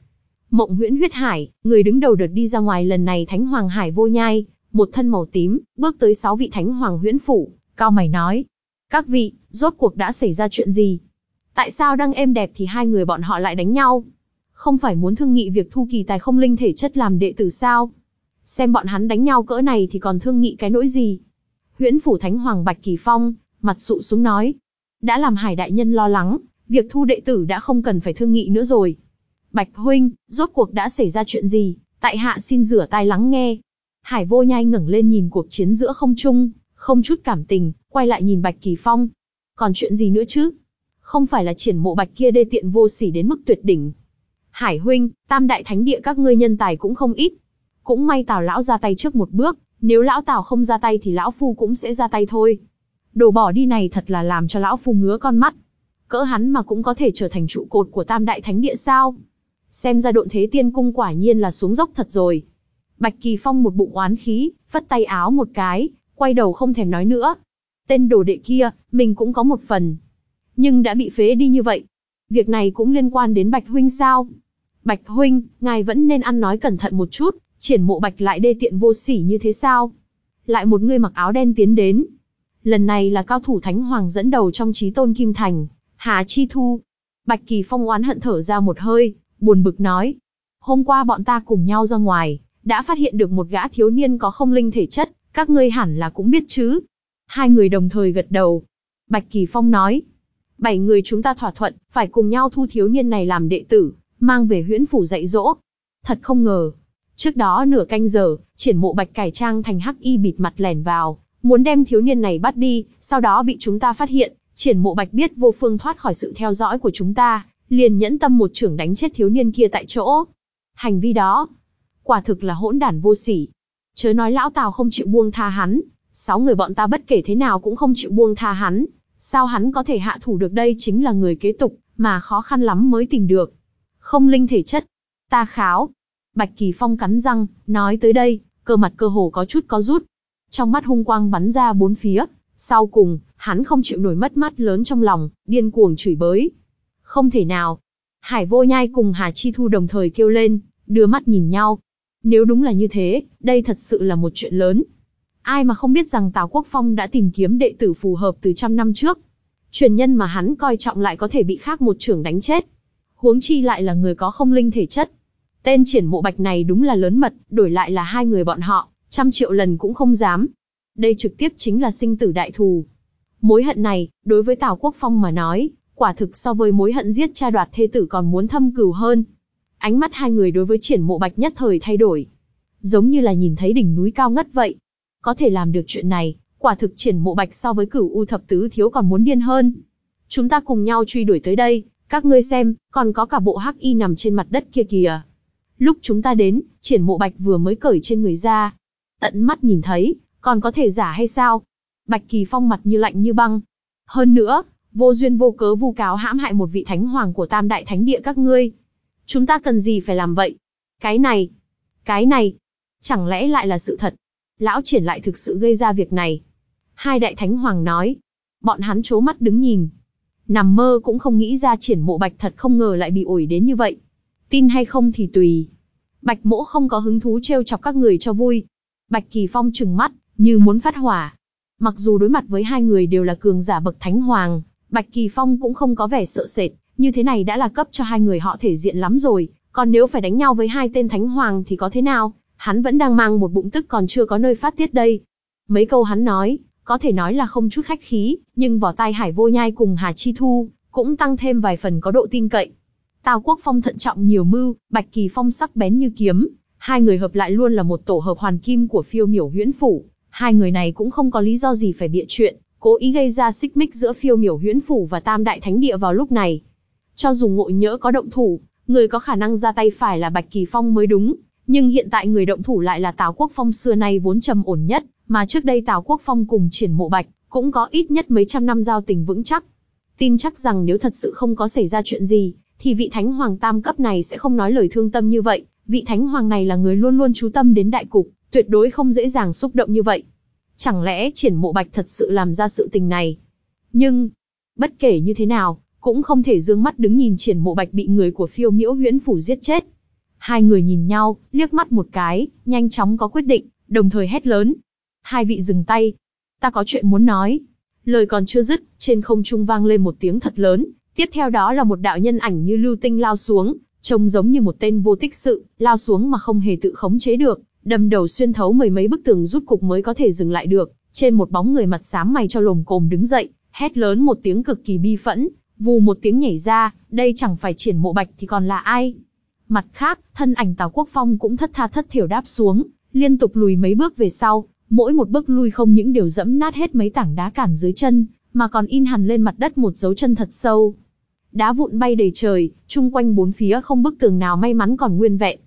Mộng huyễn huyết hải, người đứng đầu đợt đi ra ngoài lần này Thánh Hoàng Hải vô nhai, một thân màu tím, bước tới sáu vị Thánh Hoàng huyễn phủ, cao mày nói. Các vị, rốt cuộc đã xảy ra chuyện gì? Tại sao đang êm đẹp thì hai người bọn họ lại đánh nhau? Không phải muốn thương nghị việc thu kỳ tài không linh thể chất làm đệ tử sao? Xem bọn hắn đánh nhau cỡ này thì còn thương nghị cái nỗi gì? Huyễn phủ Thánh Hoàng Bạch Kỳ Phong, mặt sụ xuống nói, đã làm Hải đại nhân lo lắng, việc thu đệ tử đã không cần phải thương nghị nữa rồi. Bạch huynh, rốt cuộc đã xảy ra chuyện gì? Tại hạ xin rửa tai lắng nghe. Hải vô nhai ngẩng lên nhìn cuộc chiến giữa không trung, không chút cảm tình, quay lại nhìn Bạch Kỳ Phong. Còn chuyện gì nữa chứ? Không phải là triển mộ Bạch kia đê tiện vô sỉ đến mức tuyệt đỉnh. Hải huynh, tam đại thánh địa các ngươi nhân tài cũng không ít. Cũng may Tào lão ra tay trước một bước, nếu lão Tào không ra tay thì lão phu cũng sẽ ra tay thôi. Đồ bỏ đi này thật là làm cho lão phu ngứa con mắt. Cỡ hắn mà cũng có thể trở thành trụ cột của tam đại thánh địa sao? Xem ra độn thế tiên cung quả nhiên là xuống dốc thật rồi. Bạch Kỳ Phong một bụng oán khí, phất tay áo một cái, quay đầu không thèm nói nữa. Tên đồ đệ kia, mình cũng có một phần. Nhưng đã bị phế đi như vậy. Việc này cũng liên quan đến Bạch Huynh sao? Bạch Huynh, ngài vẫn nên ăn nói cẩn thận một chút, triển mộ Bạch lại đê tiện vô sỉ như thế sao? Lại một người mặc áo đen tiến đến, Lần này là cao thủ Thánh Hoàng dẫn đầu trong trí tôn Kim Thành, Hà Chi Thu. Bạch Kỳ Phong oán hận thở ra một hơi, buồn bực nói. Hôm qua bọn ta cùng nhau ra ngoài, đã phát hiện được một gã thiếu niên có không linh thể chất, các ngươi hẳn là cũng biết chứ. Hai người đồng thời gật đầu. Bạch Kỳ Phong nói. Bảy người chúng ta thỏa thuận, phải cùng nhau thu thiếu niên này làm đệ tử, mang về huyễn phủ dạy dỗ. Thật không ngờ. Trước đó nửa canh giờ, triển mộ bạch cải trang thành hắc y bịt mặt lẻn vào, muốn đem thiếu niên này bắt đi, sau đó bị chúng ta phát hiện, triển mộ bạch biết vô phương thoát khỏi sự theo dõi của chúng ta, liền nhẫn tâm một trưởng đánh chết thiếu niên kia tại chỗ. Hành vi đó, quả thực là hỗn đản vô sỉ. Chớ nói lão Tào không chịu buông tha hắn, sáu người bọn ta bất kể thế nào cũng không chịu buông tha hắn, sao hắn có thể hạ thủ được đây chính là người kế tục, mà khó khăn lắm mới tìm được. Không linh thể chất. Ta kháo. Bạch Kỳ Phong cắn răng, nói tới đây, cơ mặt cơ hồ có chút có rút. Trong mắt hung quang bắn ra bốn phía, sau cùng, hắn không chịu nổi mất mắt lớn trong lòng, điên cuồng chửi bới. Không thể nào. Hải vô nhai cùng Hà Chi Thu đồng thời kêu lên, đưa mắt nhìn nhau. Nếu đúng là như thế, đây thật sự là một chuyện lớn. Ai mà không biết rằng Tào Quốc Phong đã tìm kiếm đệ tử phù hợp từ trăm năm trước. Truyền nhân mà hắn coi trọng lại có thể bị khác một trưởng đánh chết. Huống chi lại là người có không linh thể chất. Tên triển mộ bạch này đúng là lớn mật, đổi lại là hai người bọn họ, trăm triệu lần cũng không dám. Đây trực tiếp chính là sinh tử đại thù. Mối hận này, đối với Tào Quốc Phong mà nói, quả thực so với mối hận giết cha đoạt thê tử còn muốn thâm cừu hơn. Ánh mắt hai người đối với triển mộ bạch nhất thời thay đổi. Giống như là nhìn thấy đỉnh núi cao ngất vậy. Có thể làm được chuyện này, quả thực triển mộ bạch so với cửu u thập tứ thiếu còn muốn điên hơn. Chúng ta cùng nhau truy đuổi tới đây, các ngươi xem, còn có cả bộ hắc y nằm trên mặt đất kia kìa. Lúc chúng ta đến, triển mộ bạch vừa mới cởi trên người ra. Tận mắt nhìn thấy, còn có thể giả hay sao? Bạch Kỳ Phong mặt như lạnh như băng. Hơn nữa, vô duyên vô cớ vu cáo hãm hại một vị thánh hoàng của tam đại thánh địa các ngươi. Chúng ta cần gì phải làm vậy? Cái này, cái này, chẳng lẽ lại là sự thật? Lão triển lại thực sự gây ra việc này. Hai đại thánh hoàng nói. Bọn hắn chố mắt đứng nhìn. Nằm mơ cũng không nghĩ ra triển mộ bạch thật không ngờ lại bị ổi đến như vậy. Tin hay không thì tùy. Bạch mỗ không có hứng thú trêu chọc các người cho vui. Bạch Kỳ Phong trừng mắt, như muốn phát hỏa. Mặc dù đối mặt với hai người đều là cường giả bậc thánh hoàng, Bạch Kỳ Phong cũng không có vẻ sợ sệt, như thế này đã là cấp cho hai người họ thể diện lắm rồi, còn nếu phải đánh nhau với hai tên thánh hoàng thì có thế nào, hắn vẫn đang mang một bụng tức còn chưa có nơi phát tiết đây. Mấy câu hắn nói, có thể nói là không chút khách khí, nhưng vỏ tai Hải Vô Nhai cùng Hà Chi Thu, cũng tăng thêm vài phần có độ tin cậy. Tào Quốc Phong thận trọng nhiều mưu, Bạch Kỳ Phong sắc bén như kiếm, hai người hợp lại luôn là một tổ hợp hoàn kim của phiêu miểu huyễn phủ, hai người này cũng không có lý do gì phải bịa chuyện, cố ý gây ra xích mích giữa phiêu miểu huyễn phủ và tam đại thánh địa vào lúc này. Cho dù ngộ nhỡ có động thủ, người có khả năng ra tay phải là Bạch Kỳ Phong mới đúng, nhưng hiện tại người động thủ lại là Tào Quốc Phong xưa nay vốn trầm ổn nhất, mà trước đây Tào Quốc Phong cùng triển mộ Bạch, cũng có ít nhất mấy trăm năm giao tình vững chắc. Tin chắc rằng nếu thật sự không có xảy ra chuyện gì, thì vị thánh hoàng tam cấp này sẽ không nói lời thương tâm như vậy, vị thánh hoàng này là người luôn luôn chú tâm đến đại cục, tuyệt đối không dễ dàng xúc động như vậy. Chẳng lẽ triển mộ bạch thật sự làm ra sự tình này? Nhưng, bất kể như thế nào, cũng không thể dương mắt đứng nhìn triển mộ bạch bị người của phiêu miễu huyễn phủ giết chết. Hai người nhìn nhau, liếc mắt một cái, nhanh chóng có quyết định, đồng thời hét lớn. Hai vị dừng tay. Ta có chuyện muốn nói. Lời còn chưa dứt, trên không trung vang lên một tiếng thật lớn, tiếp theo đó là một đạo nhân ảnh như lưu tinh lao xuống, trông giống như một tên vô tích sự, lao xuống mà không hề tự khống chế được, đâm đầu xuyên thấu mười mấy bức tường rút cục mới có thể dừng lại được, trên một bóng người mặt xám mày cho lồm cồm đứng dậy, hét lớn một tiếng cực kỳ bi phẫn, vù một tiếng nhảy ra, đây chẳng phải triển mộ bạch thì còn là ai. Mặt khác, thân ảnh Tào Quốc Phong cũng thất tha thất thiểu đáp xuống, liên tục lùi mấy bước về sau, mỗi một bước lui không những đều dẫm nát hết mấy tảng đá cản dưới chân, mà còn in hẳn lên mặt đất một dấu chân thật sâu. Đá vụn bay đầy trời, chung quanh bốn phía không bức tường nào may mắn còn nguyên vẹn.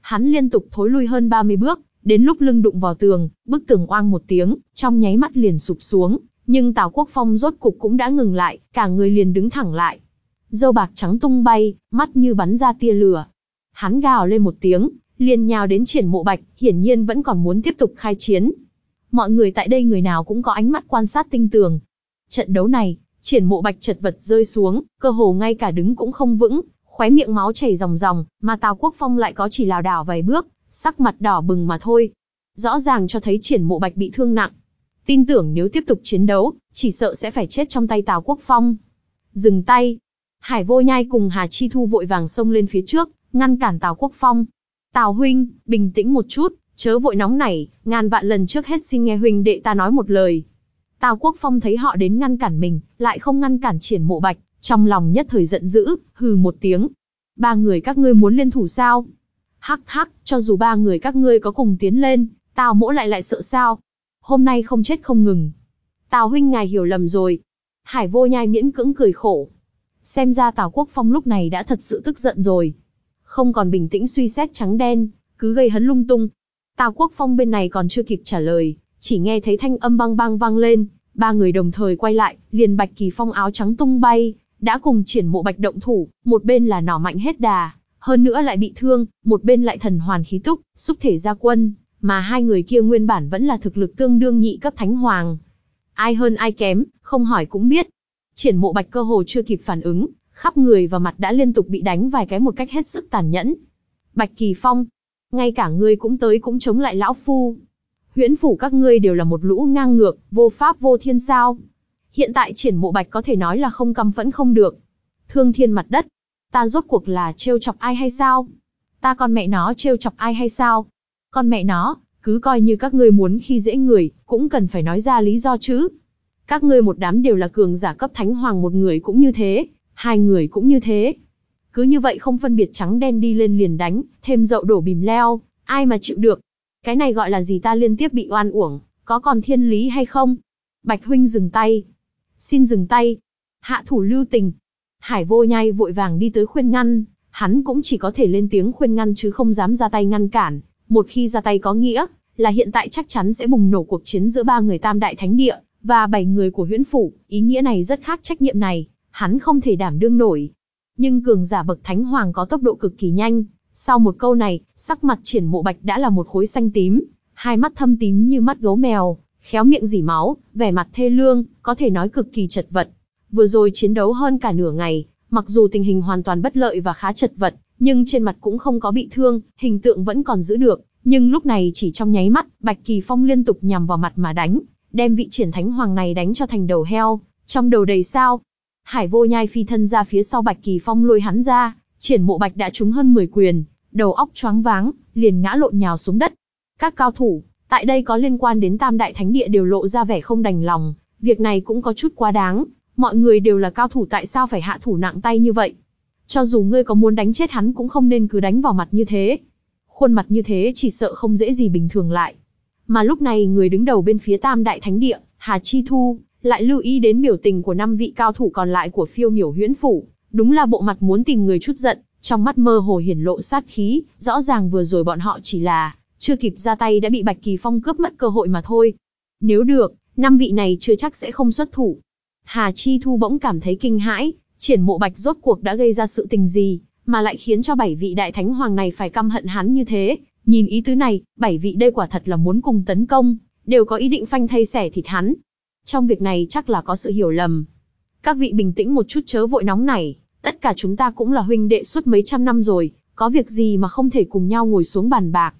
Hắn liên tục thối lui hơn 30 bước, đến lúc lưng đụng vào tường, bức tường oang một tiếng, trong nháy mắt liền sụp xuống, nhưng Tào Quốc Phong rốt cục cũng đã ngừng lại, cả người liền đứng thẳng lại. Dâu bạc trắng tung bay, mắt như bắn ra tia lửa. Hắn gào lên một tiếng, liền nhào đến triển mộ bạch, hiển nhiên vẫn còn muốn tiếp tục khai chiến. Mọi người tại đây người nào cũng có ánh mắt quan sát tinh tường. Trận đấu này, triển mộ bạch chật vật rơi xuống, cơ hồ ngay cả đứng cũng không vững, khóe miệng máu chảy ròng ròng, mà Tào Quốc Phong lại có chỉ lảo đảo vài bước, sắc mặt đỏ bừng mà thôi. Rõ ràng cho thấy triển mộ bạch bị thương nặng. Tin tưởng nếu tiếp tục chiến đấu, chỉ sợ sẽ phải chết trong tay Tào Quốc Phong. Dừng tay. Hải vô nhai cùng Hà Chi Thu vội vàng xông lên phía trước, ngăn cản Tào Quốc Phong. Tào huynh, bình tĩnh một chút, chớ vội nóng nảy, ngàn vạn lần trước hết xin nghe huynh đệ ta nói một lời. Tào Quốc Phong thấy họ đến ngăn cản mình, lại không ngăn cản triển mộ bạch, trong lòng nhất thời giận dữ, hừ một tiếng. Ba người các ngươi muốn liên thủ sao? Hắc hắc, cho dù ba người các ngươi có cùng tiến lên, tao mỗ lại lại sợ sao? Hôm nay không chết không ngừng. Tào huynh ngài hiểu lầm rồi. Hải vô nhai miễn cưỡng cười khổ. Xem ra Tào Quốc Phong lúc này đã thật sự tức giận rồi. Không còn bình tĩnh suy xét trắng đen, cứ gây hấn lung tung. Tào Quốc Phong bên này còn chưa kịp trả lời, chỉ nghe thấy thanh âm băng băng vang lên, ba người đồng thời quay lại, liền Bạch Kỳ Phong áo trắng tung bay, đã cùng triển mộ bạch động thủ, một bên là nỏ mạnh hết đà, hơn nữa lại bị thương, một bên lại thần hoàn khí túc, xúc thể ra quân, mà hai người kia nguyên bản vẫn là thực lực tương đương nhị cấp thánh hoàng. Ai hơn ai kém, không hỏi cũng biết. Triển mộ bạch cơ hồ chưa kịp phản ứng, khắp người và mặt đã liên tục bị đánh vài cái một cách hết sức tàn nhẫn. Bạch Kỳ Phong, ngay cả ngươi cũng tới cũng chống lại lão phu. Huyễn phủ các ngươi đều là một lũ ngang ngược, vô pháp vô thiên sao. Hiện tại triển mộ bạch có thể nói là không căm phẫn không được. Thương thiên mặt đất, ta rốt cuộc là trêu chọc ai hay sao? Ta con mẹ nó trêu chọc ai hay sao? Con mẹ nó, cứ coi như các ngươi muốn khi dễ người, cũng cần phải nói ra lý do chứ. Các ngươi một đám đều là cường giả cấp thánh hoàng một người cũng như thế, hai người cũng như thế. Cứ như vậy không phân biệt trắng đen đi lên liền đánh, thêm dậu đổ bìm leo, ai mà chịu được. Cái này gọi là gì ta liên tiếp bị oan uổng, có còn thiên lý hay không? Bạch huynh dừng tay. Xin dừng tay. Hạ thủ lưu tình. Hải vô nhai vội vàng đi tới khuyên ngăn, hắn cũng chỉ có thể lên tiếng khuyên ngăn chứ không dám ra tay ngăn cản. Một khi ra tay có nghĩa, là hiện tại chắc chắn sẽ bùng nổ cuộc chiến giữa ba người tam đại thánh địa, và bảy người của huyễn phủ, ý nghĩa này rất khác trách nhiệm này, hắn không thể đảm đương nổi. Nhưng cường giả bậc thánh hoàng có tốc độ cực kỳ nhanh, sau một câu này, sắc mặt triển mộ bạch đã là một khối xanh tím, hai mắt thâm tím như mắt gấu mèo, khéo miệng dỉ máu, vẻ mặt thê lương, có thể nói cực kỳ chật vật. Vừa rồi chiến đấu hơn cả nửa ngày, mặc dù tình hình hoàn toàn bất lợi và khá chật vật, nhưng trên mặt cũng không có bị thương, hình tượng vẫn còn giữ được. Nhưng lúc này chỉ trong nháy mắt, Bạch Kỳ Phong liên tục nhằm vào mặt mà đánh, đem vị triển thánh hoàng này đánh cho thành đầu heo, trong đầu đầy sao. Hải vô nhai phi thân ra phía sau Bạch Kỳ Phong lôi hắn ra, triển mộ Bạch đã trúng hơn 10 quyền, đầu óc choáng váng, liền ngã lộn nhào xuống đất. Các cao thủ, tại đây có liên quan đến tam đại thánh địa đều lộ ra vẻ không đành lòng, việc này cũng có chút quá đáng, mọi người đều là cao thủ tại sao phải hạ thủ nặng tay như vậy. Cho dù ngươi có muốn đánh chết hắn cũng không nên cứ đánh vào mặt như thế. Khuôn mặt như thế chỉ sợ không dễ gì bình thường lại. Mà lúc này người đứng đầu bên phía tam đại thánh địa, Hà Chi Thu, lại lưu ý đến biểu tình của năm vị cao thủ còn lại của phiêu miểu huyễn phủ. Đúng là bộ mặt muốn tìm người chút giận, trong mắt mơ hồ hiển lộ sát khí, rõ ràng vừa rồi bọn họ chỉ là, chưa kịp ra tay đã bị Bạch Kỳ Phong cướp mất cơ hội mà thôi. Nếu được, năm vị này chưa chắc sẽ không xuất thủ. Hà Chi Thu bỗng cảm thấy kinh hãi, triển mộ Bạch rốt cuộc đã gây ra sự tình gì, mà lại khiến cho bảy vị đại thánh hoàng này phải căm hận hắn như thế. Nhìn ý tứ này, bảy vị đây quả thật là muốn cùng tấn công, đều có ý định phanh thay xẻ thịt hắn. Trong việc này chắc là có sự hiểu lầm. Các vị bình tĩnh một chút chớ vội nóng này, tất cả chúng ta cũng là huynh đệ suốt mấy trăm năm rồi, có việc gì mà không thể cùng nhau ngồi xuống bàn bạc.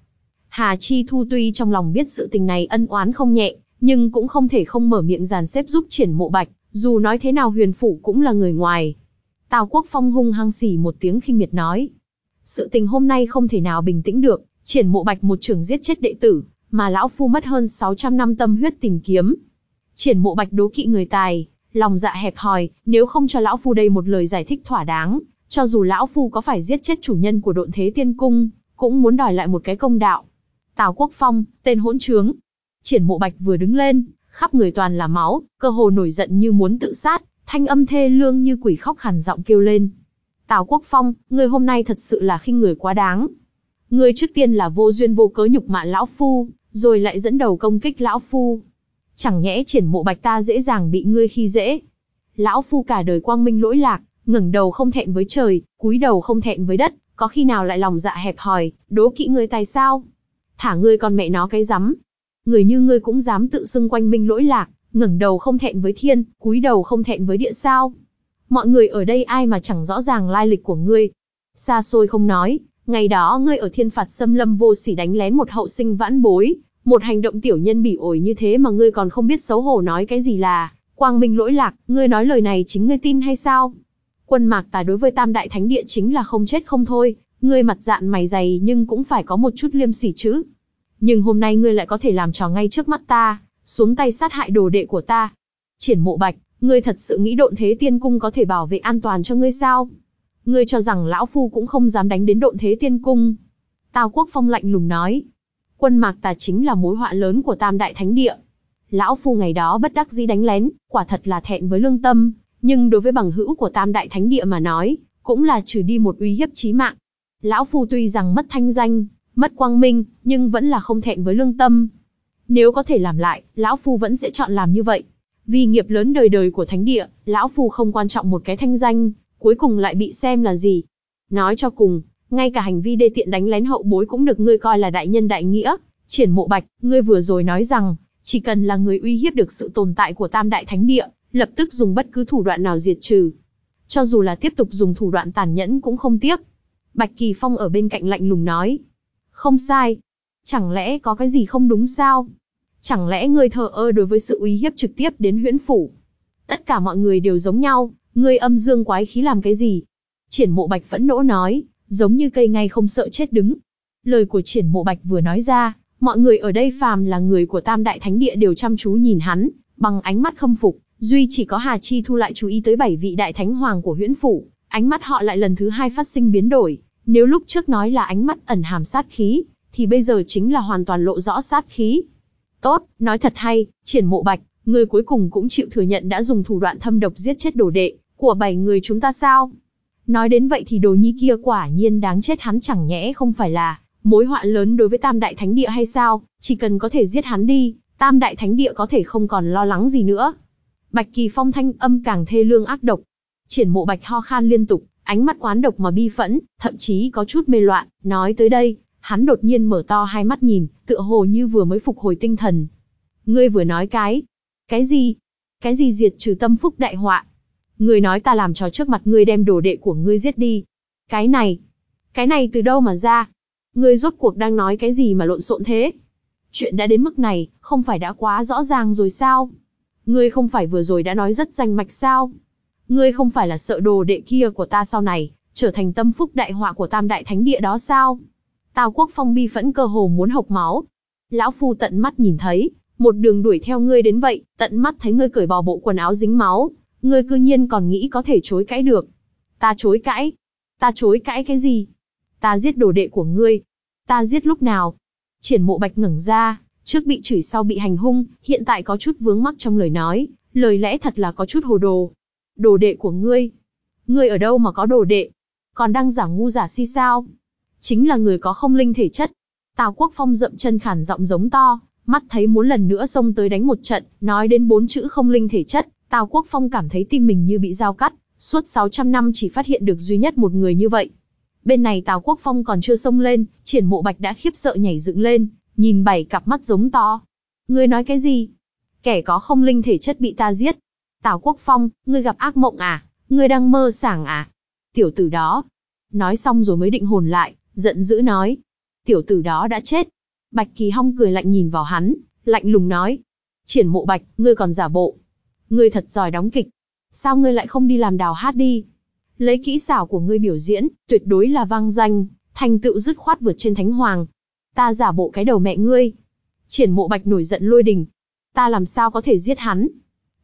Hà Chi Thu tuy trong lòng biết sự tình này ân oán không nhẹ, nhưng cũng không thể không mở miệng dàn xếp giúp triển mộ bạch, dù nói thế nào huyền phủ cũng là người ngoài. Tào Quốc Phong hung hăng xỉ một tiếng khinh miệt nói. Sự tình hôm nay không thể nào bình tĩnh được, triển mộ bạch một trưởng giết chết đệ tử, mà lão phu mất hơn 600 năm tâm huyết tìm kiếm. Triển mộ bạch đố kỵ người tài, lòng dạ hẹp hòi, nếu không cho lão phu đây một lời giải thích thỏa đáng, cho dù lão phu có phải giết chết chủ nhân của độn thế tiên cung, cũng muốn đòi lại một cái công đạo. Tào Quốc Phong, tên hỗn trướng. Triển mộ bạch vừa đứng lên, khắp người toàn là máu, cơ hồ nổi giận như muốn tự sát, thanh âm thê lương như quỷ khóc khàn giọng kêu lên. Tào Quốc Phong, người hôm nay thật sự là khinh người quá đáng. Người trước tiên là vô duyên vô cớ nhục mạ lão phu, rồi lại dẫn đầu công kích lão phu. Chẳng nhẽ triển mộ bạch ta dễ dàng bị ngươi khi dễ. Lão phu cả đời quang minh lỗi lạc, ngẩng đầu không thẹn với trời, cúi đầu không thẹn với đất, có khi nào lại lòng dạ hẹp hòi, đố kỵ ngươi tài sao? Thả ngươi con mẹ nó cái rắm. Người như ngươi cũng dám tự xưng quanh minh lỗi lạc, ngẩng đầu không thẹn với thiên, cúi đầu không thẹn với địa sao? Mọi người ở đây ai mà chẳng rõ ràng lai lịch của ngươi. Xa xôi không nói, ngày đó ngươi ở thiên phạt xâm lâm vô sỉ đánh lén một hậu sinh vãn bối, một hành động tiểu nhân bỉ ổi như thế mà ngươi còn không biết xấu hổ nói cái gì là, quang minh lỗi lạc, ngươi nói lời này chính ngươi tin hay sao? Quân mạc tà đối với tam đại thánh địa chính là không chết không thôi, ngươi mặt dạn mày dày nhưng cũng phải có một chút liêm sỉ chứ. Nhưng hôm nay ngươi lại có thể làm trò ngay trước mắt ta, xuống tay sát hại đồ đệ của ta. Triển mộ bạch, ngươi thật sự nghĩ độn thế tiên cung có thể bảo vệ an toàn cho ngươi sao? Ngươi cho rằng lão phu cũng không dám đánh đến độn thế tiên cung. Tào quốc phong lạnh lùng nói. Quân mạc tà chính là mối họa lớn của tam đại thánh địa. Lão phu ngày đó bất đắc dĩ đánh lén, quả thật là thẹn với lương tâm, nhưng đối với bằng hữu của tam đại thánh địa mà nói, cũng là trừ đi một uy hiếp chí mạng. Lão phu tuy rằng mất thanh danh, mất quang minh, nhưng vẫn là không thẹn với lương tâm. Nếu có thể làm lại, lão phu vẫn sẽ chọn làm như vậy. Vì nghiệp lớn đời đời của thánh địa, lão phu không quan trọng một cái thanh danh, cuối cùng lại bị xem là gì. Nói cho cùng, ngay cả hành vi đê tiện đánh lén hậu bối cũng được ngươi coi là đại nhân đại nghĩa. Triển mộ bạch, ngươi vừa rồi nói rằng, chỉ cần là người uy hiếp được sự tồn tại của tam đại thánh địa, lập tức dùng bất cứ thủ đoạn nào diệt trừ. Cho dù là tiếp tục dùng thủ đoạn tàn nhẫn cũng không tiếc. Bạch Kỳ Phong ở bên cạnh lạnh lùng nói. Không sai. Chẳng lẽ có cái gì không đúng sao? Chẳng lẽ ngươi thờ ơ đối với sự uy hiếp trực tiếp đến huyễn phủ? Tất cả mọi người đều giống nhau, ngươi âm dương quái khí làm cái gì? Triển mộ bạch phẫn nộ nói, giống như cây ngay không sợ chết đứng. Lời của triển mộ bạch vừa nói ra, mọi người ở đây phàm là người của tam đại thánh địa đều chăm chú nhìn hắn, bằng ánh mắt khâm phục, duy chỉ có Hà Chi Thu lại chú ý tới bảy vị đại thánh hoàng của huyễn phủ, ánh mắt họ lại lần thứ hai phát sinh biến đổi, nếu lúc trước nói là ánh mắt ẩn hàm sát khí, thì bây giờ chính là hoàn toàn lộ rõ sát khí. Tốt, nói thật hay, triển mộ bạch, người cuối cùng cũng chịu thừa nhận đã dùng thủ đoạn thâm độc giết chết đồ đệ, của bảy người chúng ta sao? Nói đến vậy thì đồ nhi kia quả nhiên đáng chết hắn chẳng nhẽ không phải là mối họa lớn đối với tam đại thánh địa hay sao, chỉ cần có thể giết hắn đi, tam đại thánh địa có thể không còn lo lắng gì nữa. Bạch Kỳ Phong thanh âm càng thê lương ác độc. Triển mộ bạch ho khan liên tục, ánh mắt quán độc mà bi phẫn, thậm chí có chút mê loạn, nói tới đây, hắn đột nhiên mở to hai mắt nhìn, tựa hồ như vừa mới phục hồi tinh thần. Ngươi vừa nói cái, cái gì? Cái gì diệt trừ tâm phúc đại họa? Ngươi nói ta làm trò trước mặt ngươi đem đồ đệ của ngươi giết đi. Cái này, cái này từ đâu mà ra? Ngươi rốt cuộc đang nói cái gì mà lộn xộn thế? Chuyện đã đến mức này, không phải đã quá rõ ràng rồi sao? Ngươi không phải vừa rồi đã nói rất danh mạch sao? Ngươi không phải là sợ đồ đệ kia của ta sau này, trở thành tâm phúc đại họa của tam đại thánh địa đó sao? Tào quốc phong bi phẫn cơ hồ muốn hộc máu. Lão phu tận mắt nhìn thấy, một đường đuổi theo ngươi đến vậy, tận mắt thấy ngươi cởi bỏ bộ quần áo dính máu, ngươi cư nhiên còn nghĩ có thể chối cãi được. Ta chối cãi? Ta chối cãi cái gì? Ta giết đồ đệ của ngươi. Ta giết lúc nào? Triển mộ bạch ngẩng ra, trước bị chửi sau bị hành hung, hiện tại có chút vướng mắc trong lời nói, lời lẽ thật là có chút hồ đồ. Đồ đệ của ngươi? Ngươi ở đâu mà có đồ đệ? Còn đang giả ngu giả si sao? Chính là người có không linh thể chất. Tào Quốc Phong dậm chân khản giọng giống to, mắt thấy muốn lần nữa xông tới đánh một trận, nói đến bốn chữ không linh thể chất, Tào Quốc Phong cảm thấy tim mình như bị dao cắt, suốt 600 năm chỉ phát hiện được duy nhất một người như vậy. Bên này Tào Quốc Phong còn chưa xông lên, triển mộ bạch đã khiếp sợ nhảy dựng lên, nhìn bảy cặp mắt giống to. Ngươi nói cái gì? Kẻ có không linh thể chất bị ta giết. Tào Quốc Phong, ngươi gặp ác mộng à? Ngươi đang mơ sảng à? Tiểu tử đó. Nói xong rồi mới định hồn lại, giận dữ nói. Tiểu tử đó đã chết. Bạch Kỳ Hong cười lạnh nhìn vào hắn, lạnh lùng nói. Triển mộ bạch, ngươi còn giả bộ. Ngươi thật giỏi đóng kịch. Sao ngươi lại không đi làm đào hát đi? Lấy kỹ xảo của ngươi biểu diễn, tuyệt đối là vang danh, thành tựu dứt khoát vượt trên thánh hoàng. Ta giả bộ cái đầu mẹ ngươi. Triển mộ bạch nổi giận lôi đình. Ta làm sao có thể giết hắn?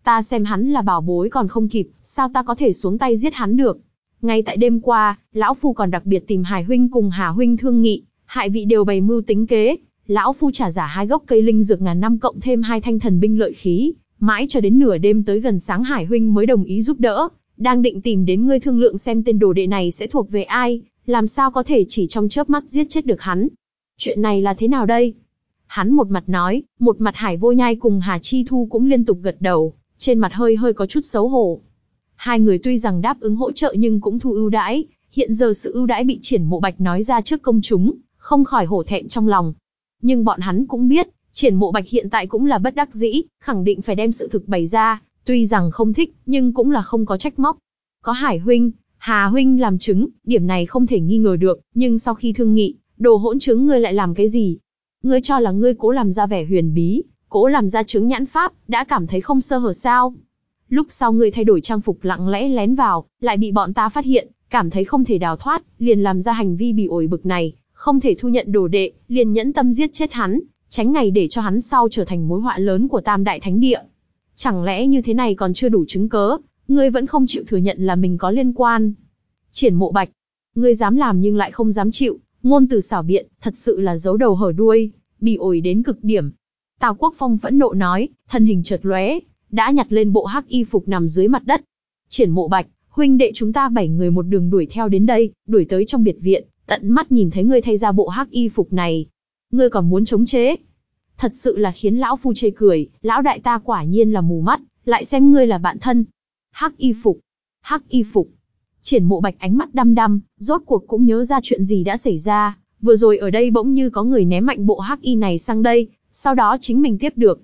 Ta xem hắn là bảo bối còn không kịp, sao ta có thể xuống tay giết hắn được? Ngay tại đêm qua, lão phu còn đặc biệt tìm Hải huynh cùng Hà huynh thương nghị, hại vị đều bày mưu tính kế, lão phu trả giả hai gốc cây linh dược ngàn năm cộng thêm hai thanh thần binh lợi khí, mãi cho đến nửa đêm tới gần sáng Hải huynh mới đồng ý giúp đỡ, đang định tìm đến ngươi thương lượng xem tên đồ đệ này sẽ thuộc về ai, làm sao có thể chỉ trong chớp mắt giết chết được hắn. Chuyện này là thế nào đây? Hắn một mặt nói, một mặt Hải Vô Nhai cùng Hà Chi Thu cũng liên tục gật đầu, trên mặt hơi hơi có chút xấu hổ. Hai người tuy rằng đáp ứng hỗ trợ nhưng cũng thu ưu đãi, hiện giờ sự ưu đãi bị triển mộ bạch nói ra trước công chúng, không khỏi hổ thẹn trong lòng. Nhưng bọn hắn cũng biết, triển mộ bạch hiện tại cũng là bất đắc dĩ, khẳng định phải đem sự thực bày ra, tuy rằng không thích, nhưng cũng là không có trách móc. Có Hải Huynh, Hà Huynh làm chứng, điểm này không thể nghi ngờ được, nhưng sau khi thương nghị, đồ hỗn chứng ngươi lại làm cái gì? Ngươi cho là ngươi cố làm ra vẻ huyền bí, cố làm ra chứng nhãn pháp, đã cảm thấy không sơ hở sao? Lúc sau ngươi thay đổi trang phục lặng lẽ lén vào, lại bị bọn ta phát hiện, cảm thấy không thể đào thoát, liền làm ra hành vi bị ổi bực này, không thể thu nhận đồ đệ, liền nhẫn tâm giết chết hắn, tránh ngày để cho hắn sau trở thành mối họa lớn của Tam Đại Thánh Địa. Chẳng lẽ như thế này còn chưa đủ chứng cớ, ngươi vẫn không chịu thừa nhận là mình có liên quan? Triển Mộ Bạch, ngươi dám làm nhưng lại không dám chịu, ngôn từ xảo biện, thật sự là giấu đầu hở đuôi, bị ổi đến cực điểm. Tào Quốc Phong phẫn nộ nói, thân hình chợt lóe, đã nhặt lên bộ hắc y phục nằm dưới mặt đất. Triển mộ bạch, huynh đệ chúng ta bảy người một đường đuổi theo đến đây, đuổi tới trong biệt viện, tận mắt nhìn thấy ngươi thay ra bộ hắc y phục này. Ngươi còn muốn chống chế. Thật sự là khiến lão phu chê cười, lão đại ta quả nhiên là mù mắt, lại xem ngươi là bạn thân. Hắc y phục, hắc y phục. Triển mộ bạch ánh mắt đăm đăm, rốt cuộc cũng nhớ ra chuyện gì đã xảy ra, vừa rồi ở đây bỗng như có người ném mạnh bộ hắc y này sang đây, sau đó chính mình tiếp được.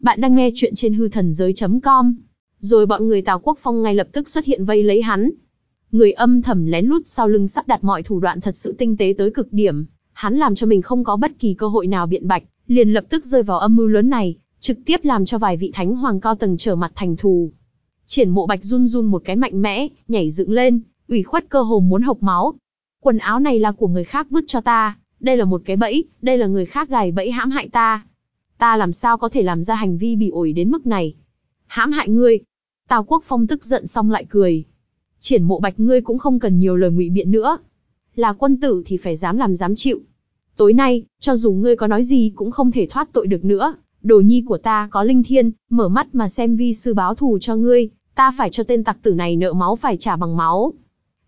Bạn đang nghe chuyện trên hư thần giới.com. Rồi bọn người Tào Quốc Phong ngay lập tức xuất hiện vây lấy hắn. Người âm thầm lén lút sau lưng sắp đặt mọi thủ đoạn thật sự tinh tế tới cực điểm. Hắn làm cho mình không có bất kỳ cơ hội nào biện bạch, liền lập tức rơi vào âm mưu lớn này, trực tiếp làm cho vài vị thánh hoàng cao tầng trở mặt thành thù. Triển mộ bạch run run một cái mạnh mẽ, nhảy dựng lên, ủy khuất cơ hồ muốn hộc máu. Quần áo này là của người khác vứt cho ta, đây là một cái bẫy, đây là người khác gài bẫy hãm hại ta. Ta làm sao có thể làm ra hành vi bị ổi đến mức này? Hãm hại ngươi. Tào Quốc Phong tức giận xong lại cười. Triển mộ bạch ngươi cũng không cần nhiều lời ngụy biện nữa. Là quân tử thì phải dám làm dám chịu. Tối nay, cho dù ngươi có nói gì cũng không thể thoát tội được nữa. Đồ nhi của ta có linh thiên, mở mắt mà xem vi sư báo thù cho ngươi, ta phải cho tên tặc tử này nợ máu phải trả bằng máu.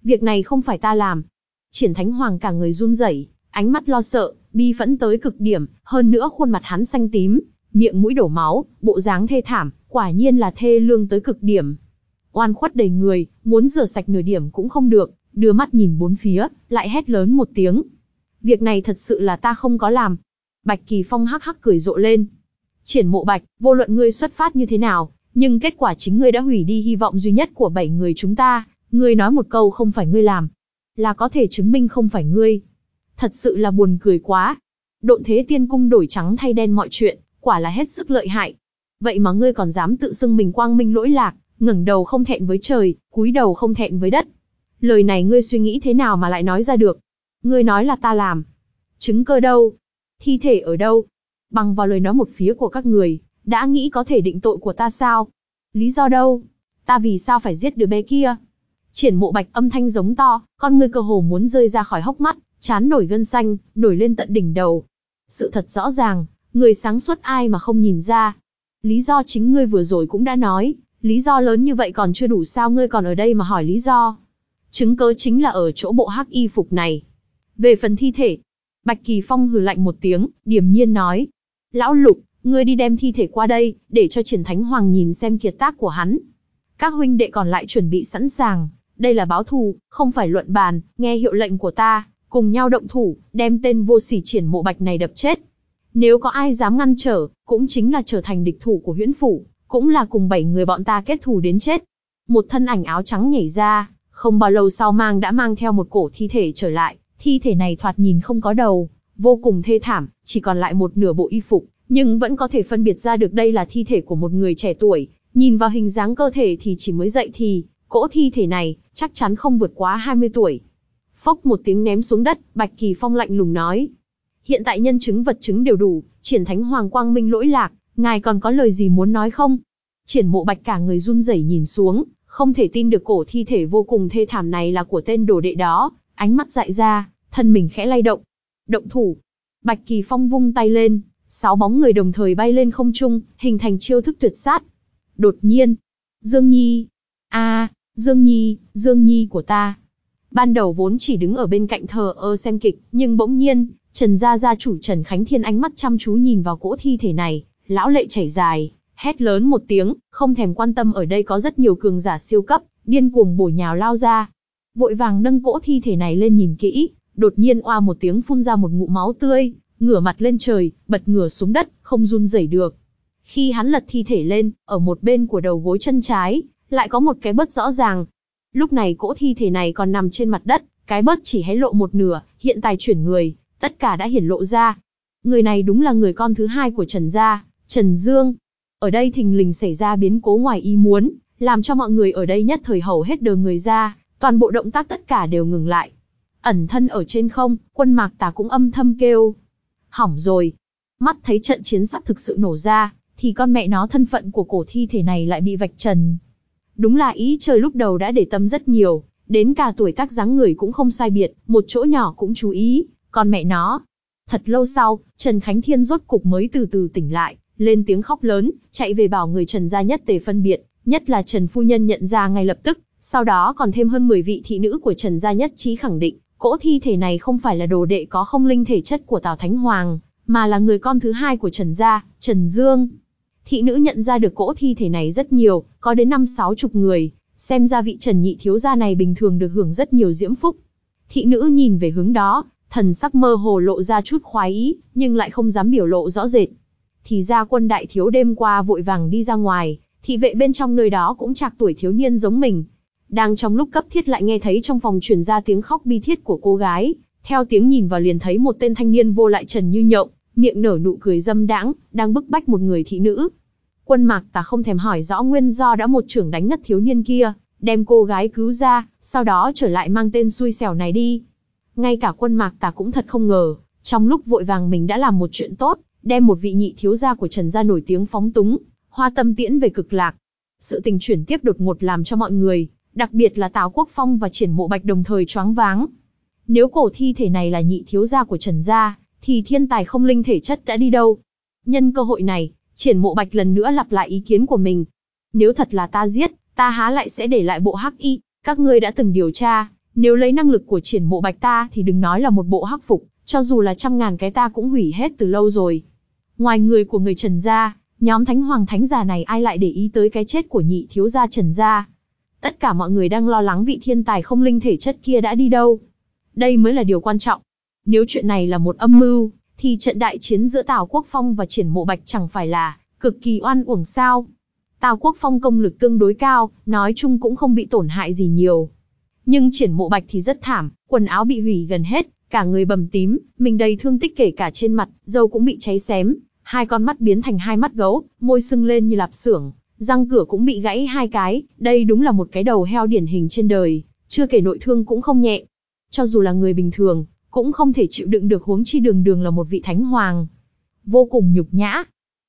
Việc này không phải ta làm. Triển Thánh Hoàng cả người run rẩy, ánh mắt lo sợ, bi phẫn tới cực điểm, hơn nữa khuôn mặt hắn xanh tím, miệng mũi đổ máu, bộ dáng thê thảm, quả nhiên là thê lương tới cực điểm. Oan khuất đầy người, muốn rửa sạch nửa điểm cũng không được, đưa mắt nhìn bốn phía, lại hét lớn một tiếng. Việc này thật sự là ta không có làm. Bạch Kỳ Phong hắc hắc cười rộ lên. Triển mộ bạch, vô luận ngươi xuất phát như thế nào, nhưng kết quả chính ngươi đã hủy đi hy vọng duy nhất của bảy người chúng ta, ngươi nói một câu không phải ngươi làm, là có thể chứng minh không phải ngươi. Thật sự là buồn cười quá. Độn thế tiên cung đổi trắng thay đen mọi chuyện, quả là hết sức lợi hại. Vậy mà ngươi còn dám tự xưng mình quang minh lỗi lạc, ngẩng đầu không thẹn với trời, cúi đầu không thẹn với đất. Lời này ngươi suy nghĩ thế nào mà lại nói ra được? Ngươi nói là ta làm. Chứng cơ đâu? Thi thể ở đâu? Bằng vào lời nói một phía của các người, đã nghĩ có thể định tội của ta sao? Lý do đâu? Ta vì sao phải giết đứa bé kia? Triển mộ bạch âm thanh giống to, con ngươi cơ hồ muốn rơi ra khỏi hốc mắt, chán nổi gân xanh, nổi lên tận đỉnh đầu. Sự thật rõ ràng, người sáng suốt ai mà không nhìn ra. Lý do chính ngươi vừa rồi cũng đã nói, lý do lớn như vậy còn chưa đủ sao ngươi còn ở đây mà hỏi lý do. Chứng cớ chính là ở chỗ bộ hắc y phục này. Về phần thi thể, Bạch Kỳ Phong hừ lạnh một tiếng, điềm nhiên nói. Lão Lục, ngươi đi đem thi thể qua đây, để cho triển thánh hoàng nhìn xem kiệt tác của hắn. Các huynh đệ còn lại chuẩn bị sẵn sàng, đây là báo thù, không phải luận bàn, nghe hiệu lệnh của ta, cùng nhau động thủ, đem tên vô sỉ triển mộ bạch này đập chết. Nếu có ai dám ngăn trở, cũng chính là trở thành địch thủ của huyễn phủ, cũng là cùng bảy người bọn ta kết thù đến chết. Một thân ảnh áo trắng nhảy ra, không bao lâu sau mang đã mang theo một cổ thi thể trở lại, thi thể này thoạt nhìn không có đầu, vô cùng thê thảm, chỉ còn lại một nửa bộ y phục, nhưng vẫn có thể phân biệt ra được đây là thi thể của một người trẻ tuổi, nhìn vào hình dáng cơ thể thì chỉ mới dậy thì, cỗ thi thể này, chắc chắn không vượt quá 20 tuổi. Phốc một tiếng ném xuống đất, Bạch Kỳ Phong lạnh lùng nói. Hiện tại nhân chứng vật chứng đều đủ, triển thánh hoàng quang minh lỗi lạc, ngài còn có lời gì muốn nói không? Triển mộ bạch cả người run rẩy nhìn xuống, không thể tin được cổ thi thể vô cùng thê thảm này là của tên đồ đệ đó, ánh mắt dại ra, thân mình khẽ lay động. Động thủ. Bạch Kỳ Phong vung tay lên, sáu bóng người đồng thời bay lên không trung, hình thành chiêu thức tuyệt sát. Đột nhiên, Dương Nhi, a, Dương Nhi, Dương Nhi của ta. Ban đầu vốn chỉ đứng ở bên cạnh thờ ơ xem kịch, nhưng bỗng nhiên, Trần gia gia chủ Trần Khánh Thiên ánh mắt chăm chú nhìn vào cỗ thi thể này, lão lệ chảy dài, hét lớn một tiếng, không thèm quan tâm ở đây có rất nhiều cường giả siêu cấp, điên cuồng bổ nhào lao ra. Vội vàng nâng cỗ thi thể này lên nhìn kỹ, đột nhiên oa một tiếng phun ra một ngụm máu tươi, ngửa mặt lên trời, bật ngửa xuống đất, không run rẩy được. Khi hắn lật thi thể lên, ở một bên của đầu gối chân trái, lại có một cái bớt rõ ràng. Lúc này cỗ thi thể này còn nằm trên mặt đất, cái bớt chỉ hé lộ một nửa, hiện tại chuyển người, tất cả đã hiển lộ ra. Người này đúng là người con thứ hai của Trần Gia, Trần Dương. Ở đây thình lình xảy ra biến cố ngoài ý muốn, làm cho mọi người ở đây nhất thời hầu hết đờ người ra, toàn bộ động tác tất cả đều ngừng lại. Ẩn thân ở trên không, quân mạc tà cũng âm thầm kêu. Hỏng rồi. Mắt thấy trận chiến sắp thực sự nổ ra, thì con mẹ nó thân phận của cổ thi thể này lại bị vạch trần. Đúng là ý trời lúc đầu đã để tâm rất nhiều, đến cả tuổi tác dáng người cũng không sai biệt, một chỗ nhỏ cũng chú ý, còn mẹ nó. Thật lâu sau, Trần Khánh Thiên rốt cục mới từ từ tỉnh lại, lên tiếng khóc lớn, chạy về bảo người Trần gia nhất tề phân biệt, nhất là Trần Phu Nhân nhận ra ngay lập tức, sau đó còn thêm hơn 10 vị thị nữ của Trần gia nhất trí khẳng định, cỗ thi thể này không phải là đồ đệ có không linh thể chất của Tào Thánh Hoàng, mà là người con thứ hai của Trần gia, Trần Dương. Thị nữ nhận ra được cỗ thi thể này rất nhiều, có đến năm sáu chục người, xem ra vị Trần nhị thiếu gia này bình thường được hưởng rất nhiều diễm phúc. Thị nữ nhìn về hướng đó, thần sắc mơ hồ lộ ra chút khoái ý, nhưng lại không dám biểu lộ rõ rệt. Thì ra quân đại thiếu đêm qua vội vàng đi ra ngoài, thị vệ bên trong nơi đó cũng chạc tuổi thiếu niên giống mình. Đang trong lúc cấp thiết lại nghe thấy trong phòng truyền ra tiếng khóc bi thiết của cô gái, theo tiếng nhìn vào liền thấy một tên thanh niên vô lại trần như nhộng, miệng nở nụ cười dâm đãng, đang bức bách một người thị nữ. Quân mạc ta không thèm hỏi rõ nguyên do đã một trưởng đánh ngất thiếu niên kia, đem cô gái cứu ra, sau đó trở lại mang tên xui xẻo này đi. Ngay cả quân mạc ta cũng thật không ngờ, trong lúc vội vàng mình đã làm một chuyện tốt, đem một vị nhị thiếu gia của Trần gia nổi tiếng phóng túng, hoa tâm tiễn về cực lạc. Sự tình chuyển tiếp đột ngột làm cho mọi người, đặc biệt là Tào Quốc Phong và Triển Mộ Bạch đồng thời choáng váng. Nếu cổ thi thể này là nhị thiếu gia của Trần gia, thì thiên tài không linh thể chất đã đi đâu? Nhân cơ hội này, Triển Mộ Bạch lần nữa lặp lại ý kiến của mình. Nếu thật là ta giết, ta há lại sẽ để lại bộ hắc y, các ngươi đã từng điều tra, nếu lấy năng lực của Triển Mộ Bạch ta thì đừng nói là một bộ hắc phục, cho dù là trăm ngàn cái ta cũng hủy hết từ lâu rồi. Ngoài người của người Trần gia, nhóm Thánh Hoàng Thánh già này ai lại để ý tới cái chết của nhị thiếu gia Trần gia? Tất cả mọi người đang lo lắng vị thiên tài không linh thể chất kia đã đi đâu. Đây mới là điều quan trọng. Nếu chuyện này là một âm mưu, thì trận đại chiến giữa Tào Quốc Phong và Triển Mộ Bạch chẳng phải là cực kỳ oan uổng sao? Tào Quốc Phong công lực tương đối cao, nói chung cũng không bị tổn hại gì nhiều. Nhưng Triển Mộ Bạch thì rất thảm, quần áo bị hủy gần hết, cả người bầm tím, mình đầy thương tích kể cả trên mặt, dâu cũng bị cháy xém, hai con mắt biến thành hai mắt gấu, môi sưng lên như lạp xưởng, răng cửa cũng bị gãy hai cái, đây đúng là một cái đầu heo điển hình trên đời, chưa kể nội thương cũng không nhẹ. Cho dù là người bình thường, cũng không thể chịu đựng được huống chi đường đường là một vị thánh hoàng. Vô cùng nhục nhã.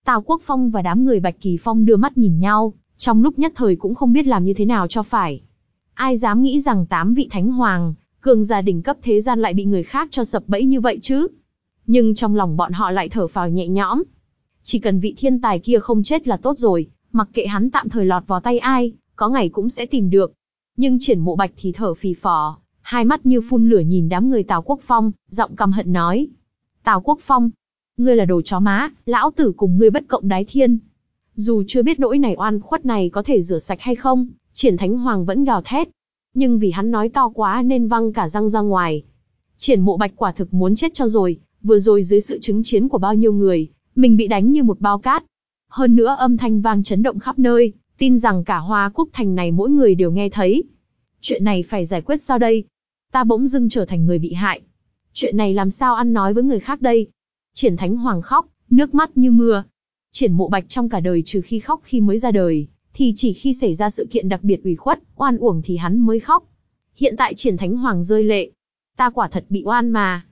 Tào Quốc Phong và đám người Bạch Kỳ Phong đưa mắt nhìn nhau, trong lúc nhất thời cũng không biết làm như thế nào cho phải. Ai dám nghĩ rằng tám vị thánh hoàng, cường gia đỉnh cấp thế gian lại bị người khác cho sập bẫy như vậy chứ? Nhưng trong lòng bọn họ lại thở phào nhẹ nhõm. Chỉ cần vị thiên tài kia không chết là tốt rồi, mặc kệ hắn tạm thời lọt vào tay ai, có ngày cũng sẽ tìm được. Nhưng triển mộ bạch thì thở phì phò, hai mắt như phun lửa nhìn đám người Tào Quốc Phong, giọng căm hận nói. Tào Quốc Phong, ngươi là đồ chó má, lão tử cùng ngươi bất cộng đái thiên. Dù chưa biết nỗi này oan khuất này có thể rửa sạch hay không, triển thánh hoàng vẫn gào thét. Nhưng vì hắn nói to quá nên văng cả răng ra ngoài. Triển mộ bạch quả thực muốn chết cho rồi, vừa rồi dưới sự chứng chiến của bao nhiêu người, mình bị đánh như một bao cát. Hơn nữa âm thanh vang chấn động khắp nơi, tin rằng cả hoa cúc thành này mỗi người đều nghe thấy. Chuyện này phải giải quyết sao đây? Ta bỗng dưng trở thành người bị hại. Chuyện này làm sao ăn nói với người khác đây? Triển Thánh Hoàng khóc, nước mắt như mưa. Triển Mộ Bạch trong cả đời trừ khi khóc khi mới ra đời, thì chỉ khi xảy ra sự kiện đặc biệt ủy khuất, oan uổng thì hắn mới khóc. Hiện tại Triển Thánh Hoàng rơi lệ. Ta quả thật bị oan mà.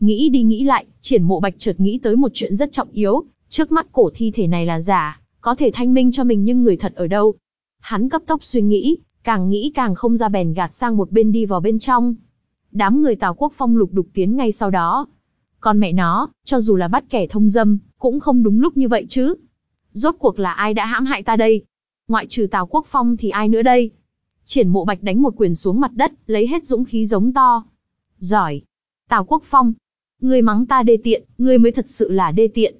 Nghĩ đi nghĩ lại, Triển Mộ Bạch chợt nghĩ tới một chuyện rất trọng yếu, trước mắt cổ thi thể này là giả, có thể thanh minh cho mình nhưng người thật ở đâu. Hắn cấp tốc suy nghĩ, càng nghĩ càng không ra bèn gạt sang một bên đi vào bên trong. Đám người Tào Quốc Phong lục đục tiến ngay sau đó. Còn mẹ nó, cho dù là bắt kẻ thông dâm, cũng không đúng lúc như vậy chứ. Rốt cuộc là ai đã hãm hại ta đây? Ngoại trừ Tào Quốc Phong thì ai nữa đây? Triển mộ bạch đánh một quyền xuống mặt đất, lấy hết dũng khí giống to. Giỏi. Tào Quốc Phong. Ngươi mắng ta đê tiện, ngươi mới thật sự là đê tiện.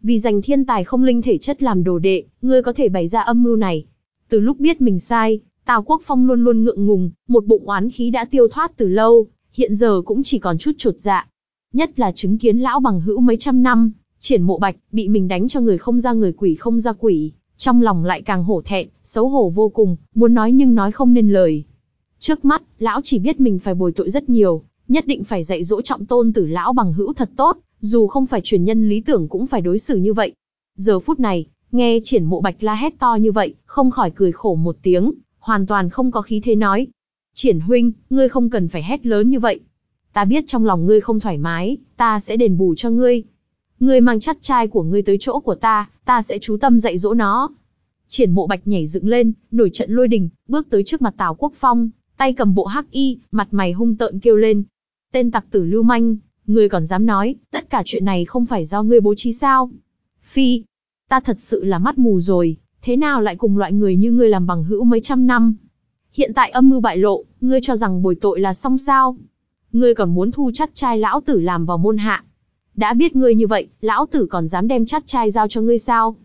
Vì giành thiên tài không linh thể chất làm đồ đệ, ngươi có thể bày ra âm mưu này. Từ lúc biết mình sai, Tào Quốc Phong luôn luôn ngượng ngùng, một bụng oán khí đã tiêu thoát từ lâu, hiện giờ cũng chỉ còn chút chột dạ. Nhất là chứng kiến lão bằng hữu mấy trăm năm, triển mộ bạch, bị mình đánh cho người không ra người quỷ không ra quỷ, trong lòng lại càng hổ thẹn, xấu hổ vô cùng, muốn nói nhưng nói không nên lời. Trước mắt, lão chỉ biết mình phải bồi tội rất nhiều, nhất định phải dạy dỗ trọng tôn tử lão bằng hữu thật tốt, dù không phải truyền nhân lý tưởng cũng phải đối xử như vậy. Giờ phút này, nghe triển mộ bạch la hét to như vậy, không khỏi cười khổ một tiếng, hoàn toàn không có khí thế nói. Triển huynh, ngươi không cần phải hét lớn như vậy. Ta biết trong lòng ngươi không thoải mái, ta sẽ đền bù cho ngươi. Ngươi mang chắt trai của ngươi tới chỗ của ta, ta sẽ chú tâm dạy dỗ nó. Triển mộ bạch nhảy dựng lên, nổi trận lôi đình, bước tới trước mặt Tào Quốc Phong, tay cầm bộ hắc y, mặt mày hung tợn kêu lên. Tên tặc tử lưu manh, ngươi còn dám nói, tất cả chuyện này không phải do ngươi bố trí sao? Phi, ta thật sự là mắt mù rồi, thế nào lại cùng loại người như ngươi làm bằng hữu mấy trăm năm? Hiện tại âm mưu bại lộ, ngươi cho rằng bồi tội là xong sao? Ngươi còn muốn thu chắt trai lão tử làm vào môn hạ. Đã biết ngươi như vậy, lão tử còn dám đem chắt trai giao cho ngươi sao?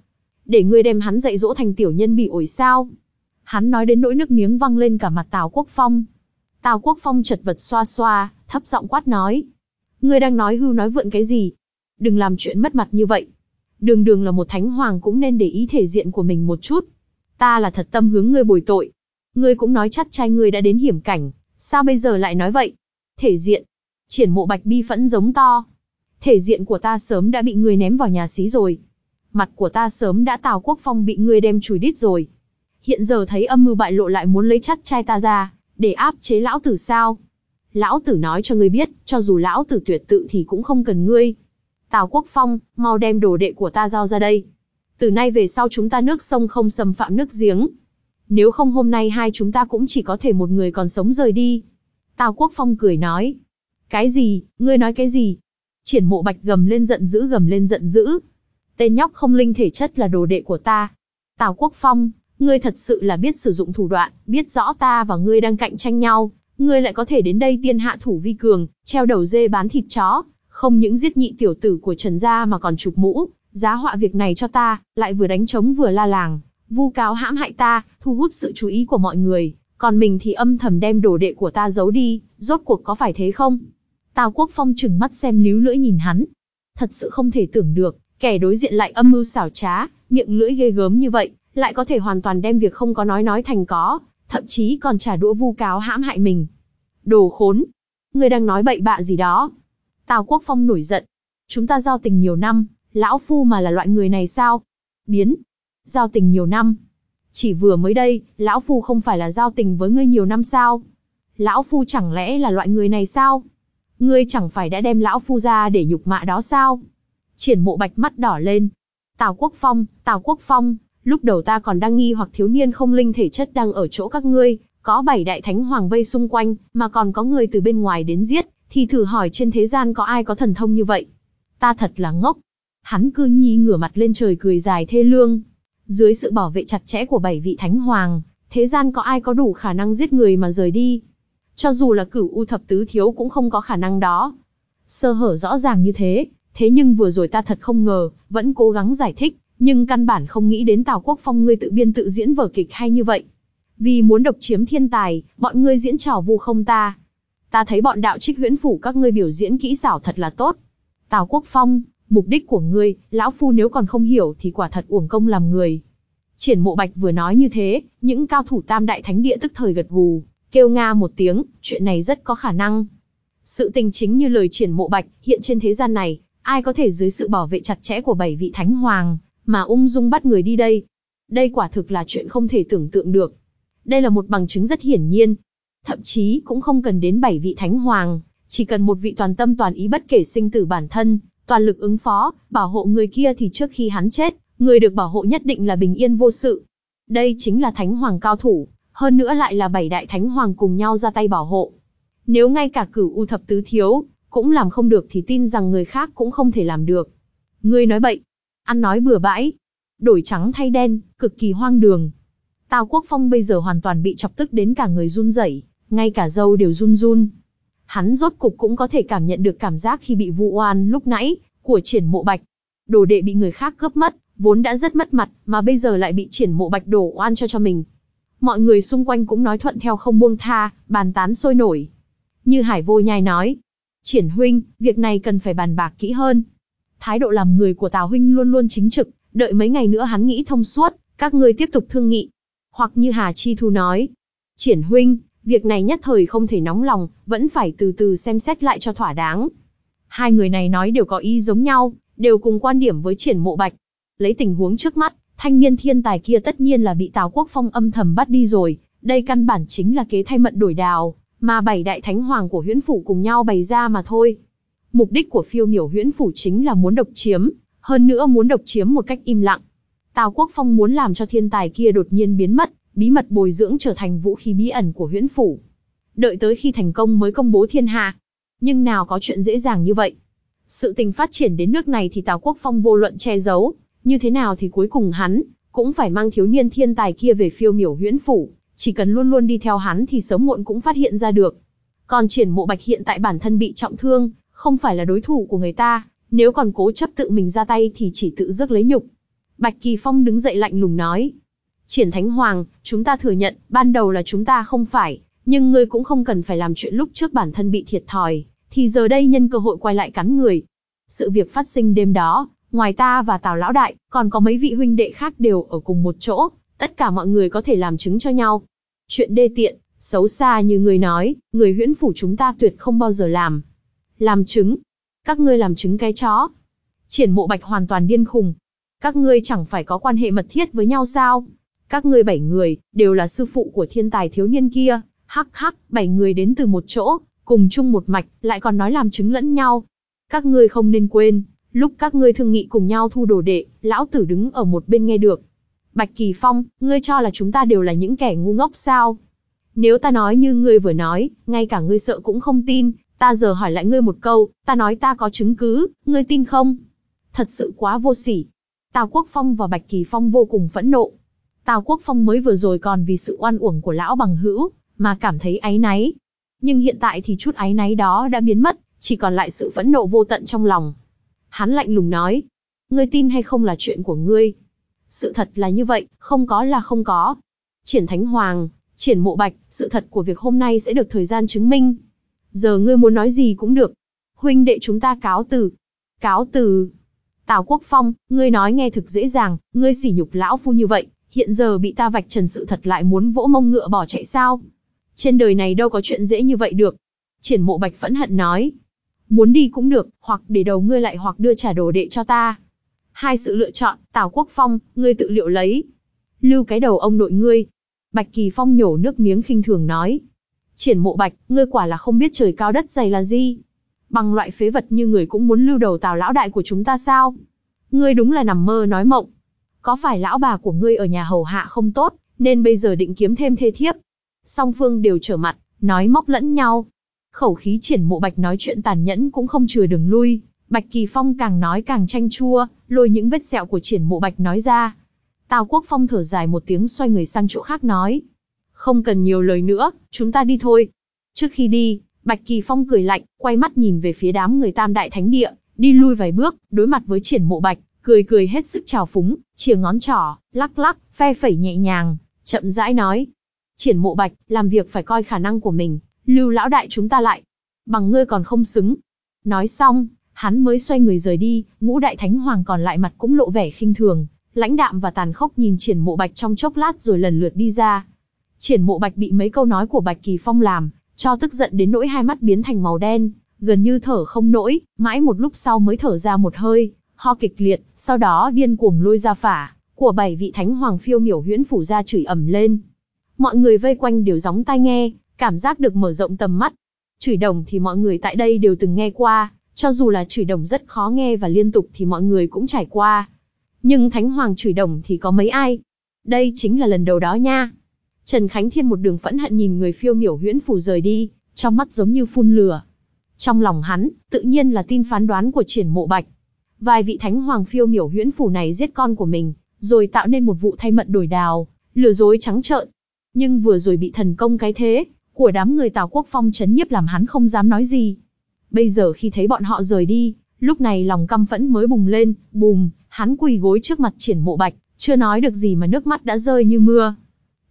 để ngươi đem hắn dạy dỗ thành tiểu nhân bị ổi sao? Hắn nói đến nỗi nước miếng văng lên cả mặt Tào Quốc Phong. Tào Quốc Phong chật vật xoa xoa, thấp giọng quát nói. Ngươi đang nói hưu nói vượn cái gì? Đừng làm chuyện mất mặt như vậy. Đường đường là một thánh hoàng cũng nên để ý thể diện của mình một chút. Ta là thật tâm hướng ngươi bồi tội. Ngươi cũng nói chắc trai ngươi đã đến hiểm cảnh, sao bây giờ lại nói vậy? Thể diện. Triển mộ bạch bi phẫn giống to. Thể diện của ta sớm đã bị ngươi ném vào nhà xí rồi. Mặt của ta sớm đã Tào Quốc Phong bị ngươi đem chùi đít rồi. Hiện giờ thấy âm mưu bại lộ lại muốn lấy chắc trai ta ra, để áp chế lão tử sao? Lão tử nói cho ngươi biết, cho dù lão tử tuyệt tự thì cũng không cần ngươi. Tào Quốc Phong, mau đem đồ đệ của ta giao ra đây. Từ nay về sau chúng ta nước sông không xâm phạm nước giếng. Nếu không hôm nay hai chúng ta cũng chỉ có thể một người còn sống rời đi. Tào Quốc Phong cười nói. Cái gì, ngươi nói cái gì? Triển mộ bạch gầm lên giận dữ gầm lên giận dữ. Tên nhóc không linh thể chất là đồ đệ của ta. Tào Quốc Phong, ngươi thật sự là biết sử dụng thủ đoạn, biết rõ ta và ngươi đang cạnh tranh nhau, ngươi lại có thể đến đây tiên hạ thủ vi cường, treo đầu dê bán thịt chó, không những giết nhị tiểu tử của Trần gia mà còn chụp mũ, giá họa việc này cho ta, lại vừa đánh trống vừa la làng, vu cáo hãm hại ta, thu hút sự chú ý của mọi người, còn mình thì âm thầm đem đồ đệ của ta giấu đi, rốt cuộc có phải thế không? Tào Quốc Phong chừng mắt xem líu lưỡi nhìn hắn. Thật sự không thể tưởng được, kẻ đối diện lại âm mưu xảo trá, miệng lưỡi ghê gớm như vậy, lại có thể hoàn toàn đem việc không có nói nói thành có, thậm chí còn trả đũa vu cáo hãm hại mình. Đồ khốn! người đang nói bậy bạ gì đó? Tào Quốc Phong nổi giận. Chúng ta giao tình nhiều năm, lão phu mà là loại người này sao? Biến! Giao tình nhiều năm. Chỉ vừa mới đây, lão phu không phải là giao tình với ngươi nhiều năm sao? Lão phu chẳng lẽ là loại người này sao? Ngươi chẳng phải đã đem lão phu ra để nhục mạ đó sao? Triển mộ bạch mắt đỏ lên. Tào Quốc Phong, Tào Quốc Phong, lúc đầu ta còn đang nghi hoặc thiếu niên không linh thể chất đang ở chỗ các ngươi, có bảy đại thánh hoàng vây xung quanh, mà còn có người từ bên ngoài đến giết, thì thử hỏi trên thế gian có ai có thần thông như vậy. Ta thật là ngốc. Hắn cư nhi ngửa mặt lên trời cười dài thê lương. Dưới sự bảo vệ chặt chẽ của bảy vị thánh hoàng, thế gian có ai có đủ khả năng giết người mà rời đi. Cho dù là cửu u thập tứ thiếu cũng không có khả năng đó. Sơ hở rõ ràng như thế, thế nhưng vừa rồi ta thật không ngờ, vẫn cố gắng giải thích, nhưng căn bản không nghĩ đến Tào Quốc Phong ngươi tự biên tự diễn vở kịch hay như vậy. Vì muốn độc chiếm thiên tài, bọn ngươi diễn trò vu không ta. Ta thấy bọn đạo trích huyễn phủ các ngươi biểu diễn kỹ xảo thật là tốt. Tào Quốc Phong, mục đích của ngươi, lão phu nếu còn không hiểu thì quả thật uổng công làm người. Triển Mộ Bạch vừa nói như thế, những cao thủ tam đại thánh địa tức thời gật gù, kêu nga một tiếng, chuyện này rất có khả năng. Sự tình chính như lời Triển Mộ Bạch, hiện trên thế gian này, ai có thể dưới sự bảo vệ chặt chẽ của bảy vị thánh hoàng, mà ung dung bắt người đi đây? Đây quả thực là chuyện không thể tưởng tượng được. Đây là một bằng chứng rất hiển nhiên. Thậm chí cũng không cần đến bảy vị thánh hoàng, chỉ cần một vị toàn tâm toàn ý bất kể sinh tử bản thân, toàn lực ứng phó, bảo hộ người kia thì trước khi hắn chết, người được bảo hộ nhất định là bình yên vô sự. Đây chính là thánh hoàng cao thủ, hơn nữa lại là bảy đại thánh hoàng cùng nhau ra tay bảo hộ. Nếu ngay cả cửu u thập tứ thiếu, cũng làm không được thì tin rằng người khác cũng không thể làm được. Ngươi nói bậy, ăn nói bừa bãi, đổi trắng thay đen, cực kỳ hoang đường. Tào Quốc Phong bây giờ hoàn toàn bị chọc tức đến cả người run rẩy, ngay cả dâu đều run run. Hắn rốt cục cũng có thể cảm nhận được cảm giác khi bị vu oan lúc nãy, của triển mộ bạch. Đồ đệ bị người khác cướp mất, vốn đã rất mất mặt, mà bây giờ lại bị triển mộ bạch đổ oan cho cho mình. Mọi người xung quanh cũng nói thuận theo không buông tha, bàn tán sôi nổi. Như Hải vô nhai nói, triển huynh, việc này cần phải bàn bạc kỹ hơn. Thái độ làm người của Tào huynh luôn luôn chính trực, đợi mấy ngày nữa hắn nghĩ thông suốt, các ngươi tiếp tục thương nghị. Hoặc như Hà Chi Thu nói, triển huynh, việc này nhất thời không thể nóng lòng, vẫn phải từ từ xem xét lại cho thỏa đáng. Hai người này nói đều có ý giống nhau, đều cùng quan điểm với triển mộ bạch. Lấy tình huống trước mắt, thanh niên thiên tài kia tất nhiên là bị Tào Quốc Phong âm thầm bắt đi rồi, đây căn bản chính là kế thay mận đổi đào, mà bảy đại thánh hoàng của huyễn phủ cùng nhau bày ra mà thôi. Mục đích của phiêu miểu huyễn phủ chính là muốn độc chiếm, hơn nữa muốn độc chiếm một cách im lặng. Tào Quốc Phong muốn làm cho thiên tài kia đột nhiên biến mất, bí mật bồi dưỡng trở thành vũ khí bí ẩn của huyễn phủ. Đợi tới khi thành công mới công bố thiên hạ. Nhưng nào có chuyện dễ dàng như vậy. Sự tình phát triển đến nước này thì Tào Quốc Phong vô luận che giấu, như thế nào thì cuối cùng hắn, cũng phải mang thiếu niên thiên tài kia về phiêu miểu huyễn phủ, chỉ cần luôn luôn đi theo hắn thì sớm muộn cũng phát hiện ra được. Còn triển mộ bạch hiện tại bản thân bị trọng thương, không phải là đối thủ của người ta, nếu còn cố chấp tự mình ra tay thì chỉ tự rước lấy nhục. Bạch Kỳ Phong đứng dậy lạnh lùng nói. Triển Thánh Hoàng, chúng ta thừa nhận, ban đầu là chúng ta không phải, nhưng ngươi cũng không cần phải làm chuyện lúc trước bản thân bị thiệt thòi, thì giờ đây nhân cơ hội quay lại cắn người. Sự việc phát sinh đêm đó, ngoài ta và Tào Lão Đại, còn có mấy vị huynh đệ khác đều ở cùng một chỗ, tất cả mọi người có thể làm chứng cho nhau. Chuyện đê tiện, xấu xa như người nói, người huyễn phủ chúng ta tuyệt không bao giờ làm. Làm chứng? Các ngươi làm chứng cái chó. Triển mộ bạch hoàn toàn điên khùng. Các ngươi chẳng phải có quan hệ mật thiết với nhau sao? Các ngươi bảy người, đều là sư phụ của thiên tài thiếu niên kia, hắc hắc, bảy người đến từ một chỗ, cùng chung một mạch, lại còn nói làm chứng lẫn nhau. Các ngươi không nên quên, lúc các ngươi thương nghị cùng nhau thu đồ đệ, lão tử đứng ở một bên nghe được. Bạch Kỳ Phong, ngươi cho là chúng ta đều là những kẻ ngu ngốc sao? Nếu ta nói như ngươi vừa nói, ngay cả ngươi sợ cũng không tin, ta giờ hỏi lại ngươi một câu, ta nói ta có chứng cứ, ngươi tin không? Thật sự quá vô sỉ. Tào Quốc Phong và Bạch Kỳ Phong vô cùng phẫn nộ. Tào Quốc Phong mới vừa rồi còn vì sự oan uổng của lão bằng hữu, mà cảm thấy áy náy. Nhưng hiện tại thì chút áy náy đó đã biến mất, chỉ còn lại sự phẫn nộ vô tận trong lòng. Hắn lạnh lùng nói, ngươi tin hay không là chuyện của ngươi. Sự thật là như vậy, không có là không có. Triển Thánh Hoàng, Triển Mộ Bạch, sự thật của việc hôm nay sẽ được thời gian chứng minh. Giờ ngươi muốn nói gì cũng được. Huynh đệ chúng ta cáo từ. Cáo từ. Tào Quốc Phong, ngươi nói nghe thực dễ dàng, ngươi sỉ nhục lão phu như vậy, hiện giờ bị ta vạch trần sự thật lại muốn vỗ mông ngựa bỏ chạy sao? Trên đời này đâu có chuyện dễ như vậy được. Triển mộ bạch phẫn hận nói. Muốn đi cũng được, hoặc để đầu ngươi lại hoặc đưa trả đồ đệ cho ta. Hai sự lựa chọn, Tào Quốc Phong, ngươi tự liệu lấy. Lưu cái đầu ông nội ngươi. Bạch Kỳ Phong nhổ nước miếng khinh thường nói. Triển mộ bạch, ngươi quả là không biết trời cao đất dày là gì. Bằng loại phế vật như người cũng muốn lưu đầu Tào lão đại của chúng ta sao? Ngươi đúng là nằm mơ nói mộng. Có phải lão bà của ngươi ở nhà hầu hạ không tốt, nên bây giờ định kiếm thêm thê thiếp, Song phương đều trở mặt, nói móc lẫn nhau. Khẩu khí triển mộ bạch nói chuyện tàn nhẫn cũng không chừa đường lui. Bạch Kỳ Phong càng nói càng chanh chua, lôi những vết sẹo của triển mộ bạch nói ra. Tào Quốc Phong thở dài một tiếng xoay người sang chỗ khác nói. Không cần nhiều lời nữa, chúng ta đi thôi. Trước khi đi, Bạch Kỳ Phong cười lạnh, quay mắt nhìn về phía đám người tam đại thánh địa, đi lui vài bước, đối mặt với triển mộ bạch, cười cười hết sức trào phúng, chìa ngón trỏ, lắc lắc, phe phẩy nhẹ nhàng, chậm rãi nói, Triển mộ bạch, làm việc phải coi khả năng của mình, lưu lão đại chúng ta lại. Bằng ngươi còn không xứng. Nói xong, hắn mới xoay người rời đi, ngũ đại thánh hoàng còn lại mặt cũng lộ vẻ khinh thường, lãnh đạm và tàn khốc nhìn triển mộ bạch trong chốc lát rồi lần lượt đi ra. Triển mộ bạch bị mấy câu nói của bạch kỳ phong làm, cho tức giận đến nỗi hai mắt biến thành màu đen, gần như thở không nổi, mãi một lúc sau mới thở ra một hơi, ho kịch liệt, sau đó điên cuồng lôi ra phả, của bảy vị thánh hoàng phiêu miểu huyễn phủ ra chửi ẩm lên, Mọi người vây quanh đều gióng tai nghe, cảm giác được mở rộng tầm mắt. Chửi đồng thì mọi người tại đây đều từng nghe qua, cho dù là chửi đồng rất khó nghe và liên tục thì mọi người cũng trải qua. Nhưng Thánh Hoàng chửi đồng thì có mấy ai? Đây chính là lần đầu đó nha. Trần Khánh Thiên một đường phẫn hận nhìn người phiêu miểu huyễn phủ rời đi, trong mắt giống như phun lửa. Trong lòng hắn, tự nhiên là tin phán đoán của triển mộ bạch. Vài vị thánh hoàng phiêu miểu huyễn phủ này giết con của mình, rồi tạo nên một vụ thay mận đổi đào, lừa dối trắng trợn, nhưng vừa rồi bị thần công cái thế, của đám người Tào Quốc Phong chấn nhiếp làm hắn không dám nói gì. Bây giờ khi thấy bọn họ rời đi, lúc này lòng căm phẫn mới bùng lên, bùm, hắn quỳ gối trước mặt triển mộ bạch, chưa nói được gì mà nước mắt đã rơi như mưa.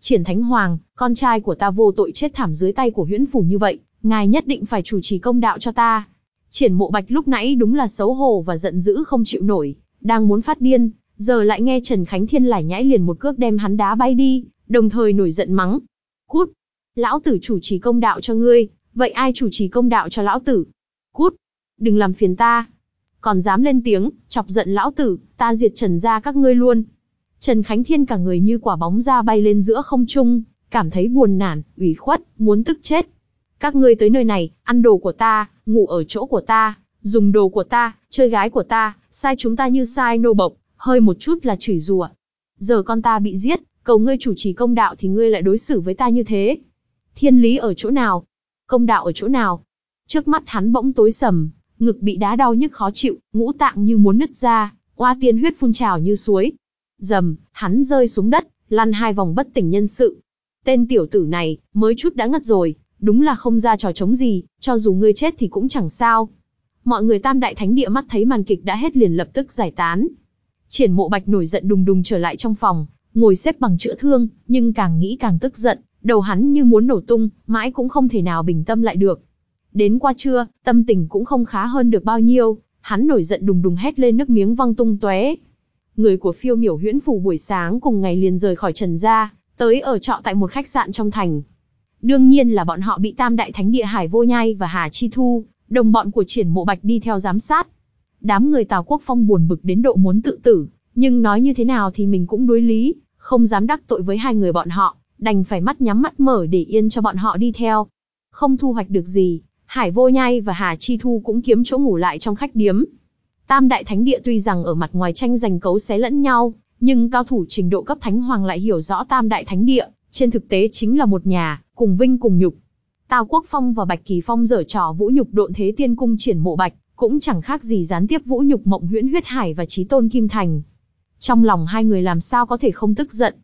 Triển Thánh Hoàng, con trai của ta vô tội chết thảm dưới tay của huyễn phủ như vậy, ngài nhất định phải chủ trì công đạo cho ta. Triển mộ bạch lúc nãy đúng là xấu hổ và giận dữ không chịu nổi, đang muốn phát điên, giờ lại nghe Trần Khánh Thiên lải nhãi liền một cước đem hắn đá bay đi, đồng thời nổi giận mắng. Cút! Lão tử chủ trì công đạo cho ngươi, vậy ai chủ trì công đạo cho lão tử? Cút! Đừng làm phiền ta! Còn dám lên tiếng, chọc giận lão tử, ta diệt trần ra các ngươi luôn. Trần Khánh Thiên cả người như quả bóng ra bay lên giữa không trung, cảm thấy buồn nản, ủy khuất, muốn tức chết. Các ngươi tới nơi này, ăn đồ của ta, ngủ ở chỗ của ta, dùng đồ của ta, chơi gái của ta, sai chúng ta như sai nô bộc, hơi một chút là chửi rủa. Giờ con ta bị giết, cầu ngươi chủ trì công đạo thì ngươi lại đối xử với ta như thế. Thiên lý ở chỗ nào? Công đạo ở chỗ nào? Trước mắt hắn bỗng tối sầm, ngực bị đá đau nhức khó chịu, ngũ tạng như muốn nứt ra, oa tiên huyết phun trào như suối. Dầm, hắn rơi xuống đất, lăn hai vòng bất tỉnh nhân sự. Tên tiểu tử này, mới chút đã ngất rồi, đúng là không ra trò chống gì, cho dù ngươi chết thì cũng chẳng sao. Mọi người tam đại thánh địa mắt thấy màn kịch đã hết liền lập tức giải tán. Triển mộ bạch nổi giận đùng đùng trở lại trong phòng, ngồi xếp bằng chữa thương, nhưng càng nghĩ càng tức giận, đầu hắn như muốn nổ tung, mãi cũng không thể nào bình tâm lại được. Đến qua trưa, tâm tình cũng không khá hơn được bao nhiêu, hắn nổi giận đùng đùng hét lên nước miếng văng tung tóe. Người của phiêu miểu huyễn phủ buổi sáng cùng ngày liền rời khỏi Trần Gia, tới ở trọ tại một khách sạn trong thành. Đương nhiên là bọn họ bị Tam Đại Thánh Địa Hải Vô Nhai và Hà Chi Thu, đồng bọn của triển mộ bạch đi theo giám sát. Đám người Tào Quốc Phong buồn bực đến độ muốn tự tử, nhưng nói như thế nào thì mình cũng đối lý, không dám đắc tội với hai người bọn họ, đành phải mắt nhắm mắt mở để yên cho bọn họ đi theo. Không thu hoạch được gì, Hải Vô Nhai và Hà Chi Thu cũng kiếm chỗ ngủ lại trong khách điếm. Tam Đại Thánh Địa tuy rằng ở mặt ngoài tranh giành cấu xé lẫn nhau, nhưng cao thủ trình độ cấp Thánh Hoàng lại hiểu rõ Tam Đại Thánh Địa, trên thực tế chính là một nhà, cùng vinh cùng nhục. Tào Quốc Phong và Bạch Kỳ Phong dở trò vũ nhục độn thế tiên cung triển mộ bạch, cũng chẳng khác gì gián tiếp vũ nhục mộng huyễn huyết hải và trí tôn kim thành. Trong lòng hai người làm sao có thể không tức giận.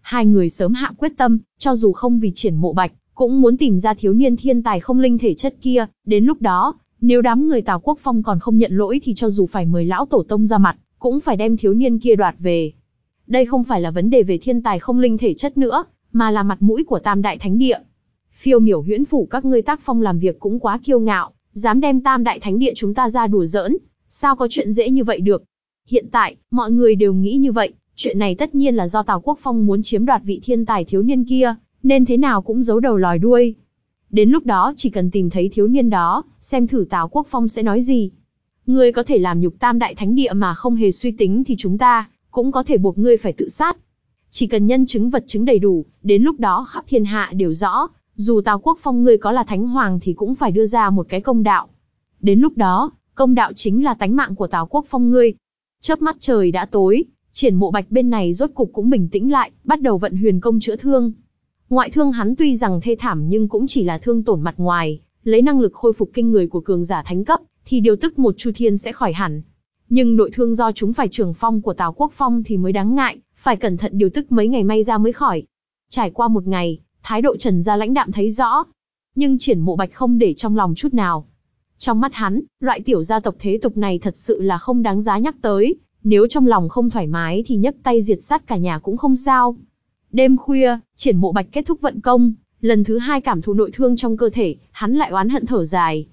Hai người sớm hạ quyết tâm, cho dù không vì triển mộ bạch, cũng muốn tìm ra thiếu niên thiên tài không linh thể chất kia, đến lúc đó, nếu đám người Tào Quốc Phong còn không nhận lỗi thì cho dù phải mời lão tổ tông ra mặt, cũng phải đem thiếu niên kia đoạt về. Đây không phải là vấn đề về thiên tài không linh thể chất nữa, mà là mặt mũi của Tam Đại Thánh Địa. Phiêu miểu huyễn phủ các ngươi tác phong làm việc cũng quá kiêu ngạo, dám đem Tam Đại Thánh Địa chúng ta ra đùa giỡn, sao có chuyện dễ như vậy được. Hiện tại, mọi người đều nghĩ như vậy, chuyện này tất nhiên là do Tào Quốc Phong muốn chiếm đoạt vị thiên tài thiếu niên kia, nên thế nào cũng giấu đầu lòi đuôi. Đến lúc đó chỉ cần tìm thấy thiếu niên đó, xem thử Tào Quốc Phong sẽ nói gì. Ngươi có thể làm nhục tam đại thánh địa mà không hề suy tính thì chúng ta, cũng có thể buộc ngươi phải tự sát. Chỉ cần nhân chứng vật chứng đầy đủ, đến lúc đó khắp thiên hạ đều rõ, dù Tào Quốc Phong ngươi có là thánh hoàng thì cũng phải đưa ra một cái công đạo. Đến lúc đó, công đạo chính là tánh mạng của Tào Quốc Phong ngươi. Chớp mắt trời đã tối, triển mộ bạch bên này rốt cục cũng bình tĩnh lại, bắt đầu vận huyền công chữa thương. Ngoại thương hắn tuy rằng thê thảm nhưng cũng chỉ là thương tổn mặt ngoài, lấy năng lực khôi phục kinh người của cường giả thánh cấp, thì điều tức một chu thiên sẽ khỏi hẳn. Nhưng nội thương do chúng phải trường phong của Tào Quốc Phong thì mới đáng ngại, phải cẩn thận điều tức mấy ngày may ra mới khỏi. Trải qua một ngày, thái độ Trần gia lãnh đạm thấy rõ. Nhưng triển mộ bạch không để trong lòng chút nào. Trong mắt hắn, loại tiểu gia tộc thế tục này thật sự là không đáng giá nhắc tới, nếu trong lòng không thoải mái thì nhấc tay diệt sát cả nhà cũng không sao. Đêm khuya, triển mộ bạch kết thúc vận công, lần thứ hai cảm thụ nội thương trong cơ thể, hắn lại oán hận thở dài.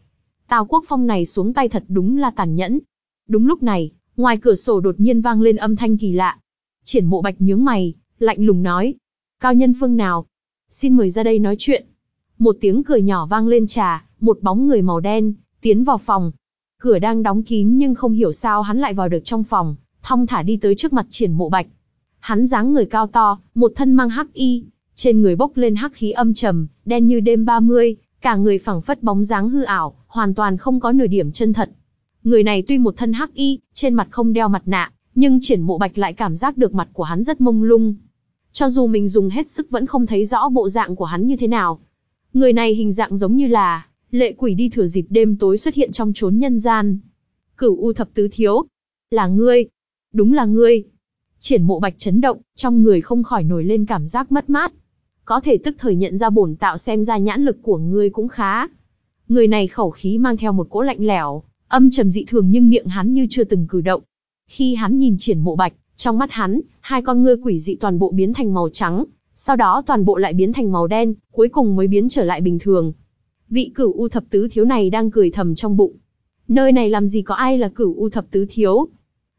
Tào Quốc Phong này xuống tay thật đúng là tàn nhẫn. Đúng lúc này, ngoài cửa sổ đột nhiên vang lên âm thanh kỳ lạ. Triển mộ bạch nhướng mày, lạnh lùng nói. Cao nhân phương nào? Xin mời ra đây nói chuyện. Một tiếng cười nhỏ vang lên trà, một bóng người màu đen, tiến vào phòng. Cửa đang đóng kín nhưng không hiểu sao hắn lại vào được trong phòng, thong thả đi tới trước mặt triển mộ bạch. Hắn dáng người cao to, một thân mang hắc y, trên người bốc lên hắc khí âm trầm, đen như đêm 30, cả người phẳng phất bóng dáng hư ảo, hoàn toàn không có nửa điểm chân thật. Người này tuy một thân hắc y, trên mặt không đeo mặt nạ, nhưng triển mộ bạch lại cảm giác được mặt của hắn rất mông lung. Cho dù mình dùng hết sức vẫn không thấy rõ bộ dạng của hắn như thế nào. Người này hình dạng giống như là, lệ quỷ đi thừa dịp đêm tối xuất hiện trong chốn nhân gian. Cửu U thập tứ thiếu. Là ngươi. Đúng là ngươi. Triển mộ bạch chấn động, trong người không khỏi nổi lên cảm giác mất mát. Có thể tức thời nhận ra bổn tạo xem ra nhãn lực của ngươi cũng khá. Người này khẩu khí mang theo một cỗ lạnh lẽo, âm trầm dị thường nhưng miệng hắn như chưa từng cử động. Khi hắn nhìn triển mộ bạch, trong mắt hắn, hai con ngươi quỷ dị toàn bộ biến thành màu trắng, sau đó toàn bộ lại biến thành màu đen, cuối cùng mới biến trở lại bình thường. Vị cửu u thập tứ thiếu này đang cười thầm trong bụng. Nơi này làm gì có ai là cửu u thập tứ thiếu?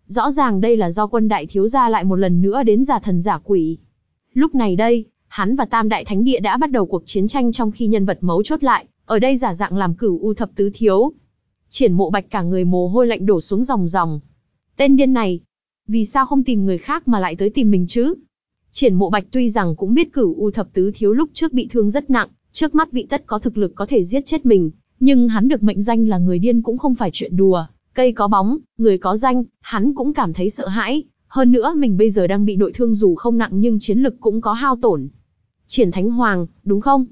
Rõ ràng đây là do quân đại thiếu gia lại một lần nữa đến giả thần giả quỷ. Lúc này đây, hắn và Tam Đại Thánh Địa đã bắt đầu cuộc chiến tranh trong khi nhân vật mấu chốt lại, ở đây giả dạng làm cửu u thập tứ thiếu. Triển mộ bạch cả người mồ hôi lạnh đổ xuống dòng dòng. Tên điên này, vì sao không tìm người khác mà lại tới tìm mình chứ? Triển mộ bạch tuy rằng cũng biết cửu u thập tứ thiếu lúc trước bị thương rất nặng, trước mắt vị tất có thực lực có thể giết chết mình, nhưng hắn được mệnh danh là người điên cũng không phải chuyện đùa. Cây có bóng, người có danh, hắn cũng cảm thấy sợ hãi. Hơn nữa mình bây giờ đang bị nội thương dù không nặng nhưng chiến lực cũng có hao tổn. Triển Thánh Hoàng, đúng không?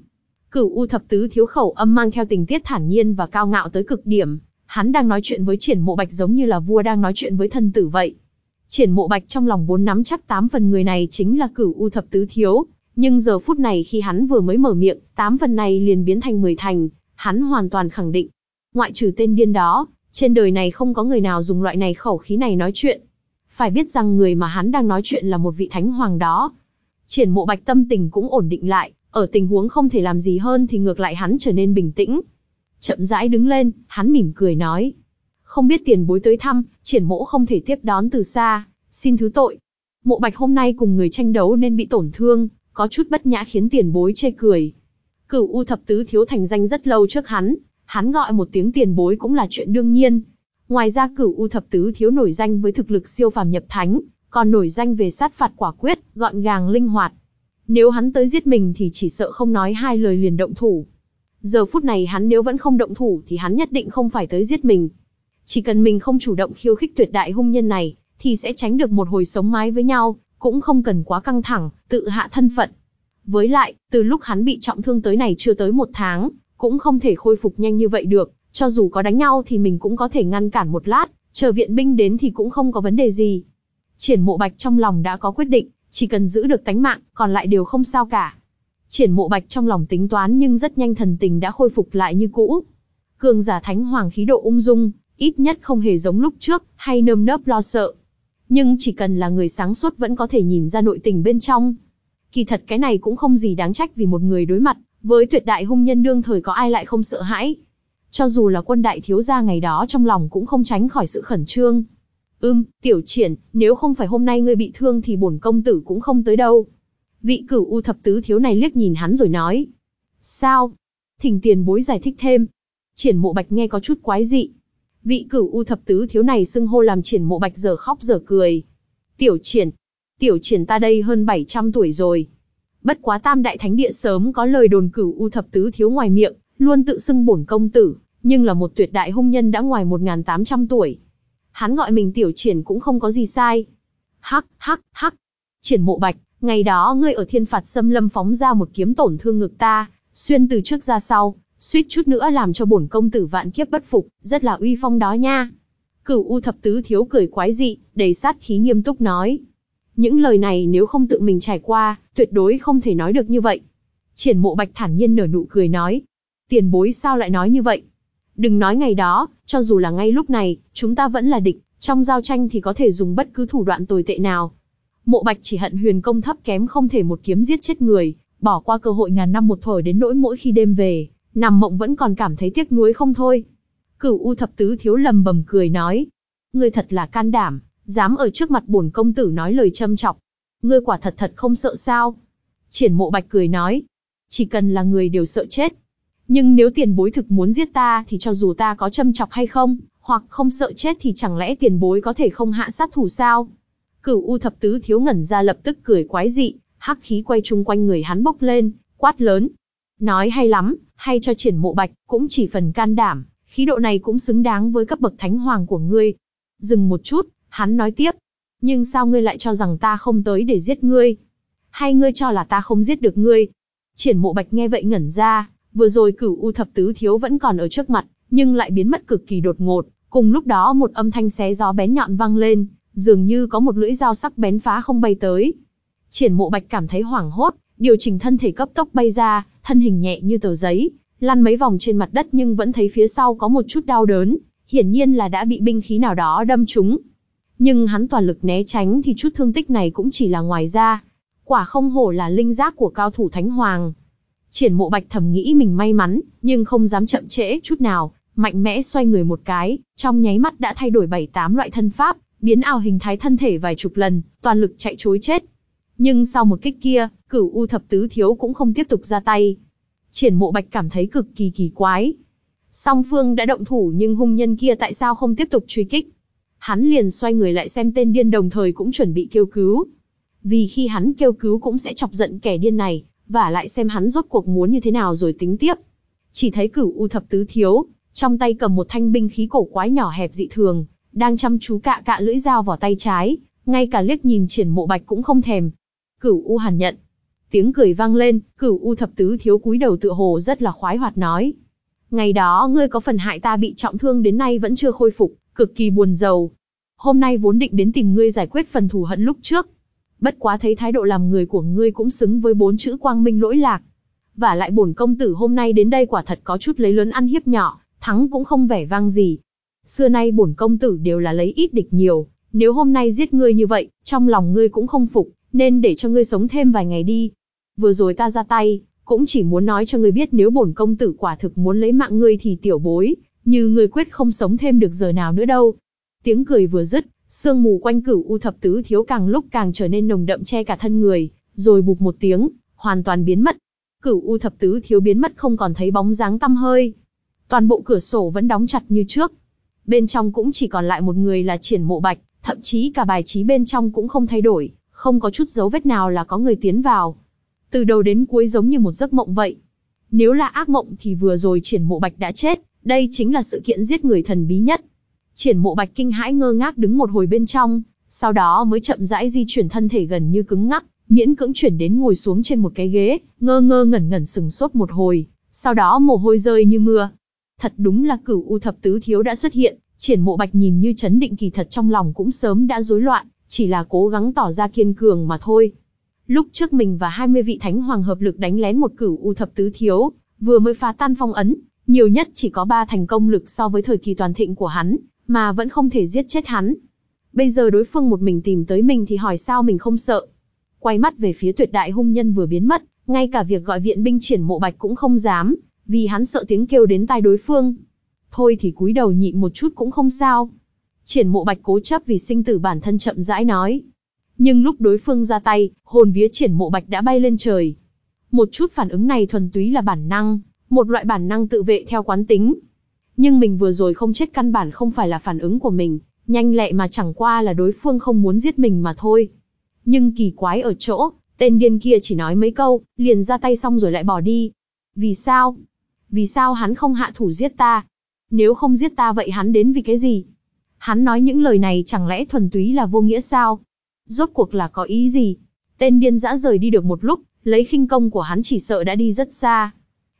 Cửu U thập tứ thiếu khẩu âm mang theo tình tiết thản nhiên và cao ngạo tới cực điểm. Hắn đang nói chuyện với Triển Mộ Bạch giống như là vua đang nói chuyện với thân tử vậy. Triển Mộ Bạch trong lòng vốn nắm chắc tám phần người này chính là Cửu U thập tứ thiếu, nhưng giờ phút này khi hắn vừa mới mở miệng, tám phần này liền biến thành mười thành, hắn hoàn toàn khẳng định. Ngoại trừ tên điên đó, trên đời này không có người nào dùng loại này khẩu khí này nói chuyện. phải biết rằng người mà hắn đang nói chuyện là một vị thánh hoàng đó. Triển mộ bạch tâm tình cũng ổn định lại, ở tình huống không thể làm gì hơn thì ngược lại hắn trở nên bình tĩnh. Chậm rãi đứng lên, hắn mỉm cười nói. Không biết tiền bối tới thăm, triển mỗ không thể tiếp đón từ xa, xin thứ tội. Mộ bạch hôm nay cùng người tranh đấu nên bị tổn thương, có chút bất nhã khiến tiền bối chê cười. Cửu U thập tứ thiếu thành danh rất lâu trước hắn, hắn gọi một tiếng tiền bối cũng là chuyện đương nhiên. Ngoài ra cửu U thập tứ thiếu nổi danh với thực lực siêu phàm nhập thánh, còn nổi danh về sát phạt quả quyết, gọn gàng linh hoạt. Nếu hắn tới giết mình thì chỉ sợ không nói hai lời liền động thủ. Giờ phút này hắn nếu vẫn không động thủ thì hắn nhất định không phải tới giết mình. Chỉ cần mình không chủ động khiêu khích tuyệt đại hung nhân này, thì sẽ tránh được một hồi sống mái với nhau, cũng không cần quá căng thẳng, tự hạ thân phận. Với lại, từ lúc hắn bị trọng thương tới này chưa tới một tháng, cũng không thể khôi phục nhanh như vậy được, cho dù có đánh nhau thì mình cũng có thể ngăn cản một lát, chờ viện binh đến thì cũng không có vấn đề gì. Triển mộ bạch trong lòng đã có quyết định, chỉ cần giữ được tánh mạng, còn lại đều không sao cả. Triển mộ bạch trong lòng tính toán nhưng rất nhanh thần tình đã khôi phục lại như cũ. Cường giả thánh hoàng khí độ ung dung, ít nhất không hề giống lúc trước, hay nơm nớp lo sợ. Nhưng chỉ cần là người sáng suốt vẫn có thể nhìn ra nội tình bên trong. Kỳ thật cái này cũng không gì đáng trách vì một người đối mặt, với tuyệt đại hung nhân đương thời có ai lại không sợ hãi. Cho dù là quân đại thiếu gia ngày đó trong lòng cũng không tránh khỏi sự khẩn trương. Ưm, tiểu triển, nếu không phải hôm nay ngươi bị thương thì bổn công tử cũng không tới đâu. Vị cửu u thập tứ thiếu này liếc nhìn hắn rồi nói. Sao? Thỉnh tiền bối giải thích thêm. Triển mộ bạch nghe có chút quái dị. Vị cửu u thập tứ thiếu này xưng hô làm triển mộ bạch giờ khóc giờ cười. Tiểu triển. Tiểu triển ta đây hơn 700 tuổi rồi. Bất quá tam đại thánh địa sớm có lời đồn cửu u thập tứ thiếu ngoài miệng, luôn tự xưng bổn công tử, nhưng là một tuyệt đại hung nhân đã ngoài 1.800 tuổi. Hắn gọi mình tiểu triển cũng không có gì sai. Hắc, hắc, hắc. Triển mộ bạch, ngày đó ngươi ở thiên phạt xâm lâm phóng ra một kiếm tổn thương ngực ta, xuyên từ trước ra sau, suýt chút nữa làm cho bổn công tử vạn kiếp bất phục, rất là uy phong đó nha. Cửu U thập tứ thiếu cười quái dị, đầy sát khí nghiêm túc nói. Những lời này nếu không tự mình trải qua, tuyệt đối không thể nói được như vậy. Triển mộ bạch thản nhiên nở nụ cười nói. Tiền bối sao lại nói như vậy? Đừng nói ngày đó, cho dù là ngay lúc này, chúng ta vẫn là địch, trong giao tranh thì có thể dùng bất cứ thủ đoạn tồi tệ nào. Mộ bạch chỉ hận huyền công thấp kém không thể một kiếm giết chết người, bỏ qua cơ hội ngàn năm một thổi đến nỗi mỗi khi đêm về, nằm mộng vẫn còn cảm thấy tiếc nuối không thôi. Cửu U thập tứ thiếu lầm bầm cười nói, ngươi thật là can đảm, dám ở trước mặt bổn công tử nói lời châm chọc. Ngươi quả thật thật không sợ sao? Triển mộ bạch cười nói, chỉ cần là người đều sợ chết. Nhưng nếu tiền bối thực muốn giết ta thì cho dù ta có châm chọc hay không, hoặc không sợ chết thì chẳng lẽ tiền bối có thể không hạ sát thủ sao? Cửu U thập tứ thiếu ngẩn ra lập tức cười quái dị, hắc khí quay chung quanh người hắn bốc lên, quát lớn. Nói hay lắm, hay cho triển mộ bạch, cũng chỉ phần can đảm, khí độ này cũng xứng đáng với cấp bậc thánh hoàng của ngươi. Dừng một chút, hắn nói tiếp. Nhưng sao ngươi lại cho rằng ta không tới để giết ngươi? Hay ngươi cho là ta không giết được ngươi? Triển mộ bạch nghe vậy ngẩn ra, vừa rồi cửu U thập tứ thiếu vẫn còn ở trước mặt, nhưng lại biến mất cực kỳ đột ngột. Cùng lúc đó một âm thanh xé gió bén nhọn vang lên, dường như có một lưỡi dao sắc bén phá không bay tới. Triển mộ bạch cảm thấy hoảng hốt, điều chỉnh thân thể cấp tốc bay ra, thân hình nhẹ như tờ giấy, lăn mấy vòng trên mặt đất nhưng vẫn thấy phía sau có một chút đau đớn, hiển nhiên là đã bị binh khí nào đó đâm trúng. Nhưng hắn toàn lực né tránh thì chút thương tích này cũng chỉ là ngoài ra. Quả không hổ là linh giác của cao thủ Thánh Hoàng. Triển mộ bạch thầm nghĩ mình may mắn, nhưng không dám chậm trễ chút nào, mạnh mẽ xoay người một cái, trong nháy mắt đã thay đổi bảy tám loại thân pháp, biến ảo hình thái thân thể vài chục lần, toàn lực chạy chối chết. Nhưng sau một kích kia, cửu u thập tứ thiếu cũng không tiếp tục ra tay. Triển mộ bạch cảm thấy cực kỳ kỳ quái. Song phương đã động thủ nhưng hung nhân kia tại sao không tiếp tục truy kích? Hắn liền xoay người lại xem tên điên đồng thời cũng chuẩn bị kêu cứu. Vì khi hắn kêu cứu cũng sẽ chọc giận kẻ điên này, và lại xem hắn rốt cuộc muốn như thế nào rồi tính tiếp. Chỉ thấy cửu u thập tứ thiếu, trong tay cầm một thanh binh khí cổ quái nhỏ hẹp dị thường, đang chăm chú cạ cạ lưỡi dao vào tay trái, ngay cả liếc nhìn triển mộ bạch cũng không thèm. Cửu U hàn nhận. Tiếng cười vang lên, cửu U thập tứ thiếu cúi đầu tựa hồ rất là khoái hoạt nói. Ngày đó ngươi có phần hại ta bị trọng thương đến nay vẫn chưa khôi phục, cực kỳ buồn giàu. Hôm nay vốn định đến tìm ngươi giải quyết phần thù hận lúc trước. Bất quá thấy thái độ làm người của ngươi cũng xứng với bốn chữ quang minh lỗi lạc. Và lại bổn công tử hôm nay đến đây quả thật có chút lấy lớn ăn hiếp nhỏ, thắng cũng không vẻ vang gì, Xưa nay bổn công tử đều là lấy ít địch nhiều, Nếu hôm nay giết ngươi như vậy, trong lòng ngươi cũng không phục, nên để cho ngươi sống thêm vài ngày đi. Vừa rồi ta ra tay, cũng chỉ muốn nói cho ngươi biết nếu bổn công tử quả thực muốn lấy mạng ngươi thì tiểu bối, như ngươi quyết không sống thêm được giờ nào nữa đâu. Tiếng cười vừa dứt, sương mù quanh cửu u thập tứ thiếu càng lúc càng trở nên nồng đậm che cả thân người, rồi bụp một tiếng, hoàn toàn biến mất. Cửu u thập tứ thiếu biến mất không còn thấy bóng dáng tăm hơi. Toàn bộ cửa sổ vẫn đóng chặt như trước. Bên trong cũng chỉ còn lại một người là triển mộ bạch, thậm chí cả bài trí bên trong cũng không thay đổi, không có chút dấu vết nào là có người tiến vào. Từ đầu đến cuối giống như một giấc mộng vậy. Nếu là ác mộng thì vừa rồi triển mộ bạch đã chết, đây chính là sự kiện giết người thần bí nhất. Triển mộ bạch kinh hãi ngơ ngác đứng một hồi bên trong, sau đó mới chậm rãi di chuyển thân thể gần như cứng ngắc, miễn cưỡng chuyển đến ngồi xuống trên một cái ghế, ngơ ngơ ngẩn ngẩn sừng sốt một hồi, sau đó mồ hôi rơi như mưa. Thật đúng là cửu u thập tứ thiếu đã xuất hiện, triển mộ bạch nhìn như chấn định kỳ thật trong lòng cũng sớm đã rối loạn, chỉ là cố gắng tỏ ra kiên cường mà thôi. Lúc trước mình và 20 vị thánh hoàng hợp lực đánh lén một cửu u thập tứ thiếu, vừa mới phá tan phong ấn, nhiều nhất chỉ có 3 thành công lực so với thời kỳ toàn thịnh của hắn, mà vẫn không thể giết chết hắn. Bây giờ đối phương một mình tìm tới mình thì hỏi sao mình không sợ. Quay mắt về phía tuyệt đại hung nhân vừa biến mất, ngay cả việc gọi viện binh triển mộ bạch cũng không dám, vì hắn sợ tiếng kêu đến tai đối phương. Thôi thì cúi đầu nhịn một chút cũng không sao. Triển mộ bạch cố chấp vì sinh tử bản thân chậm rãi nói. Nhưng lúc đối phương ra tay, hồn vía triển mộ bạch đã bay lên trời. Một chút phản ứng này thuần túy là bản năng, một loại bản năng tự vệ theo quán tính. Nhưng mình vừa rồi không chết căn bản không phải là phản ứng của mình, nhanh lẹ mà chẳng qua là đối phương không muốn giết mình mà thôi. Nhưng kỳ quái ở chỗ, tên điên kia chỉ nói mấy câu, liền ra tay xong rồi lại bỏ đi. Vì sao? Vì sao hắn không hạ thủ giết ta? Nếu không giết ta vậy hắn đến vì cái gì? Hắn nói những lời này chẳng lẽ thuần túy là vô nghĩa sao? Rốt cuộc là có ý gì? Tên điên dã rời đi được một lúc, lấy khinh công của hắn chỉ sợ đã đi rất xa.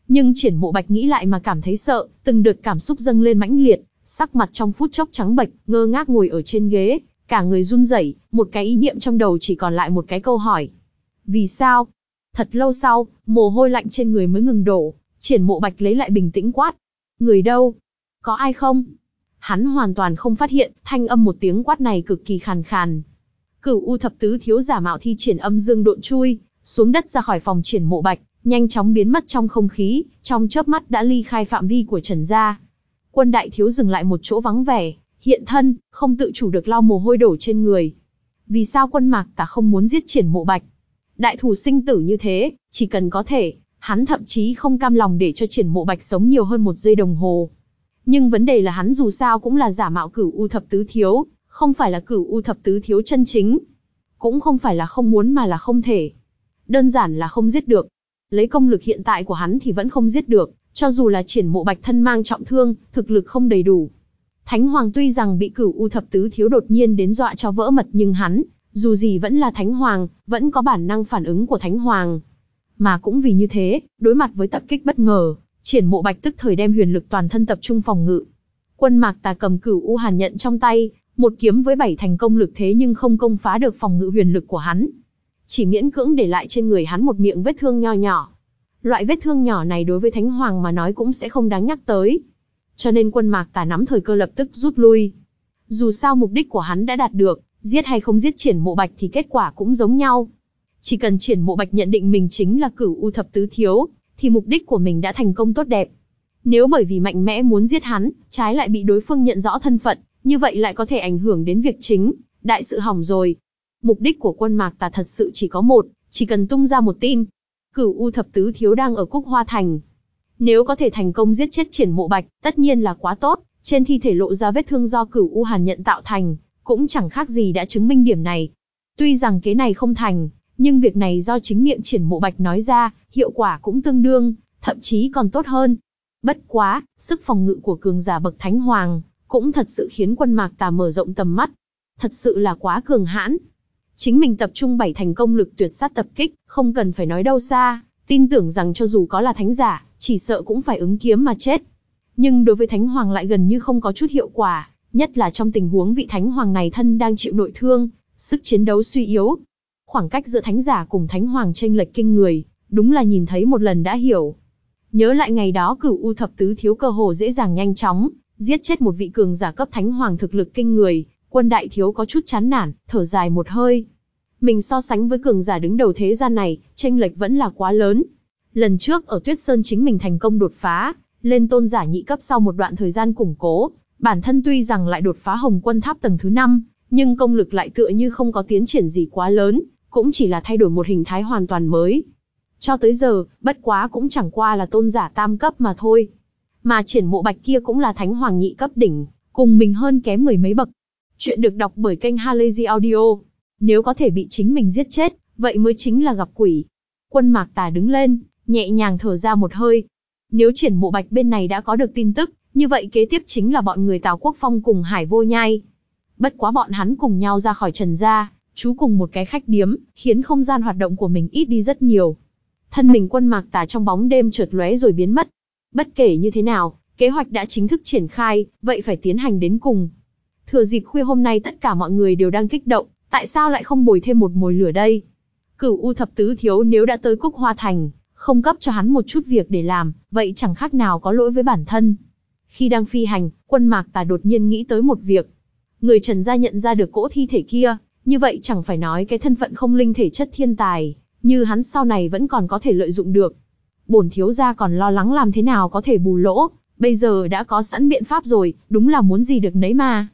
Nhưng triển mộ bạch nghĩ lại mà cảm thấy sợ, từng đợt cảm xúc dâng lên mãnh liệt, sắc mặt trong phút chốc trắng bệch, ngơ ngác ngồi ở trên ghế, cả người run rẩy, một cái ý niệm trong đầu chỉ còn lại một cái câu hỏi. Vì sao? Thật lâu sau, mồ hôi lạnh trên người mới ngừng đổ, triển mộ bạch lấy lại bình tĩnh quát. Người đâu? Có ai không? Hắn hoàn toàn không phát hiện, thanh âm một tiếng quát này cực kỳ khàn khàn. Cửu U thập tứ thiếu giả mạo thi triển âm dương độn chui, xuống đất ra khỏi phòng triển mộ bạch, nhanh chóng biến mất trong không khí, trong chớp mắt đã ly khai phạm vi của Trần gia. Quân đại thiếu dừng lại một chỗ vắng vẻ, hiện thân, không tự chủ được lau mồ hôi đổ trên người. Vì sao quân mạc ta không muốn giết triển mộ bạch? Đại thủ sinh tử như thế, chỉ cần có thể, hắn thậm chí không cam lòng để cho triển mộ bạch sống nhiều hơn một giây đồng hồ. Nhưng vấn đề là hắn dù sao cũng là giả mạo cửu u thập tứ thiếu, không phải là cửu u thập tứ thiếu chân chính. Cũng không phải là không muốn mà là không thể. Đơn giản là không giết được. Lấy công lực hiện tại của hắn thì vẫn không giết được, cho dù là triển mộ bạch thân mang trọng thương, thực lực không đầy đủ. Thánh Hoàng tuy rằng bị cửu u thập tứ thiếu đột nhiên đến dọa cho vỡ mật nhưng hắn, dù gì vẫn là Thánh Hoàng, vẫn có bản năng phản ứng của Thánh Hoàng. Mà cũng vì như thế, đối mặt với tập kích bất ngờ, triển mộ bạch tức thời đem huyền lực toàn thân tập trung phòng ngự. Quân mạc tà cầm cửu u hàn nhận trong tay, một kiếm với bảy thành công lực thế nhưng không công phá được phòng ngự huyền lực của hắn. Chỉ miễn cưỡng để lại trên người hắn một miệng vết thương nho nhỏ. Loại vết thương nhỏ này đối với Thánh Hoàng mà nói cũng sẽ không đáng nhắc tới. Cho nên quân mạc tà nắm thời cơ lập tức rút lui. Dù sao mục đích của hắn đã đạt được, giết hay không giết triển mộ bạch thì kết quả cũng giống nhau. Chỉ cần triển mộ bạch nhận định mình chính là cửu u thập tứ thiếu, thì mục đích của mình đã thành công tốt đẹp. Nếu bởi vì mạnh mẽ muốn giết hắn, trái lại bị đối phương nhận rõ thân phận, như vậy lại có thể ảnh hưởng đến việc chính, đại sự hỏng rồi. Mục đích của quân mạc tà thật sự chỉ có một, chỉ cần tung ra một tin. Cửu U thập tứ thiếu đang ở Cúc Hoa Thành. Nếu có thể thành công giết chết triển mộ bạch, tất nhiên là quá tốt, trên thi thể lộ ra vết thương do cửu U hàn nhận tạo thành, cũng chẳng khác gì đã chứng minh điểm này. Tuy rằng kế này không thành, nhưng việc này do chính miệng triển mộ bạch nói ra, hiệu quả cũng tương đương, thậm chí còn tốt hơn. Bất quá, sức phòng ngự của cường giả bậc thánh hoàng, cũng thật sự khiến quân mạc tà mở rộng tầm mắt. Thật sự là quá cường hãn. Chính mình tập trung bảy thành công lực tuyệt sát tập kích, không cần phải nói đâu xa, tin tưởng rằng cho dù có là thánh giả, chỉ sợ cũng phải ứng kiếm mà chết. Nhưng đối với thánh hoàng lại gần như không có chút hiệu quả, nhất là trong tình huống vị thánh hoàng này thân đang chịu nội thương, sức chiến đấu suy yếu. Khoảng cách giữa thánh giả cùng thánh hoàng chênh lệch kinh người, đúng là nhìn thấy một lần đã hiểu. Nhớ lại ngày đó cửu u thập tứ thiếu cơ hồ dễ dàng nhanh chóng, giết chết một vị cường giả cấp thánh hoàng thực lực kinh người, Quân đại thiếu có chút chán nản, thở dài một hơi. Mình so sánh với cường giả đứng đầu thế gian này, tranh lệch vẫn là quá lớn. Lần trước ở Tuyết Sơn chính mình thành công đột phá, lên tôn giả nhị cấp sau một đoạn thời gian củng cố, bản thân tuy rằng lại đột phá hồng quân tháp tầng thứ 5, nhưng công lực lại tựa như không có tiến triển gì quá lớn, cũng chỉ là thay đổi một hình thái hoàn toàn mới. Cho tới giờ, bất quá cũng chẳng qua là tôn giả tam cấp mà thôi. Mà triển mộ bạch kia cũng là thánh hoàng nhị cấp đỉnh, cùng mình hơn kém mười mấy bậc. Chuyện được đọc bởi kênh Halazy Audio. Nếu có thể bị chính mình giết chết, vậy mới chính là gặp quỷ. Quân mạc tà đứng lên, nhẹ nhàng thở ra một hơi. Nếu triển mộ bạch bên này đã có được tin tức, như vậy kế tiếp chính là bọn người Tào Quốc Phong cùng Hải Vô Nhai. Bất quá bọn hắn cùng nhau ra khỏi trần gia, chú cùng một cái khách điếm, khiến không gian hoạt động của mình ít đi rất nhiều. Thân mình quân mạc tà trong bóng đêm chợt lóe rồi biến mất. Bất kể như thế nào, kế hoạch đã chính thức triển khai, vậy phải tiến hành đến cùng. Thừa dịp khuya hôm nay tất cả mọi người đều đang kích động, tại sao lại không bồi thêm một mồi lửa đây? Cửu U thập tứ thiếu nếu đã tới Cúc Hoa Thành, không cấp cho hắn một chút việc để làm, vậy chẳng khác nào có lỗi với bản thân. Khi đang phi hành, quân mạc tà đột nhiên nghĩ tới một việc. Người Trần gia nhận ra được cỗ thi thể kia, như vậy chẳng phải nói cái thân phận không linh thể chất thiên tài, như hắn sau này vẫn còn có thể lợi dụng được. Bổn thiếu gia còn lo lắng làm thế nào có thể bù lỗ, bây giờ đã có sẵn biện pháp rồi, đúng là muốn gì được nấy mà.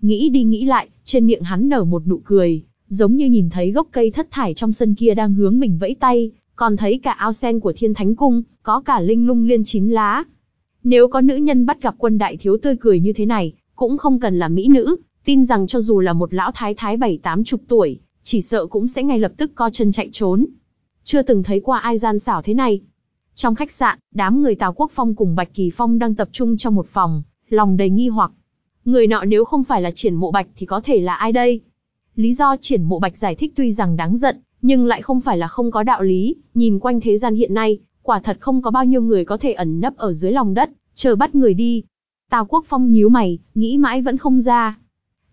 Nghĩ đi nghĩ lại, trên miệng hắn nở một nụ cười, giống như nhìn thấy gốc cây thất thải trong sân kia đang hướng mình vẫy tay, còn thấy cả ao sen của thiên thánh cung, có cả linh lung liên chín lá. Nếu có nữ nhân bắt gặp quân đại thiếu tươi cười như thế này, cũng không cần là mỹ nữ, tin rằng cho dù là một lão thái thái bảy tám chục tuổi, chỉ sợ cũng sẽ ngay lập tức co chân chạy trốn. Chưa từng thấy qua ai gian xảo thế này. Trong khách sạn, đám người Tào Quốc Phong cùng Bạch Kỳ Phong đang tập trung trong một phòng, lòng đầy nghi hoặc. Người nọ nếu không phải là triển mộ bạch thì có thể là ai đây? Lý do triển mộ bạch giải thích tuy rằng đáng giận, nhưng lại không phải là không có đạo lý, nhìn quanh thế gian hiện nay, quả thật không có bao nhiêu người có thể ẩn nấp ở dưới lòng đất, chờ bắt người đi. Tào Quốc Phong nhíu mày, nghĩ mãi vẫn không ra.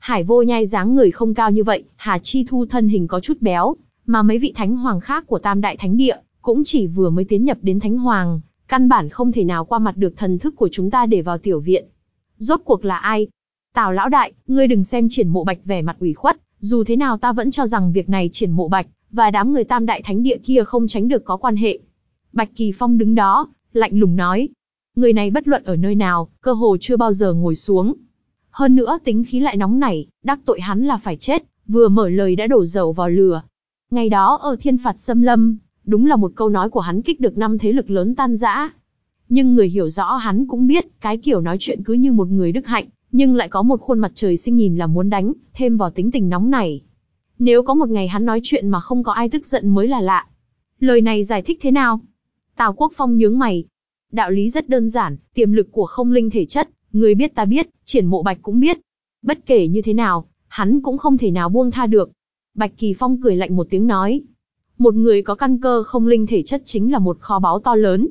Hải vô nhai dáng người không cao như vậy, Hà Chi Thu thân hình có chút béo, mà mấy vị thánh hoàng khác của Tam Đại Thánh Địa, cũng chỉ vừa mới tiến nhập đến thánh hoàng, căn bản không thể nào qua mặt được thần thức của chúng ta để vào tiểu viện. Rốt cuộc là ai? Tào lão đại, ngươi đừng xem triển mộ bạch vẻ mặt ủy khuất, dù thế nào ta vẫn cho rằng việc này triển mộ bạch, và đám người tam đại thánh địa kia không tránh được có quan hệ. Bạch Kỳ Phong đứng đó, lạnh lùng nói. Người này bất luận ở nơi nào, cơ hồ chưa bao giờ ngồi xuống. Hơn nữa tính khí lại nóng nảy, đắc tội hắn là phải chết, vừa mở lời đã đổ dầu vào lửa. Ngày đó ở thiên phạt xâm lâm, đúng là một câu nói của hắn kích được năm thế lực lớn tan rã. Nhưng người hiểu rõ hắn cũng biết, cái kiểu nói chuyện cứ như một người đức hạnh, nhưng lại có một khuôn mặt trời sinh nhìn là muốn đánh, thêm vào tính tình nóng nảy. Nếu có một ngày hắn nói chuyện mà không có ai tức giận mới là lạ. Lời này giải thích thế nào? Tào Quốc Phong nhướng mày. Đạo lý rất đơn giản, tiềm lực của không linh thể chất, người biết ta biết, triển mộ bạch cũng biết. Bất kể như thế nào, hắn cũng không thể nào buông tha được. Bạch Kỳ Phong cười lạnh một tiếng nói. Một người có căn cơ không linh thể chất chính là một kho báu to lớn.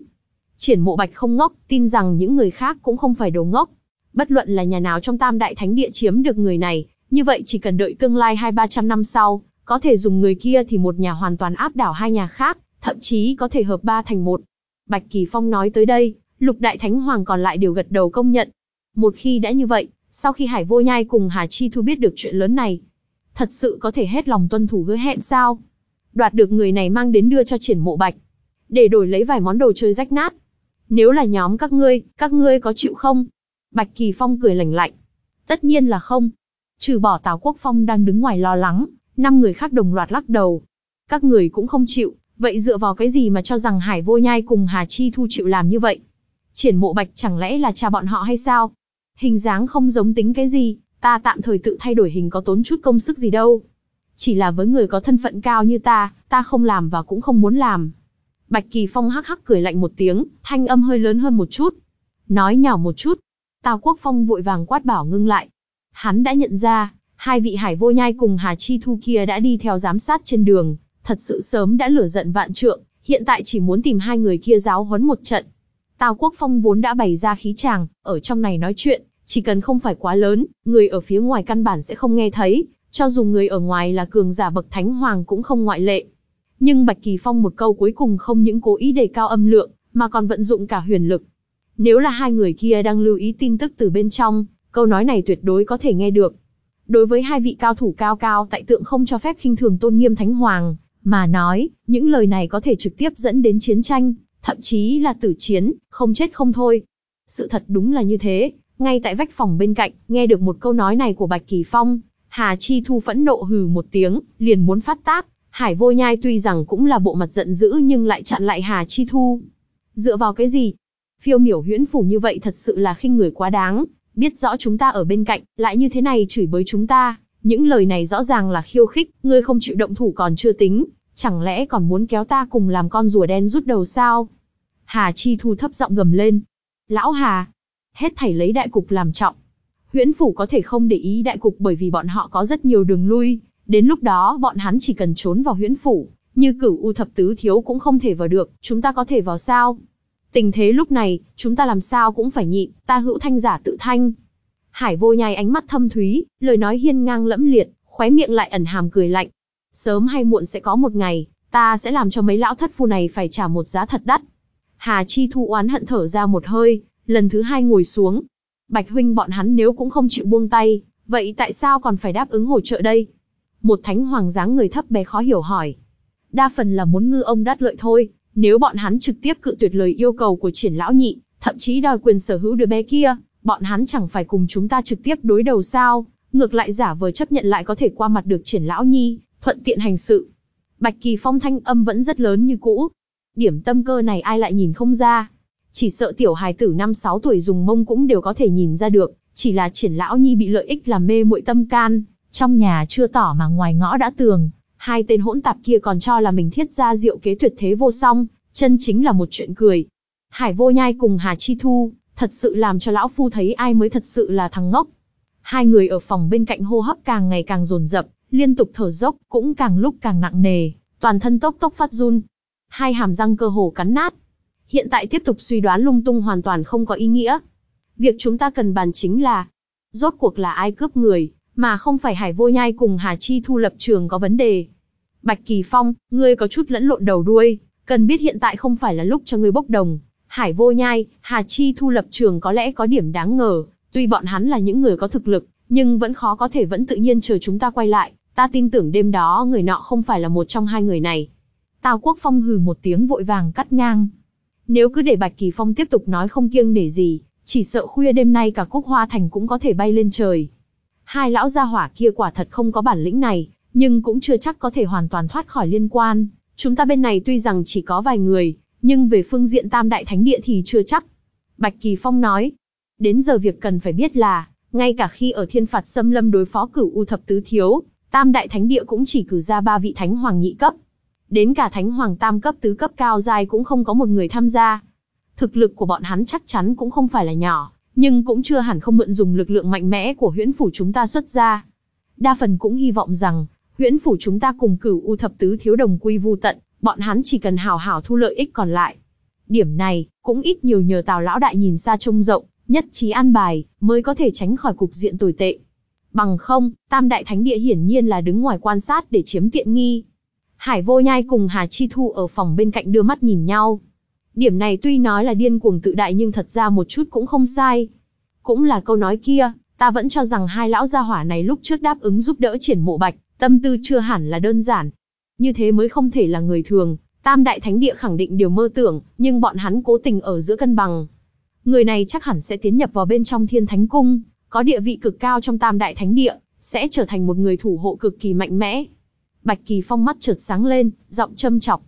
Triển mộ bạch không ngốc, tin rằng những người khác cũng không phải đồ ngốc. Bất luận là nhà nào trong tam đại thánh địa chiếm được người này, như vậy chỉ cần đợi tương lai hai ba trăm năm sau, có thể dùng người kia thì một nhà hoàn toàn áp đảo hai nhà khác, thậm chí có thể hợp ba thành một. Bạch Kỳ Phong nói tới đây, lục đại thánh hoàng còn lại đều gật đầu công nhận. Một khi đã như vậy, sau khi Hải Vô Nhai cùng Hà Chi Thu biết được chuyện lớn này, thật sự có thể hết lòng tuân thủ hứa hẹn sao? Đoạt được người này mang đến đưa cho triển mộ bạch, để đổi lấy vài món đồ chơi rách nát. Nếu là nhóm các ngươi, các ngươi có chịu không? Bạch Kỳ Phong cười lạnh lạnh. Tất nhiên là không. Trừ bỏ Tào Quốc Phong đang đứng ngoài lo lắng, năm người khác đồng loạt lắc đầu. Các người cũng không chịu, vậy dựa vào cái gì mà cho rằng Hải Vô Nhai cùng Hà Chi Thu chịu làm như vậy? Triển mộ bạch chẳng lẽ là cha bọn họ hay sao? Hình dáng không giống tính cái gì, ta tạm thời tự thay đổi hình có tốn chút công sức gì đâu. Chỉ là với người có thân phận cao như ta, ta không làm và cũng không muốn làm. Bạch Kỳ Phong hắc hắc cười lạnh một tiếng, thanh âm hơi lớn hơn một chút. Nói nhỏ một chút, Tào Quốc Phong vội vàng quát bảo ngưng lại. Hắn đã nhận ra, hai vị hải vô nhai cùng Hà Chi Thu kia đã đi theo giám sát trên đường, thật sự sớm đã lửa giận vạn trượng, hiện tại chỉ muốn tìm hai người kia giáo huấn một trận. Tào Quốc Phong vốn đã bày ra khí chàng, ở trong này nói chuyện, chỉ cần không phải quá lớn, người ở phía ngoài căn bản sẽ không nghe thấy, cho dù người ở ngoài là cường giả bậc thánh hoàng cũng không ngoại lệ. Nhưng Bạch Kỳ Phong một câu cuối cùng không những cố ý đề cao âm lượng, mà còn vận dụng cả huyền lực, nếu là hai người kia đang lưu ý tin tức từ bên trong, câu nói này tuyệt đối có thể nghe được. Đối với hai vị cao thủ cao cao tại tượng không cho phép khinh thường tôn nghiêm thánh hoàng, mà nói, những lời này có thể trực tiếp dẫn đến chiến tranh, thậm chí là tử chiến, không chết không thôi. Sự thật đúng là như thế, ngay tại vách phòng bên cạnh, nghe được một câu nói này của Bạch Kỳ Phong, Hà Chi Thu phẫn nộ hừ một tiếng, liền muốn phát tác. Hải vô nhai tuy rằng cũng là bộ mặt giận dữ nhưng lại chặn lại Hà Chi Thu. Dựa vào cái gì? Phiêu miểu huyễn phủ như vậy thật sự là khinh người quá đáng, biết rõ chúng ta ở bên cạnh, lại như thế này chửi bới chúng ta. Những lời này rõ ràng là khiêu khích, ngươi không chịu động thủ còn chưa tính, chẳng lẽ còn muốn kéo ta cùng làm con rùa đen rút đầu sao? Hà Chi Thu thấp giọng gầm lên. Lão Hà, hết thảy lấy đại cục làm trọng. Huyễn phủ có thể không để ý đại cục bởi vì bọn họ có rất nhiều đường lui, đến lúc đó bọn hắn chỉ cần trốn vào huyễn phủ, như cửu u thập tứ thiếu cũng không thể vào được, chúng ta có thể vào sao? Tình thế lúc này, chúng ta làm sao cũng phải nhịn, ta hữu thanh giả tự thanh. Hải vô nhai ánh mắt thâm thúy, lời nói hiên ngang lẫm liệt, khóe miệng lại ẩn hàm cười lạnh. Sớm hay muộn sẽ có một ngày, ta sẽ làm cho mấy lão thất phu này phải trả một giá thật đắt. Hà Chi Thu oán hận thở ra một hơi, lần thứ hai ngồi xuống. Bạch huynh bọn hắn nếu cũng không chịu buông tay, vậy tại sao còn phải đáp ứng hỗ trợ đây? Một thánh hoàng dáng người thấp bé khó hiểu hỏi. Đa phần là muốn ngư ông đắt lợi thôi, nếu bọn hắn trực tiếp cự tuyệt lời yêu cầu của triển lão nhị, thậm chí đòi quyền sở hữu đứa bé kia, bọn hắn chẳng phải cùng chúng ta trực tiếp đối đầu sao, ngược lại giả vờ chấp nhận lại có thể qua mặt được triển lão nhi, thuận tiện hành sự. Bạch Kỳ Phong thanh âm vẫn rất lớn như cũ. Điểm tâm cơ này ai lại nhìn không ra. Chỉ sợ tiểu hài tử năm sáu tuổi dùng mông cũng đều có thể nhìn ra được, chỉ là triển lão nhi bị lợi ích làm mê muội tâm can, trong nhà chưa tỏ mà ngoài ngõ đã tường, hai tên hỗn tạp kia còn cho là mình thiết ra diệu kế tuyệt thế vô song, chân chính là một chuyện cười. Hải vô nhai cùng Hà Chi Thu, thật sự làm cho lão phu thấy ai mới thật sự là thằng ngốc. Hai người ở phòng bên cạnh hô hấp càng ngày càng dồn dập, liên tục thở dốc, cũng càng lúc càng nặng nề, toàn thân tốc tốc phát run. Hai hàm răng cơ hồ cắn nát. Hiện tại tiếp tục suy đoán lung tung hoàn toàn không có ý nghĩa. Việc chúng ta cần bàn chính là, rốt cuộc là ai cướp người, mà không phải Hải Vô Nhai cùng Hà Chi Thu lập trường có vấn đề. Bạch Kỳ Phong, ngươi có chút lẫn lộn đầu đuôi, cần biết hiện tại không phải là lúc cho ngươi bốc đồng. Hải Vô Nhai, Hà Chi Thu lập trường có lẽ có điểm đáng ngờ, tuy bọn hắn là những người có thực lực, nhưng vẫn khó có thể vẫn tự nhiên chờ chúng ta quay lại, ta tin tưởng đêm đó người nọ không phải là một trong hai người này. Tào Quốc Phong hừ một tiếng vội vàng cắt ngang. Nếu cứ để Bạch Kỳ Phong tiếp tục nói không kiêng để gì, chỉ sợ khuya đêm nay cả Cúc Hoa Thành cũng có thể bay lên trời. Hai lão gia hỏa kia quả thật không có bản lĩnh này, nhưng cũng chưa chắc có thể hoàn toàn thoát khỏi liên quan. Chúng ta bên này tuy rằng chỉ có vài người, nhưng về phương diện tam đại thánh địa thì chưa chắc. Bạch Kỳ Phong nói, đến giờ việc cần phải biết là, ngay cả khi ở thiên phạt xâm lâm đối phó cửu u thập tứ thiếu, tam đại thánh địa cũng chỉ cử ra ba vị thánh hoàng nhị cấp. Đến cả thánh hoàng tam cấp tứ cấp cao dài cũng không có một người tham gia. Thực lực của bọn hắn chắc chắn cũng không phải là nhỏ, nhưng cũng chưa hẳn không mượn dùng lực lượng mạnh mẽ của huyễn phủ chúng ta xuất ra. Đa phần cũng hy vọng rằng, huyễn phủ chúng ta cùng cửu u thập tứ thiếu đồng quy vu tận, bọn hắn chỉ cần hào hào thu lợi ích còn lại. Điểm này, cũng ít nhiều nhờ tào lão đại nhìn xa trông rộng, nhất trí an bài, mới có thể tránh khỏi cục diện tồi tệ. Bằng không, tam đại thánh địa hiển nhiên là đứng ngoài quan sát để chiếm tiện nghi. Hải vô nhai cùng Hà Chi Thu ở phòng bên cạnh đưa mắt nhìn nhau. Điểm này tuy nói là điên cuồng tự đại nhưng thật ra một chút cũng không sai. Cũng là câu nói kia, ta vẫn cho rằng hai lão gia hỏa này lúc trước đáp ứng giúp đỡ triển mộ bạch, tâm tư chưa hẳn là đơn giản. Như thế mới không thể là người thường, tam đại thánh địa khẳng định điều mơ tưởng, nhưng bọn hắn cố tình ở giữa cân bằng. Người này chắc hẳn sẽ tiến nhập vào bên trong thiên thánh cung, có địa vị cực cao trong tam đại thánh địa, sẽ trở thành một người thủ hộ cực kỳ mạnh mẽ. Bạch Kỳ Phong mắt chợt sáng lên, giọng châm chọc.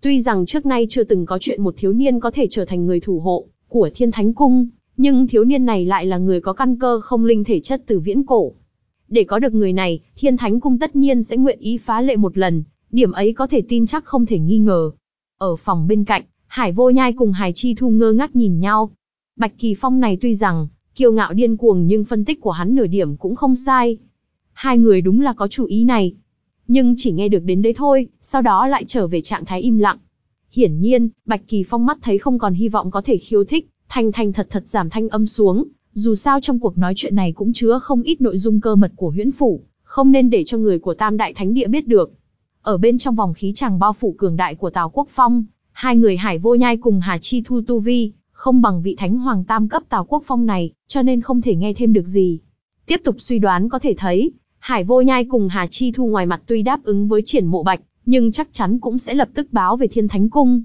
Tuy rằng trước nay chưa từng có chuyện một thiếu niên có thể trở thành người thủ hộ của Thiên Thánh Cung, nhưng thiếu niên này lại là người có căn cơ không linh thể chất từ viễn cổ. Để có được người này, Thiên Thánh Cung tất nhiên sẽ nguyện ý phá lệ một lần, điểm ấy có thể tin chắc không thể nghi ngờ. Ở phòng bên cạnh, Hải Vô Nhai cùng Hải Chi Thu ngơ ngác nhìn nhau. Bạch Kỳ Phong này tuy rằng kiêu ngạo điên cuồng nhưng phân tích của hắn nửa điểm cũng không sai. Hai người đúng là có chủ ý này, nhưng chỉ nghe được đến đấy thôi, sau đó lại trở về trạng thái im lặng. Hiển nhiên, Bạch Kỳ Phong mắt thấy không còn hy vọng có thể khiêu thích, thanh thanh thật thật giảm thanh âm xuống, dù sao trong cuộc nói chuyện này cũng chứa không ít nội dung cơ mật của huyễn phủ, không nên để cho người của Tam Đại Thánh Địa biết được. Ở bên trong vòng khí chàng bao phủ cường đại của Tào Quốc Phong, hai người Hải Vô Nhai cùng Hà Chi Thu Tu Vi, không bằng vị Thánh Hoàng Tam cấp Tào Quốc Phong này, cho nên không thể nghe thêm được gì. Tiếp tục suy đoán có thể thấy, Hải Vô Nhai cùng Hà Chi Thu ngoài mặt tuy đáp ứng với triển mộ bạch, nhưng chắc chắn cũng sẽ lập tức báo về Thiên Thánh Cung.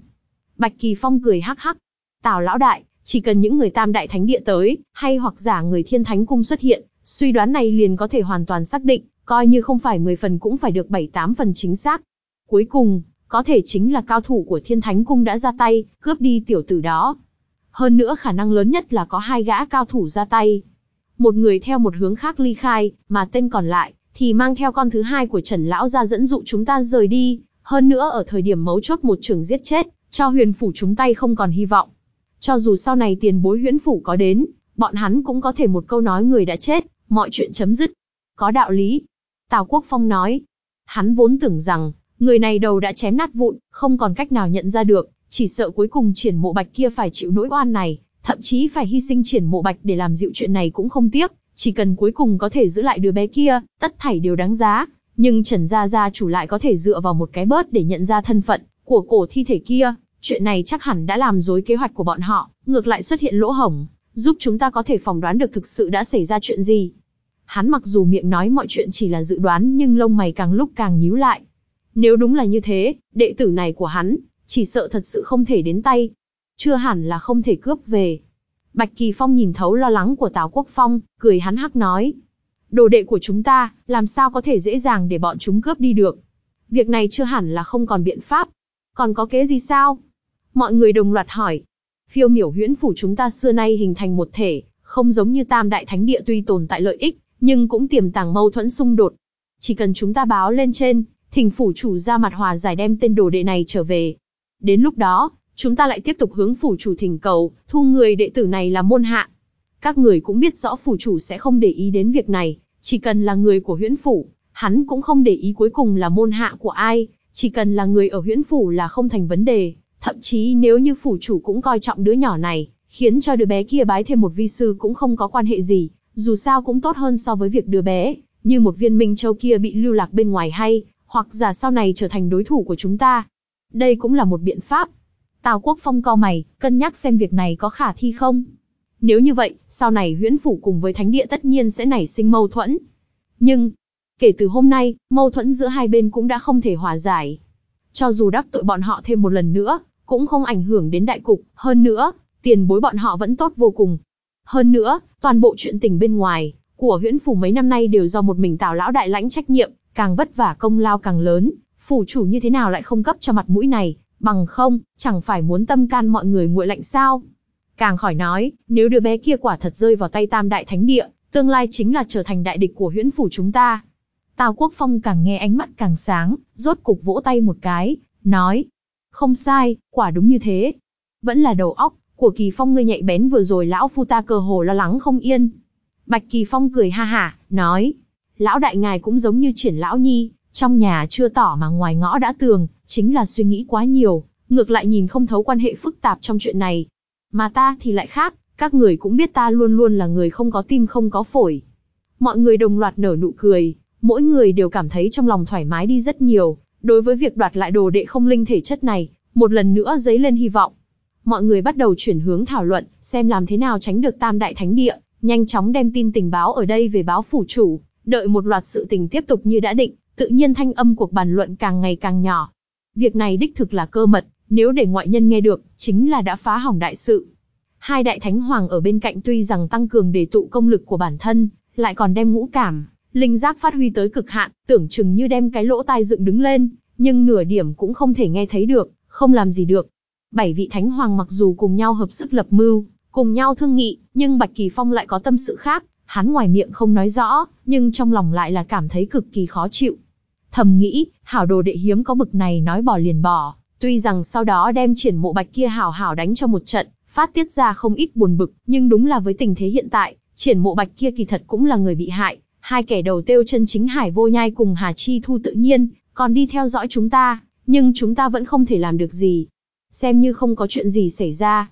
Bạch Kỳ Phong cười hắc hắc. Tào lão đại, chỉ cần những người tam đại thánh địa tới, hay hoặc giả người Thiên Thánh Cung xuất hiện, suy đoán này liền có thể hoàn toàn xác định, coi như không phải 10 phần cũng phải được 7-8 phần chính xác. Cuối cùng, có thể chính là cao thủ của Thiên Thánh Cung đã ra tay, cướp đi tiểu tử đó. Hơn nữa khả năng lớn nhất là có hai gã cao thủ ra tay. Một người theo một hướng khác ly khai, mà tên còn lại, thì mang theo con thứ hai của Trần Lão ra dẫn dụ chúng ta rời đi. Hơn nữa ở thời điểm mấu chốt một trường giết chết, cho huyền phủ chúng tay không còn hy vọng. Cho dù sau này tiền bối huyễn phủ có đến, bọn hắn cũng có thể một câu nói người đã chết, mọi chuyện chấm dứt. Có đạo lý. Tào Quốc Phong nói. Hắn vốn tưởng rằng, người này đầu đã chém nát vụn, không còn cách nào nhận ra được, chỉ sợ cuối cùng triển mộ bạch kia phải chịu nỗi oan này, thậm chí phải hy sinh triển mộ bạch để làm dịu chuyện này cũng không tiếc, chỉ cần cuối cùng có thể giữ lại đứa bé kia, tất thảy đều đáng giá. Nhưng Trần Gia Gia chủ lại có thể dựa vào một cái bớt để nhận ra thân phận của cổ thi thể kia, chuyện này chắc hẳn đã làm dối kế hoạch của bọn họ, ngược lại xuất hiện lỗ hổng, giúp chúng ta có thể phỏng đoán được thực sự đã xảy ra chuyện gì. Hắn mặc dù miệng nói mọi chuyện chỉ là dự đoán nhưng lông mày càng lúc càng nhíu lại. Nếu đúng là như thế, đệ tử này của hắn, chỉ sợ thật sự không thể đến tay. Chưa hẳn là không thể cướp về. Bạch Kỳ Phong nhìn thấu lo lắng của Tào Quốc Phong, cười hắn hắc nói. Đồ đệ của chúng ta, làm sao có thể dễ dàng để bọn chúng cướp đi được. Việc này chưa hẳn là không còn biện pháp. Còn có kế gì sao? Mọi người đồng loạt hỏi. Phiêu miểu huyễn phủ chúng ta xưa nay hình thành một thể, không giống như tam đại thánh địa tuy tồn tại lợi ích, nhưng cũng tiềm tàng mâu thuẫn xung đột. Chỉ cần chúng ta báo lên trên, thỉnh phủ chủ ra mặt hòa giải đem tên đồ đệ này trở về. Đến lúc đó, chúng ta lại tiếp tục hướng phủ chủ thỉnh cầu, thu người đệ tử này làm môn hạ. Các người cũng biết rõ phủ chủ sẽ không để ý đến việc này, chỉ cần là người của huyễn phủ, hắn cũng không để ý cuối cùng là môn hạ của ai, chỉ cần là người ở huyễn phủ là không thành vấn đề. Thậm chí nếu như phủ chủ cũng coi trọng đứa nhỏ này, khiến cho đứa bé kia bái thêm một vi sư cũng không có quan hệ gì, dù sao cũng tốt hơn so với việc đứa bé, như một viên minh châu kia bị lưu lạc bên ngoài hay, hoặc giả sau này trở thành đối thủ của chúng ta. Đây cũng là một biện pháp. Tào Quốc Phong co mày, cân nhắc xem việc này có khả thi không. Nếu như vậy, sau này huyễn phủ cùng với thánh địa tất nhiên sẽ nảy sinh mâu thuẫn. Nhưng, kể từ hôm nay, mâu thuẫn giữa hai bên cũng đã không thể hòa giải. Cho dù đắc tội bọn họ thêm một lần nữa, cũng không ảnh hưởng đến đại cục, hơn nữa, tiền bối bọn họ vẫn tốt vô cùng. Hơn nữa, toàn bộ chuyện tình bên ngoài, của huyễn phủ mấy năm nay đều do một mình tào lão đại lãnh trách nhiệm, càng vất vả công lao càng lớn, phủ chủ như thế nào lại không cấp cho mặt mũi này, bằng không, chẳng phải muốn tâm can mọi người nguội lạnh sao. Càng khỏi nói, nếu đứa bé kia quả thật rơi vào tay tam đại thánh địa, tương lai chính là trở thành đại địch của huyễn phủ chúng ta. Tào Quốc Phong càng nghe ánh mắt càng sáng, rốt cục vỗ tay một cái, nói. Không sai, quả đúng như thế. Vẫn là đầu óc, của Kỳ Phong ngươi nhạy bén vừa rồi lão phu ta cơ hồ lo lắng không yên. Bạch Kỳ Phong cười ha hả, nói. Lão đại ngài cũng giống như triển lão nhi, trong nhà chưa tỏ mà ngoài ngõ đã tường, chính là suy nghĩ quá nhiều, ngược lại nhìn không thấu quan hệ phức tạp trong chuyện này. Mà ta thì lại khác, các người cũng biết ta luôn luôn là người không có tim không có phổi. Mọi người đồng loạt nở nụ cười, mỗi người đều cảm thấy trong lòng thoải mái đi rất nhiều, đối với việc đoạt lại đồ đệ không linh thể chất này, một lần nữa dấy lên hy vọng. Mọi người bắt đầu chuyển hướng thảo luận, xem làm thế nào tránh được tam đại thánh địa, nhanh chóng đem tin tình báo ở đây về báo phủ chủ, đợi một loạt sự tình tiếp tục như đã định, tự nhiên thanh âm cuộc bàn luận càng ngày càng nhỏ. Việc này đích thực là cơ mật, nếu để ngoại nhân nghe được, chính là đã phá hỏng đại sự. Hai đại thánh hoàng ở bên cạnh tuy rằng tăng cường để tụ công lực của bản thân, lại còn đem ngũ cảm, linh giác phát huy tới cực hạn, tưởng chừng như đem cái lỗ tai dựng đứng lên, nhưng nửa điểm cũng không thể nghe thấy được, không làm gì được. Bảy vị thánh hoàng mặc dù cùng nhau hợp sức lập mưu, cùng nhau thương nghị, nhưng Bạch Kỳ Phong lại có tâm sự khác, hắn ngoài miệng không nói rõ, nhưng trong lòng lại là cảm thấy cực kỳ khó chịu. Thầm nghĩ, hảo đồ đệ hiếm có bực này nói bỏ liền bỏ, tuy rằng sau đó đem triển mộ bạch kia hảo hảo đánh cho một trận, phát tiết ra không ít buồn bực, nhưng đúng là với tình thế hiện tại, triển mộ bạch kia kỳ thật cũng là người bị hại, hai kẻ đầu tiêu chân chính hải vô nhai cùng Hà Chi Thu tự nhiên, còn đi theo dõi chúng ta, nhưng chúng ta vẫn không thể làm được gì. Xem như không có chuyện gì xảy ra.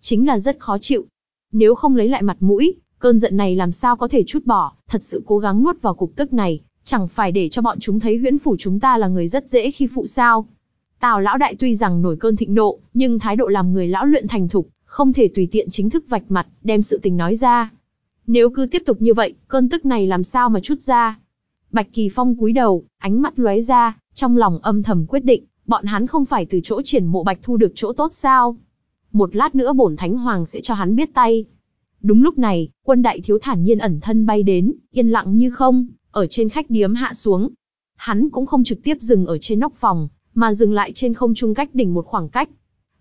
Chính là rất khó chịu. Nếu không lấy lại mặt mũi, cơn giận này làm sao có thể chút bỏ, thật sự cố gắng nuốt vào cục tức này, chẳng phải để cho bọn chúng thấy huyễn phủ chúng ta là người rất dễ khi phụ sao. Tào lão đại tuy rằng nổi cơn thịnh nộ, nhưng thái độ làm người lão luyện thành thục, không thể tùy tiện chính thức vạch mặt, đem sự tình nói ra. Nếu cứ tiếp tục như vậy, cơn tức này làm sao mà chút ra? Bạch Kỳ Phong cúi đầu, ánh mắt lóe ra, trong lòng âm thầm quyết định, bọn hắn không phải từ chỗ triển mộ bạch thu được chỗ tốt sao? Một lát nữa bổn thánh hoàng sẽ cho hắn biết tay. Đúng lúc này, quân đại thiếu thản nhiên ẩn thân bay đến, yên lặng như không, ở trên khách điếm hạ xuống. Hắn cũng không trực tiếp dừng ở trên nóc phòng, mà dừng lại trên không trung cách đỉnh một khoảng cách.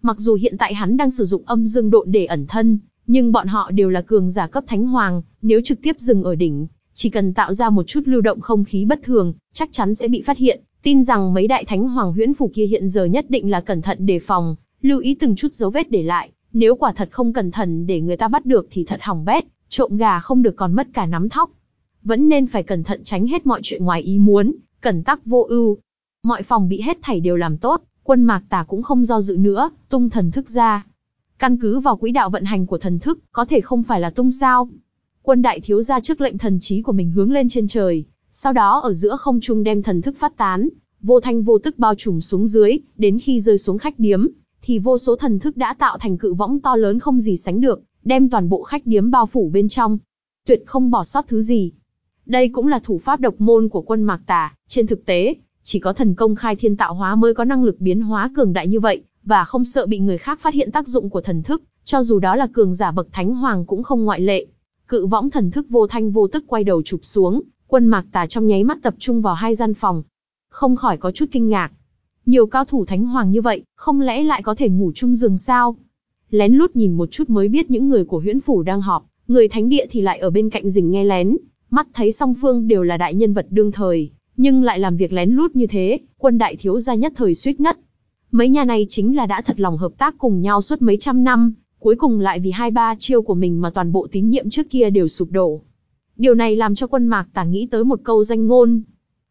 Mặc dù hiện tại hắn đang sử dụng âm dương độn để ẩn thân, nhưng bọn họ đều là cường giả cấp thánh hoàng, nếu trực tiếp dừng ở đỉnh, chỉ cần tạo ra một chút lưu động không khí bất thường, chắc chắn sẽ bị phát hiện. Tin rằng mấy đại thánh hoàng huyễn phủ kia hiện giờ nhất định là cẩn thận đề phòng, lưu ý từng chút dấu vết để lại, nếu quả thật không cẩn thận để người ta bắt được thì thật hỏng bét, trộm gà không được còn mất cả nắm thóc. Vẫn nên phải cẩn thận tránh hết mọi chuyện ngoài ý muốn, cẩn tắc vô ưu. Mọi phòng bị hết thảy đều làm tốt, quân mạc tà cũng không do dự nữa, tung thần thức ra. Căn cứ vào quỹ đạo vận hành của thần thức, có thể không phải là tung sao. Quân đại thiếu ra trước lệnh thần trí của mình hướng lên trên trời, sau đó ở giữa không trung đem thần thức phát tán, vô thanh vô tức bao trùm xuống dưới, đến khi rơi xuống khách điếm, thì vô số thần thức đã tạo thành cự võng to lớn không gì sánh được, đem toàn bộ khách điếm bao phủ bên trong. Tuyệt không bỏ sót thứ gì. Đây cũng là thủ pháp độc môn của quân Mạc Tà, trên thực tế, chỉ có thần công khai thiên tạo hóa mới có năng lực biến hóa cường đại như vậy, và không sợ bị người khác phát hiện tác dụng của thần thức, cho dù đó là cường giả bậc thánh hoàng cũng không ngoại lệ. Cự võng thần thức vô thanh vô tức quay đầu chụp xuống, quân Mạc Tà trong nháy mắt tập trung vào hai gian phòng. Không khỏi có chút kinh ngạc, nhiều cao thủ thánh hoàng như vậy, không lẽ lại có thể ngủ chung giường sao? Lén lút nhìn một chút mới biết những người của huyễn phủ đang họp, người thánh địa thì lại ở bên cạnh rình nghe lén, mắt thấy song phương đều là đại nhân vật đương thời, nhưng lại làm việc lén lút như thế, quân đại thiếu gia nhất thời suýt ngất. Mấy nhà này chính là đã thật lòng hợp tác cùng nhau suốt mấy trăm năm, cuối cùng lại vì hai ba chiêu của mình mà toàn bộ tín nhiệm trước kia đều sụp đổ. Điều này làm cho quân mạc tả nghĩ tới một câu danh ngôn.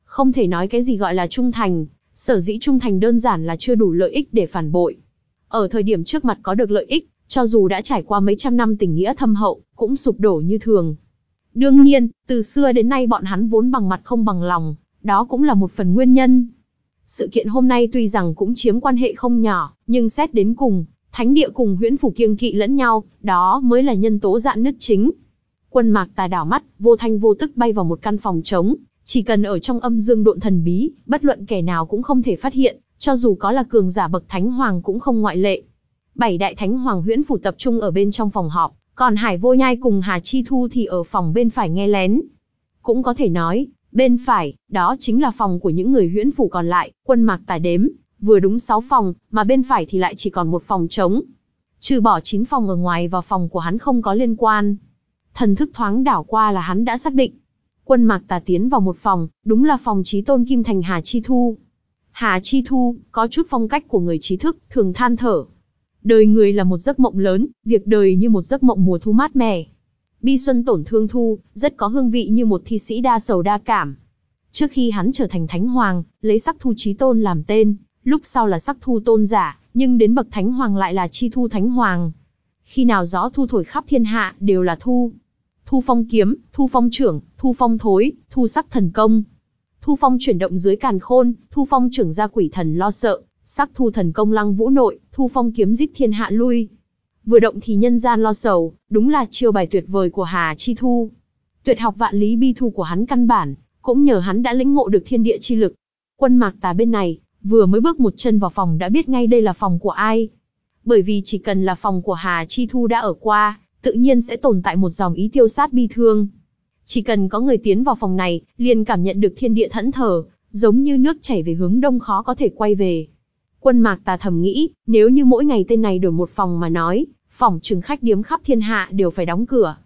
Không thể nói cái gì gọi là trung thành, Sở dĩ trung thành đơn giản là chưa đủ lợi ích để phản bội. Ở thời điểm trước mặt có được lợi ích, cho dù đã trải qua mấy trăm năm tình nghĩa thâm hậu, cũng sụp đổ như thường. Đương nhiên, từ xưa đến nay bọn hắn vốn bằng mặt không bằng lòng, đó cũng là một phần nguyên nhân. Sự kiện hôm nay tuy rằng cũng chiếm quan hệ không nhỏ, nhưng xét đến cùng, thánh địa cùng huyễn phủ kiêng kỵ lẫn nhau, đó mới là nhân tố dạn nứt chính. Quân mạc tà đảo mắt, vô thanh vô tức bay vào một căn phòng trống, chỉ cần ở trong âm dương độn thần bí, bất luận kẻ nào cũng không thể phát hiện, cho dù có là cường giả bậc thánh hoàng cũng không ngoại lệ. Bảy đại thánh hoàng huyễn phủ tập trung ở bên trong phòng họp, còn Hải Vô Nhai cùng Hà Chi Thu thì ở phòng bên phải nghe lén. Cũng có thể nói, bên phải, đó chính là phòng của những người huyễn phủ còn lại, quân mạc tài đếm, vừa đúng 6 phòng, mà bên phải thì lại chỉ còn một phòng trống. Trừ bỏ 9 phòng ở ngoài và phòng của hắn không có liên quan. Thần thức thoáng đảo qua là hắn đã xác định, Quân Mạc Tà tiến vào một phòng, đúng là phòng trí tôn kim thành Hà Chi Thu. Hà Chi Thu, có chút phong cách của người trí thức, thường than thở. Đời người là một giấc mộng lớn, việc đời như một giấc mộng mùa thu mát mẻ. Bi xuân tổn thương thu, rất có hương vị như một thi sĩ đa sầu đa cảm. Trước khi hắn trở thành thánh hoàng, lấy sắc thu trí tôn làm tên, lúc sau là sắc thu tôn giả, nhưng đến bậc thánh hoàng lại là chi thu thánh hoàng. Khi nào gió thu thổi khắp thiên hạ, đều là thu. Thu phong kiếm, thu phong trưởng, thu phong thối, thu sắc thần công. Thu phong chuyển động dưới càn khôn, thu phong trưởng ra quỷ thần lo sợ, sắc thu thần công lăng vũ nội, thu phong kiếm giết thiên hạ lui. Vừa động thì nhân gian lo sầu, đúng là chiêu bài tuyệt vời của Hà Chi Thu. Tuyệt học vạn lý bi thu của hắn căn bản, cũng nhờ hắn đã lĩnh ngộ được thiên địa chi lực. Quân mạc tà bên này, vừa mới bước một chân vào phòng đã biết ngay đây là phòng của ai. Bởi vì chỉ cần là phòng của Hà Chi Thu đã ở qua, tự nhiên sẽ tồn tại một dòng ý tiêu sát bi thương. Chỉ cần có người tiến vào phòng này, liền cảm nhận được thiên địa thẫn thờ, giống như nước chảy về hướng đông khó có thể quay về. Quân mạc tà thầm nghĩ, nếu như mỗi ngày tên này đổi một phòng mà nói, phòng trừng khách điếm khắp thiên hạ đều phải đóng cửa.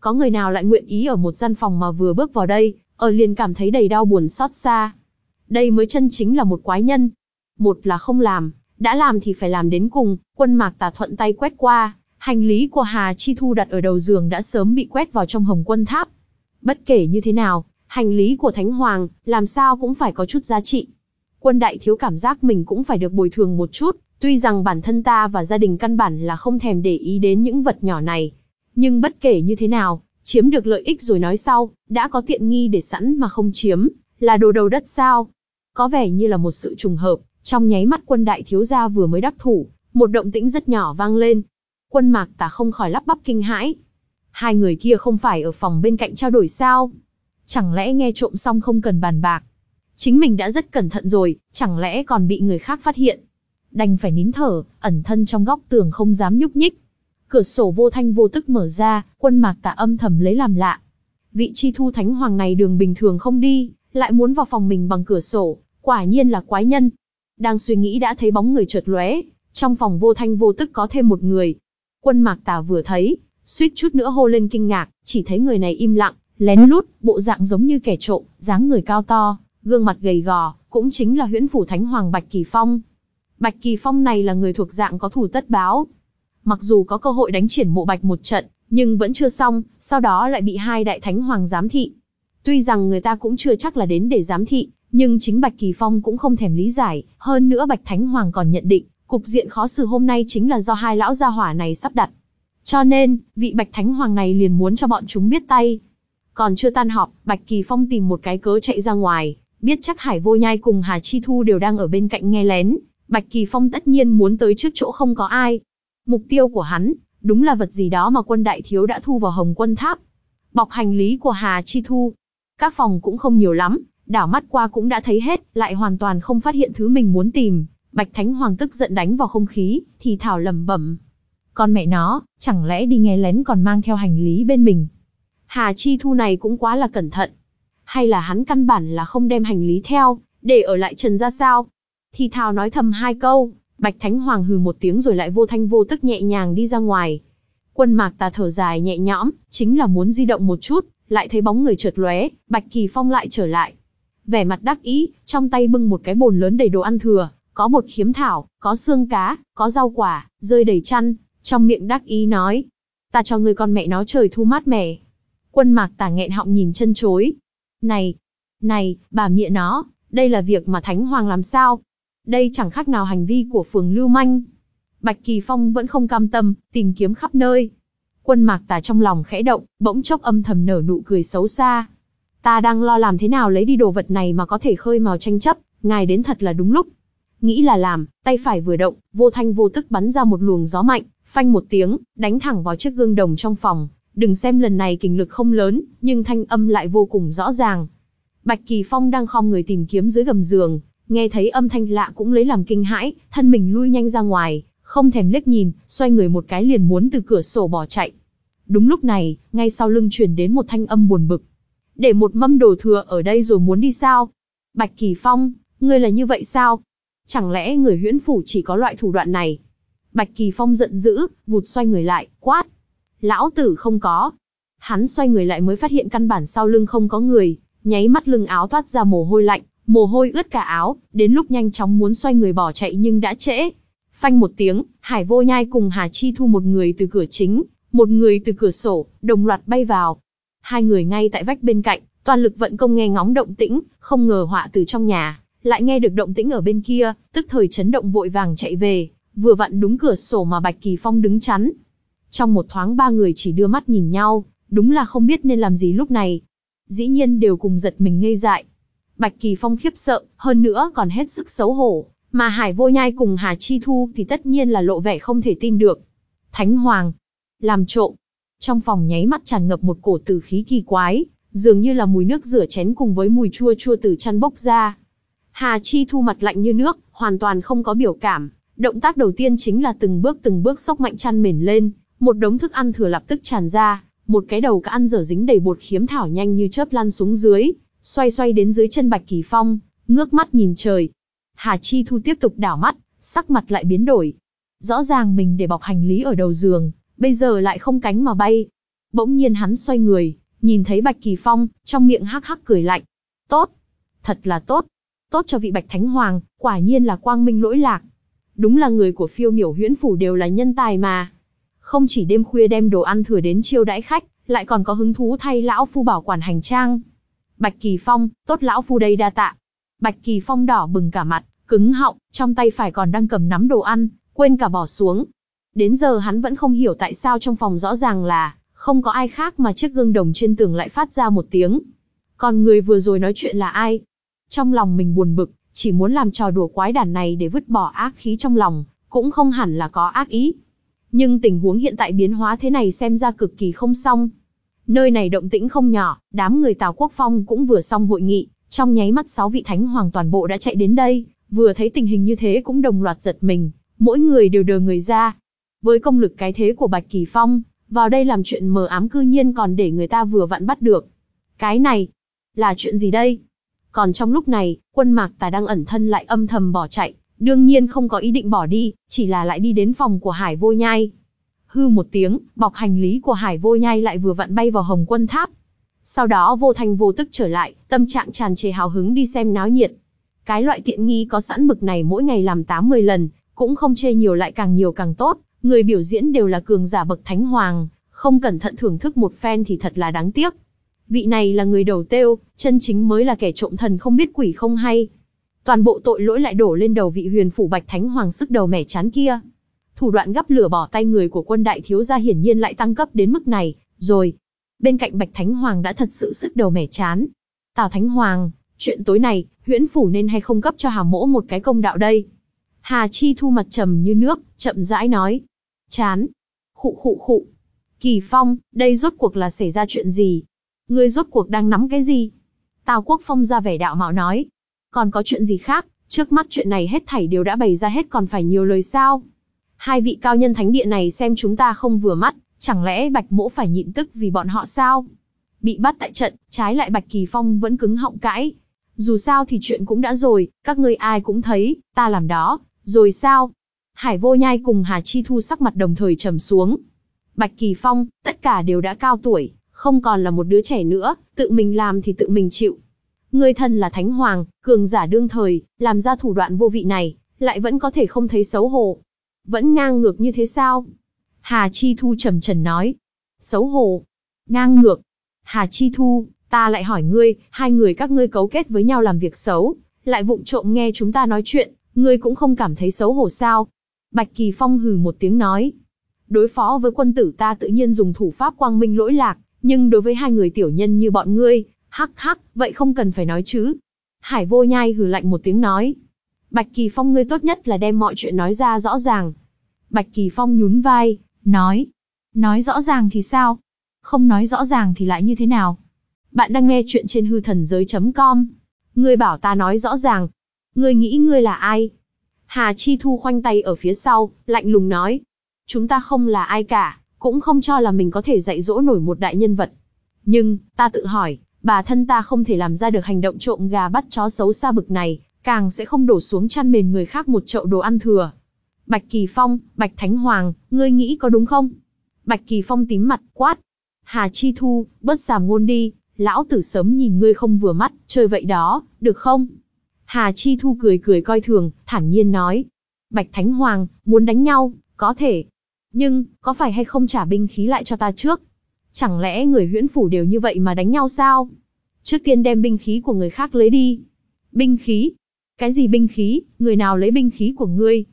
Có người nào lại nguyện ý ở một gian phòng mà vừa bước vào đây, ở liền cảm thấy đầy đau buồn xót xa. Đây mới chân chính là một quái nhân. Một là không làm, đã làm thì phải làm đến cùng, quân mạc tà thuận tay quét qua, Hành lý của Hà Chi Thu đặt ở đầu giường đã sớm bị quét vào trong hồng quân tháp. Bất kể như thế nào, hành lý của Thánh Hoàng, làm sao cũng phải có chút giá trị. Quân đại thiếu cảm giác mình cũng phải được bồi thường một chút, tuy rằng bản thân ta và gia đình căn bản là không thèm để ý đến những vật nhỏ này. Nhưng bất kể như thế nào, chiếm được lợi ích rồi nói sau, đã có tiện nghi để sẵn mà không chiếm, là đồ đầu đất sao. Có vẻ như là một sự trùng hợp, trong nháy mắt quân đại thiếu gia vừa mới đắc thủ, một động tĩnh rất nhỏ vang lên, Quân mạc tà không khỏi lắp bắp kinh hãi. Hai người kia không phải ở phòng bên cạnh trao đổi sao? Chẳng lẽ nghe trộm xong không cần bàn bạc? Chính mình đã rất cẩn thận rồi, chẳng lẽ còn bị người khác phát hiện? Đành phải nín thở, ẩn thân trong góc tường không dám nhúc nhích. Cửa sổ vô thanh vô tức mở ra, quân mạc tạ âm thầm lấy làm lạ. Vị chi thu thánh hoàng này đường bình thường không đi, lại muốn vào phòng mình bằng cửa sổ, quả nhiên là quái nhân. Đang suy nghĩ đã thấy bóng người chợt lóe, trong phòng vô thanh vô tức có thêm một người. Quân mạc tà vừa thấy, suýt chút nữa hô lên kinh ngạc, chỉ thấy người này im lặng, lén lút, bộ dạng giống như kẻ trộm, dáng người cao to, gương mặt gầy gò, cũng chính là huyễn phủ thánh hoàng Bạch Kỳ Phong. Bạch Kỳ Phong này là người thuộc dạng có thủ tất báo. Mặc dù có cơ hội đánh triển mộ bạch một trận, nhưng vẫn chưa xong, sau đó lại bị hai đại thánh hoàng giám thị. Tuy rằng người ta cũng chưa chắc là đến để giám thị, nhưng chính Bạch Kỳ Phong cũng không thèm lý giải, hơn nữa Bạch Thánh Hoàng còn nhận định, cục diện khó xử hôm nay chính là do hai lão gia hỏa này sắp đặt. Cho nên, vị Bạch Thánh Hoàng này liền muốn cho bọn chúng biết tay. Còn chưa tan họp, Bạch Kỳ Phong tìm một cái cớ chạy ra ngoài, biết chắc Hải Vô Nhai cùng Hà Chi Thu đều đang ở bên cạnh nghe lén, Bạch Kỳ Phong tất nhiên muốn tới trước chỗ không có ai. Mục tiêu của hắn, đúng là vật gì đó mà quân đại thiếu đã thu vào Hồng Quân Tháp. Bọc hành lý của Hà Chi Thu. Các phòng cũng không nhiều lắm, đảo mắt qua cũng đã thấy hết, lại hoàn toàn không phát hiện thứ mình muốn tìm. Bạch Thánh Hoàng tức giận đánh vào không khí, thì thảo lầm bẩm. Con mẹ nó, chẳng lẽ đi nghe lén còn mang theo hành lý bên mình. Hà Chi Thu này cũng quá là cẩn thận. Hay là hắn căn bản là không đem hành lý theo, để ở lại trần ra sao? Thì thào nói thầm hai câu, Bạch Thánh Hoàng hừ một tiếng rồi lại vô thanh vô tức nhẹ nhàng đi ra ngoài. Quân mạc tà thở dài nhẹ nhõm, chính là muốn di động một chút, lại thấy bóng người chợt lóe, Bạch Kỳ Phong lại trở lại. Vẻ mặt đắc ý, trong tay bưng một cái bồn lớn đầy đồ ăn thừa, có bột khiếm thảo, có xương cá, có rau quả, rơi đầy chăn, trong miệng đắc ý nói. Ta cho người con mẹ nó trời thu mát mẻ. Quân mạc tà nghẹn họng nhìn chân chối. Này, này, bà mẹ nó, đây là việc mà Thánh Hoàng làm sao? Đây chẳng khác nào hành vi của phường lưu manh. Bạch Kỳ Phong vẫn không cam tâm, tìm kiếm khắp nơi. Quân mạc tà trong lòng khẽ động, bỗng chốc âm thầm nở nụ cười xấu xa. Ta đang lo làm thế nào lấy đi đồ vật này mà có thể khơi mào tranh chấp, ngài đến thật là đúng lúc. Nghĩ là làm, tay phải vừa động, vô thanh vô tức bắn ra một luồng gió mạnh, phanh một tiếng, đánh thẳng vào chiếc gương đồng trong phòng. Đừng xem lần này kình lực không lớn, nhưng thanh âm lại vô cùng rõ ràng. Bạch Kỳ Phong đang khom người tìm kiếm dưới gầm giường, nghe thấy âm thanh lạ cũng lấy làm kinh hãi, thân mình lui nhanh ra ngoài, không thèm liếc nhìn, xoay người một cái liền muốn từ cửa sổ bỏ chạy. Đúng lúc này, ngay sau lưng truyền đến một thanh âm buồn bực. Để một mâm đồ thừa ở đây rồi muốn đi sao? Bạch Kỳ Phong, ngươi là như vậy sao? Chẳng lẽ người huyễn phủ chỉ có loại thủ đoạn này? Bạch Kỳ Phong giận dữ, vụt xoay người lại, quát. Lão tử không có. Hắn xoay người lại mới phát hiện căn bản sau lưng không có người, nháy mắt lưng áo thoát ra mồ hôi lạnh, mồ hôi ướt cả áo, đến lúc nhanh chóng muốn xoay người bỏ chạy nhưng đã trễ. Phanh một tiếng, Hải Vô Nhai cùng Hà Chi Thu một người từ cửa chính, một người từ cửa sổ, đồng loạt bay vào. Hai người ngay tại vách bên cạnh, toàn lực vận công nghe ngóng động tĩnh, không ngờ họa từ trong nhà, lại nghe được động tĩnh ở bên kia, tức thời chấn động vội vàng chạy về, vừa vặn đúng cửa sổ mà Bạch Kỳ Phong đứng chắn. Trong một thoáng ba người chỉ đưa mắt nhìn nhau, đúng là không biết nên làm gì lúc này. Dĩ nhiên đều cùng giật mình ngây dại. Bạch Kỳ Phong khiếp sợ, hơn nữa còn hết sức xấu hổ, mà Hải Vô Nhai cùng Hà Chi Thu thì tất nhiên là lộ vẻ không thể tin được. Thánh Hoàng, làm trộm. Trong phòng nháy mắt tràn ngập một cổ tử khí kỳ quái, dường như là mùi nước rửa chén cùng với mùi chua chua từ chăn bốc ra. Hà Chi Thu mặt lạnh như nước, hoàn toàn không có biểu cảm. Động tác đầu tiên chính là từng bước từng bước sốc mạnh chăn mền lên, một đống thức ăn thừa lập tức tràn ra, một cái đầu cá ăn dở dính đầy bột khiếm thảo nhanh như chớp lăn xuống dưới, xoay xoay đến dưới chân Bạch Kỳ Phong, ngước mắt nhìn trời. Hà Chi Thu tiếp tục đảo mắt, sắc mặt lại biến đổi. Rõ ràng mình để bọc hành lý ở đầu giường, bây giờ lại không cánh mà bay. Bỗng nhiên hắn xoay người, nhìn thấy Bạch Kỳ Phong, trong miệng hắc hắc cười lạnh. Tốt, thật là tốt, tốt cho vị Bạch Thánh Hoàng, quả nhiên là quang minh lỗi lạc. Đúng là người của phiêu miểu huyễn phủ đều là nhân tài mà. Không chỉ đêm khuya đem đồ ăn thừa đến chiêu đãi khách, lại còn có hứng thú thay lão phu bảo quản hành trang. Bạch Kỳ Phong, tốt lão phu đây đa tạ. Bạch Kỳ Phong đỏ bừng cả mặt, cứng họng, trong tay phải còn đang cầm nắm đồ ăn, quên cả bỏ xuống. Đến giờ hắn vẫn không hiểu tại sao trong phòng rõ ràng là, không có ai khác mà chiếc gương đồng trên tường lại phát ra một tiếng. Còn người vừa rồi nói chuyện là ai? Trong lòng mình buồn bực, chỉ muốn làm trò đùa quái đản này để vứt bỏ ác khí trong lòng, cũng không hẳn là có ác ý. Nhưng tình huống hiện tại biến hóa thế này xem ra cực kỳ không xong. Nơi này động tĩnh không nhỏ, đám người Tào Quốc Phong cũng vừa xong hội nghị, trong nháy mắt sáu vị thánh hoàng toàn bộ đã chạy đến đây, vừa thấy tình hình như thế cũng đồng loạt giật mình, mỗi người đều đờ người ra. Với công lực cái thế của Bạch Kỳ Phong, vào đây làm chuyện mờ ám cư nhiên còn để người ta vừa vặn bắt được. Cái này, là chuyện gì đây? Còn trong lúc này, quân mạc tà đang ẩn thân lại âm thầm bỏ chạy, đương nhiên không có ý định bỏ đi, chỉ là lại đi đến phòng của Hải Vô Nhai. Hư một tiếng, bọc hành lý của Hải Vô Nhai lại vừa vặn bay vào Hồng Quân Tháp. Sau đó vô thành vô tức trở lại, tâm trạng tràn trề hào hứng đi xem náo nhiệt. Cái loại tiện nghi có sẵn bực này mỗi ngày làm 80 lần, cũng không chê nhiều lại càng nhiều càng tốt, người biểu diễn đều là cường giả bậc thánh hoàng, không cẩn thận thưởng thức một phen thì thật là đáng tiếc. Vị này là người đầu têu, chân chính mới là kẻ trộm thần không biết quỷ không hay. Toàn bộ tội lỗi lại đổ lên đầu vị huyền phủ bạch thánh hoàng sức đầu mẻ chán kia. Thủ đoạn gắp lửa bỏ tay người của quân đại thiếu gia hiển nhiên lại tăng cấp đến mức này, rồi. Bên cạnh bạch thánh hoàng đã thật sự sức đầu mẻ chán. Tào thánh hoàng, chuyện tối này, huyễn phủ nên hay không cấp cho hà mỗ một cái công đạo đây. Hà Chi thu mặt trầm như nước, chậm rãi nói. Chán. Khụ khụ khụ. Kỳ Phong, đây rốt cuộc là xảy ra chuyện gì? Ngươi rốt cuộc đang nắm cái gì? Tào Quốc Phong ra vẻ đạo mạo nói. Còn có chuyện gì khác, trước mắt chuyện này hết thảy đều đã bày ra hết còn phải nhiều lời sao? Hai vị cao nhân thánh địa này xem chúng ta không vừa mắt, chẳng lẽ Bạch Mỗ phải nhịn tức vì bọn họ sao? Bị bắt tại trận, trái lại Bạch Kỳ Phong vẫn cứng họng cãi. Dù sao thì chuyện cũng đã rồi, các ngươi ai cũng thấy, ta làm đó, rồi sao? Hải vô nhai cùng Hà Chi Thu sắc mặt đồng thời trầm xuống. Bạch Kỳ Phong, tất cả đều đã cao tuổi, không còn là một đứa trẻ nữa, tự mình làm thì tự mình chịu. Người thân là Thánh Hoàng, cường giả đương thời, làm ra thủ đoạn vô vị này, lại vẫn có thể không thấy xấu hổ. Vẫn ngang ngược như thế sao? Hà Chi Thu trầm trần nói. Xấu hổ. Ngang ngược. Hà Chi Thu, ta lại hỏi ngươi, hai người các ngươi cấu kết với nhau làm việc xấu, lại vụng trộm nghe chúng ta nói chuyện, ngươi cũng không cảm thấy xấu hổ sao? Bạch Kỳ Phong hừ một tiếng nói. Đối phó với quân tử ta tự nhiên dùng thủ pháp quang minh lỗi lạc, nhưng đối với hai người tiểu nhân như bọn ngươi, hắc hắc, vậy không cần phải nói chứ. Hải vô nhai hừ lạnh một tiếng nói. Bạch Kỳ Phong ngươi tốt nhất là đem mọi chuyện nói ra rõ ràng. Bạch Kỳ Phong nhún vai, nói. Nói rõ ràng thì sao? Không nói rõ ràng thì lại như thế nào? Bạn đang nghe chuyện trên hư thần giới.com. Ngươi bảo ta nói rõ ràng. Ngươi nghĩ ngươi là ai? Hà Chi Thu khoanh tay ở phía sau, lạnh lùng nói. Chúng ta không là ai cả, cũng không cho là mình có thể dạy dỗ nổi một đại nhân vật. Nhưng, ta tự hỏi, bà thân ta không thể làm ra được hành động trộm gà bắt chó xấu xa bực này, càng sẽ không đổ xuống chăn mền người khác một chậu đồ ăn thừa. Bạch Kỳ Phong, Bạch Thánh Hoàng, ngươi nghĩ có đúng không? Bạch Kỳ Phong tím mặt, quát. Hà Chi Thu, bớt giảm ngôn đi, lão tử sớm nhìn ngươi không vừa mắt, chơi vậy đó, được không? Hà Chi Thu cười cười coi thường, thản nhiên nói. Bạch Thánh Hoàng, muốn đánh nhau, có thể. Nhưng, có phải hay không trả binh khí lại cho ta trước? Chẳng lẽ người huyễn phủ đều như vậy mà đánh nhau sao? Trước tiên đem binh khí của người khác lấy đi. Binh khí? Cái gì binh khí? Người nào lấy binh khí của ngươi?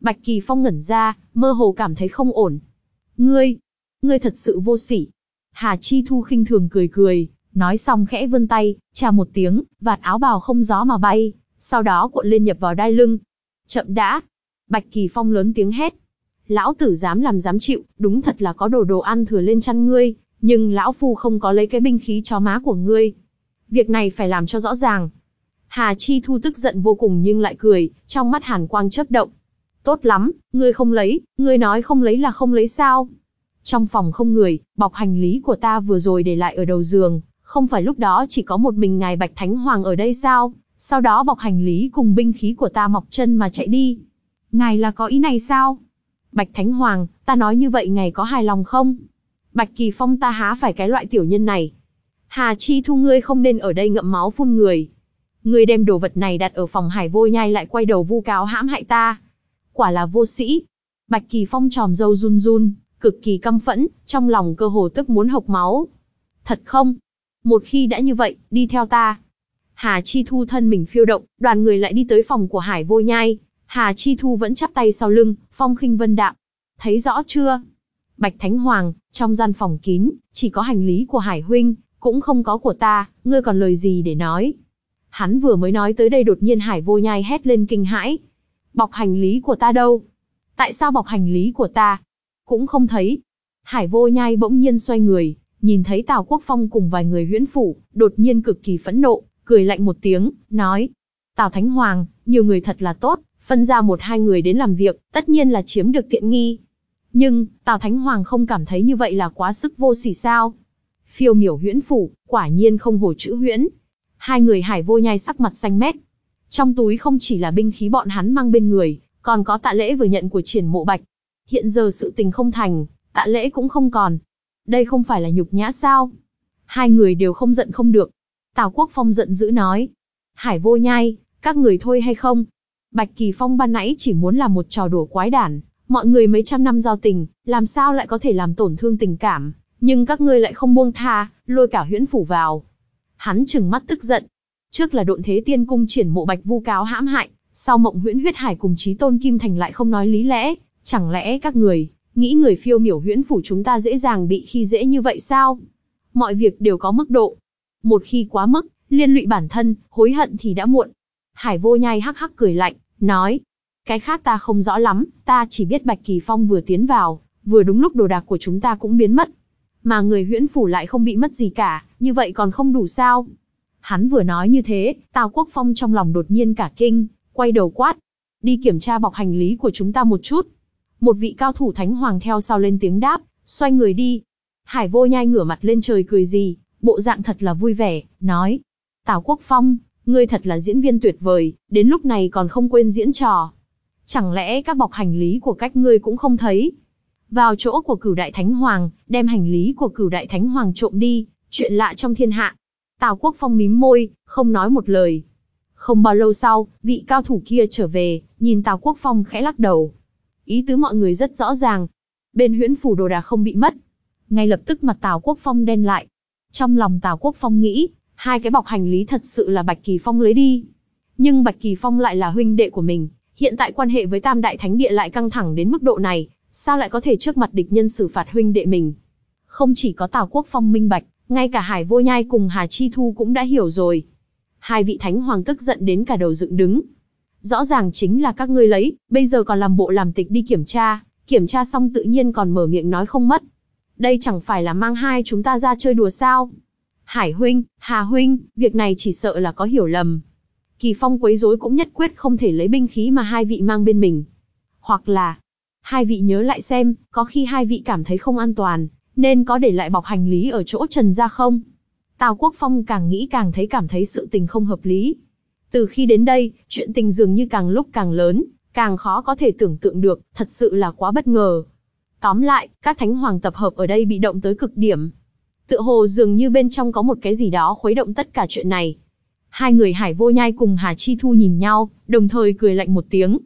Bạch Kỳ Phong ngẩn ra, mơ hồ cảm thấy không ổn. Ngươi, ngươi thật sự vô sỉ. Hà Chi Thu khinh thường cười cười, nói xong khẽ vươn tay, chà một tiếng, vạt áo bào không gió mà bay, sau đó cuộn lên nhập vào đai lưng. Chậm đã. Bạch Kỳ Phong lớn tiếng hét. Lão tử dám làm dám chịu, đúng thật là có đồ đồ ăn thừa lên chăn ngươi, nhưng lão phu không có lấy cái binh khí chó má của ngươi. Việc này phải làm cho rõ ràng. Hà Chi Thu tức giận vô cùng nhưng lại cười, trong mắt hàn quang chớp động. Tốt lắm, ngươi không lấy, ngươi nói không lấy là không lấy sao. Trong phòng không người, bọc hành lý của ta vừa rồi để lại ở đầu giường, không phải lúc đó chỉ có một mình ngài Bạch Thánh Hoàng ở đây sao, sau đó bọc hành lý cùng binh khí của ta mọc chân mà chạy đi. Ngài là có ý này sao? Bạch Thánh Hoàng, ta nói như vậy ngày có hài lòng không? Bạch Kỳ Phong ta há phải cái loại tiểu nhân này. Hà Chi Thu ngươi không nên ở đây ngậm máu phun người. Ngươi đem đồ vật này đặt ở phòng hải vô nhai lại quay đầu vu cáo hãm hại ta. Quả là vô sĩ. Bạch Kỳ Phong tròm dâu run run, cực kỳ căm phẫn, trong lòng cơ hồ tức muốn hộc máu. Thật không? Một khi đã như vậy, đi theo ta. Hà Chi Thu thân mình phiêu động, đoàn người lại đi tới phòng của Hải Vô Nhai. Hà Chi Thu vẫn chắp tay sau lưng, phong khinh vân đạm. Thấy rõ chưa? Bạch Thánh Hoàng, trong gian phòng kín, chỉ có hành lý của Hải Huynh, cũng không có của ta, ngươi còn lời gì để nói. Hắn vừa mới nói tới đây đột nhiên Hải Vô Nhai hét lên kinh hãi. Bọc hành lý của ta đâu? Tại sao bọc hành lý của ta? cũng không thấy. Hải vô nhai bỗng nhiên xoay người, nhìn thấy Tào Quốc Phong cùng vài người huyễn phủ, đột nhiên cực kỳ phẫn nộ, cười lạnh một tiếng, nói. Tào Thánh Hoàng, nhiều người thật là tốt, phân ra một hai người đến làm việc, tất nhiên là chiếm được tiện nghi. Nhưng, Tào Thánh Hoàng không cảm thấy như vậy là quá sức vô sỉ sao. Phiêu miểu huyễn phủ, quả nhiên không hổ chữ huyễn. Hai người hải vô nhai sắc mặt xanh mét. Trong túi không chỉ là binh khí bọn hắn mang bên người, còn có tạ lễ vừa nhận của triển mộ bạch. Hiện giờ sự tình không thành, tạ lễ cũng không còn. Đây không phải là nhục nhã sao? Hai người đều không giận không được. Tào Quốc Phong giận dữ nói. Hải vô nhai, các người thôi hay không? Bạch Kỳ Phong ban nãy chỉ muốn là một trò đùa quái đản, mọi người mấy trăm năm giao tình, làm sao lại có thể làm tổn thương tình cảm, nhưng các ngươi lại không buông tha, lôi cả huyễn phủ vào. Hắn trừng mắt tức giận. Trước là độn thế tiên cung triển mộ bạch vu cáo hãm hại, sau mộng huyễn huyết hải cùng chí tôn kim thành lại không nói lý lẽ, chẳng lẽ các người, nghĩ người phiêu miểu huyễn phủ chúng ta dễ dàng bị khi dễ như vậy sao? Mọi việc đều có mức độ. Một khi quá mức, liên lụy bản thân, hối hận thì đã muộn. Hải vô nhai hắc hắc cười lạnh, nói. Cái khác ta không rõ lắm, ta chỉ biết Bạch Kỳ Phong vừa tiến vào, vừa đúng lúc đồ đạc của chúng ta cũng biến mất. Mà người huyễn phủ lại không bị mất gì cả, như vậy còn không đủ sao? Hắn vừa nói như thế, Tào Quốc Phong trong lòng đột nhiên cả kinh, quay đầu quát. Đi kiểm tra bọc hành lý của chúng ta một chút. Một vị cao thủ thánh hoàng theo sau lên tiếng đáp, xoay người đi. Hải vô nhai ngửa mặt lên trời cười gì, bộ dạng thật là vui vẻ, nói. Tào Quốc Phong, ngươi thật là diễn viên tuyệt vời, đến lúc này còn không quên diễn trò. Chẳng lẽ các bọc hành lý của cách ngươi cũng không thấy? Vào chỗ của cửu đại thánh hoàng, đem hành lý của cửu đại thánh hoàng trộm đi, chuyện lạ trong thiên hạ. Tào Quốc Phong mím môi, không nói một lời. Không bao lâu sau, vị cao thủ kia trở về, nhìn Tào Quốc Phong khẽ lắc đầu. Ý tứ mọi người rất rõ ràng. Bên huyễn phủ đồ đạc không bị mất. Ngay lập tức mặt Tào Quốc Phong đen lại. Trong lòng Tào Quốc Phong nghĩ, hai cái bọc hành lý thật sự là Bạch Kỳ Phong lấy đi. Nhưng Bạch Kỳ Phong lại là huynh đệ của mình, hiện tại quan hệ với Tam Đại Thánh Địa lại căng thẳng đến mức độ này, sao lại có thể trước mặt địch nhân xử phạt huynh đệ mình? Không chỉ có Tào Quốc Phong minh bạch, ngay cả Hải Vô Nhai cùng Hà Chi Thu cũng đã hiểu rồi. Hai vị thánh hoàng tức giận đến cả đầu dựng đứng. Rõ ràng chính là các ngươi lấy, bây giờ còn làm bộ làm tịch đi kiểm tra, kiểm tra xong tự nhiên còn mở miệng nói không mất. Đây chẳng phải là mang hai chúng ta ra chơi đùa sao? Hải huynh, Hà huynh, việc này chỉ sợ là có hiểu lầm. Kỳ Phong quấy rối cũng nhất quyết không thể lấy binh khí mà hai vị mang bên mình. Hoặc là, hai vị nhớ lại xem, có khi hai vị cảm thấy không an toàn, nên có để lại bọc hành lý ở chỗ Trần gia không? Tào Quốc Phong càng nghĩ càng thấy cảm thấy sự tình không hợp lý. Từ khi đến đây, chuyện tình dường như càng lúc càng lớn, càng khó có thể tưởng tượng được, thật sự là quá bất ngờ. Tóm lại, các thánh hoàng tập hợp ở đây bị động tới cực điểm. Tựa hồ dường như bên trong có một cái gì đó khuấy động tất cả chuyện này. Hai người Hải Vô Nhai cùng Hà Chi Thu nhìn nhau, đồng thời cười lạnh một tiếng.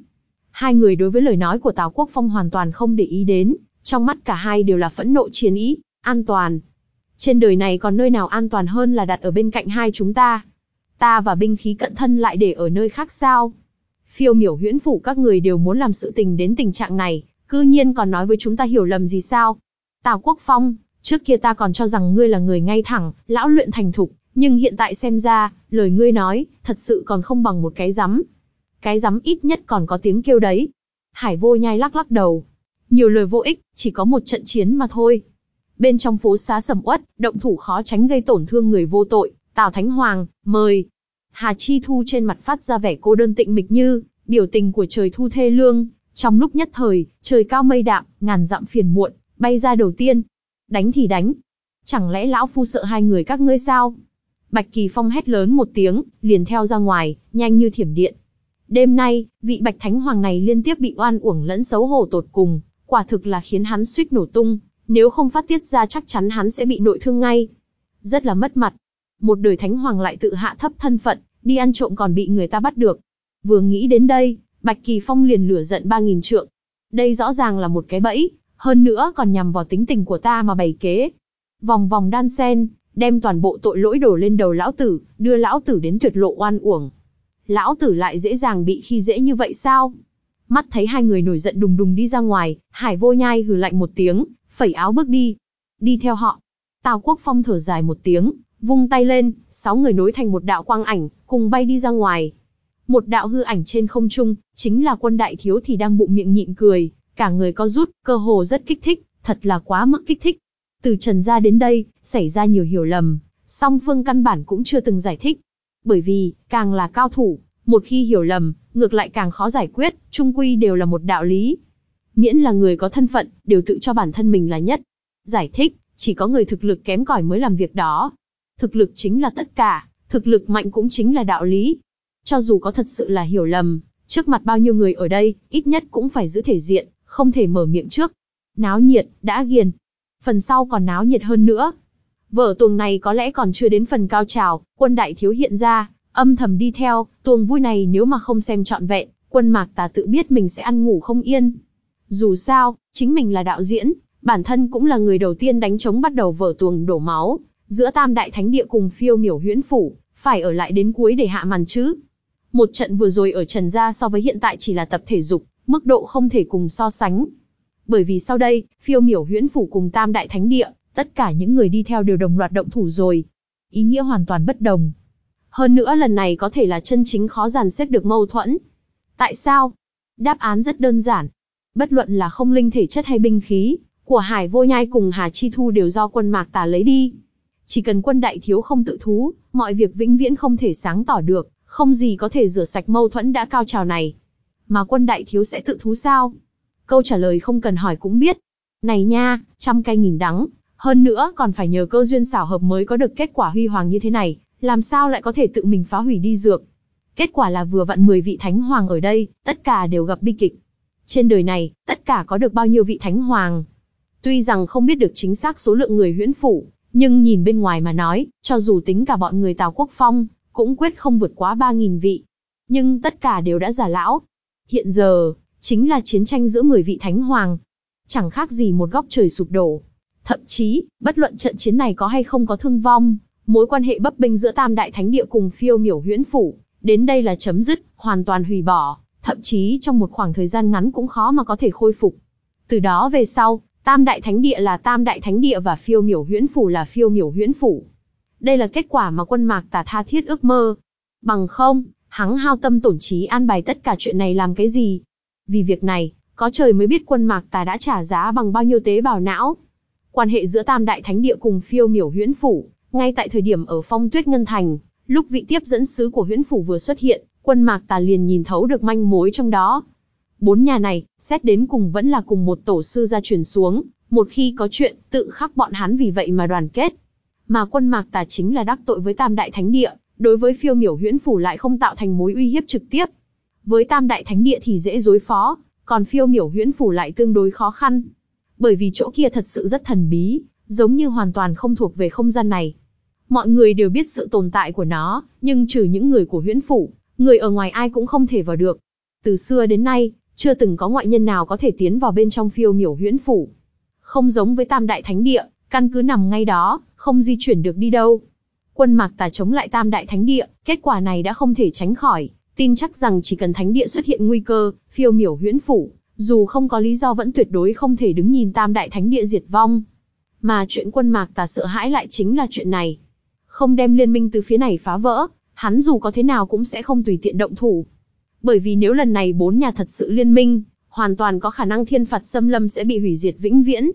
Hai người đối với lời nói của Tào Quốc Phong hoàn toàn không để ý đến, trong mắt cả hai đều là phẫn nộ chiến ý, an toàn. Trên đời này còn nơi nào an toàn hơn là đặt ở bên cạnh hai chúng ta. Ta và binh khí cận thân lại để ở nơi khác sao? Phiêu miểu huyễn phủ các người đều muốn làm sự tình đến tình trạng này, cư nhiên còn nói với chúng ta hiểu lầm gì sao? Tào Quốc Phong, trước kia ta còn cho rằng ngươi là người ngay thẳng, lão luyện thành thục, nhưng hiện tại xem ra, lời ngươi nói, thật sự còn không bằng một cái rắm. Cái rắm ít nhất còn có tiếng kêu đấy. Hải vô nhai lắc lắc đầu. Nhiều lời vô ích, chỉ có một trận chiến mà thôi. Bên trong phố xá sầm uất, động thủ khó tránh gây tổn thương người vô tội. Tào Thánh Hoàng, mời. Hà Chi Thu trên mặt phát ra vẻ cô đơn tịnh mịch như, biểu tình của trời thu thê lương. Trong lúc nhất thời, trời cao mây đạm, ngàn dặm phiền muộn, bay ra đầu tiên. Đánh thì đánh. Chẳng lẽ lão phu sợ hai người các ngươi sao? Bạch Kỳ Phong hét lớn một tiếng, liền theo ra ngoài, nhanh như thiểm điện. Đêm nay, vị Bạch Thánh Hoàng này liên tiếp bị oan uổng lẫn xấu hổ tột cùng, quả thực là khiến hắn suýt nổ tung, nếu không phát tiết ra chắc chắn hắn sẽ bị nội thương ngay. Rất là mất mặt. Một đời Thánh Hoàng lại tự hạ thấp thân phận, đi ăn trộm còn bị người ta bắt được. Vừa nghĩ đến đây, Bạch Kỳ Phong liền lửa giận ba nghìn trượng. Đây rõ ràng là một cái bẫy, hơn nữa còn nhằm vào tính tình của ta mà bày kế. Vòng vòng đan sen, đem toàn bộ tội lỗi đổ lên đầu lão tử, đưa lão tử đến tuyệt lộ oan uổng. Lão tử lại dễ dàng bị khi dễ như vậy sao? Mắt thấy hai người nổi giận đùng đùng đi ra ngoài, Hải vô nhai hừ lạnh một tiếng, phẩy áo bước đi. Đi theo họ. Tào Quốc Phong thở dài một tiếng, vung tay lên, sáu người nối thành một đạo quang ảnh, cùng bay đi ra ngoài. Một đạo hư ảnh trên không trung, chính là quân đại thiếu thì đang bụng miệng nhịn cười, Cả người có rút, cơ hồ rất kích thích, thật là quá mức kích thích. Từ Trần gia đến đây, xảy ra nhiều hiểu lầm, song phương căn bản cũng chưa từng giải thích. Bởi vì, càng là cao thủ, một khi hiểu lầm, ngược lại càng khó giải quyết, chung quy đều là một đạo lý. Miễn là người có thân phận, đều tự cho bản thân mình là nhất. Giải thích, chỉ có người thực lực kém cỏi mới làm việc đó. Thực lực chính là tất cả, thực lực mạnh cũng chính là đạo lý. Cho dù có thật sự là hiểu lầm, trước mặt bao nhiêu người ở đây, ít nhất cũng phải giữ thể diện, không thể mở miệng trước. Náo nhiệt, đã ghiền. Phần sau còn náo nhiệt hơn nữa. Vở tuồng này có lẽ còn chưa đến phần cao trào, quân đại thiếu hiện ra, âm thầm đi theo, tuồng vui này nếu mà không xem trọn vẹn, quân mạc tà tự biết mình sẽ ăn ngủ không yên. Dù sao, chính mình là đạo diễn, bản thân cũng là người đầu tiên đánh trống bắt đầu vở tuồng đổ máu, giữa tam đại thánh địa cùng phiêu miểu huyễn phủ, phải ở lại đến cuối để hạ màn chứ. Một trận vừa rồi ở Trần Gia so với hiện tại chỉ là tập thể dục, mức độ không thể cùng so sánh. Bởi vì sau đây, phiêu miểu huyễn phủ cùng tam đại thánh địa, tất cả những người đi theo đều đồng loạt động thủ rồi. Ý nghĩa hoàn toàn bất đồng. Hơn nữa lần này có thể là chân chính khó dàn xếp được mâu thuẫn. Tại sao? Đáp án rất đơn giản. Bất luận là không linh thể chất hay binh khí, của Hải Vô Nhai cùng Hà Chi Thu đều do quân Mạc Tà lấy đi. Chỉ cần quân đại thiếu không tự thú, mọi việc vĩnh viễn không thể sáng tỏ được, không gì có thể rửa sạch mâu thuẫn đã cao trào này. Mà quân đại thiếu sẽ tự thú sao? Câu trả lời không cần hỏi cũng biết. Này nha, trăm cây nghìn đắng, hơn nữa còn phải nhờ cơ duyên xảo hợp mới có được kết quả huy hoàng như thế này, làm sao lại có thể tự mình phá hủy đi dược. Kết quả là vừa vặn 10 vị thánh hoàng ở đây, tất cả đều gặp bi kịch. Trên đời này, tất cả có được bao nhiêu vị thánh hoàng. Tuy rằng không biết được chính xác số lượng người huyễn phủ, nhưng nhìn bên ngoài mà nói, cho dù tính cả bọn người Tào Quốc Phong, cũng quyết không vượt quá 3.000 vị. Nhưng tất cả đều đã già lão. Hiện giờ, chính là chiến tranh giữa 10 vị thánh hoàng. Chẳng khác gì một góc trời sụp đổ. Thậm chí, bất luận trận chiến này có hay không có thương vong, mối quan hệ bấp bênh giữa Tam Đại Thánh Địa cùng phiêu miểu huyễn phủ, đến đây là chấm dứt, hoàn toàn hủy bỏ, thậm chí trong một khoảng thời gian ngắn cũng khó mà có thể khôi phục. Từ đó về sau, Tam Đại Thánh Địa là Tam Đại Thánh Địa và phiêu miểu huyễn phủ là phiêu miểu huyễn phủ. Đây là kết quả mà quân mạc tà tha thiết ước mơ. Bằng không, hắn hao tâm tổn trí an bài tất cả chuyện này làm cái gì? Vì việc này, có trời mới biết quân mạc tà đã trả giá bằng bao nhiêu tế bào não. Quan hệ giữa Tam Đại Thánh Địa cùng phiêu miểu huyễn phủ, ngay tại thời điểm ở phong tuyết ngân thành, lúc vị tiếp dẫn sứ của huyễn phủ vừa xuất hiện, quân mạc tà liền nhìn thấu được manh mối trong đó. Bốn nhà này, xét đến cùng vẫn là cùng một tổ sư gia truyền xuống, một khi có chuyện, tự khắc bọn hắn vì vậy mà đoàn kết. Mà quân mạc tà chính là đắc tội với tam đại thánh địa, đối với phiêu miểu huyễn phủ lại không tạo thành mối uy hiếp trực tiếp. Với tam đại thánh địa thì dễ đối phó, còn phiêu miểu huyễn phủ lại tương đối khó khăn. Bởi vì chỗ kia thật sự rất thần bí, giống như hoàn toàn không thuộc về không gian này. Mọi người đều biết sự tồn tại của nó, nhưng trừ những người của huyễn phủ, người ở ngoài ai cũng không thể vào được. Từ xưa đến nay, chưa từng có ngoại nhân nào có thể tiến vào bên trong phiêu miểu huyễn phủ. Không giống với tam đại thánh địa, căn cứ nằm ngay đó, không di chuyển được đi đâu. Quân mạc tà chống lại tam đại thánh địa, kết quả này đã không thể tránh khỏi, tin chắc rằng chỉ cần thánh địa xuất hiện nguy cơ, phiêu miểu huyễn phủ, dù không có lý do vẫn tuyệt đối không thể đứng nhìn tam đại thánh địa diệt vong. Mà chuyện quân mạc tà sợ hãi lại chính là chuyện này. Không đem liên minh từ phía này phá vỡ, hắn dù có thế nào cũng sẽ không tùy tiện động thủ. Bởi vì nếu lần này bốn nhà thật sự liên minh, hoàn toàn có khả năng thiên phạt xâm lâm sẽ bị hủy diệt vĩnh viễn.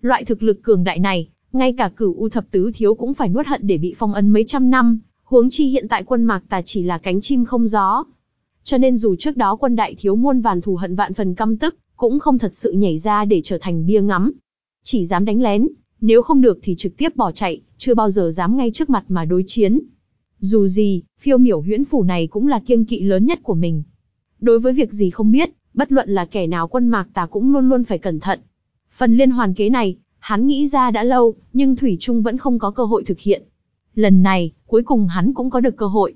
Loại thực lực cường đại này, ngay cả cửu u thập tứ thiếu cũng phải nuốt hận để bị phong ấn mấy trăm năm, huống chi hiện tại quân mạc tà chỉ là cánh chim không gió. Cho nên dù trước đó quân đại thiếu muôn vàn thù hận vạn phần căm tức, cũng không thật sự nhảy ra để trở thành bia ngắm. Chỉ dám đánh lén, nếu không được thì trực tiếp bỏ chạy, chưa bao giờ dám ngay trước mặt mà đối chiến. Dù gì, phiêu miểu huyễn phủ này cũng là kiêng kỵ lớn nhất của mình. Đối với việc gì không biết, bất luận là kẻ nào quân mạc tà cũng luôn luôn phải cẩn thận. Phần liên hoàn kế này, hắn nghĩ ra đã lâu, nhưng Thủy Trung vẫn không có cơ hội thực hiện. Lần này, cuối cùng hắn cũng có được cơ hội.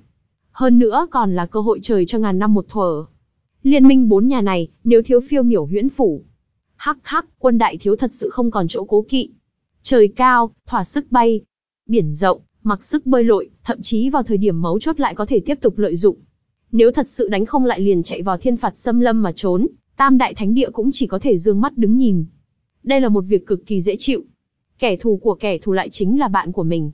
Hơn nữa còn là cơ hội trời cho ngàn năm một thuở. Liên minh bốn nhà này, nếu thiếu phiêu miểu huyễn phủ. Hắc hắc, quân đại thiếu thật sự không còn chỗ cố kỵ. Trời cao, thỏa sức bay. Biển rộng, mặc sức bơi lội, thậm chí vào thời điểm mấu chốt lại có thể tiếp tục lợi dụng. Nếu thật sự đánh không lại liền chạy vào thiên phạt xâm lâm mà trốn, tam đại thánh địa cũng chỉ có thể dương mắt đứng nhìn. Đây là một việc cực kỳ dễ chịu. Kẻ thù của kẻ thù lại chính là bạn của mình.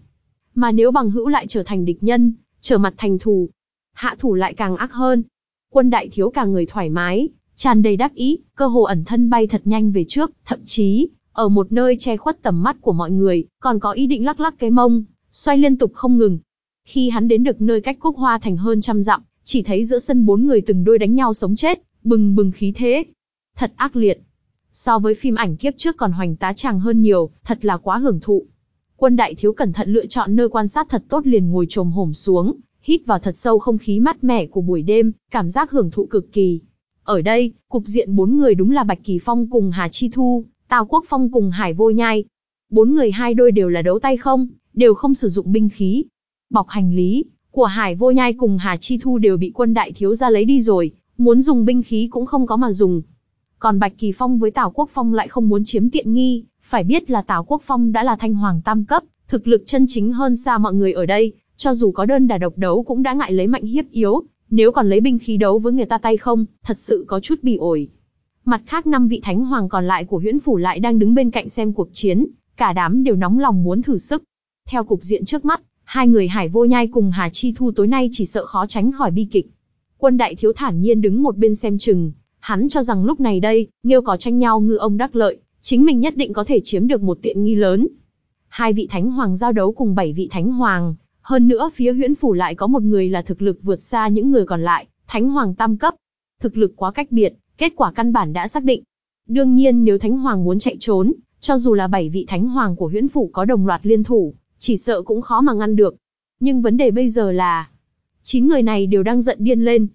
Mà nếu bằng hữu lại trở thành địch nhân, trở mặt thành thù, hạ thủ lại càng ác hơn. Quân đại thiếu cả người thoải mái, tràn đầy đắc ý, cơ hồ ẩn thân bay thật nhanh về trước, thậm chí, ở một nơi che khuất tầm mắt của mọi người, còn có ý định lắc lắc cái mông, xoay liên tục không ngừng. Khi hắn đến được nơi cách Cúc Hoa thành hơn trăm dặm, chỉ thấy giữa sân bốn người từng đôi đánh nhau sống chết, bừng bừng khí thế. Thật ác liệt. So với phim ảnh kiếp trước còn hoành tá tràng hơn nhiều, thật là quá hưởng thụ. Quân đại thiếu cẩn thận lựa chọn nơi quan sát thật tốt liền ngồi trồm hổm xuống, hít vào thật sâu không khí mát mẻ của buổi đêm, cảm giác hưởng thụ cực kỳ. Ở đây, cục diện bốn người đúng là Bạch Kỳ Phong cùng Hà Chi Thu, Tào Quốc Phong cùng Hải Vô Nhai. Bốn người hai đôi đều là đấu tay không, đều không sử dụng binh khí. Bọc hành lý của Hải Vô Nhai cùng Hà Chi Thu đều bị quân đại thiếu ra lấy đi rồi, muốn dùng binh khí cũng không có mà dùng. Còn Bạch Kỳ Phong với Tào Quốc Phong lại không muốn chiếm tiện nghi, phải biết là Tào Quốc Phong đã là thanh hoàng tam cấp, thực lực chân chính hơn xa mọi người ở đây, cho dù có đơn đà độc đấu cũng đã ngại lấy mạnh hiếp yếu, nếu còn lấy binh khí đấu với người ta tay không, thật sự có chút bị ổi. Mặt khác năm vị thánh hoàng còn lại của huyễn phủ lại đang đứng bên cạnh xem cuộc chiến, cả đám đều nóng lòng muốn thử sức. Theo cục diện trước mắt, hai người Hải Vô Nhai cùng Hà Chi Thu tối nay chỉ sợ khó tránh khỏi bi kịch. Quân đại thiếu thản nhiên đứng một bên xem chừng, hắn cho rằng lúc này đây, nếu có tranh nhau ngư ông đắc lợi, chính mình nhất định có thể chiếm được một tiện nghi lớn. Hai vị thánh hoàng giao đấu cùng bảy vị thánh hoàng, hơn nữa phía huyễn phủ lại có một người là thực lực vượt xa những người còn lại, thánh hoàng tam cấp. Thực lực quá cách biệt, kết quả căn bản đã xác định. Đương nhiên nếu thánh hoàng muốn chạy trốn, cho dù là bảy vị thánh hoàng của huyễn phủ có đồng loạt liên thủ, chỉ sợ cũng khó mà ngăn được. Nhưng vấn đề bây giờ là, chín người này đều đang giận điên lên.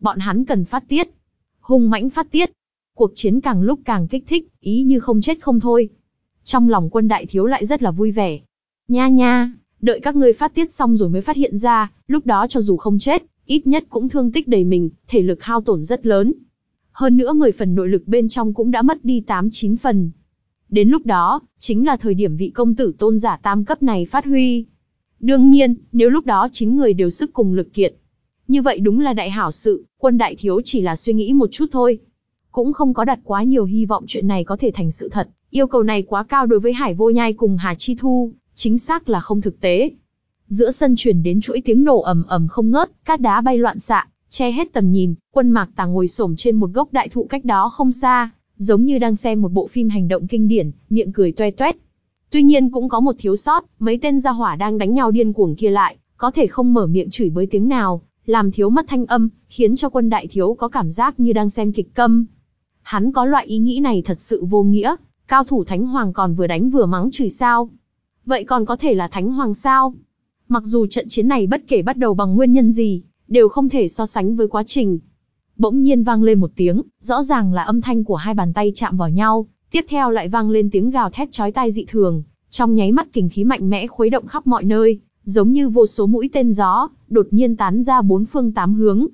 Bọn hắn cần phát tiết. Hung mãnh phát tiết. Cuộc chiến càng lúc càng kích thích, ý như không chết không thôi. Trong lòng quân đại thiếu lại rất là vui vẻ. Nha nha, đợi các ngươi phát tiết xong rồi mới phát hiện ra, lúc đó cho dù không chết, ít nhất cũng thương tích đầy mình, thể lực hao tổn rất lớn. Hơn nữa người phần nội lực bên trong cũng đã mất đi 8-9 phần. Đến lúc đó, chính là thời điểm vị công tử tôn giả tam cấp này phát huy. Đương nhiên, nếu lúc đó chín người đều sức cùng lực kiện. Như vậy đúng là đại hảo sự, quân đại thiếu chỉ là suy nghĩ một chút thôi. Cũng không có đặt quá nhiều hy vọng chuyện này có thể thành sự thật, yêu cầu này quá cao đối với Hải Vô Nhai cùng Hà Chi Thu, chính xác là không thực tế. Giữa sân chuyển đến chuỗi tiếng nổ ầm ầm không ngớt, cát đá bay loạn xạ, che hết tầm nhìn, quân mạc tà ngồi xổm trên một gốc đại thụ cách đó không xa, giống như đang xem một bộ phim hành động kinh điển, miệng cười toe toét. Tuy nhiên cũng có một thiếu sót, mấy tên gia hỏa đang đánh nhau điên cuồng kia lại, có thể không mở miệng chửi bới tiếng nào, làm thiếu mất thanh âm, khiến cho quân đại thiếu có cảm giác như đang xem kịch câm. Hắn có loại ý nghĩ này thật sự vô nghĩa, cao thủ thánh hoàng còn vừa đánh vừa mắng chửi sao. Vậy còn có thể là thánh hoàng sao? Mặc dù trận chiến này bất kể bắt đầu bằng nguyên nhân gì, đều không thể so sánh với quá trình. Bỗng nhiên vang lên một tiếng, rõ ràng là âm thanh của hai bàn tay chạm vào nhau, tiếp theo lại vang lên tiếng gào thét chói tai dị thường, trong nháy mắt kình khí mạnh mẽ khuấy động khắp mọi nơi, giống như vô số mũi tên gió, đột nhiên tán ra bốn phương tám hướng.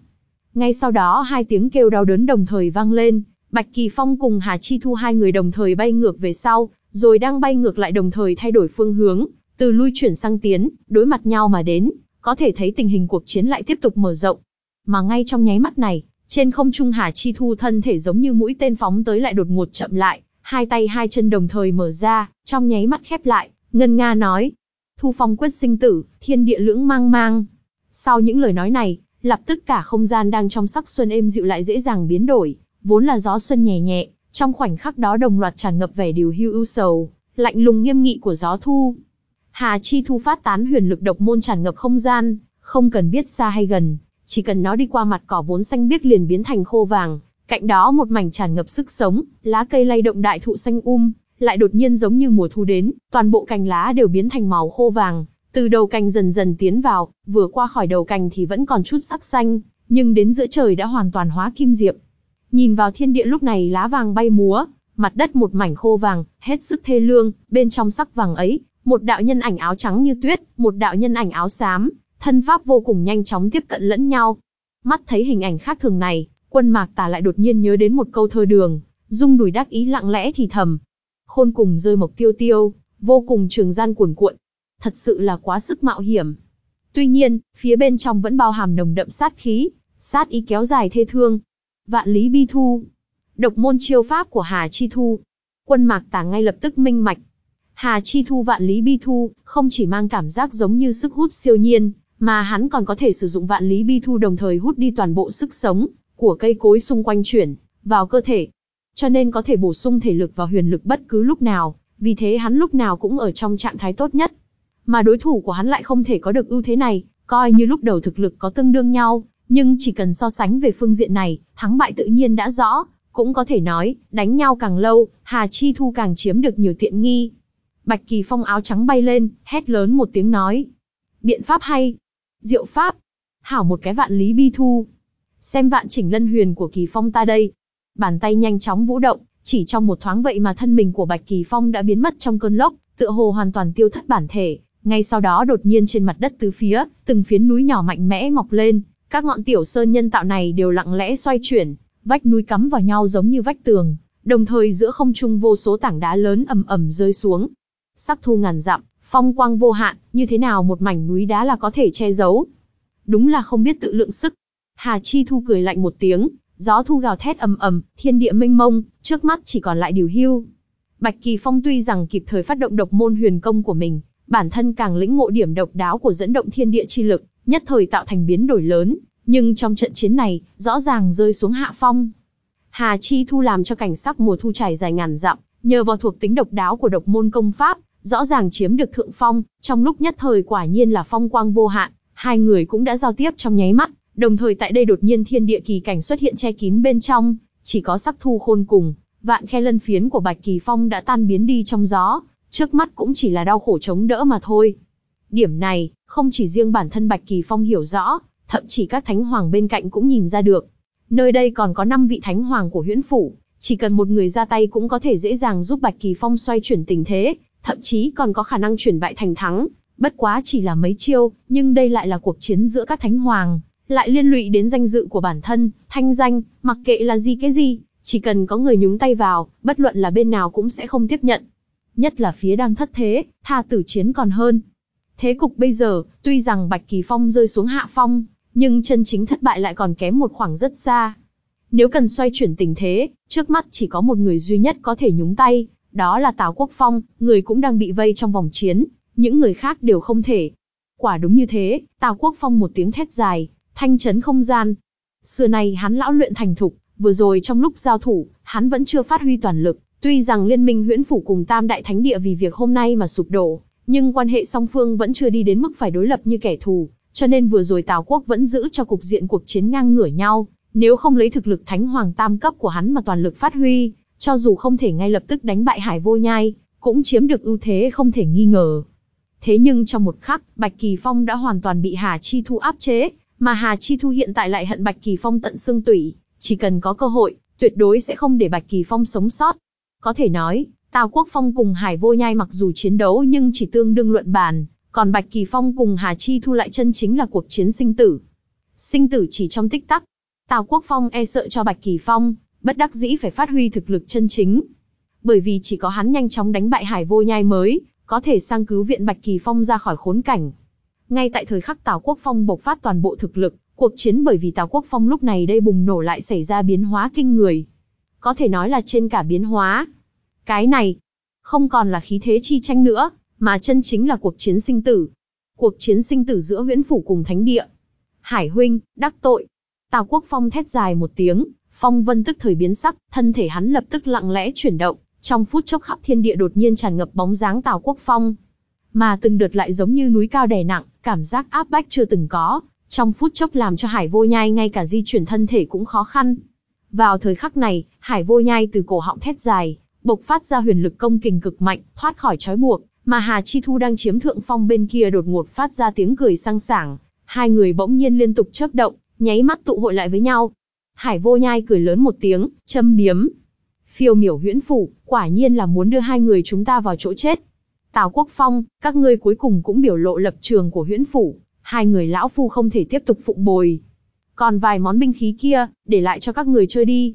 Ngay sau đó hai tiếng kêu đau đớn đồng thời vang lên, Bạch Kỳ Phong cùng Hà Chi Thu hai người đồng thời bay ngược về sau, rồi đang bay ngược lại đồng thời thay đổi phương hướng, từ lui chuyển sang tiến, đối mặt nhau mà đến, có thể thấy tình hình cuộc chiến lại tiếp tục mở rộng. Mà ngay trong nháy mắt này, trên không trung Hà Chi Thu thân thể giống như mũi tên phóng tới lại đột ngột chậm lại, hai tay hai chân đồng thời mở ra, trong nháy mắt khép lại, ngân nga nói. Thu phong quyết sinh tử, thiên địa lưỡng mang mang. Sau những lời nói này, lập tức cả không gian đang trong sắc xuân êm dịu lại dễ dàng biến đổi, vốn là gió xuân nhẹ nhẹ, trong khoảnh khắc đó đồng loạt tràn ngập vẻ điều hưu ưu sầu, lạnh lùng nghiêm nghị của gió thu. Hà Chi Thu phát tán huyền lực độc môn tràn ngập không gian, không cần biết xa hay gần, chỉ cần nó đi qua mặt cỏ vốn xanh biếc liền biến thành khô vàng, cạnh đó một mảnh tràn ngập sức sống, lá cây lay động đại thụ xanh um, lại đột nhiên giống như mùa thu đến, toàn bộ cành lá đều biến thành màu khô vàng, từ đầu cành dần dần tiến vào, vừa qua khỏi đầu cành thì vẫn còn chút sắc xanh, nhưng đến giữa trời đã hoàn toàn hóa kim diệp. Nhìn vào thiên địa lúc này lá vàng bay múa, mặt đất một mảnh khô vàng, hết sức thê lương, bên trong sắc vàng ấy, một đạo nhân ảnh áo trắng như tuyết, một đạo nhân ảnh áo xám, thân pháp vô cùng nhanh chóng tiếp cận lẫn nhau. Mắt thấy hình ảnh khác thường này, quân mạc tà lại đột nhiên nhớ đến một câu thơ đường, dung đùi đắc ý lặng lẽ thì thầm. Khôn cùng rơi mộc tiêu tiêu, vô cùng trường gian cuồn cuộn. Thật sự là quá sức mạo hiểm. Tuy nhiên, phía bên trong vẫn bao hàm nồng đậm sát khí, sát ý kéo dài thê thương. Vạn lý bi thu. Độc môn chiêu pháp của Hà Chi Thu. Quân mạc tả ngay lập tức minh mạch. Hà Chi Thu vạn lý bi thu, không chỉ mang cảm giác giống như sức hút siêu nhiên, mà hắn còn có thể sử dụng vạn lý bi thu đồng thời hút đi toàn bộ sức sống của cây cối xung quanh chuyển, vào cơ thể. Cho nên có thể bổ sung thể lực và huyền lực bất cứ lúc nào, vì thế hắn lúc nào cũng ở trong trạng thái tốt nhất. Mà đối thủ của hắn lại không thể có được ưu thế này, coi như lúc đầu thực lực có tương đương nhau, nhưng chỉ cần so sánh về phương diện này, thắng bại tự nhiên đã rõ, cũng có thể nói, đánh nhau càng lâu, Hà Chi Thu càng chiếm được nhiều tiện nghi. Bạch Kỳ Phong áo trắng bay lên, hét lớn một tiếng nói. Biện pháp hay. Diệu pháp. Hảo một cái vạn lý bi thu. Xem vạn chỉnh lân huyền của Kỳ Phong ta đây. Bàn tay nhanh chóng vũ động, chỉ trong một thoáng vậy mà thân mình của Bạch Kỳ Phong đã biến mất trong cơn lốc, tựa hồ hoàn toàn tiêu thất bản thể. Ngay sau đó đột nhiên trên mặt đất tứ phía, từng phiến núi nhỏ mạnh mẽ mọc lên, các ngọn tiểu sơn nhân tạo này đều lặng lẽ xoay chuyển, vách núi cắm vào nhau giống như vách tường, đồng thời giữa không trung vô số tảng đá lớn ầm ầm rơi xuống. Sắc thu ngàn dặm, phong quang vô hạn, như thế nào một mảnh núi đá là có thể che giấu? Đúng là không biết tự lượng sức. Hà Chi Thu cười lạnh một tiếng, gió thu gào thét ầm ầm, thiên địa mênh mông, trước mắt chỉ còn lại điều hưu. Bạch Kỳ Phong tuy rằng kịp thời phát động độc môn huyền công của mình, bản thân càng lĩnh ngộ điểm độc đáo của dẫn động thiên địa chi lực, nhất thời tạo thành biến đổi lớn, nhưng trong trận chiến này, rõ ràng rơi xuống hạ phong. Hà Chi Thu làm cho cảnh sắc mùa thu trải dài ngàn dặm, nhờ vào thuộc tính độc đáo của độc môn công pháp, rõ ràng chiếm được thượng phong, trong lúc nhất thời quả nhiên là phong quang vô hạn, hai người cũng đã giao tiếp trong nháy mắt, đồng thời tại đây đột nhiên thiên địa kỳ cảnh xuất hiện che kín bên trong, chỉ có sắc thu khôn cùng, vạn khe lân phiến của Bạch Kỳ Phong đã tan biến đi trong gió, trước mắt cũng chỉ là đau khổ chống đỡ mà thôi. Điểm này, không chỉ riêng bản thân Bạch Kỳ Phong hiểu rõ, thậm chí các thánh hoàng bên cạnh cũng nhìn ra được. Nơi đây còn có 5 vị thánh hoàng của huyễn phủ, chỉ cần một người ra tay cũng có thể dễ dàng giúp Bạch Kỳ Phong xoay chuyển tình thế, thậm chí còn có khả năng chuyển bại thành thắng. Bất quá chỉ là mấy chiêu, nhưng đây lại là cuộc chiến giữa các thánh hoàng, lại liên lụy đến danh dự của bản thân, thanh danh, mặc kệ là gì cái gì, chỉ cần có người nhúng tay vào, bất luận là bên nào cũng sẽ không tiếp nhận. Nhất là phía đang thất thế, tha tử chiến còn hơn. Thế cục bây giờ, tuy rằng Bạch Kỳ Phong rơi xuống hạ phong, nhưng chân chính thất bại lại còn kém một khoảng rất xa. Nếu cần xoay chuyển tình thế, trước mắt chỉ có một người duy nhất có thể nhúng tay, đó là Tào Quốc Phong, người cũng đang bị vây trong vòng chiến, những người khác đều không thể. Quả đúng như thế, Tào Quốc Phong một tiếng thét dài, thanh chấn không gian. Xưa này hắn lão luyện thành thục, vừa rồi trong lúc giao thủ, hắn vẫn chưa phát huy toàn lực, tuy rằng liên minh huyễn phủ cùng Tam Đại Thánh Địa vì việc hôm nay mà sụp đổ, nhưng quan hệ song phương vẫn chưa đi đến mức phải đối lập như kẻ thù, cho nên vừa rồi Tào Quốc vẫn giữ cho cục diện cuộc chiến ngang ngửa nhau, nếu không lấy thực lực thánh hoàng tam cấp của hắn mà toàn lực phát huy, cho dù không thể ngay lập tức đánh bại Hải Vô Nhai, cũng chiếm được ưu thế không thể nghi ngờ. Thế nhưng trong một khắc, Bạch Kỳ Phong đã hoàn toàn bị Hà Chi Thu áp chế, mà Hà Chi Thu hiện tại lại hận Bạch Kỳ Phong tận xương tủy, chỉ cần có cơ hội, tuyệt đối sẽ không để Bạch Kỳ Phong sống sót. Có thể nói, Tào Quốc Phong cùng Hải Vô Nhai mặc dù chiến đấu nhưng chỉ tương đương luận bàn, còn Bạch Kỳ Phong cùng Hà Chi Thu lại chân chính là cuộc chiến sinh tử. Sinh tử chỉ trong tích tắc. Tào Quốc Phong e sợ cho Bạch Kỳ Phong, bất đắc dĩ phải phát huy thực lực chân chính. Bởi vì chỉ có hắn nhanh chóng đánh bại Hải Vô Nhai mới, có thể sang cứu viện Bạch Kỳ Phong ra khỏi khốn cảnh. Ngay tại thời khắc Tào Quốc Phong bộc phát toàn bộ thực lực, cuộc chiến bởi vì Tào Quốc Phong lúc này đây bùng nổ lại xảy ra biến hóa kinh người. Có thể nói là trên cả biến hóa. Cái này, không còn là khí thế chi tranh nữa, mà chân chính là cuộc chiến sinh tử. Cuộc chiến sinh tử giữa huyễn phủ cùng thánh địa. Hải huynh, đắc tội. Tào Quốc Phong thét dài một tiếng, Phong Vân tức thời biến sắc, thân thể hắn lập tức lặng lẽ chuyển động, trong phút chốc khắp thiên địa đột nhiên tràn ngập bóng dáng Tào Quốc Phong. Mà từng đợt lại giống như núi cao đè nặng, cảm giác áp bách chưa từng có, trong phút chốc làm cho Hải Vô Nhai ngay cả di chuyển thân thể cũng khó khăn. Vào thời khắc này, Hải Vô Nhai từ cổ họng thét dài, bộc phát ra huyền lực công kình cực mạnh, thoát khỏi trói buộc, mà Hà Chi Thu đang chiếm thượng phong bên kia đột ngột phát ra tiếng cười sang sảng, hai người bỗng nhiên liên tục chớp động, nháy mắt tụ hội lại với nhau. Hải Vô Nhai cười lớn một tiếng, châm biếm. Phiêu miểu huyễn phủ, quả nhiên là muốn đưa hai người chúng ta vào chỗ chết. Tào Quốc Phong, các ngươi cuối cùng cũng biểu lộ lập trường của huyễn phủ, hai người lão phu không thể tiếp tục phụng bồi. Còn vài món binh khí kia, để lại cho các người chơi đi.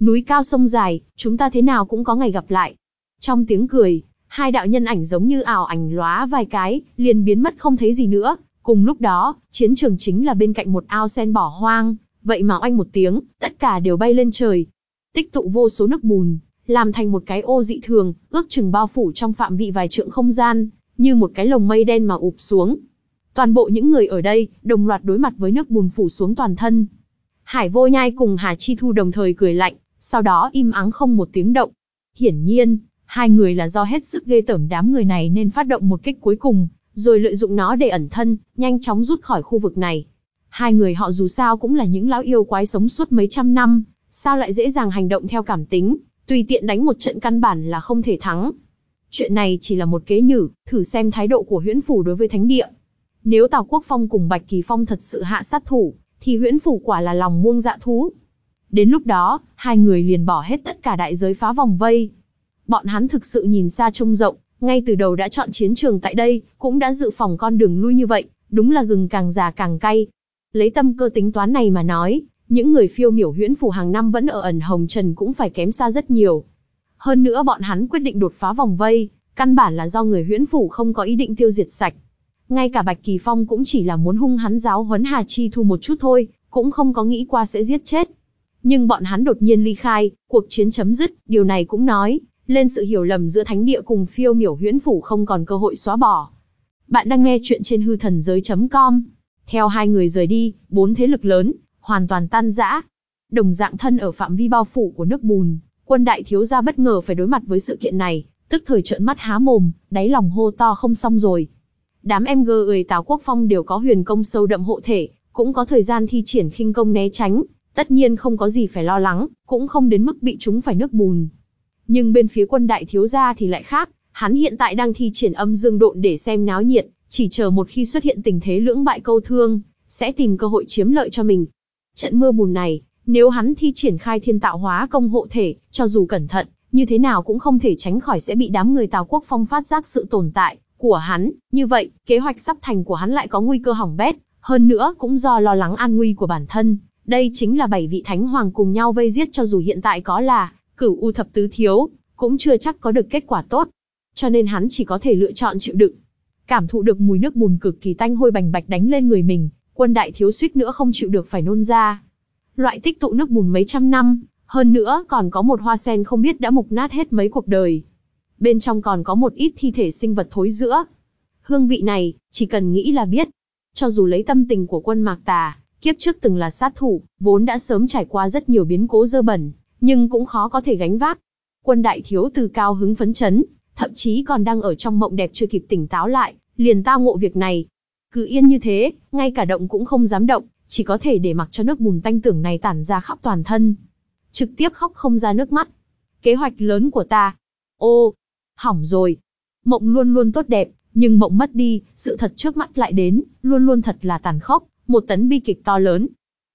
Núi cao sông dài, chúng ta thế nào cũng có ngày gặp lại. Trong tiếng cười, hai đạo nhân ảnh giống như ảo ảnh lóa vài cái, liền biến mất không thấy gì nữa. Cùng lúc đó, chiến trường chính là bên cạnh một ao sen bỏ hoang, vậy mà oanh một tiếng, tất cả đều bay lên trời. Tích tụ vô số nước bùn, làm thành một cái ô dị thường, ước chừng bao phủ trong phạm vị vài trượng không gian, như một cái lồng mây đen mà ụp xuống. Toàn bộ những người ở đây, đồng loạt đối mặt với nước bùn phủ xuống toàn thân. Hải vô nhai cùng Hà Chi Thu đồng thời cười lạnh, sau đó im ắng không một tiếng động. Hiển nhiên, hai người là do hết sức ghê tởm đám người này nên phát động một kích cuối cùng, rồi lợi dụng nó để ẩn thân, nhanh chóng rút khỏi khu vực này. Hai người họ dù sao cũng là những lão yêu quái sống suốt mấy trăm năm, sao lại dễ dàng hành động theo cảm tính, tùy tiện đánh một trận căn bản là không thể thắng. Chuyện này chỉ là một kế nhử, thử xem thái độ của huyễn phủ đối với thánh địa. Nếu Tào Quốc Phong cùng Bạch Kỳ Phong thật sự hạ sát thủ, thì huyễn phủ quả là lòng muông dạ thú. Đến lúc đó, hai người liền bỏ hết tất cả đại giới phá vòng vây. Bọn hắn thực sự nhìn xa trông rộng, ngay từ đầu đã chọn chiến trường tại đây, cũng đã dự phòng con đường lui như vậy, đúng là gừng càng già càng cay. Lấy tâm cơ tính toán này mà nói, những người phiêu miểu huyễn phủ hàng năm vẫn ở ẩn hồng trần cũng phải kém xa rất nhiều. Hơn nữa bọn hắn quyết định đột phá vòng vây, căn bản là do người huyễn phủ không có ý định tiêu diệt sạch. Ngay cả Bạch Kỳ Phong cũng chỉ là muốn hung hắn giáo huấn Hà Chi Thu một chút thôi, cũng không có nghĩ qua sẽ giết chết. Nhưng bọn hắn đột nhiên ly khai, cuộc chiến chấm dứt, điều này cũng nói, lên sự hiểu lầm giữa thánh địa cùng phiêu miểu huyễn phủ không còn cơ hội xóa bỏ. Bạn đang nghe chuyện trên hư thần giới.com. Theo hai người rời đi, bốn thế lực lớn, hoàn toàn tan rã. Đồng dạng thân ở phạm vi bao phủ của nước bùn, quân đại thiếu gia bất ngờ phải đối mặt với sự kiện này, tức thời trợn mắt há mồm, đáy lòng hô to không xong rồi. Đám em gơ ơi Tào Quốc Phong đều có huyền công sâu đậm hộ thể, cũng có thời gian thi triển khinh công né tránh, tất nhiên không có gì phải lo lắng, cũng không đến mức bị chúng phải nước bùn. Nhưng bên phía quân đại thiếu gia thì lại khác, hắn hiện tại đang thi triển âm dương độn để xem náo nhiệt, chỉ chờ một khi xuất hiện tình thế lưỡng bại câu thương, sẽ tìm cơ hội chiếm lợi cho mình. Trận mưa bùn này, nếu hắn thi triển khai thiên tạo hóa công hộ thể, cho dù cẩn thận, như thế nào cũng không thể tránh khỏi sẽ bị đám người Tào Quốc Phong phát giác sự tồn tại của hắn. Như vậy, kế hoạch sắp thành của hắn lại có nguy cơ hỏng bét, hơn nữa cũng do lo lắng an nguy của bản thân. Đây chính là bảy vị thánh hoàng cùng nhau vây giết cho dù hiện tại có là cửu u thập tứ thiếu, cũng chưa chắc có được kết quả tốt. Cho nên hắn chỉ có thể lựa chọn chịu đựng. Cảm thụ được mùi nước bùn cực kỳ tanh hôi bành bạch đánh lên người mình, quân đại thiếu suýt nữa không chịu được phải nôn ra. Loại tích tụ nước bùn mấy trăm năm, hơn nữa còn có một hoa sen không biết đã mục nát hết mấy cuộc đời. Bên trong còn có một ít thi thể sinh vật thối giữa. Hương vị này, chỉ cần nghĩ là biết. Cho dù lấy tâm tình của quân mạc tà, kiếp trước từng là sát thủ, vốn đã sớm trải qua rất nhiều biến cố dơ bẩn, nhưng cũng khó có thể gánh vác. Quân đại thiếu từ cao hứng phấn chấn, thậm chí còn đang ở trong mộng đẹp chưa kịp tỉnh táo lại, liền tao ngộ việc này. Cứ yên như thế, ngay cả động cũng không dám động, chỉ có thể để mặc cho nước bùn tanh tưởng này tản ra khắp toàn thân. Trực tiếp khóc không ra nước mắt. Kế hoạch lớn của ta. Ô, hỏng rồi. Mộng luôn luôn tốt đẹp, nhưng mộng mất đi, sự thật trước mắt lại đến, luôn luôn thật là tàn khốc, một tấn bi kịch to lớn.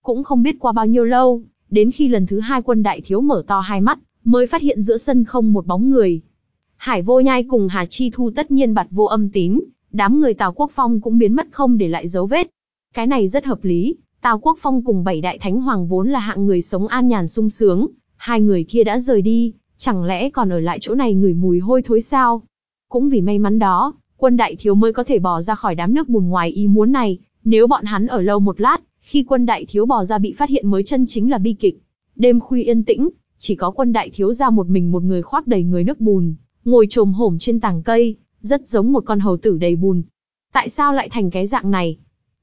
Cũng không biết qua bao nhiêu lâu, đến khi lần thứ hai quân đại thiếu mở to hai mắt, mới phát hiện giữa sân không một bóng người. Hải vô nhai cùng Hà Chi Thu tất nhiên bạt vô âm tín, đám người Tào Quốc Phong cũng biến mất không để lại dấu vết. Cái này rất hợp lý, Tào Quốc Phong cùng bảy đại thánh hoàng vốn là hạng người sống an nhàn sung sướng, hai người kia đã rời đi, chẳng lẽ còn ở lại chỗ này ngửi mùi hôi thối sao? Cũng vì may mắn đó, quân đại thiếu mới có thể bò ra khỏi đám nước bùn ngoài ý muốn này, nếu bọn hắn ở lâu một lát, khi quân đại thiếu bò ra bị phát hiện mới chân chính là bi kịch. Đêm khuya yên tĩnh, chỉ có quân đại thiếu ra một mình một người khoác đầy người nước bùn, ngồi trồm hổm trên tảng cây, rất giống một con hầu tử đầy bùn. Tại sao lại thành cái dạng này?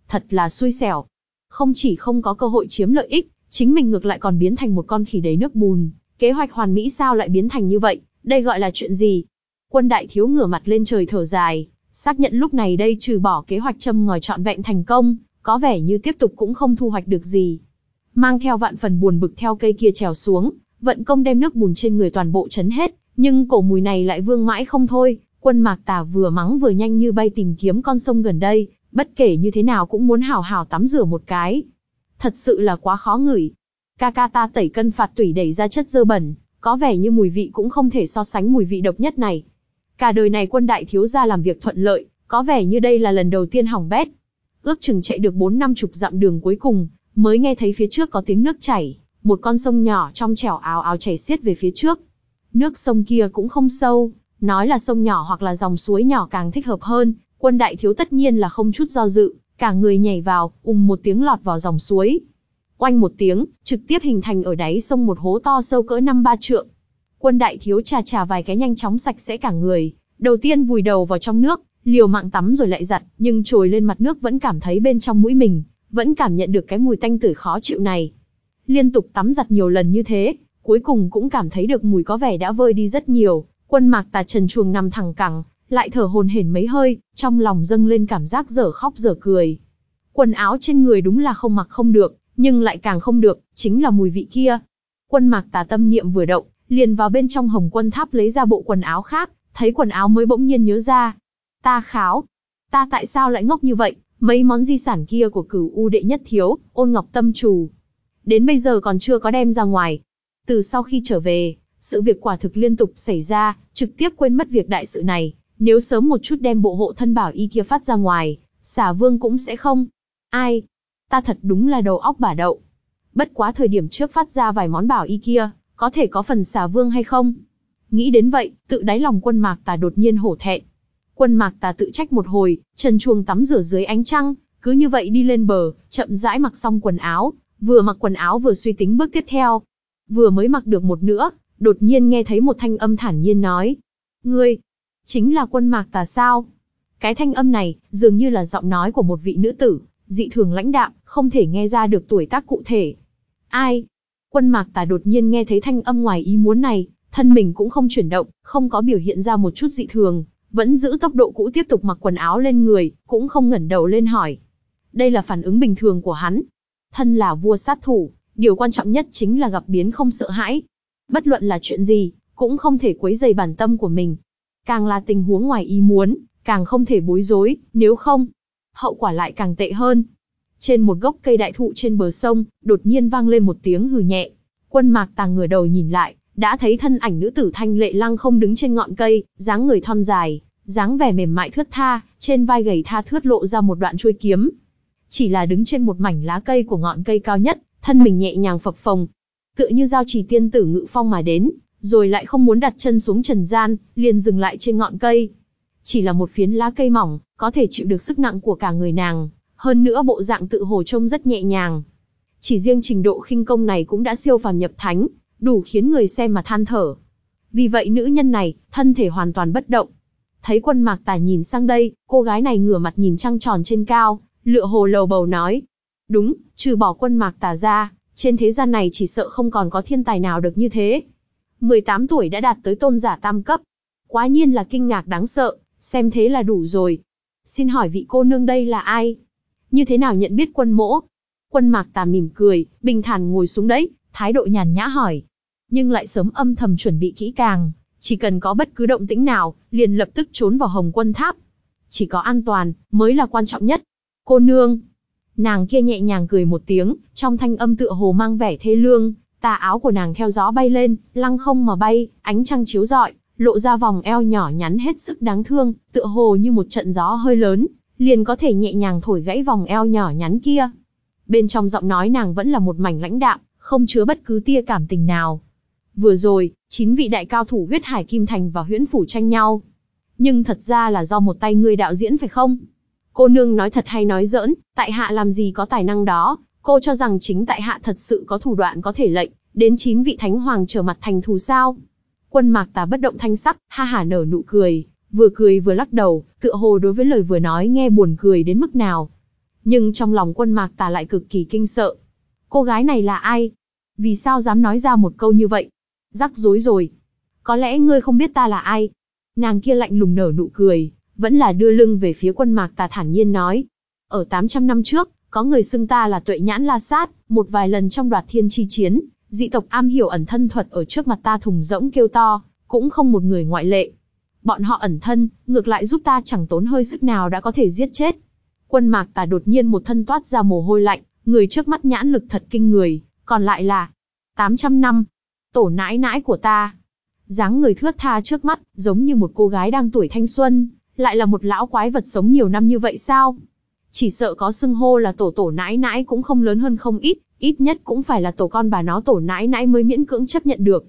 Thật là xui xẻo. Không chỉ không có cơ hội chiếm lợi ích, chính mình ngược lại còn biến thành một con khỉ đầy nước bùn. Kế hoạch hoàn mỹ sao lại biến thành như vậy? Đây gọi là chuyện gì? Quân đại thiếu ngửa mặt lên trời thở dài, xác nhận lúc này đây trừ bỏ kế hoạch châm ngòi trọn vẹn thành công, có vẻ như tiếp tục cũng không thu hoạch được gì. Mang theo vạn phần buồn bực theo cây kia trèo xuống, vận công đem nước bùn trên người toàn bộ chấn hết, nhưng cổ mùi này lại vương mãi không thôi, quân mạc tà vừa mắng vừa nhanh như bay tìm kiếm con sông gần đây, bất kể như thế nào cũng muốn hào hào tắm rửa một cái. Thật sự là quá khó ngửi. Ca ca ta tẩy cân phạt tủy đẩy ra chất dơ bẩn, có vẻ như mùi vị cũng không thể so sánh mùi vị độc nhất này. Cả đời này quân đại thiếu gia làm việc thuận lợi, có vẻ như đây là lần đầu tiên hỏng bét. Ước chừng chạy được 4 năm chục dặm đường cuối cùng, mới nghe thấy phía trước có tiếng nước chảy, một con sông nhỏ trong trẻo áo áo chảy xiết về phía trước. Nước sông kia cũng không sâu, nói là sông nhỏ hoặc là dòng suối nhỏ càng thích hợp hơn, quân đại thiếu tất nhiên là không chút do dự, cả người nhảy vào, ùm một tiếng lọt vào dòng suối. Oanh một tiếng, trực tiếp hình thành ở đáy sông một hố to sâu cỡ năm ba trượng. Quân đại thiếu trà trà vài cái nhanh chóng sạch sẽ cả người, đầu tiên vùi đầu vào trong nước, liều mạng tắm rồi lại giặt, nhưng trồi lên mặt nước vẫn cảm thấy bên trong mũi mình, vẫn cảm nhận được cái mùi tanh tưởi khó chịu này. Liên tục tắm giặt nhiều lần như thế, cuối cùng cũng cảm thấy được mùi có vẻ đã vơi đi rất nhiều, quân mạc tà trần chuồng nằm thẳng cẳng, lại thở hồn hển mấy hơi, trong lòng dâng lên cảm giác dở khóc dở cười. Quần áo trên người đúng là không mặc không được, nhưng lại càng không được, chính là mùi vị kia. Quân mạc tà tâm niệm vừa động, liền vào bên trong hồng quân tháp lấy ra bộ quần áo khác, thấy quần áo mới bỗng nhiên nhớ ra. Ta kháo, ta tại sao lại ngốc như vậy, mấy món di sản kia của cửu u đệ nhất thiếu, ôn ngọc tâm chủ. Đến bây giờ còn chưa có đem ra ngoài. Từ sau khi trở về, sự việc quả thực liên tục xảy ra, trực tiếp quên mất việc đại sự này, nếu sớm một chút đem bộ hộ thân bảo y kia phát ra ngoài, xả vương cũng sẽ không. Ai? Ta thật đúng là đầu óc bả đậu. Bất quá thời điểm trước phát ra vài món bảo y kia, có thể có phần xả vương hay không? Nghĩ đến vậy, tự đáy lòng quân mạc tà đột nhiên hổ thẹn. Quân mạc tà tự trách một hồi, trần chuồng tắm rửa dưới ánh trăng, cứ như vậy đi lên bờ, chậm rãi mặc xong quần áo, vừa mặc quần áo vừa suy tính bước tiếp theo. Vừa mới mặc được một nữa, đột nhiên nghe thấy một thanh âm thản nhiên nói. Ngươi, chính là quân mạc tà sao? Cái thanh âm này, dường như là giọng nói của một vị nữ tử, dị thường lãnh đạm, không thể nghe ra được tuổi tác cụ thể. Ai? Quân mạc tà đột nhiên nghe thấy thanh âm ngoài ý muốn này, thân mình cũng không chuyển động, không có biểu hiện ra một chút dị thường, vẫn giữ tốc độ cũ tiếp tục mặc quần áo lên người, cũng không ngẩng đầu lên hỏi. Đây là phản ứng bình thường của hắn. Thân là vua sát thủ, điều quan trọng nhất chính là gặp biến không sợ hãi. Bất luận là chuyện gì, cũng không thể quấy dày bản tâm của mình. Càng là tình huống ngoài ý muốn, càng không thể bối rối, nếu không, hậu quả lại càng tệ hơn. Trên một gốc cây đại thụ trên bờ sông, đột nhiên vang lên một tiếng hừ nhẹ. Quân mạc tàng ngửa đầu nhìn lại, đã thấy thân ảnh nữ tử thanh lệ lăng không đứng trên ngọn cây, dáng người thon dài, dáng vẻ mềm mại thướt tha, trên vai gầy tha thướt lộ ra một đoạn chuôi kiếm. Chỉ là đứng trên một mảnh lá cây của ngọn cây cao nhất, thân mình nhẹ nhàng phập phồng, tựa như giao chỉ tiên tử ngự phong mà đến, rồi lại không muốn đặt chân xuống trần gian, liền dừng lại trên ngọn cây. Chỉ là một phiến lá cây mỏng, có thể chịu được sức nặng của cả người nàng, hơn nữa bộ dạng tự hồ trông rất nhẹ nhàng. Chỉ riêng trình độ khinh công này cũng đã siêu phàm nhập thánh, đủ khiến người xem mà than thở. Vì vậy nữ nhân này, thân thể hoàn toàn bất động. Thấy quân mạc tà nhìn sang đây, cô gái này ngửa mặt nhìn trăng tròn trên cao, lựa hồ lầu bầu nói. Đúng, trừ bỏ quân mạc tà ra, trên thế gian này chỉ sợ không còn có thiên tài nào được như thế. 18 tuổi đã đạt tới tôn giả tam cấp. Quá nhiên là kinh ngạc đáng sợ, xem thế là đủ rồi. Xin hỏi vị cô nương đây là ai? Như thế nào nhận biết quân mỗ? Quân mạc tà mỉm cười, bình thản ngồi xuống đấy, thái độ nhàn nhã hỏi. Nhưng lại sớm âm thầm chuẩn bị kỹ càng, chỉ cần có bất cứ động tĩnh nào, liền lập tức trốn vào hồng quân tháp. Chỉ có an toàn, mới là quan trọng nhất. Cô nương. Nàng kia nhẹ nhàng cười một tiếng, trong thanh âm tựa hồ mang vẻ thê lương, tà áo của nàng theo gió bay lên, lăng không mà bay, ánh trăng chiếu rọi, lộ ra vòng eo nhỏ nhắn hết sức đáng thương, tựa hồ như một trận gió hơi lớn, liền có thể nhẹ nhàng thổi gãy vòng eo nhỏ nhắn kia. Bên trong giọng nói nàng vẫn là một mảnh lãnh đạm, không chứa bất cứ tia cảm tình nào. Vừa rồi, chín vị đại cao thủ huyết hải kim thành và huyễn phủ tranh nhau. Nhưng thật ra là do một tay ngươi đạo diễn phải không? Cô nương nói thật hay nói giỡn, tại hạ làm gì có tài năng đó, cô cho rằng chính tại hạ thật sự có thủ đoạn có thể lệnh, đến chín vị thánh hoàng trở mặt thành thù sao? Quân mạc tà bất động thanh sắc, ha hả nở nụ cười, vừa cười vừa lắc đầu, tựa hồ đối với lời vừa nói nghe buồn cười đến mức nào. Nhưng trong lòng quân mạc tà lại cực kỳ kinh sợ. Cô gái này là ai? Vì sao dám nói ra một câu như vậy? Rắc rối rồi. Có lẽ ngươi không biết ta là ai. Nàng kia lạnh lùng nở nụ cười, vẫn là đưa lưng về phía quân mạc tà thản nhiên nói. Ở 800 năm trước, có người xưng ta là tuệ nhãn la sát, một vài lần trong đoạt thiên chi chiến, dị tộc am hiểu ẩn thân thuật ở trước mặt ta thùng rỗng kêu to, cũng không một người ngoại lệ. Bọn họ ẩn thân, ngược lại giúp ta chẳng tốn hơi sức nào đã có thể giết chết. Quân mạc tà đột nhiên một thân toát ra mồ hôi lạnh, người trước mắt nhãn lực thật kinh người, còn lại là 800 năm, tổ nãi nãi của ta. dáng người thướt tha trước mắt, giống như một cô gái đang tuổi thanh xuân, lại là một lão quái vật sống nhiều năm như vậy sao? Chỉ sợ có xưng hô là tổ tổ nãi nãi cũng không lớn hơn không ít, ít nhất cũng phải là tổ con bà nó tổ nãi nãi mới miễn cưỡng chấp nhận được.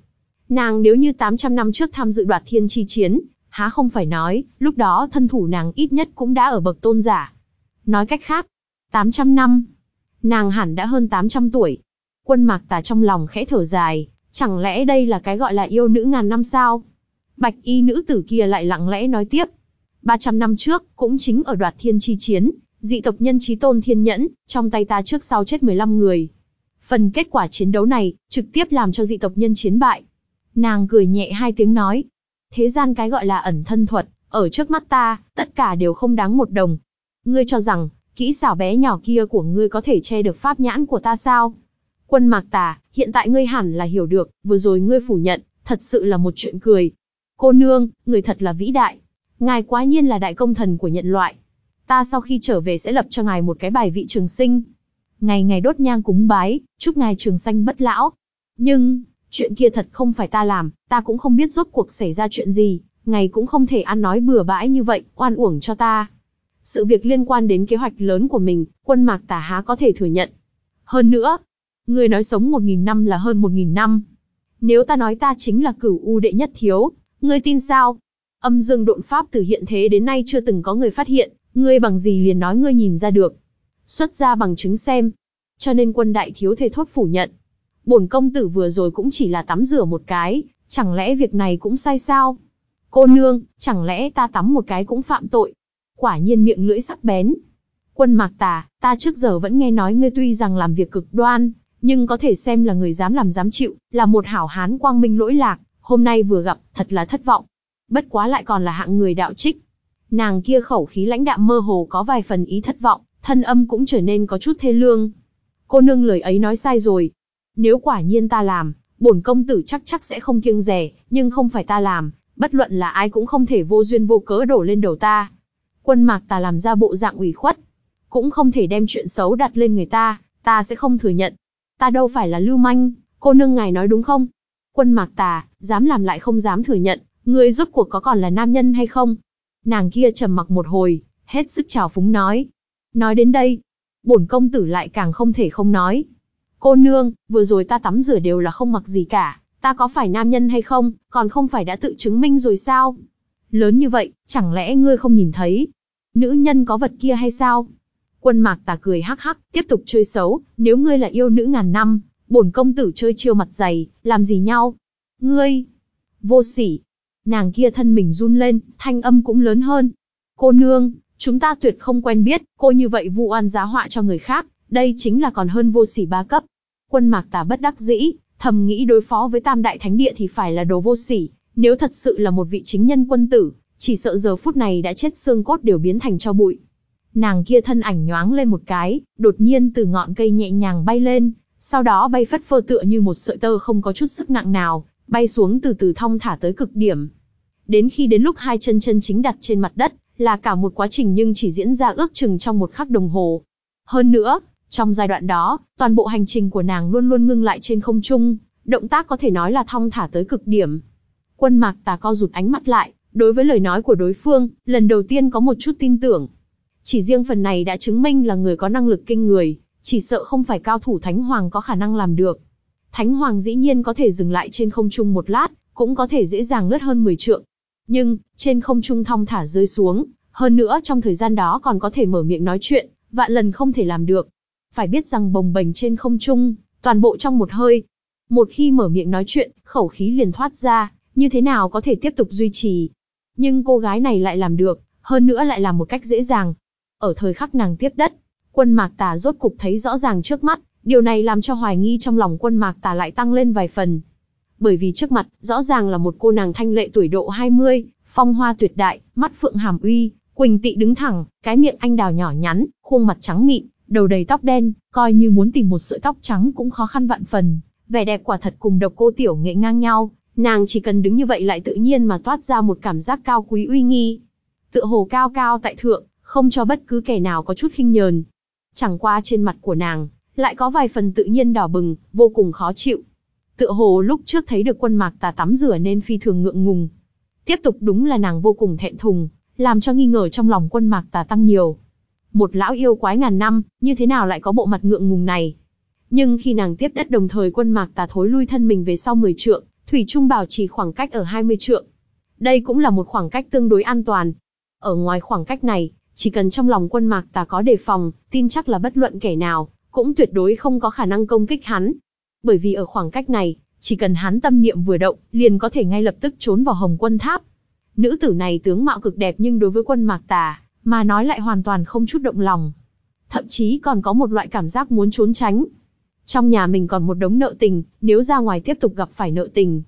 Nàng nếu như 800 năm trước tham dự đoạt thiên chi chiến, há không phải nói, lúc đó thân thủ nàng ít nhất cũng đã ở bậc tôn giả. Nói cách khác, 800 năm, nàng hẳn đã hơn 800 tuổi. Quân mạc tà trong lòng khẽ thở dài, chẳng lẽ đây là cái gọi là yêu nữ ngàn năm sao? Bạch y nữ tử kia lại lặng lẽ nói tiếp. 300 năm trước, cũng chính ở đoạt thiên chi chiến, dị tộc nhân trí tôn thiên nhẫn, trong tay ta trước sau chết 15 người. Phần kết quả chiến đấu này, trực tiếp làm cho dị tộc nhân chiến bại. Nàng cười nhẹ hai tiếng nói. Thế gian cái gọi là ẩn thân thuật, ở trước mắt ta, tất cả đều không đáng một đồng. Ngươi cho rằng, kỹ xảo bé nhỏ kia của ngươi có thể che được pháp nhãn của ta sao? Quân mạc tà, hiện tại ngươi hẳn là hiểu được, vừa rồi ngươi phủ nhận, thật sự là một chuyện cười. Cô nương, người thật là vĩ đại. Ngài quá nhiên là đại công thần của nhân loại. Ta sau khi trở về sẽ lập cho ngài một cái bài vị trường sinh. Ngày ngày đốt nhang cúng bái, chúc ngài trường sanh bất lão. Nhưng, chuyện kia thật không phải ta làm, ta cũng không biết rốt cuộc xảy ra chuyện gì, ngài cũng không thể ăn nói bừa bãi như vậy, oan uổng cho ta. Sự việc liên quan đến kế hoạch lớn của mình, quân mạc tả há có thể thừa nhận. Hơn nữa, người nói sống một nghìn năm là hơn một nghìn năm. Nếu ta nói ta chính là cửu u đệ nhất thiếu, ngươi tin sao? Âm dương độn pháp từ hiện thế đến nay chưa từng có người phát hiện, ngươi bằng gì liền nói ngươi nhìn ra được. Xuất ra bằng chứng xem. Cho nên quân đại thiếu thề thốt phủ nhận. Bổn công tử vừa rồi cũng chỉ là tắm rửa một cái, chẳng lẽ việc này cũng sai sao? Cô nương, chẳng lẽ ta tắm một cái cũng phạm tội? Quả nhiên miệng lưỡi sắc bén. Quân mạc tà, ta trước giờ vẫn nghe nói ngươi tuy rằng làm việc cực đoan, nhưng có thể xem là người dám làm dám chịu, là một hảo hán quang minh lỗi lạc, hôm nay vừa gặp, thật là thất vọng. Bất quá lại còn là hạng người đạo trích. Nàng kia khẩu khí lãnh đạm mơ hồ có vài phần ý thất vọng, thân âm cũng trở nên có chút thê lương. Cô nương lời ấy nói sai rồi. Nếu quả nhiên ta làm, bổn công tử chắc chắc sẽ không kiêng rẻ, nhưng không phải ta làm, bất luận là ai cũng không thể vô duyên vô cớ đổ lên đầu ta. Quân mạc ta làm ra bộ dạng ủy khuất, cũng không thể đem chuyện xấu đặt lên người ta, ta sẽ không thừa nhận. Ta đâu phải là lưu manh, cô nương ngài nói đúng không? Quân mạc tà, dám làm lại không dám thừa nhận, Ngươi rốt cuộc có còn là nam nhân hay không? Nàng kia trầm mặc một hồi, hết sức trào phúng nói. Nói đến đây, bổn công tử lại càng không thể không nói. Cô nương, vừa rồi ta tắm rửa đều là không mặc gì cả, ta có phải nam nhân hay không, còn không phải đã tự chứng minh rồi sao? Lớn như vậy, chẳng lẽ ngươi không nhìn thấy? Nữ nhân có vật kia hay sao? Quân mạc tà cười hắc hắc, tiếp tục chơi xấu, nếu ngươi là yêu nữ ngàn năm, bổn công tử chơi chiêu mặt dày, làm gì nhau? Ngươi! Vô sỉ! Nàng kia thân mình run lên, thanh âm cũng lớn hơn. Cô nương, chúng ta tuyệt không quen biết, cô như vậy vu oan giá họa cho người khác, đây chính là còn hơn vô sỉ ba cấp. Quân mạc tà bất đắc dĩ, thầm nghĩ đối phó với tam đại thánh địa thì phải là đồ vô sỉ, nếu thật sự là một vị chính nhân quân tử, chỉ sợ giờ phút này đã chết xương cốt đều biến thành cho bụi. Nàng kia thân ảnh nhoáng lên một cái, đột nhiên từ ngọn cây nhẹ nhàng bay lên, sau đó bay phất phơ tựa như một sợi tơ không có chút sức nặng nào, bay xuống từ từ thong thả tới cực điểm. Đến khi đến lúc hai chân chân chính đặt trên mặt đất, là cả một quá trình nhưng chỉ diễn ra ước chừng trong một khắc đồng hồ. Hơn nữa, trong giai đoạn đó, toàn bộ hành trình của nàng luôn luôn ngưng lại trên không trung, động tác có thể nói là thong thả tới cực điểm. Quân mạc tà co rụt ánh mắt lại, đối với lời nói của đối phương, lần đầu tiên có một chút tin tưởng. Chỉ riêng phần này đã chứng minh là người có năng lực kinh người, chỉ sợ không phải cao thủ Thánh Hoàng có khả năng làm được. Thánh Hoàng dĩ nhiên có thể dừng lại trên không trung một lát, cũng có thể dễ dàng lướt hơn 10 trượng. Nhưng, trên không trung thong thả rơi xuống, hơn nữa trong thời gian đó còn có thể mở miệng nói chuyện, vạn lần không thể làm được. Phải biết rằng bồng bềnh trên không trung, toàn bộ trong một hơi. Một khi mở miệng nói chuyện, khẩu khí liền thoát ra, như thế nào có thể tiếp tục duy trì. Nhưng cô gái này lại làm được, hơn nữa lại làm một cách dễ dàng. Ở thời khắc nàng tiếp đất, quân mạc tà rốt cục thấy rõ ràng trước mắt, điều này làm cho hoài nghi trong lòng quân mạc tà lại tăng lên vài phần. Bởi vì trước mặt, rõ ràng là một cô nàng thanh lệ tuổi độ 20, phong hoa tuyệt đại, mắt phượng hàm uy, quỳnh tị đứng thẳng, cái miệng anh đào nhỏ nhắn, khuôn mặt trắng mịn, đầu đầy tóc đen, coi như muốn tìm một sợi tóc trắng cũng khó khăn vạn phần. Vẻ đẹp quả thật cùng độc cô tiểu nghệ ngang nhau, nàng chỉ cần đứng như vậy lại tự nhiên mà toát ra một cảm giác cao quý uy nghi. Tựa hồ cao cao tại thượng, không cho bất cứ kẻ nào có chút khinh nhờn. Chẳng qua trên mặt của nàng, lại có vài phần tự nhiên đỏ bừng, vô cùng khó chịu. Tựa hồ lúc trước thấy được quân mạc tà tắm rửa nên phi thường ngượng ngùng. Tiếp tục đúng là nàng vô cùng thẹn thùng, làm cho nghi ngờ trong lòng quân mạc tà tăng nhiều. Một lão yêu quái ngàn năm, như thế nào lại có bộ mặt ngượng ngùng này? Nhưng khi nàng tiếp đất đồng thời quân mạc tà thối lui thân mình về sau 10 trượng, Thủy Trung bảo trì khoảng cách ở 20 trượng. Đây cũng là một khoảng cách tương đối an toàn. Ở ngoài khoảng cách này, chỉ cần trong lòng quân mạc tà có đề phòng, tin chắc là bất luận kẻ nào, cũng tuyệt đối không có khả năng công kích hắn. Bởi vì ở khoảng cách này, chỉ cần hắn tâm niệm vừa động, liền có thể ngay lập tức trốn vào hồng quân tháp. Nữ tử này tướng mạo cực đẹp nhưng đối với quân mạc tà, mà nói lại hoàn toàn không chút động lòng. Thậm chí còn có một loại cảm giác muốn trốn tránh. Trong nhà mình còn một đống nợ tình, nếu ra ngoài tiếp tục gặp phải nợ tình.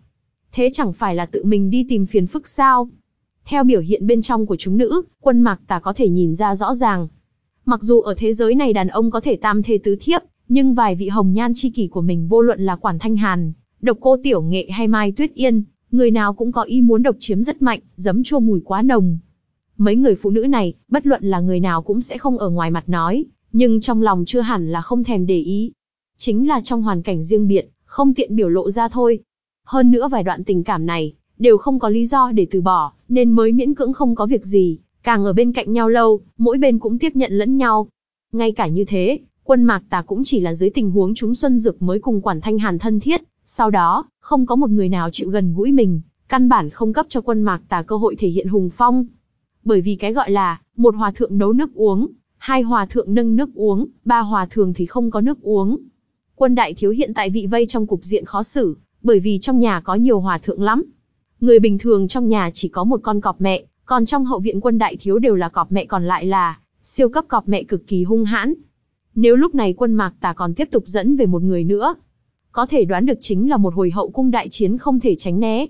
Thế chẳng phải là tự mình đi tìm phiền phức sao? Theo biểu hiện bên trong của chúng nữ, quân mạc tà có thể nhìn ra rõ ràng. Mặc dù ở thế giới này đàn ông có thể tam thê tứ thiếp, nhưng vài vị hồng nhan chi kỷ của mình vô luận là Quản Thanh Hàn, Độc Cô Tiểu Nghệ hay Mai Tuyết Yên, người nào cũng có ý muốn độc chiếm rất mạnh, giấm chua mùi quá nồng. Mấy người phụ nữ này, bất luận là người nào cũng sẽ không ở ngoài mặt nói, nhưng trong lòng chưa hẳn là không thèm để ý. Chính là trong hoàn cảnh riêng biệt, không tiện biểu lộ ra thôi. Hơn nữa vài đoạn tình cảm này, đều không có lý do để từ bỏ, nên mới miễn cưỡng không có việc gì, càng ở bên cạnh nhau lâu, mỗi bên cũng tiếp nhận lẫn nhau. Ngay cả như thế, quân mạc tà cũng chỉ là dưới tình huống chúng Xuân dực mới cùng Quản Thanh Hàn thân thiết, sau đó, không có một người nào chịu gần gũi mình, căn bản không cấp cho quân mạc tà cơ hội thể hiện hùng phong. Bởi vì cái gọi là, một hòa thượng nấu nước uống, hai hòa thượng nâng nước uống, ba hòa thượng thì không có nước uống. Quân đại thiếu hiện tại vị vây trong cục diện khó xử, bởi vì trong nhà có nhiều hòa thượng lắm. Người bình thường trong nhà chỉ có một con cọp mẹ, còn trong hậu viện quân đại thiếu đều là cọp mẹ còn lại là siêu cấp cọp mẹ cực kỳ hung hãn. Nếu lúc này quân mạc tà còn tiếp tục dẫn về một người nữa, có thể đoán được chính là một hồi hậu cung đại chiến không thể tránh né.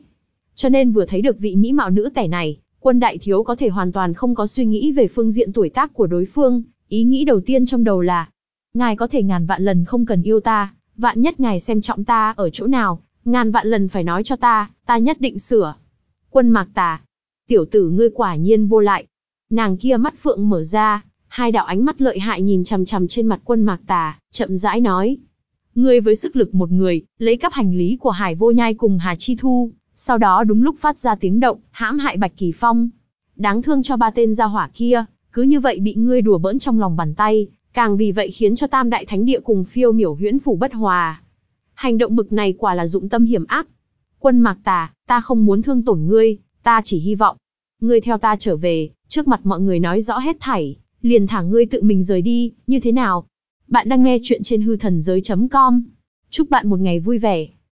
Cho nên vừa thấy được vị mỹ mạo nữ tẻ này, quân đại thiếu có thể hoàn toàn không có suy nghĩ về phương diện tuổi tác của đối phương, ý nghĩ đầu tiên trong đầu là, ngài có thể ngàn vạn lần không cần yêu ta, vạn nhất ngài xem trọng ta ở chỗ nào, ngàn vạn lần phải nói cho ta, ta nhất định sửa. Quân mạc tà, tiểu tử ngươi quả nhiên vô lại. Nàng kia mắt phượng mở ra, hai đạo ánh mắt lợi hại nhìn chằm chằm trên mặt quân mạc tà, chậm rãi nói. Ngươi với sức lực một người, lấy cắp hành lý của Hải Vô Nhai cùng Hà Chi Thu, sau đó đúng lúc phát ra tiếng động, hãm hại Bạch Kỳ Phong. Đáng thương cho ba tên gia hỏa kia, cứ như vậy bị ngươi đùa bỡn trong lòng bàn tay, càng vì vậy khiến cho Tam Đại Thánh Địa cùng phiêu miểu huyễn phủ bất hòa. Hành động bực này quả là dụng tâm hiểm ác. Quân Mạc Tà, ta không muốn thương tổn ngươi, ta chỉ hy vọng. Ngươi theo ta trở về, trước mặt mọi người nói rõ hết thảy, liền thả ngươi tự mình rời đi, như thế nào? Bạn đang nghe chuyện trên hư thần giới.com. Chúc bạn một ngày vui vẻ.